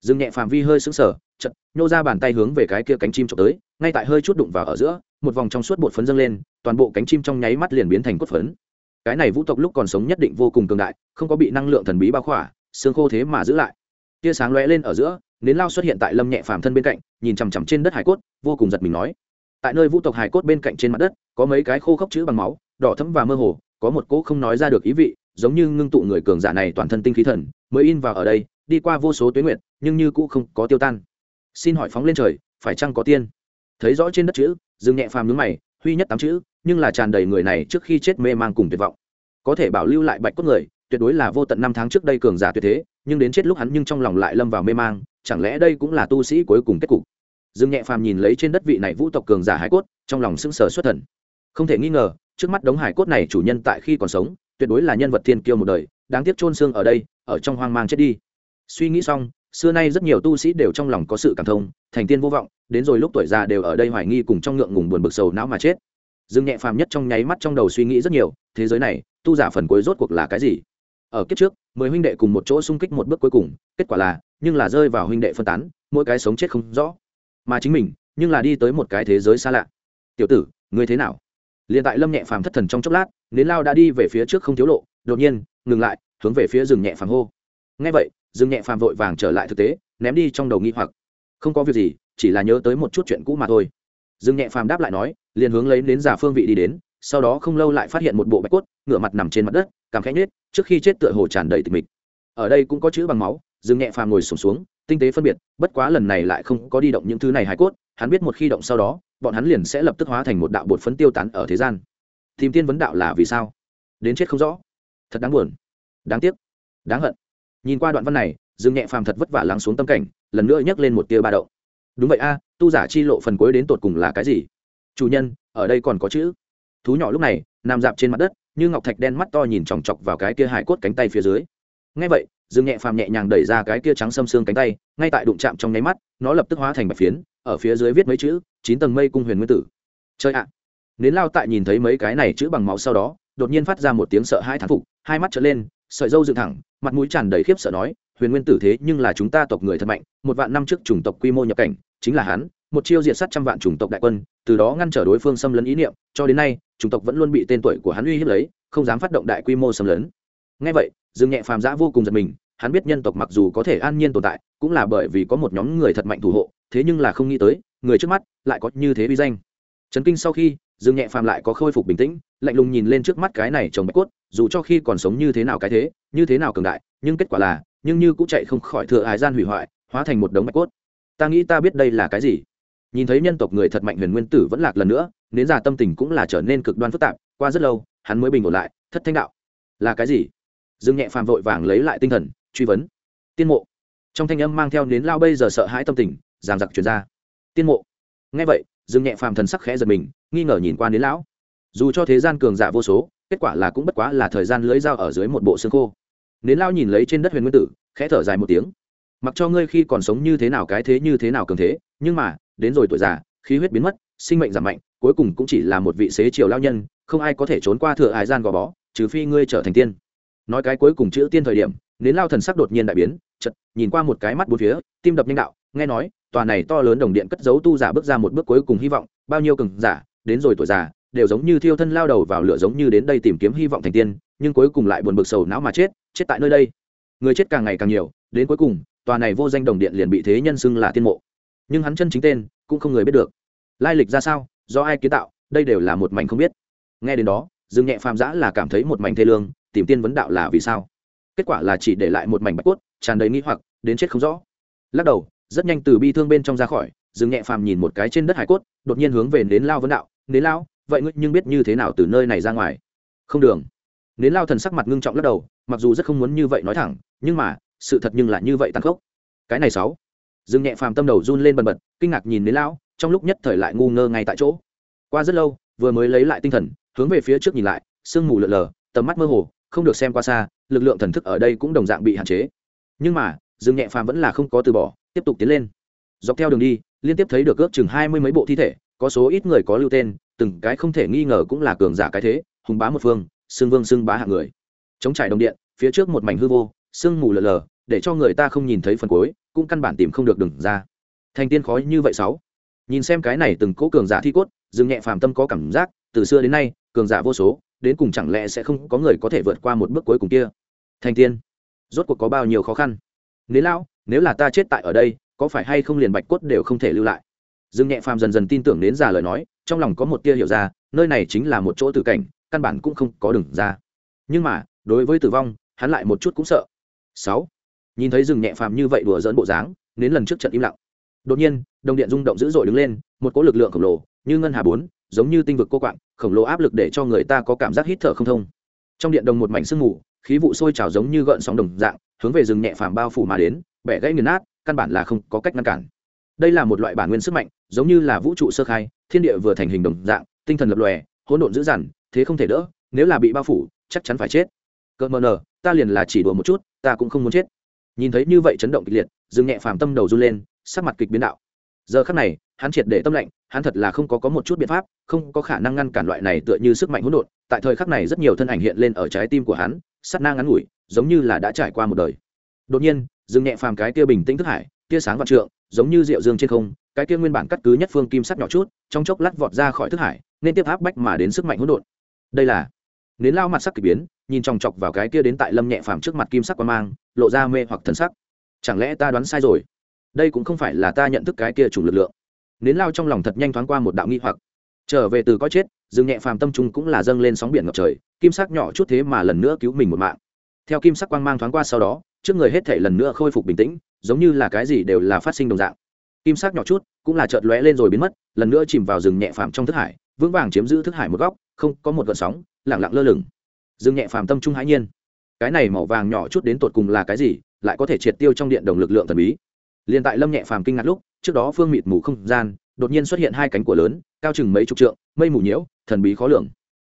S1: Rừng nhẹ phàm vi hơi sững sờ chật nhô ra bàn tay hướng về cái kia cánh chim trộm tới, ngay tại hơi chút đụng vào ở giữa, một vòng trong suốt bột phấn dâng lên, toàn bộ cánh chim trong nháy mắt liền biến thành cốt phấn cái này vũ tộc lúc còn sống nhất định vô cùng cường đại, không có bị năng lượng thần bí bao khỏa, xương khô thế mà giữ lại. Tia sáng lóe lên ở giữa, nến lao xuất hiện tại lâm nhẹ phàm thân bên cạnh, nhìn chằm chằm trên đất hải cốt, vô cùng giật mình nói. Tại nơi vũ tộc hải cốt bên cạnh trên mặt đất, có mấy cái khô khốc chữ bằng máu, đỏ thấm và mơ hồ, có một cỗ không nói ra được ý vị, giống như ngưng tụ người cường giả này toàn thân tinh khí thần, mới in vào ở đây, đi qua vô số tuyến nguyện nhưng như cũ không có tiêu tan. Xin hỏi phóng lên trời, phải chăng có tiên? Thấy rõ trên đất chữ dừng nhẹ phàm nhướng mày, huy nhất tám chữ nhưng là tràn đầy người này trước khi chết mê mang cùng tuyệt vọng. Có thể bảo lưu lại bạch cốt người, tuyệt đối là vô tận năm tháng trước đây cường giả tuyệt thế, nhưng đến chết lúc hắn nhưng trong lòng lại lâm vào mê mang, chẳng lẽ đây cũng là tu sĩ cuối cùng kết cục? Dương nhẹ phàm nhìn lấy trên đất vị này vũ tộc cường giả hải cốt, trong lòng sững sờ xuất thần. Không thể nghi ngờ, trước mắt đống hải cốt này chủ nhân tại khi còn sống, tuyệt đối là nhân vật thiên kiêu một đời, đáng tiếc chôn xương ở đây, ở trong hoang mang chết đi. Suy nghĩ xong, xưa nay rất nhiều tu sĩ đều trong lòng có sự cảm thông, thành tiên vô vọng, đến rồi lúc tuổi già đều ở đây hoài nghi cùng trong ngượng ngùng buồn bực sầu não mà chết dương nhẹ phàm nhất trong nháy mắt trong đầu suy nghĩ rất nhiều, thế giới này, tu giả phần cuối rốt cuộc là cái gì? Ở kiếp trước, mười huynh đệ cùng một chỗ xung kích một bước cuối cùng, kết quả là, nhưng là rơi vào huynh đệ phân tán, mỗi cái sống chết không rõ. Mà chính mình, nhưng là đi tới một cái thế giới xa lạ. Tiểu tử, ngươi thế nào? Liền tại lâm nhẹ phàm thất thần trong chốc lát, nến lao đã đi về phía trước không thiếu lộ, đột nhiên, ngừng lại, hướng về phía rừng nhẹ phàm hô. Ngay vậy rừng nhẹ phàm vội vàng trở lại thực tế, ném đi trong đầu nghi hoặc. Không có việc gì, chỉ là nhớ tới một chút chuyện cũ mà thôi. Rừng nhẹ phàm đáp lại nói liền hướng lấy đến giả phương vị đi đến sau đó không lâu lại phát hiện một bộ bạch cốt ngựa mặt nằm trên mặt đất cảm khẽ nhết trước khi chết tựa hồ tràn đầy tịch mịch. Ở đây cũng có chữ bằng máu dương nhẹ phàm ngồi sùng xuống, xuống tinh tế phân biệt bất quá lần này lại không có đi động những thứ này hài cốt hắn biết một khi động sau đó bọn hắn liền sẽ lập tức hóa thành một đạo bột phấn tiêu tán ở thế gian. Tìm tiên vấn đạo là vì sao? Đến chết không rõ. Thật đáng buồn. Đáng tiếc. Đáng hận. Nhìn qua đoạn văn này dương nhẹ phàm thật vất vả lắng xuống tâm cảnh lần nữa nhấc lên một tia ba đậu đúng vậy a tu giả chi lộ phần cuối đến tột cùng là cái gì? Chủ nhân, ở đây còn có chữ. Thú nhỏ lúc này nằm dạp trên mặt đất, như ngọc thạch đen mắt to nhìn chòng chọc vào cái kia hải cốt cánh tay phía dưới. Ngay vậy, dương nhẹ phàm nhẹ nhàng đẩy ra cái kia trắng xâm xương cánh tay, ngay tại đụng chạm trong nháy mắt, nó lập tức hóa thành bạch phiến, ở phía dưới viết mấy chữ, chín tầng mây cung huyền nguyên tử. Chơi ạ! Nến lao tại nhìn thấy mấy cái này chữ bằng máu sau đó, đột nhiên phát ra một tiếng sợ hai thán phục, hai mắt trở lên, sợi dâu dựng thẳng, mặt mũi tràn đầy khiếp sợ nói, huyền nguyên tử thế nhưng là chúng ta tộc người thật mạnh, một vạn năm trước chủng tộc quy mô nhập cảnh, chính là hắn một chiêu diệt sát trăm vạn chủng tộc đại quân, từ đó ngăn trở đối phương xâm lấn ý niệm, cho đến nay, chủng tộc vẫn luôn bị tên tuổi của hắn uy hiếp lấy, không dám phát động đại quy mô xâm lấn. Ngay vậy, dương nhẹ phàm giã vô cùng giật mình, hắn biết nhân tộc mặc dù có thể an nhiên tồn tại, cũng là bởi vì có một nhóm người thật mạnh thủ hộ, thế nhưng là không nghĩ tới, người trước mắt lại có như thế uy danh. Trấn kinh sau khi, dương nhẹ phàm lại có khôi phục bình tĩnh, lạnh lùng nhìn lên trước mắt cái này chồng bạch cốt, dù cho khi còn sống như thế nào cái thế, như thế nào cường đại, nhưng kết quả là, nhưng như cũng chạy không khỏi thừa ái gian hủy hoại, hóa thành một đống bạch cốt. Ta nghĩ ta biết đây là cái gì? Nhìn thấy nhân tộc người thật mạnh huyền nguyên tử vẫn lạc lần nữa, nến già tâm tình cũng là trở nên cực đoan phức tạp, qua rất lâu, hắn mới bình ổn lại, thất thanh đạo. Là cái gì? Dương nhẹ phàm vội vàng lấy lại tinh thần, truy vấn. Tiên mộ. Trong thanh âm mang theo nến lao bây giờ sợ hãi tâm tình giàn giặc chuyển ra. Tiên mộ. Ngay vậy, dương nhẹ phàm thần sắc khẽ giật mình, nghi ngờ nhìn qua nến lão. Dù cho thế gian cường giả vô số, kết quả là cũng bất quá là thời gian lưỡi dao ở dưới một bộ xương khô. Nến lao nhìn lấy trên đất huyền nguyên tử, khẽ thở dài một tiếng. Mặc cho ngươi khi còn sống như thế nào cái thế như thế nào cường thế, nhưng mà đến rồi tuổi già, khí huyết biến mất, sinh mệnh giảm mạnh, cuối cùng cũng chỉ là một vị xế chiều lao nhân, không ai có thể trốn qua thừa hải gian gò bó, trừ phi ngươi trở thành tiên. Nói cái cuối cùng chữ tiên thời điểm, nến lao thần sắc đột nhiên đại biến chật nhìn qua một cái mắt bốn phía, tim đập nhanh đạo, nghe nói, tòa này to lớn đồng điện cất giấu tu giả bước ra một bước cuối cùng hy vọng, bao nhiêu cường giả, đến rồi tuổi già, đều giống như thiêu thân lao đầu vào lửa giống như đến đây tìm kiếm hy vọng thành tiên, nhưng cuối cùng lại buồn bực sầu não mà chết chết tại nơi đây. Người chết càng ngày càng nhiều, đến cuối cùng, tòa này vô danh đồng điện liền bị thế nhân xưng là tiên mộ nhưng hắn chân chính tên cũng không người biết được. Lai lịch ra sao, do ai kiến tạo, đây đều là một mảnh không biết. Nghe đến đó, dương nhẹ phàm giã là cảm thấy một mảnh thê lương, tìm tiên vấn đạo là vì sao? Kết quả là chỉ để lại một mảnh bạch cốt, tràn đầy nghĩ hoặc, đến chết không rõ. Lắc đầu, rất nhanh từ bi thương bên trong ra khỏi, dương nhẹ phàm nhìn một cái trên đất hải cốt, đột nhiên hướng về đến lao vấn đạo, nến lao, vậy ngươi nhưng biết như thế nào từ nơi này ra ngoài? Không đường. Nến lao thần sắc mặt ngưng trọng lắc đầu, mặc dù rất không muốn như vậy nói thẳng, nhưng mà, sự thật nhưng là như vậy tăng khốc. Cái này sáu dương nhẹ phàm tâm đầu run lên bần bật, kinh ngạc nhìn đến lão, trong lúc nhất thời lại ngu ngơ ngay tại chỗ. Qua rất lâu, vừa mới lấy lại tinh thần, hướng về phía trước nhìn lại, sương mù lợn lờ, tầm mắt mơ hồ, không được xem qua xa, lực lượng thần thức ở đây cũng đồng dạng bị hạn chế. Nhưng mà dương nhẹ phàm vẫn là không có từ bỏ, tiếp tục tiến lên. Dọc theo đường đi, liên tiếp thấy được ước chừng hai mươi mấy bộ thi thể, có số ít người có lưu tên, từng cái không thể nghi ngờ cũng là cường giả cái thế, hùng bá một phương, xương vương xương bá hạng người. Chống trải đồng điện, phía trước một mảnh hư vô, sương mù lờ lờ, để cho người ta không nhìn thấy phần cuối cũng căn bản tìm không được đừng ra. Thành tiên khói như vậy sáu. Nhìn xem cái này từng cố cường giả thi cốt dừng nhẹ phàm tâm có cảm giác từ xưa đến nay cường giả vô số đến cùng chẳng lẽ sẽ không có người có thể vượt qua một bước cuối cùng kia? Thành tiên rốt cuộc có bao nhiêu khó khăn? Nếu lão, nếu là ta chết tại ở đây có phải hay không liền bạch cốt đều không thể lưu lại? Dương nhẹ phàm dần dần tin tưởng đến già lời nói trong lòng có một tia hiểu ra nơi này chính là một chỗ tử cảnh căn bản cũng không có đường ra. Nhưng mà đối với tử vong hắn lại một chút cũng sợ. Sáu nhìn thấy rừng nhẹ phàm như vậy đùa dỡn bộ dáng, đến lần trước trận im lặng. Đột nhiên, đồng điện rung động dữ dội đứng lên, một cỗ lực lượng khổng lồ, như ngân hà bốn, giống như tinh vực cô quạng, khổng lồ áp lực để cho người ta có cảm giác hít thở không thông. Trong điện đồng một mảnh sương mù, khí vụ sôi trào giống như gợn sóng đồng dạng, hướng về rừng nhẹ phàm bao phủ mà đến, bẻ gãy nghiền nát, căn bản là không có cách ngăn cản. Đây là một loại bản nguyên sức mạnh, giống như là vũ trụ sơ khai, thiên địa vừa thành hình đồng dạng, tinh thần lập lòe, hỗn độn dữ dằn, thế không thể đỡ, nếu là bị bao phủ, chắc chắn phải chết. Cỡ mờ nờ, ta liền là chỉ đùa một chút, ta cũng không muốn chết nhìn thấy như vậy chấn động kịch liệt, Dương nhẹ phàm tâm đầu run lên, sắc mặt kịch biến đạo. Giờ khắc này, hắn triệt để tâm lệnh hắn thật là không có có một chút biện pháp, không có khả năng ngăn cản loại này tựa như sức mạnh hỗn độn, tại thời khắc này rất nhiều thân ảnh hiện lên ở trái tim của hắn, sát na ngắn ngủi, giống như là đã trải qua một đời. Đột nhiên, Dương nhẹ phàm cái kia bình tĩnh thức hải, tia sáng vạn trượng, giống như rượu dương trên không, cái kia nguyên bản cắt cứ nhất phương kim sắc nhỏ chút, trong chốc lát vọt ra khỏi thức hải, nên tiếp áp bách mà đến sức mạnh hỗn độn. Đây là, nến lao mặt sắc kỳ biến nhìn chòng chọc vào cái kia đến tại lâm nhẹ phàm trước mặt kim sắc quan mang, lộ ra mê hoặc thần sắc. Chẳng lẽ ta đoán sai rồi? Đây cũng không phải là ta nhận thức cái kia chủ lực lượng. Nến lao trong lòng thật nhanh thoáng qua một đạo nghi hoặc. Trở về từ có chết, dương nhẹ phàm tâm trung cũng là dâng lên sóng biển ngập trời, kim sắc nhỏ chút thế mà lần nữa cứu mình một mạng. Theo kim sắc quang mang thoáng qua sau đó, trước người hết thể lần nữa khôi phục bình tĩnh, giống như là cái gì đều là phát sinh đồng dạng. Kim sắc nhỏ chút cũng là chợt lóe lên rồi biến mất, lần nữa chìm vào rừng nhẹ phàm trong thức hải, vững vàng chiếm giữ thức hải một góc, không có một gợn sóng lẳng lặng lơ lửng dương nhẹ phàm tâm trung hãi nhiên. Cái này màu vàng nhỏ chút đến tột cùng là cái gì, lại có thể triệt tiêu trong điện đồng lực lượng thần bí. Liền tại lâm nhẹ phàm kinh ngạc lúc, trước đó phương mịt mù không gian, đột nhiên xuất hiện hai cánh của lớn, cao chừng mấy chục trượng, mây mù nhiễu, thần bí khó lường.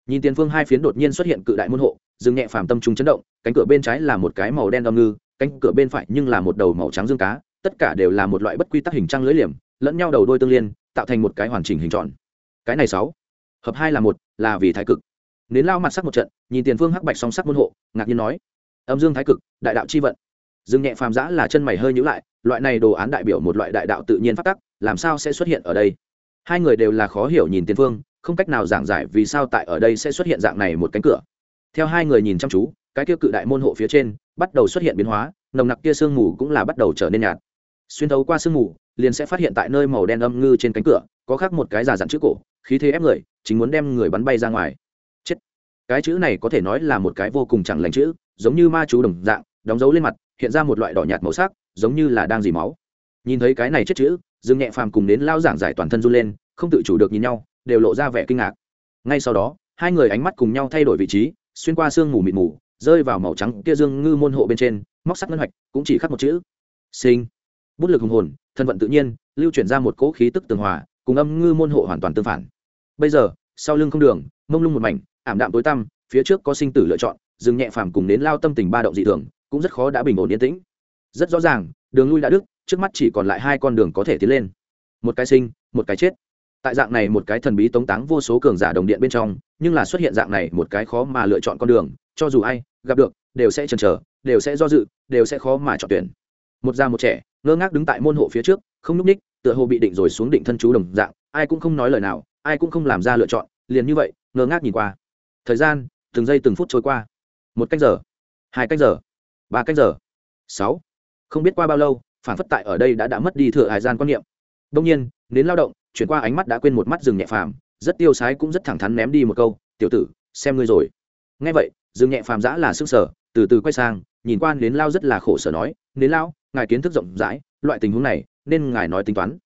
S1: Nhìn tiền phương hai phiến đột nhiên xuất hiện cự đại môn hộ, dương nhẹ phàm tâm trung chấn động, cánh cửa bên trái là một cái màu đen âm ngư, cánh cửa bên phải nhưng là một đầu màu trắng dương cá, tất cả đều là một loại bất quy tắc hình trăng lưỡi liềm, lẫn nhau đầu đôi tương liên, tạo thành một cái hoàn chỉnh hình tròn. Cái này sáu, hợp hai là một, là vì thái cực. Nến lao mặt sắc một trận nhìn tiền phương hắc bạch song sắc môn hộ, ngạc nhiên nói, âm dương thái cực, đại đạo chi vận. Dương nhẹ phàm giã là chân mày hơi nhữ lại, loại này đồ án đại biểu một loại đại đạo tự nhiên phát tắc, làm sao sẽ xuất hiện ở đây? Hai người đều là khó hiểu nhìn tiền phương, không cách nào giảng giải vì sao tại ở đây sẽ xuất hiện dạng này một cánh cửa. Theo hai người nhìn chăm chú, cái kia cự đại môn hộ phía trên, bắt đầu xuất hiện biến hóa, nồng nặc kia sương mù cũng là bắt đầu trở nên nhạt. Xuyên thấu qua sương mù, liền sẽ phát hiện tại nơi màu đen âm ngư trên cánh cửa, có khác một cái giả dặn chữ cổ, khí thế ép người, chính muốn đem người bắn bay ra ngoài cái chữ này có thể nói là một cái vô cùng chẳng lành chữ, giống như ma chú đồng dạng, đóng dấu lên mặt, hiện ra một loại đỏ nhạt màu sắc, giống như là đang dì máu. Nhìn thấy cái này chết chữ, dương nhẹ phàm cùng đến lao giảng giải toàn thân run lên, không tự chủ được nhìn nhau, đều lộ ra vẻ kinh ngạc. Ngay sau đó, hai người ánh mắt cùng nhau thay đổi vị trí, xuyên qua sương mù mịt mù, rơi vào màu trắng kia dương ngư môn hộ bên trên, móc sắt ngân hoạch, cũng chỉ khắc một chữ. Sinh. Bút lực hùng hồn, thân vận tự nhiên, lưu chuyển ra một cỗ khí tức tường hòa, cùng âm ngư môn hộ hoàn toàn tương phản. Bây giờ, sau lưng không đường, mông lung một mảnh ảm đạm tối tăm, phía trước có sinh tử lựa chọn dừng nhẹ phàm cùng đến lao tâm tình ba động dị thường, cũng rất khó đã bình ổn yên tĩnh. Rất rõ ràng, đường lui đã đứt, trước mắt chỉ còn lại hai con đường có thể tiến lên. Một cái sinh, một cái chết. Tại dạng này một cái thần bí tống táng vô số cường giả đồng điện bên trong, nhưng là xuất hiện dạng này một cái khó mà lựa chọn con đường, cho dù ai gặp được, đều sẽ chần chờ, đều sẽ do dự, đều sẽ khó mà chọn tuyển. Một già một trẻ, ngơ ngác đứng tại môn hộ phía trước, không nhúc ních, tựa hồ bị định rồi xuống định thân chú đồng dạng, ai cũng không nói lời nào, ai cũng không làm ra lựa chọn, liền như vậy, ngơ ngác nhìn qua thời gian, từng giây từng phút trôi qua. Một cách giờ, hai cách giờ, ba cách giờ, sáu. Không biết qua bao lâu, phản phất tại ở đây đã đã mất đi thừa hải gian quan niệm. Đông nhiên, đến lao động, chuyển qua ánh mắt đã quên một mắt rừng nhẹ phàm, rất tiêu sái cũng rất thẳng thắn ném đi một câu, tiểu tử, xem ngươi rồi. Nghe vậy, rừng nhẹ phàm giã là sức sở, từ từ quay sang, nhìn quan đến lao rất là khổ sở nói, đến lao, ngài kiến thức rộng rãi, loại tình huống này, nên ngài nói tính toán.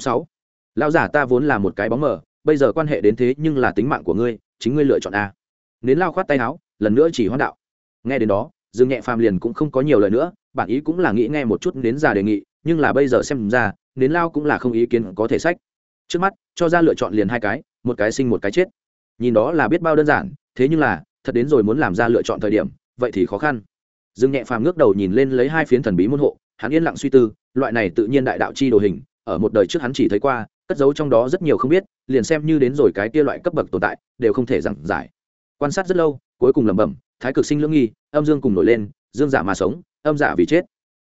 S1: Sáu. Lao giả ta vốn là một cái bóng mờ, bây giờ quan hệ đến thế nhưng là tính mạng của ngươi chính ngươi lựa chọn a. Nến lao khoát tay áo, lần nữa chỉ hoãn đạo. Nghe đến đó, dương nhẹ phàm liền cũng không có nhiều lời nữa, bản ý cũng là nghĩ nghe một chút nến già đề nghị, nhưng là bây giờ xem ra, nến lao cũng là không ý kiến có thể sách. Trước mắt, cho ra lựa chọn liền hai cái, một cái sinh một cái chết. Nhìn đó là biết bao đơn giản, thế nhưng là, thật đến rồi muốn làm ra lựa chọn thời điểm, vậy thì khó khăn. Dương nhẹ phàm ngước đầu nhìn lên lấy hai phiến thần bí môn hộ, hắn yên lặng suy tư, loại này tự nhiên đại đạo chi đồ hình, ở một đời trước hắn chỉ thấy qua cất giấu trong đó rất nhiều không biết, liền xem như đến rồi cái kia loại cấp bậc tồn tại, đều không thể giảng giải. Quan sát rất lâu, cuối cùng lẩm bẩm, thái cực sinh lưỡng nghi, âm dương cùng nổi lên, dương giả mà sống, âm giả vì chết.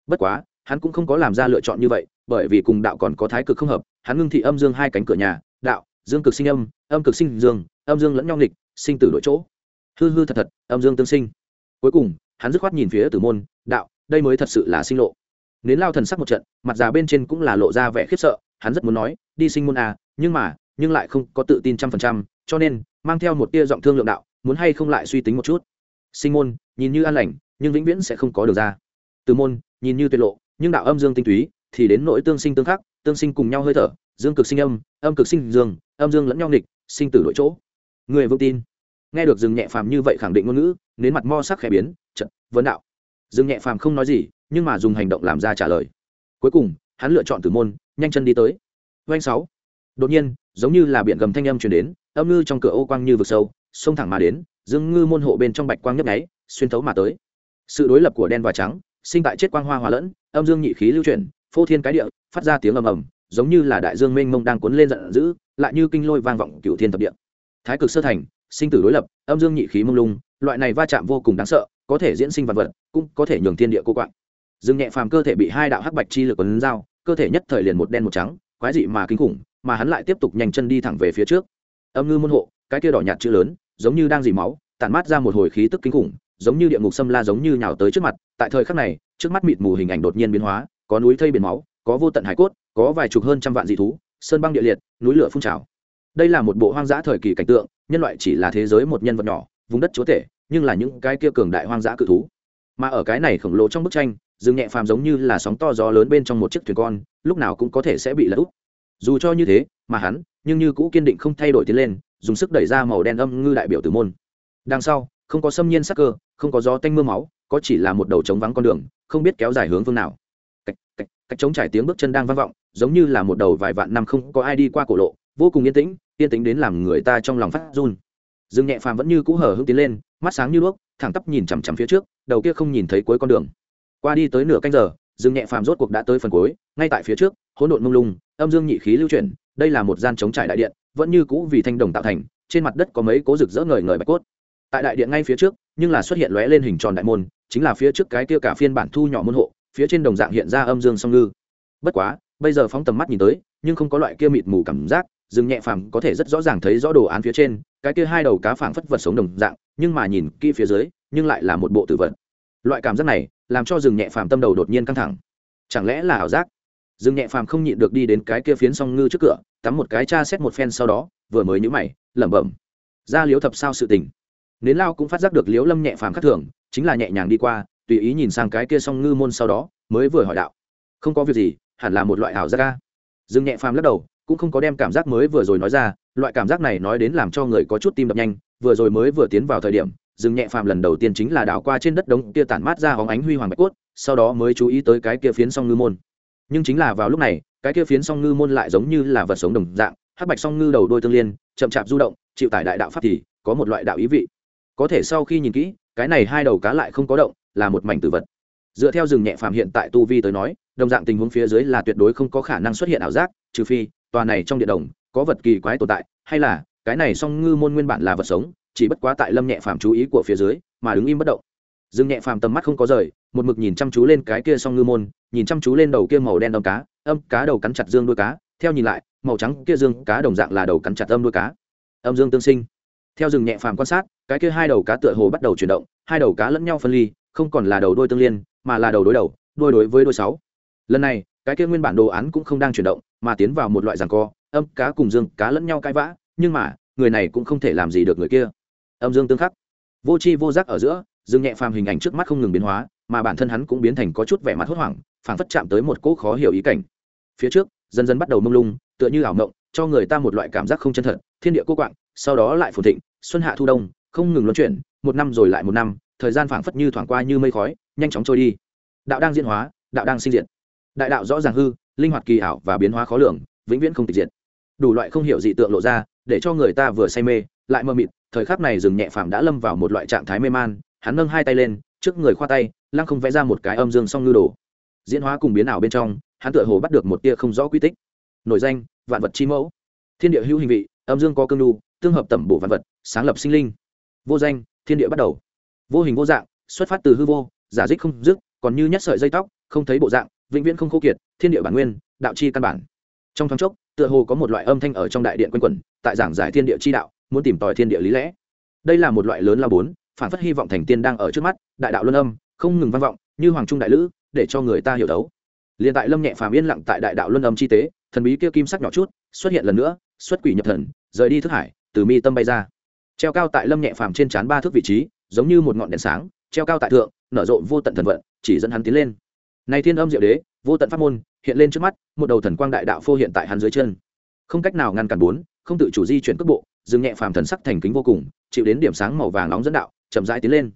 S1: Bất quá, hắn cũng không có làm ra lựa chọn như vậy, bởi vì cùng đạo còn có thái cực không hợp, hắn ngưng thị âm dương hai cánh cửa nhà, đạo, dương cực sinh âm âm cực sinh dương, âm dương lẫn nhau nghịch, sinh tử đổi chỗ. Hư hư thật thật, âm dương tương sinh. Cuối cùng, hắn dứt khoát nhìn phía tử môn, đạo, đây mới thật sự là sinh lộ. Nến lao thần sắc một trận, mặt già bên trên cũng là lộ ra vẻ khiếp sợ hắn rất muốn nói, đi sinh môn à nhưng mà, nhưng lại không có tự tin trăm phần trăm, cho nên, mang theo một tia giọng thương lượng đạo, muốn hay không lại suy tính một chút. Sinh môn, nhìn như an lành, nhưng vĩnh viễn sẽ không có được ra. Từ môn, nhìn như tuyệt lộ, nhưng đạo âm dương tinh túy, thì đến nỗi tương sinh tương khắc, tương sinh cùng nhau hơi thở, dương cực sinh âm âm cực sinh dương, âm dương lẫn nhau nghịch, sinh tử đội chỗ. Người vững tin. Nghe được dừng nhẹ phàm như vậy khẳng định ngôn ngữ, nến mặt mo sắc khẽ biến trận vấn đạo. Dừng nhẹ phàm không nói gì, nhưng mà dùng hành động làm ra trả lời. Cuối cùng, hắn lựa chọn tử môn nhanh chân đi tới. Doanh sáu. Đột nhiên, giống như là biển gầm thanh âm truyền đến, âm ngư trong cửa ô quang như vực sâu, xông thẳng mà đến, dương ngư môn hộ bên trong bạch quang nhấp nháy, xuyên thấu mà tới. Sự đối lập của đen và trắng, sinh tại chết quang hoa hòa lẫn, âm dương nhị khí lưu chuyển, phô thiên cái địa, phát ra tiếng ầm ầm, giống như là đại dương mênh mông đang cuốn lên giận dữ, lại như kinh lôi vang vọng cửu thiên thập địa. Thái cực sơ thành, sinh tử đối lập, âm dương nhị khí mông lung, loại này va chạm vô cùng đáng sợ, có thể diễn sinh vật vật, cũng có thể nhường thiên địa cô quạng. Dương nhẹ phàm cơ thể bị hai đạo hắc bạch chi lực quấn dao cơ thể nhất thời liền một đen một trắng, quái dị mà kinh khủng, mà hắn lại tiếp tục nhanh chân đi thẳng về phía trước. Âm ngư môn hộ, cái kia đỏ nhạt chữ lớn, giống như đang dì máu, tản mát ra một hồi khí tức kinh khủng, giống như địa ngục xâm la giống như nhào tới trước mặt. Tại thời khắc này, trước mắt mịt mù hình ảnh đột nhiên biến hóa, có núi thây biển máu, có vô tận hải cốt, có vài chục hơn trăm vạn dị thú, sơn băng địa liệt, núi lửa phun trào. Đây là một bộ hoang dã thời kỳ cảnh tượng, nhân loại chỉ là thế giới một nhân vật nhỏ, vùng đất chúa tể, nhưng là những cái kia cường đại hoang dã cự thú. Mà ở cái này khổng lồ trong bức tranh rừng nhẹ phàm giống như là sóng to gió lớn bên trong một chiếc thuyền con, lúc nào cũng có thể sẽ bị lật úp. Dù cho như thế, mà hắn, nhưng như cũ kiên định không thay đổi tiến lên, dùng sức đẩy ra màu đen âm ngư đại biểu tử môn. Đằng sau, không có xâm nhiên sắc cơ, không có gió tanh mưa máu, có chỉ là một đầu trống vắng con đường, không biết kéo dài hướng phương nào. Cách cách cách trống trải tiếng bước chân đang vang vọng, giống như là một đầu vài vạn năm không có ai đi qua cổ lộ, vô cùng yên tĩnh yên tĩnh đến làm người ta trong lòng phát run. Dương nhẹ phàm vẫn như cũ hở hưng tiến lên, mắt sáng như đuốc, thẳng tắp nhìn chằm chằm phía trước, đầu kia không nhìn thấy cuối con đường qua đi tới nửa canh giờ, dương nhẹ phàm rốt cuộc đã tới phần cuối, ngay tại phía trước, hỗn độn mông lung, âm dương nhị khí lưu chuyển, đây là một gian chống trải đại điện, vẫn như cũ vì thanh đồng tạo thành, trên mặt đất có mấy cố rực rỡ ngời ngời bạch cốt. Tại đại điện ngay phía trước, nhưng là xuất hiện lóe lên hình tròn đại môn, chính là phía trước cái kia cả phiên bản thu nhỏ môn hộ, phía trên đồng dạng hiện ra âm dương song ngư. Bất quá, bây giờ phóng tầm mắt nhìn tới, nhưng không có loại kia mịt mù cảm giác, Dương nhẹ phàm có thể rất rõ ràng thấy rõ đồ án phía trên, cái kia hai đầu cá phảng phất vật sống đồng dạng, nhưng mà nhìn kỹ phía dưới, nhưng lại là một bộ tử vật. Loại cảm giác này làm cho rừng nhẹ phàm tâm đầu đột nhiên căng thẳng. Chẳng lẽ là ảo giác? Rừng nhẹ phàm không nhịn được đi đến cái kia phiến song ngư trước cửa, tắm một cái cha xét một phen sau đó, vừa mới nhũ mày, lẩm bẩm. Ra liếu thập sao sự tình. Nến lao cũng phát giác được liếu lâm nhẹ phàm khắc thường, chính là nhẹ nhàng đi qua, tùy ý nhìn sang cái kia song ngư môn sau đó, mới vừa hỏi đạo. Không có việc gì, hẳn là một loại ảo giác ca dương nhẹ phàm lắc đầu, cũng không có đem cảm giác mới vừa rồi nói ra, loại cảm giác này nói đến làm cho người có chút tim đập nhanh, vừa rồi mới vừa tiến vào thời điểm dừng nhẹ phàm lần đầu tiên chính là đảo qua trên đất đống kia tản mát ra hóng ánh huy hoàng bạch cốt, sau đó mới chú ý tới cái kia phiến song ngư môn. Nhưng chính là vào lúc này, cái kia phiến song ngư môn lại giống như là vật sống đồng dạng, hắc bạch song ngư đầu đôi tương liên, chậm chạp du động, chịu tải đại đạo pháp thì có một loại đạo ý vị. Có thể sau khi nhìn kỹ, cái này hai đầu cá lại không có động, là một mảnh tử vật. Dựa theo rừng nhẹ phàm hiện tại tu vi tới nói, đồng dạng tình huống phía dưới là tuyệt đối không có khả năng xuất hiện ảo giác, trừ phi, tòa này trong địa đồng có vật kỳ quái tồn tại, hay là cái này song ngư môn nguyên bản là vật sống chỉ bất quá tại lâm nhẹ phàm chú ý của phía dưới, mà đứng im bất động. Dương nhẹ phàm tầm mắt không có rời, một mực nhìn chăm chú lên cái kia song ngư môn, nhìn chăm chú lên đầu kia màu đen đâm cá, âm cá đầu cắn chặt dương đuôi cá, theo nhìn lại, màu trắng kia dương cá đồng dạng là đầu cắn chặt âm đuôi cá. Âm dương tương sinh. Theo dương nhẹ phàm quan sát, cái kia hai đầu cá tựa hồ bắt đầu chuyển động, hai đầu cá lẫn nhau phân ly, không còn là đầu đôi tương liên, mà là đầu đối đầu đôi đối với đôi sáu. Lần này, cái kia nguyên bản đồ án cũng không đang chuyển động, mà tiến vào một loại giằng co, âm cá cùng dương cá lẫn nhau cãi vã, nhưng mà, người này cũng không thể làm gì được người kia âm dương tương khắc. Vô c h i vô giác ở giữa, dương nhẹ phàm hình ảnh trước mắt không ngừng biến hóa, mà bản thân hắn cũng biến thành có chút vẻ mặt hốt hoảng, phảng phất chạm tới một cỗ khó hiểu ý cảnh. Phía trước, dần dần bắt đầu mông lung, tựa như ảo mộng, cho người ta một loại cảm giác không chân thật, thiên địa cô quạng, sau đó lại phồn thịnh, xuân hạ thu đông, không ngừng luân chuyển, một năm rồi lại một năm, thời gian phảng phất như thoảng qua như mây khói, nhanh chóng trôi đi. Đạo đang diễn hóa, đạo đang sinh diện đại đạo rõ ràng hư, linh hoạt kỳ ảo và biến hóa khó lường, vĩnh viễn không tịch diệt. Đủ loại không hiểu dị tượng lộ ra, để cho người ta vừa say mê, lại mơ mịt thời khắc này dừng nhẹ phàm đã lâm vào một loại trạng thái mê man, hắn nâng hai tay lên, trước người khoa tay, lăng không vẽ ra một cái âm dương song ngư đồ. Diễn hóa cùng biến ảo bên trong, hắn tựa hồ bắt được một tia không rõ quy tích. Nổi danh, vạn vật chi mẫu. Thiên địa hữu hình vị, âm dương có cương đu tương hợp tẩm bổ vạn vật, sáng lập sinh linh. Vô danh, thiên địa bắt đầu. Vô hình vô dạng, xuất phát từ hư vô, giả dích không dứt, còn như nhất sợi dây tóc, không thấy bộ dạng, vĩnh viễn không khô kiệt, thiên địa bản nguyên, đạo chi căn bản. Trong thoáng chốc, tựa hồ có một loại âm thanh ở trong đại điện quanh quẩn, tại giảng giải thiên địa chi đạo muốn tìm tòi thiên địa lý lẽ. Đây là một loại lớn lao bốn, phản phất hy vọng thành tiên đang ở trước mắt, đại đạo luân âm, không ngừng vang vọng, như hoàng trung đại lữ, để cho người ta hiểu thấu. Liền tại lâm nhẹ phàm yên lặng tại đại đạo luân âm chi tế, thần bí kia kim sắc nhỏ chút, xuất hiện lần nữa, xuất quỷ nhập thần, rời đi thức hải, từ mi tâm bay ra. Treo cao tại lâm nhẹ phàm trên trán ba thước vị trí, giống như một ngọn đèn sáng, treo cao tại thượng, nở rộ vô tận thần vận, chỉ dẫn hắn tiến lên. Này thiên âm diệu đế, vô tận pháp môn, hiện lên trước mắt, một đầu thần quang đại đạo phô hiện tại hắn dưới chân. Không cách nào ngăn cản bốn, không tự chủ di chuyển cước bộ dừng nhẹ phàm thần sắc thành kính vô cùng, chịu đến điểm sáng màu vàng nóng dẫn đạo, chậm rãi tiến lên.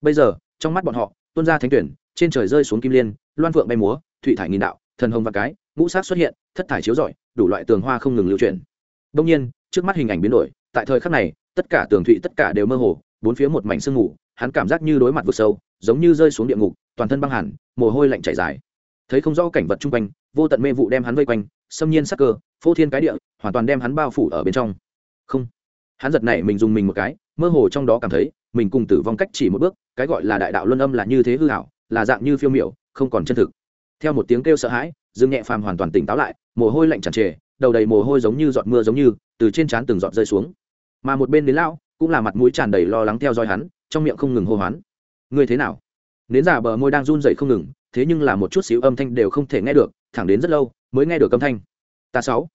S1: Bây giờ, trong mắt bọn họ, tuôn ra thánh tuyển, trên trời rơi xuống kim liên, loan phượng bay múa thụy thải nghìn đạo, thần hồng và cái, ngũ sắc xuất hiện, thất thải chiếu rọi, đủ loại tường hoa không ngừng lưu chuyển. Đông nhiên, trước mắt hình ảnh biến đổi, tại thời khắc này, tất cả tường thụy tất cả đều mơ hồ, bốn phía một mảnh sương mù, hắn cảm giác như đối mặt vực sâu, giống như rơi xuống địa ngục, toàn thân băng hẳn, mồ hôi lạnh chảy dài. Thấy không rõ cảnh vật chung quanh, vô tận mê vụ đem hắn vây quanh, xâm nhiên sắc cơ, phô thiên cái địa, hoàn toàn đem hắn bao phủ ở bên trong không. Hắn giật này mình dùng mình một cái, mơ hồ trong đó cảm thấy, mình cùng tử vong cách chỉ một bước, cái gọi là đại đạo luân âm là như thế hư hảo là dạng như phiêu miểu, không còn chân thực. Theo một tiếng kêu sợ hãi, dương nhẹ phàm hoàn toàn tỉnh táo lại, mồ hôi lạnh tràn trề, đầu đầy mồ hôi giống như giọt mưa giống như, từ trên trán từng giọt rơi xuống. Mà một bên đến lão, cũng là mặt mũi tràn đầy lo lắng theo dõi hắn, trong miệng không ngừng hô hoán. Ngươi thế nào? Nến giả bờ môi đang run dậy không ngừng, thế nhưng là một chút xíu âm thanh đều không thể nghe được, thẳng đến rất lâu mới nghe được âm thanh. Ta sáu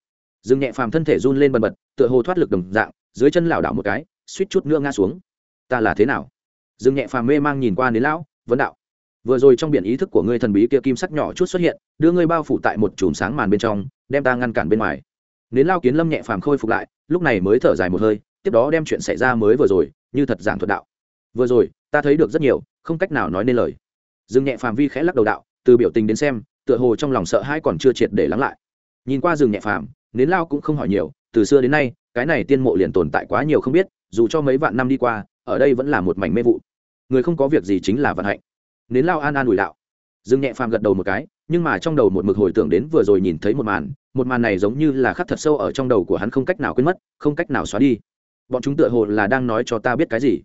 S1: dương nhẹ phàm thân thể run lên bần bật, tựa hồ thoát lực đồng dạng, dưới chân lảo đảo một cái, suýt chút nữa ngã xuống. Ta là thế nào? Dương nhẹ phàm mê mang nhìn qua đến lão, vấn đạo. Vừa rồi trong biển ý thức của ngươi thần bí kia kim sắc nhỏ chút xuất hiện, đưa ngươi bao phủ tại một chùm sáng màn bên trong, đem ta ngăn cản bên ngoài. Nến lao kiến lâm nhẹ phàm khôi phục lại, lúc này mới thở dài một hơi, tiếp đó đem chuyện xảy ra mới vừa rồi, như thật giảng thuật đạo. Vừa rồi, ta thấy được rất nhiều, không cách nào nói nên lời. Dương nhẹ phàm vi khẽ lắc đầu đạo, từ biểu tình đến xem, tựa hồ trong lòng sợ hãi còn chưa triệt để lắng lại. Nhìn qua dương nhẹ phàm nến lao cũng không hỏi nhiều, từ xưa đến nay, cái này tiên mộ liền tồn tại quá nhiều không biết, dù cho mấy vạn năm đi qua, ở đây vẫn là một mảnh mê vụ. Người không có việc gì chính là vận hạnh. Nến lao an an ủi đạo. Dương nhẹ phàm gật đầu một cái, nhưng mà trong đầu một mực hồi tưởng đến vừa rồi nhìn thấy một màn một màn này giống như là khắc thật sâu ở trong đầu của hắn không cách nào quên mất, không cách nào xóa đi. Bọn chúng tựa hồ là đang nói cho ta biết cái gì.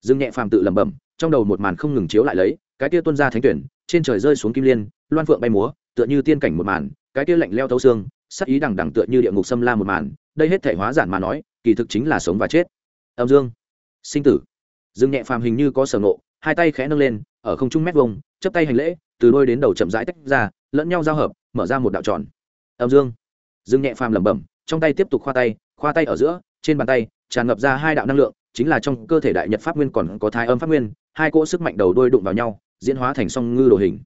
S1: Dương nhẹ phàm tự lẩm bẩm, trong đầu một màn không ngừng chiếu lại lấy, cái kia tuân ra thánh tuyển, trên trời rơi xuống kim liên, loan phượng bay múa, tựa như tiên cảnh một màn, cái kia lạnh leo thấu xương sắc ý đằng đằng tựa như địa ngục xâm la một màn, đây hết thể hóa giản mà nói, kỳ thực chính là sống và chết. Âm dương. Sinh tử. Dương nhẹ phàm hình như có sở nộ hai tay khẽ nâng lên, ở không trung mét vông chấp tay hành lễ, từ đôi đến đầu chậm rãi tách ra, lẫn nhau giao hợp, mở ra một đạo tròn. Âm dương. Dương nhẹ phàm lẩm bẩm, trong tay tiếp tục khoa tay khoa tay ở giữa, trên bàn tay, tràn ngập ra hai đạo năng lượng, chính là trong cơ thể đại nhật pháp nguyên còn có thái âm pháp nguyên, hai cỗ sức mạnh đầu đôi đụng vào nhau, diễn hóa thành song ngư đồ hình.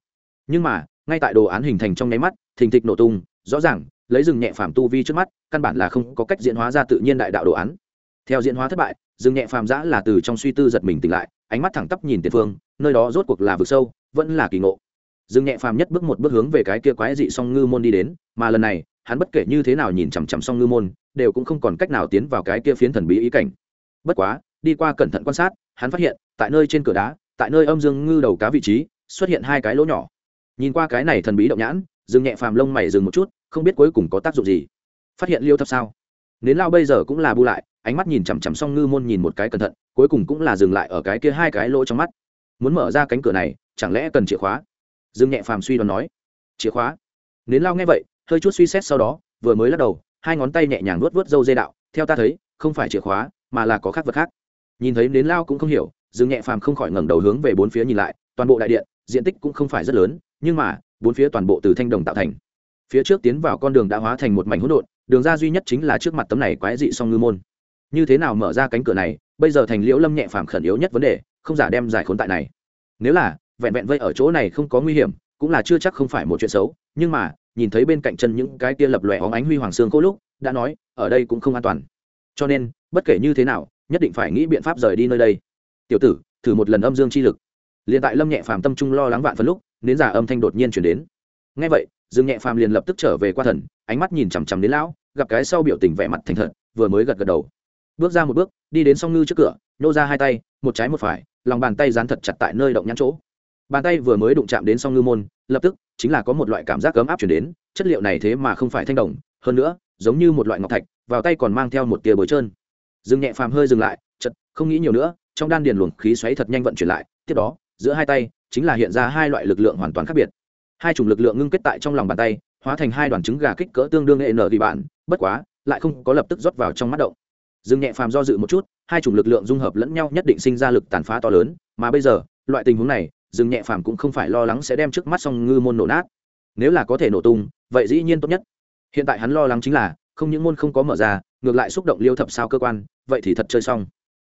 S1: Nhưng mà, ngay tại đồ án hình thành trong nháy mắt, thình thịch nổ tung, rõ ràng lấy rừng nhẹ phàm tu vi trước mắt, căn bản là không có cách diễn hóa ra tự nhiên đại đạo đồ án. Theo diễn hóa thất bại, rừng nhẹ phàm giã là từ trong suy tư giật mình tỉnh lại, ánh mắt thẳng tắp nhìn tiền phương, nơi đó rốt cuộc là vực sâu, vẫn là kỳ ngộ. Rừng nhẹ phàm nhất bước một bước hướng về cái kia quái dị song ngư môn đi đến, mà lần này, hắn bất kể như thế nào nhìn chằm chằm song ngư môn, đều cũng không còn cách nào tiến vào cái kia phiến thần bí ý cảnh. Bất quá, đi qua cẩn thận quan sát, hắn phát hiện, tại nơi trên cửa đá, tại nơi âm dương ngư đầu cá vị trí, xuất hiện hai cái lỗ nhỏ. Nhìn qua cái này thần bí động nhãn dừng nhẹ phàm lông mày dừng một chút, không biết cuối cùng có tác dụng gì. Phát hiện liêu thập sao? Nến lao bây giờ cũng là bu lại, ánh mắt nhìn chằm chằm xong ngư môn nhìn một cái cẩn thận, cuối cùng cũng là dừng lại ở cái kia hai cái lỗ trong mắt. Muốn mở ra cánh cửa này, chẳng lẽ cần chìa khóa? Dương nhẹ phàm suy đoán nói. Chìa khóa? Nến lao nghe vậy, hơi chút suy xét sau đó, vừa mới lắc đầu, hai ngón tay nhẹ nhàng nuốt vớt dâu dây đạo, theo ta thấy, không phải chìa khóa, mà là có khác vật khác. Nhìn thấy nến lao cũng không hiểu dương nhẹ phàm không khỏi ngẩng đầu hướng về bốn phía nhìn lại, toàn bộ đại điện, diện tích cũng không phải rất lớn, nhưng mà bốn phía toàn bộ từ thanh đồng tạo thành. Phía trước tiến vào con đường đã hóa thành một mảnh hỗn độn, đường ra duy nhất chính là trước mặt tấm này quái dị song ngư môn. Như thế nào mở ra cánh cửa này, bây giờ thành liễu lâm nhẹ phàm khẩn yếu nhất vấn đề, không giả đem giải khốn tại này. Nếu là, vẹn vẹn vây ở chỗ này không có nguy hiểm, cũng là chưa chắc không phải một chuyện xấu, nhưng mà, nhìn thấy bên cạnh chân những cái kia lập lòe hóng ánh huy hoàng xương khô lúc, đã nói, ở đây cũng không an toàn. Cho nên, bất kể như thế nào, nhất định phải nghĩ biện pháp rời đi nơi đây. Tiểu tử, thử một lần âm dương chi lực. Liền tại lâm nhẹ phàm tâm trung lo lắng vạn phần lúc nến giả âm thanh đột nhiên chuyển đến. Ngay vậy, dương nhẹ phàm liền lập tức trở về qua thần, ánh mắt nhìn chằm chằm đến lão, gặp cái sau biểu tình vẻ mặt thành thật, vừa mới gật gật đầu. Bước ra một bước, đi đến song ngư trước cửa, nhô ra hai tay, một trái một phải, lòng bàn tay dán thật chặt tại nơi động nhãn chỗ. Bàn tay vừa mới đụng chạm đến song ngư môn, lập tức chính là có một loại cảm giác cấm áp chuyển đến, chất liệu này thế mà không phải thanh đồng, hơn nữa, giống như một loại ngọc thạch, vào tay còn mang theo một tia bồi trơn. Dương nhẹ phàm hơi dừng lại chật không nghĩ nhiều nữa, trong đan điền luồng khí xoáy thật nhanh vận chuyển lại, tiếp đó, giữa hai tay chính là hiện ra hai loại lực lượng hoàn toàn khác biệt. Hai chủng lực lượng ngưng kết tại trong lòng bàn tay, hóa thành hai đoàn trứng gà kích cỡ tương đương hệ nở thì bạn, bất quá, lại không có lập tức rót vào trong mắt động. Dương nhẹ phàm do dự một chút, hai chủng lực lượng dung hợp lẫn nhau nhất định sinh ra lực tàn phá to lớn, mà bây giờ, loại tình huống này, dương nhẹ phàm cũng không phải lo lắng sẽ đem trước mắt song ngư môn nổ nát. Nếu là có thể nổ tung, vậy dĩ nhiên tốt nhất. Hiện tại hắn lo lắng chính là, không những môn không có mở ra, ngược lại xúc động liêu thập sao cơ quan, vậy thì thật chơi xong.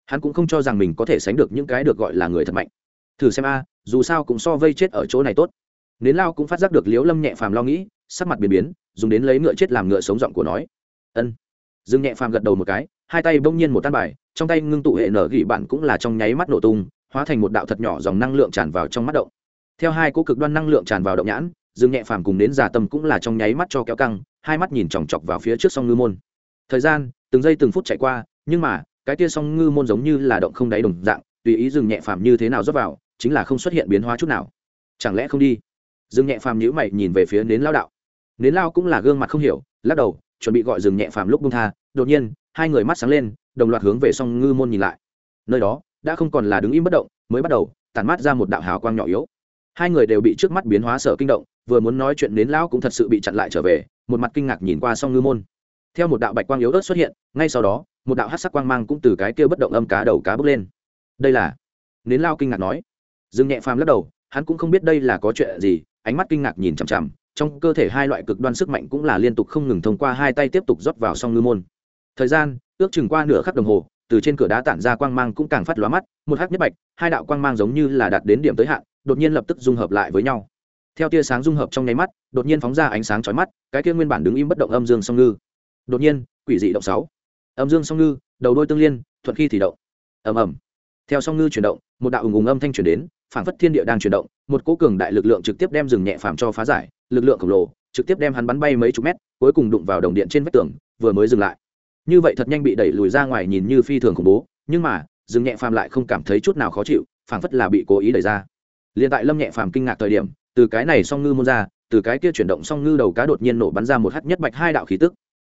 S1: Hắn cũng không cho rằng mình có thể sánh được những cái được gọi là người thật mạnh thử xem a, dù sao cũng so vây chết ở chỗ này tốt. Nến lao cũng phát giác được liễu lâm nhẹ phàm lo nghĩ, sắc mặt biến biến, dùng đến lấy ngựa chết làm ngựa sống giọng của nói. Ân. Dương nhẹ phàm gật đầu một cái, hai tay bỗng nhiên một tan bài, trong tay ngưng tụ hệ nở gỉ bạn cũng là trong nháy mắt nổ tung, hóa thành một đạo thật nhỏ dòng năng lượng tràn vào trong mắt động. Theo hai cỗ cực đoan năng lượng tràn vào động nhãn, dương nhẹ phàm cùng đến giả tâm cũng là trong nháy mắt cho kéo căng, hai mắt nhìn chòng chọc vào phía trước song ngư môn. Thời gian, từng giây từng phút chạy qua, nhưng mà, cái tia song ngư môn giống như là động không đáy đồng dạng, tùy ý dừng nhẹ phàm như thế nào rót vào chính là không xuất hiện biến hóa chút nào. Chẳng lẽ không đi? Dương nhẹ phàm nhữ mày nhìn về phía nến lao đạo. Nến lao cũng là gương mặt không hiểu, lắc đầu, chuẩn bị gọi dừng nhẹ phàm lúc bung tha. Đột nhiên, hai người mắt sáng lên, đồng loạt hướng về song ngư môn nhìn lại. Nơi đó, đã không còn là đứng im bất động, mới bắt đầu, tản mát ra một đạo hào quang nhỏ yếu. Hai người đều bị trước mắt biến hóa sợ kinh động, vừa muốn nói chuyện đến lão cũng thật sự bị chặn lại trở về, một mặt kinh ngạc nhìn qua song ngư môn. Theo một đạo bạch quang yếu ớt xuất hiện, ngay sau đó, một đạo hát sắc quang mang cũng từ cái kia bất động âm cá đầu cá bước lên. Đây là? Nến lao kinh ngạc nói dương nhẹ phàm lắc đầu, hắn cũng không biết đây là có chuyện gì, ánh mắt kinh ngạc nhìn chằm chằm, trong cơ thể hai loại cực đoan sức mạnh cũng là liên tục không ngừng thông qua hai tay tiếp tục rót vào song ngư môn. Thời gian, ước chừng qua nửa khắc đồng hồ, từ trên cửa đá tản ra quang mang cũng càng phát lóa mắt, một hắc nhất bạch, hai đạo quang mang giống như là đạt đến điểm tới hạn, đột nhiên lập tức dung hợp lại với nhau. Theo tia sáng dung hợp trong nháy mắt, đột nhiên phóng ra ánh sáng chói mắt, cái kia nguyên bản đứng im bất động âm dương song ngư. Đột nhiên, quỷ dị động sáu. Âm dương song ngư, đầu đôi tương liên, thuận khi thì động. Ầm ầm. Theo song ngư chuyển động, một đạo ùng ùng âm thanh chuyển đến phảng phất thiên địa đang chuyển động, một cỗ cường đại lực lượng trực tiếp đem rừng nhẹ phàm cho phá giải, lực lượng khổng lồ trực tiếp đem hắn bắn bay mấy chục mét, cuối cùng đụng vào đồng điện trên vách tường, vừa mới dừng lại. Như vậy thật nhanh bị đẩy lùi ra ngoài nhìn như phi thường khủng bố, nhưng mà, rừng nhẹ phàm lại không cảm thấy chút nào khó chịu, phảng phất là bị cố ý đẩy ra. Liền tại lâm nhẹ phàm kinh ngạc thời điểm, từ cái này song ngư môn ra, từ cái kia chuyển động song ngư đầu cá đột nhiên nổ bắn ra một hắt nhất bạch hai đạo khí tức.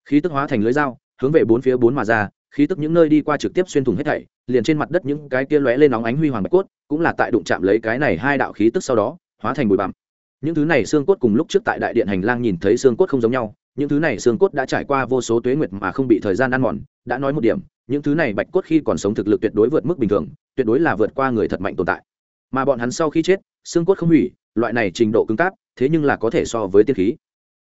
S1: Khí tức hóa thành lưới dao, hướng về bốn phía bốn mà ra khí tức những nơi đi qua trực tiếp xuyên thủng hết thảy, liền trên mặt đất những cái kia lóe lên nóng ánh huy hoàng bạch cốt, cũng là tại đụng chạm lấy cái này hai đạo khí tức sau đó, hóa thành bụi bặm. Những thứ này xương cốt cùng lúc trước tại đại điện hành lang nhìn thấy xương cốt không giống nhau, những thứ này xương cốt đã trải qua vô số tuế nguyệt mà không bị thời gian ăn mòn, đã nói một điểm, những thứ này bạch cốt khi còn sống thực lực tuyệt đối vượt mức bình thường, tuyệt đối là vượt qua người thật mạnh tồn tại. Mà bọn hắn sau khi chết, xương cốt không hủy, loại này trình độ cứng cáp, thế nhưng là có thể so với tiên khí.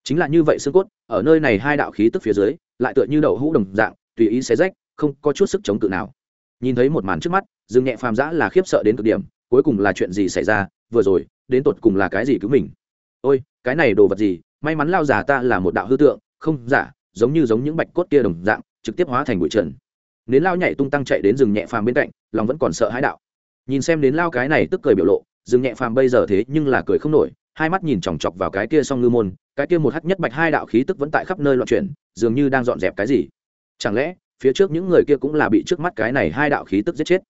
S1: Chính là như vậy xương cốt, ở nơi này hai đạo khí tức phía dưới, lại tựa như đậu hũ đồng dạng tùy ý xé rách, không có chút sức chống cự nào. Nhìn thấy một màn trước mắt, dương nhẹ phàm giã là khiếp sợ đến cực điểm, cuối cùng là chuyện gì xảy ra, vừa rồi, đến tột cùng là cái gì cứu mình? Ôi, cái này đồ vật gì, may mắn lao giả ta là một đạo hư tượng, không giả giống như giống những bạch cốt kia đồng dạng, trực tiếp hóa thành bụi trần. Nến lao nhảy tung tăng chạy đến rừng nhẹ phàm bên cạnh, lòng vẫn còn sợ hãi đạo. Nhìn xem đến lao cái này tức cười biểu lộ rừng nhẹ phàm bây giờ thế nhưng là cười không nổi, hai mắt nhìn chòng chọc vào cái kia song ngư môn, cái kia một hắc nhất bạch hai đạo khí tức vẫn tại khắp nơi loạn chuyển, dường như đang dọn dẹp cái gì chẳng lẽ, phía trước những người kia cũng là bị trước mắt cái này hai đạo khí tức giết chết?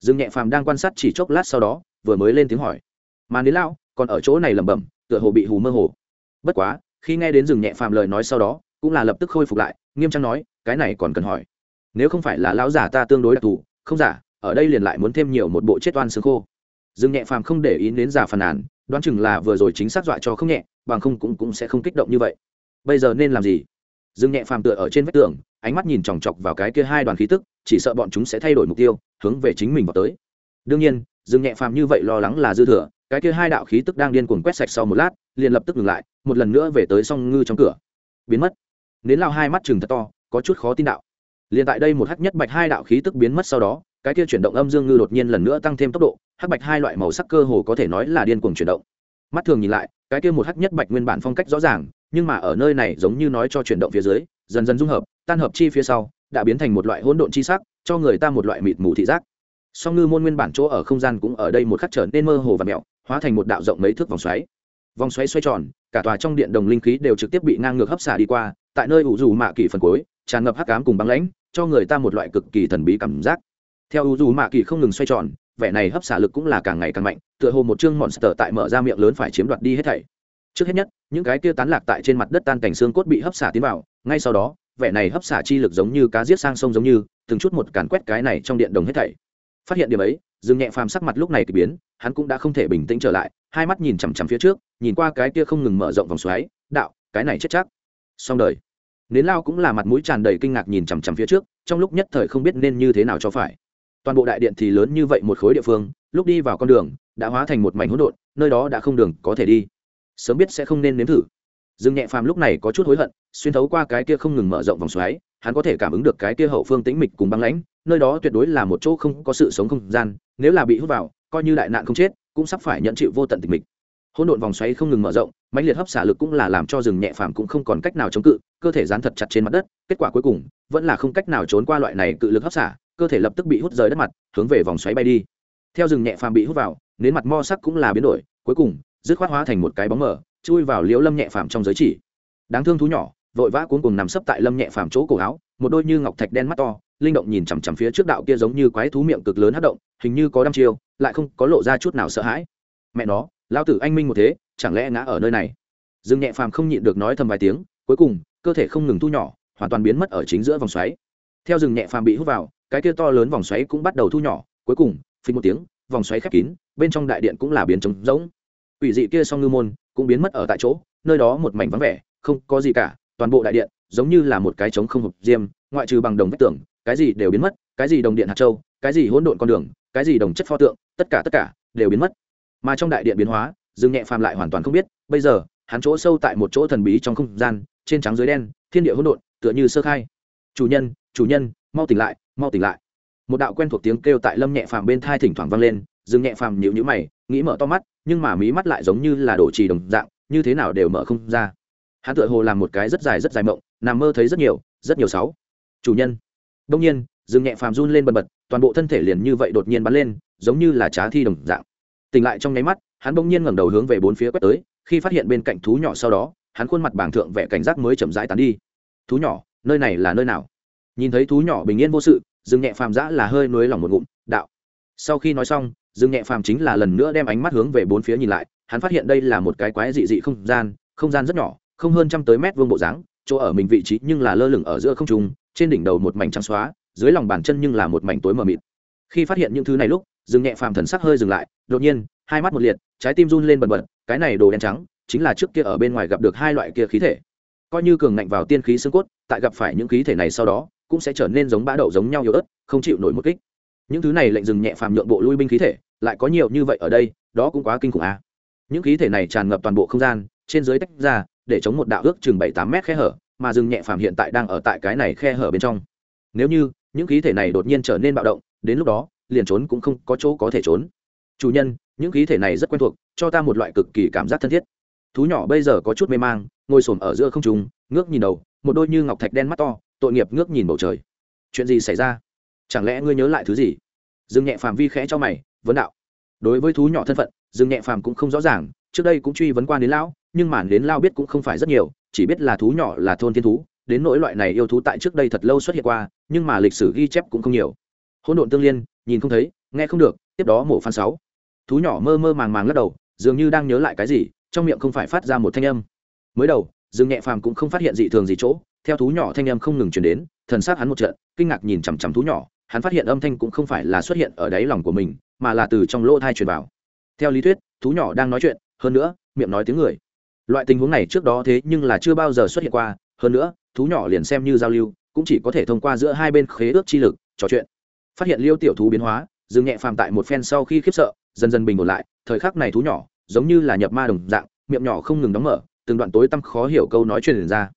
S1: Dương nhẹ phàm đang quan sát chỉ chốc lát sau đó, vừa mới lên tiếng hỏi. Mà nến lão còn ở chỗ này lẩm bẩm, tựa hồ bị hù mơ hồ. Bất quá, khi nghe đến rừng nhẹ phàm lời nói sau đó, cũng là lập tức khôi phục lại, nghiêm trang nói, cái này còn cần hỏi. Nếu không phải là lão giả ta tương đối đặc thù, không giả, ở đây liền lại muốn thêm nhiều một bộ chết oan xương khô. Rừng nhẹ phàm không để ý đến giả phàn nàn, đoán chừng là vừa rồi chính xác dọa cho không nhẹ, bằng không cũng cũng sẽ không kích động như vậy. Bây giờ nên làm gì? Rừng nhẹ phàm tựa ở trên vách tường ánh mắt nhìn chòng chọc vào cái kia hai đoàn khí tức, chỉ sợ bọn chúng sẽ thay đổi mục tiêu, hướng về chính mình vào tới. Đương nhiên, dương nhẹ phàm như vậy lo lắng là dư thừa, cái kia hai đạo khí tức đang điên cuồng quét sạch sau một lát, liền lập tức ngừng lại, một lần nữa về tới song ngư trong cửa. Biến mất. Nến lao hai mắt chừng thật to, có chút khó tin đạo. Liền tại đây một hắc nhất bạch hai đạo khí tức biến mất sau đó, cái kia chuyển động âm dương ngư đột nhiên lần nữa tăng thêm tốc độ, hắc bạch hai loại màu sắc cơ hồ có thể nói là điên cuồng chuyển động. Mắt thường nhìn lại, cái kia một hắc nhất bạch nguyên bản phong cách rõ ràng, nhưng mà ở nơi này giống như nói cho chuyển động phía dưới, dần dần dung hợp tan hợp chi phía sau, đã biến thành một loại hỗn độn chi sắc, cho người ta một loại mịt mù thị giác. Song ngư môn nguyên bản chỗ ở không gian cũng ở đây một khắc trở nên mơ hồ và mẹo, hóa thành một đạo rộng mấy thước vòng xoáy. Vòng xoáy xoay tròn, cả tòa trong điện đồng linh khí đều trực tiếp bị ngang ngược hấp xả đi qua, tại nơi ủ dù mạ kỳ phần cuối, tràn ngập hắc cám cùng băng lãnh, cho người ta một loại cực kỳ thần bí cảm giác. Theo ủ dù mạ kỳ không ngừng xoay tròn, vẻ này hấp xả lực cũng là càng ngày càng mạnh, tựa hồ một chương monster tại mở ra miệng lớn phải chiếm đoạt đi hết thảy. Trước hết nhất, những cái kia tán lạc tại trên mặt đất tan cảnh xương cốt bị hấp xả tiến vào, ngay sau đó vẻ này hấp xả chi lực giống như cá giết sang sông giống như, từng chút một càn quét cái này trong điện đồng hết thảy. Phát hiện điểm ấy, dương nhẹ phàm sắc mặt lúc này k ỳ biến, hắn cũng đã không thể bình tĩnh trở lại, hai mắt nhìn chằm chằm phía trước, nhìn qua cái kia không ngừng mở rộng vòng xoáy, đạo, cái này chết chắc. Xong đời. Nến lao cũng là mặt mũi tràn đầy kinh ngạc nhìn chằm chằm phía trước, trong lúc nhất thời không biết nên như thế nào cho phải. Toàn bộ đại điện thì lớn như vậy một khối địa phương, lúc đi vào con đường, đã hóa thành một mảnh hỗn độn, nơi đó đã không đường có thể đi. Sớm biết sẽ không nên nếm thử. Dương nhẹ phàm lúc này có chút hối hận xuyên thấu qua cái kia không ngừng mở rộng vòng xoáy, hắn có thể cảm ứng được cái kia hậu phương tĩnh mịch cùng băng lãnh, nơi đó tuyệt đối là một chỗ không có sự sống không gian, nếu là bị hút vào, coi như đại nạn không chết, cũng sắp phải nhận chịu vô tận tịch mịch. Hỗn độn vòng xoáy không ngừng mở rộng, mãnh liệt hấp xả lực cũng là làm cho rừng nhẹ phàm cũng không còn cách nào chống cự, cơ thể dán thật chặt trên mặt đất, kết quả cuối cùng, vẫn là không cách nào trốn qua loại này cự lực hấp xả, cơ thể lập tức bị hút rời đất mặt, hướng về vòng xoáy bay đi. Theo rừng nhẹ phàm bị hút vào, nến mặt mo sắc cũng là biến đổi, cuối cùng, dứt khoát hóa thành một cái bóng mờ, chui vào liễu lâm nhẹ phàm trong giới chỉ. Đáng thương thú nhỏ vội vã cuốn cùng nằm sấp tại lâm nhẹ phàm chỗ cổ áo, một đôi như ngọc thạch đen mắt to, linh động nhìn chằm chằm phía trước đạo kia giống như quái thú miệng cực lớn hát động, hình như có đăm chiêu, lại không có lộ ra chút nào sợ hãi. Mẹ nó lao tử anh minh một thế, chẳng lẽ ngã ở nơi này? Dương nhẹ phàm không nhịn được nói thầm vài tiếng, cuối cùng, cơ thể không ngừng thu nhỏ, hoàn toàn biến mất ở chính giữa vòng xoáy. Theo rừng nhẹ phàm bị hút vào, cái kia to lớn vòng xoáy cũng bắt đầu thu nhỏ, cuối cùng, phình một tiếng, vòng xoáy khép kín, bên trong đại điện cũng là biến trống rỗng. Ủy dị kia song ngư môn cũng biến mất ở tại chỗ, nơi đó một mảnh vắng vẻ, không có gì cả toàn bộ đại điện giống như là một cái trống không hộp diêm, ngoại trừ bằng đồng vách tường, cái gì đều biến mất, cái gì đồng điện hạt châu, cái gì hỗn độn con đường, cái gì đồng chất pho tượng, tất cả tất cả đều biến mất. Mà trong đại điện biến hóa, dương nhẹ phàm lại hoàn toàn không biết, bây giờ, hắn chỗ sâu tại một chỗ thần bí trong không gian, trên trắng dưới đen, thiên địa hỗn độn, tựa như sơ khai. Chủ nhân chủ nhân, mau tỉnh lại, mau tỉnh lại. Một đạo quen thuộc tiếng kêu tại lâm nhẹ phàm bên thai thỉnh thoảng vang lên, dương nhẹ phàm nhịu nhữ mày, nghĩ mở to mắt, nhưng mà mí mắt lại giống như là đổ trì đồng dạng, như thế nào đều mở không ra hắn tựa hồ làm một cái rất dài rất dài mộng, nằm mơ thấy rất nhiều rất nhiều sáu. Chủ nhân. Đông nhiên, dương nhẹ phàm run lên bần bật, toàn bộ thân thể liền như vậy đột nhiên bắn lên, giống như là trá thi đồng dạng. Tỉnh lại trong nháy mắt, hắn bỗng nhiên ngẩng đầu hướng về bốn phía quét tới, khi phát hiện bên cạnh thú nhỏ sau đó, hắn khuôn mặt bảng thượng vẻ cảnh giác mới chậm rãi tán đi. Thú nhỏ, nơi này là nơi nào? Nhìn thấy thú nhỏ bình yên vô sự, dương nhẹ phàm giã là hơi nuối lòng một ngụm, đạo. Sau khi nói xong, dương nhẹ phàm chính là lần nữa đem ánh mắt hướng về bốn phía nhìn lại, hắn phát hiện đây là một cái quái dị dị không gian không gian rất nhỏ không hơn trăm tới mét vuông bộ dáng, chỗ ở mình vị trí nhưng là lơ lửng ở giữa không trung, trên đỉnh đầu một mảnh trắng xóa, dưới lòng bàn chân nhưng là một mảnh tối mờ mịt. Khi phát hiện những thứ này lúc, dương nhẹ phàm thần sắc hơi dừng lại, đột nhiên, hai mắt một liệt, trái tim run lên bần bật, cái này đồ đen trắng, chính là trước kia ở bên ngoài gặp được hai loại kia khí thể. Coi như cường ngạnh vào tiên khí xương cốt, tại gặp phải những khí thể này sau đó, cũng sẽ trở nên giống bã đậu giống nhau yếu ớt, không chịu nổi một kích. Những thứ này lệnh dừng nhẹ phàm nhượng bộ lui binh khí thể, lại có nhiều như vậy ở đây, đó cũng quá kinh khủng à. những khí thể này tràn ngập toàn bộ không gian, trên dưới tách ra để chống một đạo ước chừng bảy tám mét khe hở, mà dừng nhẹ phàm hiện tại đang ở tại cái này khe hở bên trong. Nếu như, những khí thể này đột nhiên trở nên bạo động, đến lúc đó, liền trốn cũng không có chỗ có thể trốn. Chủ nhân, những khí thể này rất quen thuộc, cho ta một loại cực kỳ cảm giác thân thiết. Thú nhỏ bây giờ có chút mê mang, ngồi s ổ m ở giữa không trùng ngước nhìn đầu, một đôi như ngọc thạch đen mắt to, tội nghiệp ngước nhìn bầu trời. Chuyện gì xảy ra? Chẳng lẽ ngươi nhớ lại thứ gì? Dương nhẹ phàm vi khẽ cho mày, vấn đạo. Đối với thú nhỏ thân phận dương nhẹ phàm cũng không rõ ràng, trước đây cũng truy vấn quan đến lão nhưng mà đến lao biết cũng không phải rất nhiều, chỉ biết là thú nhỏ là thôn thiên thú, đến nỗi loại này yêu thú tại trước đây thật lâu xuất hiện qua, nhưng mà lịch sử ghi chép cũng không nhiều. Hỗn độn tương liên, nhìn không thấy, nghe không được, tiếp đó mổ phan sáu. Thú nhỏ mơ mơ màng màng lắc đầu, dường như đang nhớ lại cái gì, trong miệng không phải phát ra một thanh âm. Mới đầu, dương nhẹ phàm cũng không phát hiện dị thường gì chỗ, theo thú nhỏ thanh âm không ngừng chuyển đến, thần sát hắn một trận, kinh ngạc nhìn chằm chằm thú nhỏ, hắn phát hiện âm thanh cũng không phải là xuất hiện ở đáy lòng của mình, mà là từ trong lỗ thai truyền vào. Theo lý thuyết, thú nhỏ đang nói chuyện, hơn nữa, miệng nói tiếng người loại tình huống này trước đó thế nhưng là chưa bao giờ xuất hiện qua, hơn nữa, thú nhỏ liền xem như giao lưu, cũng chỉ có thể thông qua giữa hai bên khế ước chi lực, trò chuyện. Phát hiện liêu tiểu thú biến hóa dừng nhẹ phàm tại một phen sau khi khiếp sợ, dần dần bình ổn lại, thời khắc này thú nhỏ, giống như là nhập ma đồng dạng, miệng nhỏ không ngừng đóng mở, từng đoạn tối tăm khó hiểu câu nói truyền ra.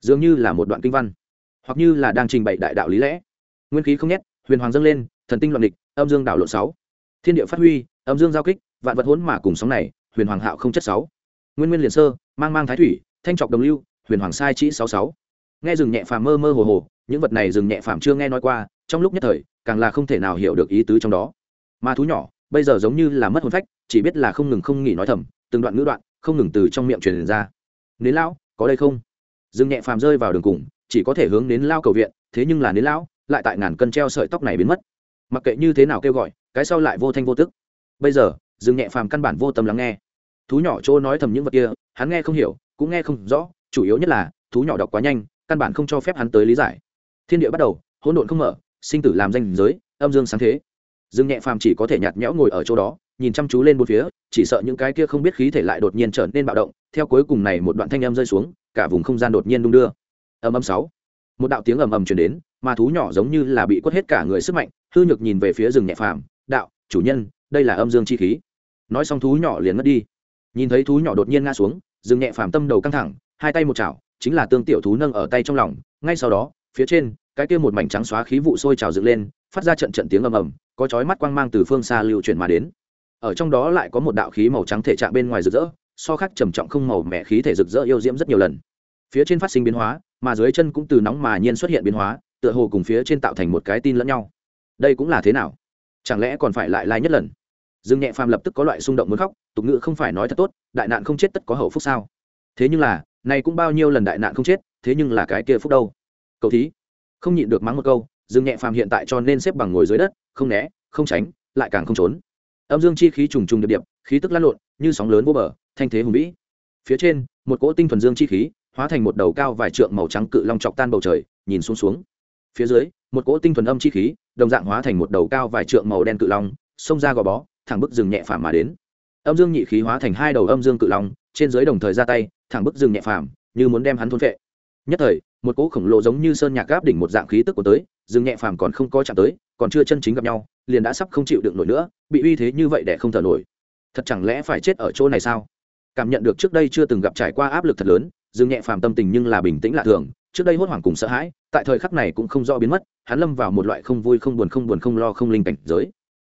S1: Dường như là một đoạn kinh văn, hoặc như là đang trình bày đại đạo lý lẽ. Nguyên khí không nhét, huyền hoàng dâng lên, thần tinh loạn địch, âm dương đảo lộ sáu. Thiên địa phát huy, âm dương giao kích, vạn vật hỗn mà cùng sóng này, huyền hoàng hạo không chất sáu nguyên nguyên liền sơ, mang mang thái thủy, thanh trọc đồng lưu, huyền hoàng sai chỉ sáu sáu. Nghe rừng nhẹ phàm mơ mơ hồ hồ, những vật này rừng nhẹ phàm chưa nghe nói qua, trong lúc nhất thời, càng là không thể nào hiểu được ý tứ trong đó. Mà thú nhỏ, bây giờ giống như là mất hồn phách, chỉ biết là không ngừng không nghỉ nói thầm, từng đoạn ngữ đoạn, không ngừng từ trong miệng truyền ra. Nến lão, có đây không? Rừng nhẹ phàm rơi vào đường cùng, chỉ có thể hướng đến lao cầu viện, thế nhưng là nến lão, lại tại ngàn cân treo sợi tóc này biến mất. Mặc kệ như thế nào kêu gọi, cái sau lại vô thanh vô tức. Bây giờ, rừng nhẹ phàm căn bản vô tâm lắng nghe thú nhỏ chỗ nói thầm những vật kia, hắn nghe không hiểu, cũng nghe không rõ, chủ yếu nhất là, thú nhỏ đọc quá nhanh, căn bản không cho phép hắn tới lý giải. Thiên địa bắt đầu, hỗn độn không mở, sinh tử làm danh giới, âm dương sáng thế. Dương nhẹ phàm chỉ có thể nhạt nhẽo ngồi ở chỗ đó, nhìn chăm chú lên bốn phía, chỉ sợ những cái kia không biết khí thể lại đột nhiên trở nên bạo động, theo cuối cùng này một đoạn thanh âm rơi xuống, cả vùng không gian đột nhiên đung đưa. Âm âm sáu. Một đạo tiếng ầm ầm truyền đến, mà thú nhỏ giống như là bị quất hết cả người sức mạnh, hư nhược nhìn về phía rừng nhẹ phàm, đạo, chủ nhân, đây là âm dương chi khí. Nói xong thú nhỏ liền mất đi nhìn thấy thú nhỏ đột nhiên ngã xuống dừng nhẹ phàm tâm đầu căng thẳng, hai tay một chảo, chính là tương tiểu thú nâng ở tay trong lòng. Ngay sau đó, phía trên, cái kia một mảnh trắng xóa khí vụ sôi trào dựng lên, phát ra trận trận tiếng ầm ầm, có chói mắt quang mang từ phương xa lưu chuyển mà đến. Ở trong đó lại có một đạo khí màu trắng thể trạng bên ngoài rực rỡ, so khác trầm trọng không màu mẹ khí thể rực rỡ yêu diễm rất nhiều lần. Phía trên phát sinh biến hóa, mà dưới chân cũng từ nóng mà nhiên xuất hiện biến hóa, tựa hồ cùng phía trên tạo thành một cái tin lẫn nhau. Đây cũng là thế nào? Chẳng lẽ còn phải lại lai nhất lần? Dương nhẹ phàm lập tức có loại xung động muốn khóc, tục ngữ không phải nói thật tốt, đại nạn không chết tất có hậu phúc sao? Thế nhưng là, này cũng bao nhiêu lần đại nạn không chết, thế nhưng là cái kia phúc đâu? Cậu thí, không nhịn được mắng một câu, dương nhẹ phàm hiện tại cho nên xếp bằng ngồi dưới đất, không né, không tránh, lại càng không trốn. Âm dương chi khí trùng trùng điệp điệp, khí tức lăn lộn, như sóng lớn vô bờ, thanh thế hùng vĩ. Phía trên, một cỗ tinh thuần dương chi khí, hóa thành một đầu cao vài trượng màu trắng cự long chọc tan bầu trời, nhìn xuống xuống. Phía dưới, một cỗ tinh thuần âm chi khí, đồng dạng hóa thành một đầu cao vài trượng màu đen cự long, xông ra gò bó thẳng bức rừng nhẹ phàm mà đến. Âm dương nhị khí hóa thành hai đầu âm dương cự long, trên dưới đồng thời ra tay, thẳng bức rừng nhẹ phàm, như muốn đem hắn thôn phệ. Nhất thời, một cỗ khổng lồ giống như sơn nhạc gáp đỉnh một dạng khí tức của tới, rừng nhẹ phàm còn không có chạm tới, còn chưa chân chính gặp nhau, liền đã sắp không chịu đựng nổi nữa, bị uy thế như vậy để không thở nổi. Thật chẳng lẽ phải chết ở chỗ này sao? Cảm nhận được trước đây chưa từng gặp trải qua áp lực thật lớn dương nhẹ phàm tâm tình nhưng là bình tĩnh lạ thường, trước đây hốt hoảng cùng sợ hãi, tại thời khắc này cũng không rõ biến mất, hắn lâm vào một loại không vui, không buồn không buồn, không lo, không linh cảnh giới.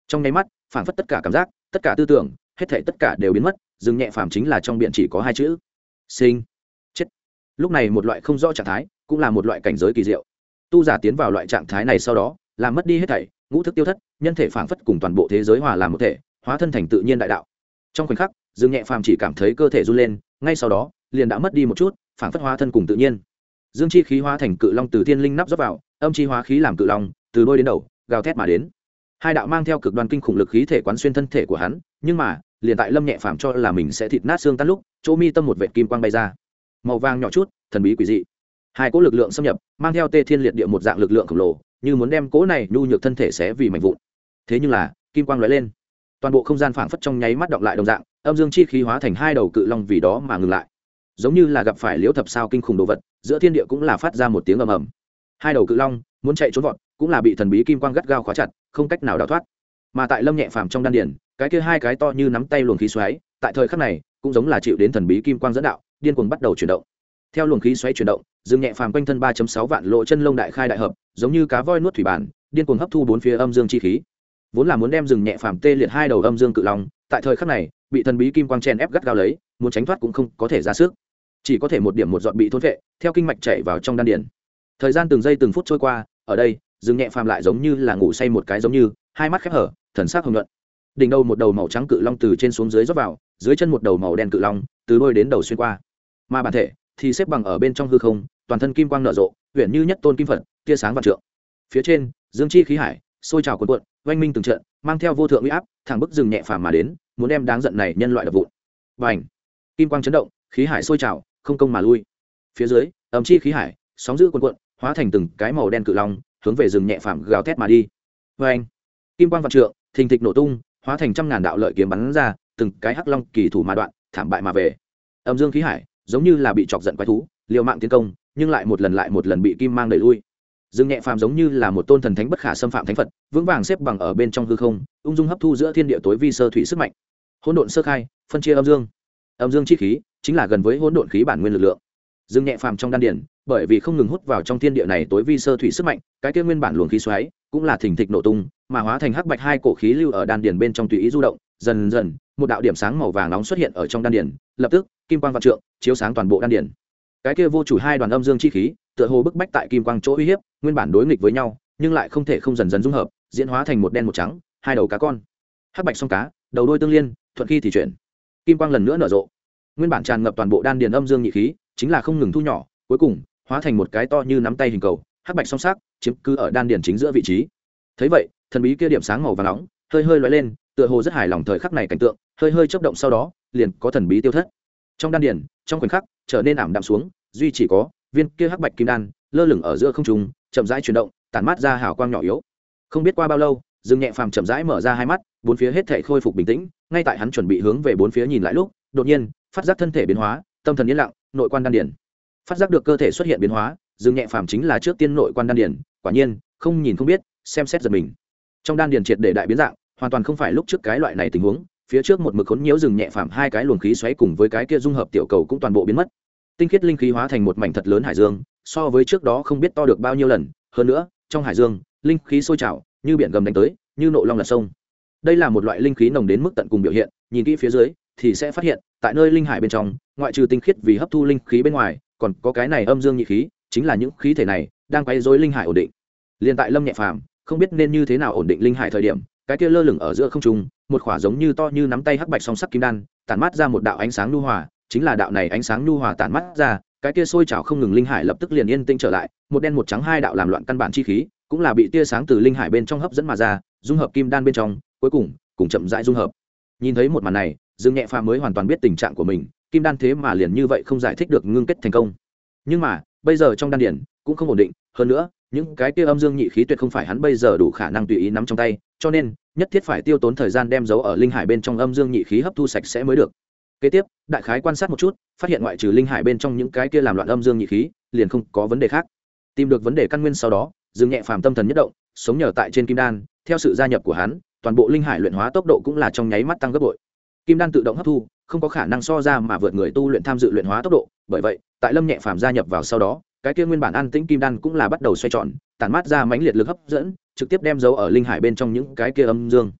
S1: Trong nháy mắt phảng phất tất cả cảm giác, tất cả tư tưởng, hết thể tất cả đều biến mất dương nhẹ phàm chính là trong biện chỉ có hai chữ. Sinh. Chết. Lúc này một loại không rõ trạng thái, cũng là một loại cảnh giới kỳ diệu. Tu giả tiến vào loại trạng thái này sau đó làm mất đi hết thảy, ngũ thức tiêu thất, nhân thể phảng phất cùng toàn bộ thế giới hòa làm một thể, hóa thân thành tự nhiên đại đạo. Trong khoảnh khắc dương nhẹ phàm chỉ cảm thấy cơ thể run lên, ngay sau đó, liền đã mất đi một chút, phảng phất hóa thân cùng tự nhiên. Dương chi khí hóa thành cự long từ thiên linh nắp rót vào, âm chi hóa khí làm cự long, từ đôi đến đầu, gào thét mà đến hai đạo mang theo cực đoan kinh khủng lực khí thể quán xuyên thân thể của hắn, nhưng mà, liền tại lâm nhẹ phàm cho là mình sẽ thịt nát xương tan lúc, chỗ mi tâm một vệ kim quang bay ra. Màu vàng nhỏ chút, thần bí quỷ dị. Hai cỗ lực lượng xâm nhập, mang theo tê thiên liệt địa một dạng lực lượng khổng lồ, như muốn đem cỗ này nhu nhược thân thể xé vì mạnh vụn. Thế nhưng là, kim quang lóe lên. Toàn bộ không gian phảng phất trong nháy mắt động lại đồng dạng, âm dương chi khí hóa thành hai đầu cự long vì đó mà ngừng lại. Giống như là gặp phải liễu thập sao kinh khủng đồ vật, giữa thiên địa cũng là phát ra một tiếng ầm ầm. Hai đầu cự long muốn chạy trốn vọt cũng là bị thần bí kim quang gắt gao khóa chặt, không cách nào đào thoát. Mà tại lâm nhẹ phàm trong đan điển cái kia hai cái to như nắm tay luồng khí xoáy, tại thời khắc này, cũng giống là chịu đến thần bí kim quang dẫn đạo, điên cuồng bắt đầu chuyển động. Theo luồng khí xoáy chuyển động, dương nhẹ phàm quanh thân ba sáu vạn lộ chân lông đại khai đại hợp, giống như cá voi nuốt thủy bản, điên cuồng hấp thu bốn phía âm dương chi khí. Vốn là muốn đem rừng nhẹ phàm tê liệt hai đầu âm dương cự long, tại thời khắc này, bị thần bí kim quang chen ép gắt gao lấy, muốn tránh thoát cũng không có thể ra sức. Chỉ có thể một điểm một dọn bị thôn vệ, theo kinh mạch chảy vào trong đan điền. Thời gian từng giây từng phút trôi qua, ở đây Dương nhẹ phàm lại giống như là ngủ say một cái giống như, hai mắt khép hở, thần sắc hồng nhuận. Đỉnh đầu một đầu màu trắng cự long từ trên xuống dưới rót vào, dưới chân một đầu màu đen cự long từ đôi đến đầu xuyên qua. Mà bản thể thì xếp bằng ở bên trong hư không, toàn thân kim quang nở rộ huyện như nhất tôn kim phật, tia sáng vạn trượng. Phía trên, dương chi khí hải, sôi trào cuộn cuộn, oanh minh từng trận, mang theo vô thượng uy áp, thẳng bức rừng nhẹ phàm mà đến, muốn đem đáng giận này nhân loại đập vụn. Và ảnh kim quang chấn động, khí hải sôi trào, không công mà lui. Phía dưới, ấm chi khí hải, sóng giữ cuộn cuộn, hóa thành từng cái màu đen cự long hướng về rừng nhẹ phàm gào thét mà đi. Và anh, kim quang vạn trượng, thình thịch nổ tung, hóa thành trăm ngàn đạo lợi kiếm bắn ra, từng cái hắc long kỳ thủ mà đoạn, thảm bại mà về. Âm dương khí hải, giống như là bị chọc giận quái thú, liều mạng tiến công, nhưng lại một lần lại một lần bị kim mang đẩy lui. Dương nhẹ phàm giống như là một tôn thần thánh bất khả xâm phạm thánh phật, vững vàng xếp bằng ở bên trong hư không, ung dung hấp thu giữa thiên địa tối vi sơ thủy sức mạnh. Hỗn độn sơ khai, phân chia âm dương. Âm dương chi khí chính là gần với hỗn độn khí bản nguyên lực lượng. Dương nhẹ phàm trong đan điển bởi vì không ngừng hút vào trong thiên địa này tối vi sơ thủy sức mạnh, cái kia nguyên bản luồng khí xoáy cũng là thình thịch nổ tung, mà hóa thành hắc bạch hai cổ khí lưu ở đan điền bên trong tùy ý du động, dần dần, một đạo điểm sáng màu vàng nóng xuất hiện ở trong đan điền, lập tức, kim quang vạn trượng, chiếu sáng toàn bộ đan điền. Cái kia vô chủ hai đoàn âm dương chi khí, tựa hồ bức bách tại kim quang chỗ uy hiếp, nguyên bản đối nghịch với nhau, nhưng lại không thể không dần dần dung hợp, diễn hóa thành một đen một trắng, hai đầu cá con. Hắc bạch song cá, đầu đôi tương liên, thuận khi thì chuyển. Kim quang lần nữa nở rộ. Nguyên bản tràn ngập toàn bộ đan điền âm dương nhị khí, chính là không ngừng thu nhỏ, cuối cùng hóa thành một cái to như nắm tay hình cầu, hắc bạch song sắc, chiếm cứ ở đan điền chính giữa vị trí. Thấy vậy, thần bí kia điểm sáng màu và nóng, hơi hơi lóe lên, tựa hồ rất hài lòng thời khắc này cảnh tượng, hơi hơi chốc động sau đó, liền có thần bí tiêu thất. Trong đan điền, trong khoảnh khắc, trở nên ảm đạm xuống, duy chỉ có viên kia hắc bạch kim đan, lơ lửng ở giữa không trung, chậm rãi chuyển động, tản mát ra hào quang nhỏ yếu. Không biết qua bao lâu, dương nhẹ phàm chậm rãi mở ra hai mắt, bốn phía hết thể khôi phục bình tĩnh, ngay tại hắn chuẩn bị hướng về bốn phía nhìn lại lúc, đột nhiên, phát giác thân thể biến hóa, tâm thần yên lặng, nội quan đan điển phát giác được cơ thể xuất hiện biến hóa, dương nhẹ phàm chính là trước tiên nội quan đan điển quả nhiên, không nhìn không biết, xem xét giật mình. Trong đan điển triệt để đại biến dạng, hoàn toàn không phải lúc trước cái loại này tình huống, phía trước một mực khốn nhiễu rừng nhẹ phàm hai cái luồng khí xoáy cùng với cái kia dung hợp tiểu cầu cũng toàn bộ biến mất. Tinh khiết linh khí hóa thành một mảnh thật lớn hải dương, so với trước đó không biết to được bao nhiêu lần, hơn nữa, trong hải dương, linh khí sôi trào, như biển gầm đánh tới, như nộ long lật sông. Đây là một loại linh khí nồng đến mức tận cùng biểu hiện, nhìn kỹ phía dưới, thì sẽ phát hiện, tại nơi linh hải bên trong, ngoại trừ tinh khiết vì hấp thu linh khí bên ngoài còn có cái này âm dương nhị khí, chính là những khí thể này đang quay dối linh hải ổn định. Liền tại lâm nhẹ phàm, không biết nên như thế nào ổn định linh hải thời điểm, cái kia lơ lửng ở giữa không trung, một khỏa giống như to như nắm tay hắc bạch song sắc kim đan, tản mát ra một đạo ánh sáng nhu hòa, chính là đạo này ánh sáng nhu hòa tản mắt ra, cái kia sôi trào không ngừng linh hải lập tức liền yên tĩnh trở lại, một đen một trắng hai đạo làm loạn căn bản chi khí, cũng là bị tia sáng từ linh hải bên trong hấp dẫn mà ra, dung hợp kim đan bên trong, cuối cùng cùng chậm rãi dung hợp. Nhìn thấy một màn này, dương nhẹ pha mới hoàn toàn biết tình trạng của mình kim đan thế mà liền như vậy không giải thích được ngưng kết thành công. Nhưng mà, bây giờ trong đan điển cũng không ổn định, hơn nữa, những cái kia âm dương nhị khí tuyệt không phải hắn bây giờ đủ khả năng tùy ý nắm trong tay, cho nên, nhất thiết phải tiêu tốn thời gian đem giấu ở linh hải bên trong âm dương nhị khí hấp thu sạch sẽ mới được. Kế tiếp, đại khái quan sát một chút, phát hiện ngoại trừ linh hải bên trong những cái kia làm loạn âm dương nhị khí, liền không có vấn đề khác. Tìm được vấn đề căn nguyên sau đó, dương nhẹ phàm tâm thần nhất động, sống nhờ tại trên kim đan, theo sự gia nhập của hắn, toàn bộ linh hải luyện hóa tốc độ cũng là trong nháy mắt tăng gấp bội. Kim đan tự động hấp thu không có khả năng so ra mà vượt người tu luyện tham dự luyện hóa tốc độ, bởi vậy, tại lâm nhẹ phàm gia nhập vào sau đó, cái kia nguyên bản an tĩnh kim đan cũng là bắt đầu xoay tròn, tản mát ra mãnh liệt lực hấp dẫn, trực tiếp đem dấu ở linh hải bên trong những cái kia âm dương.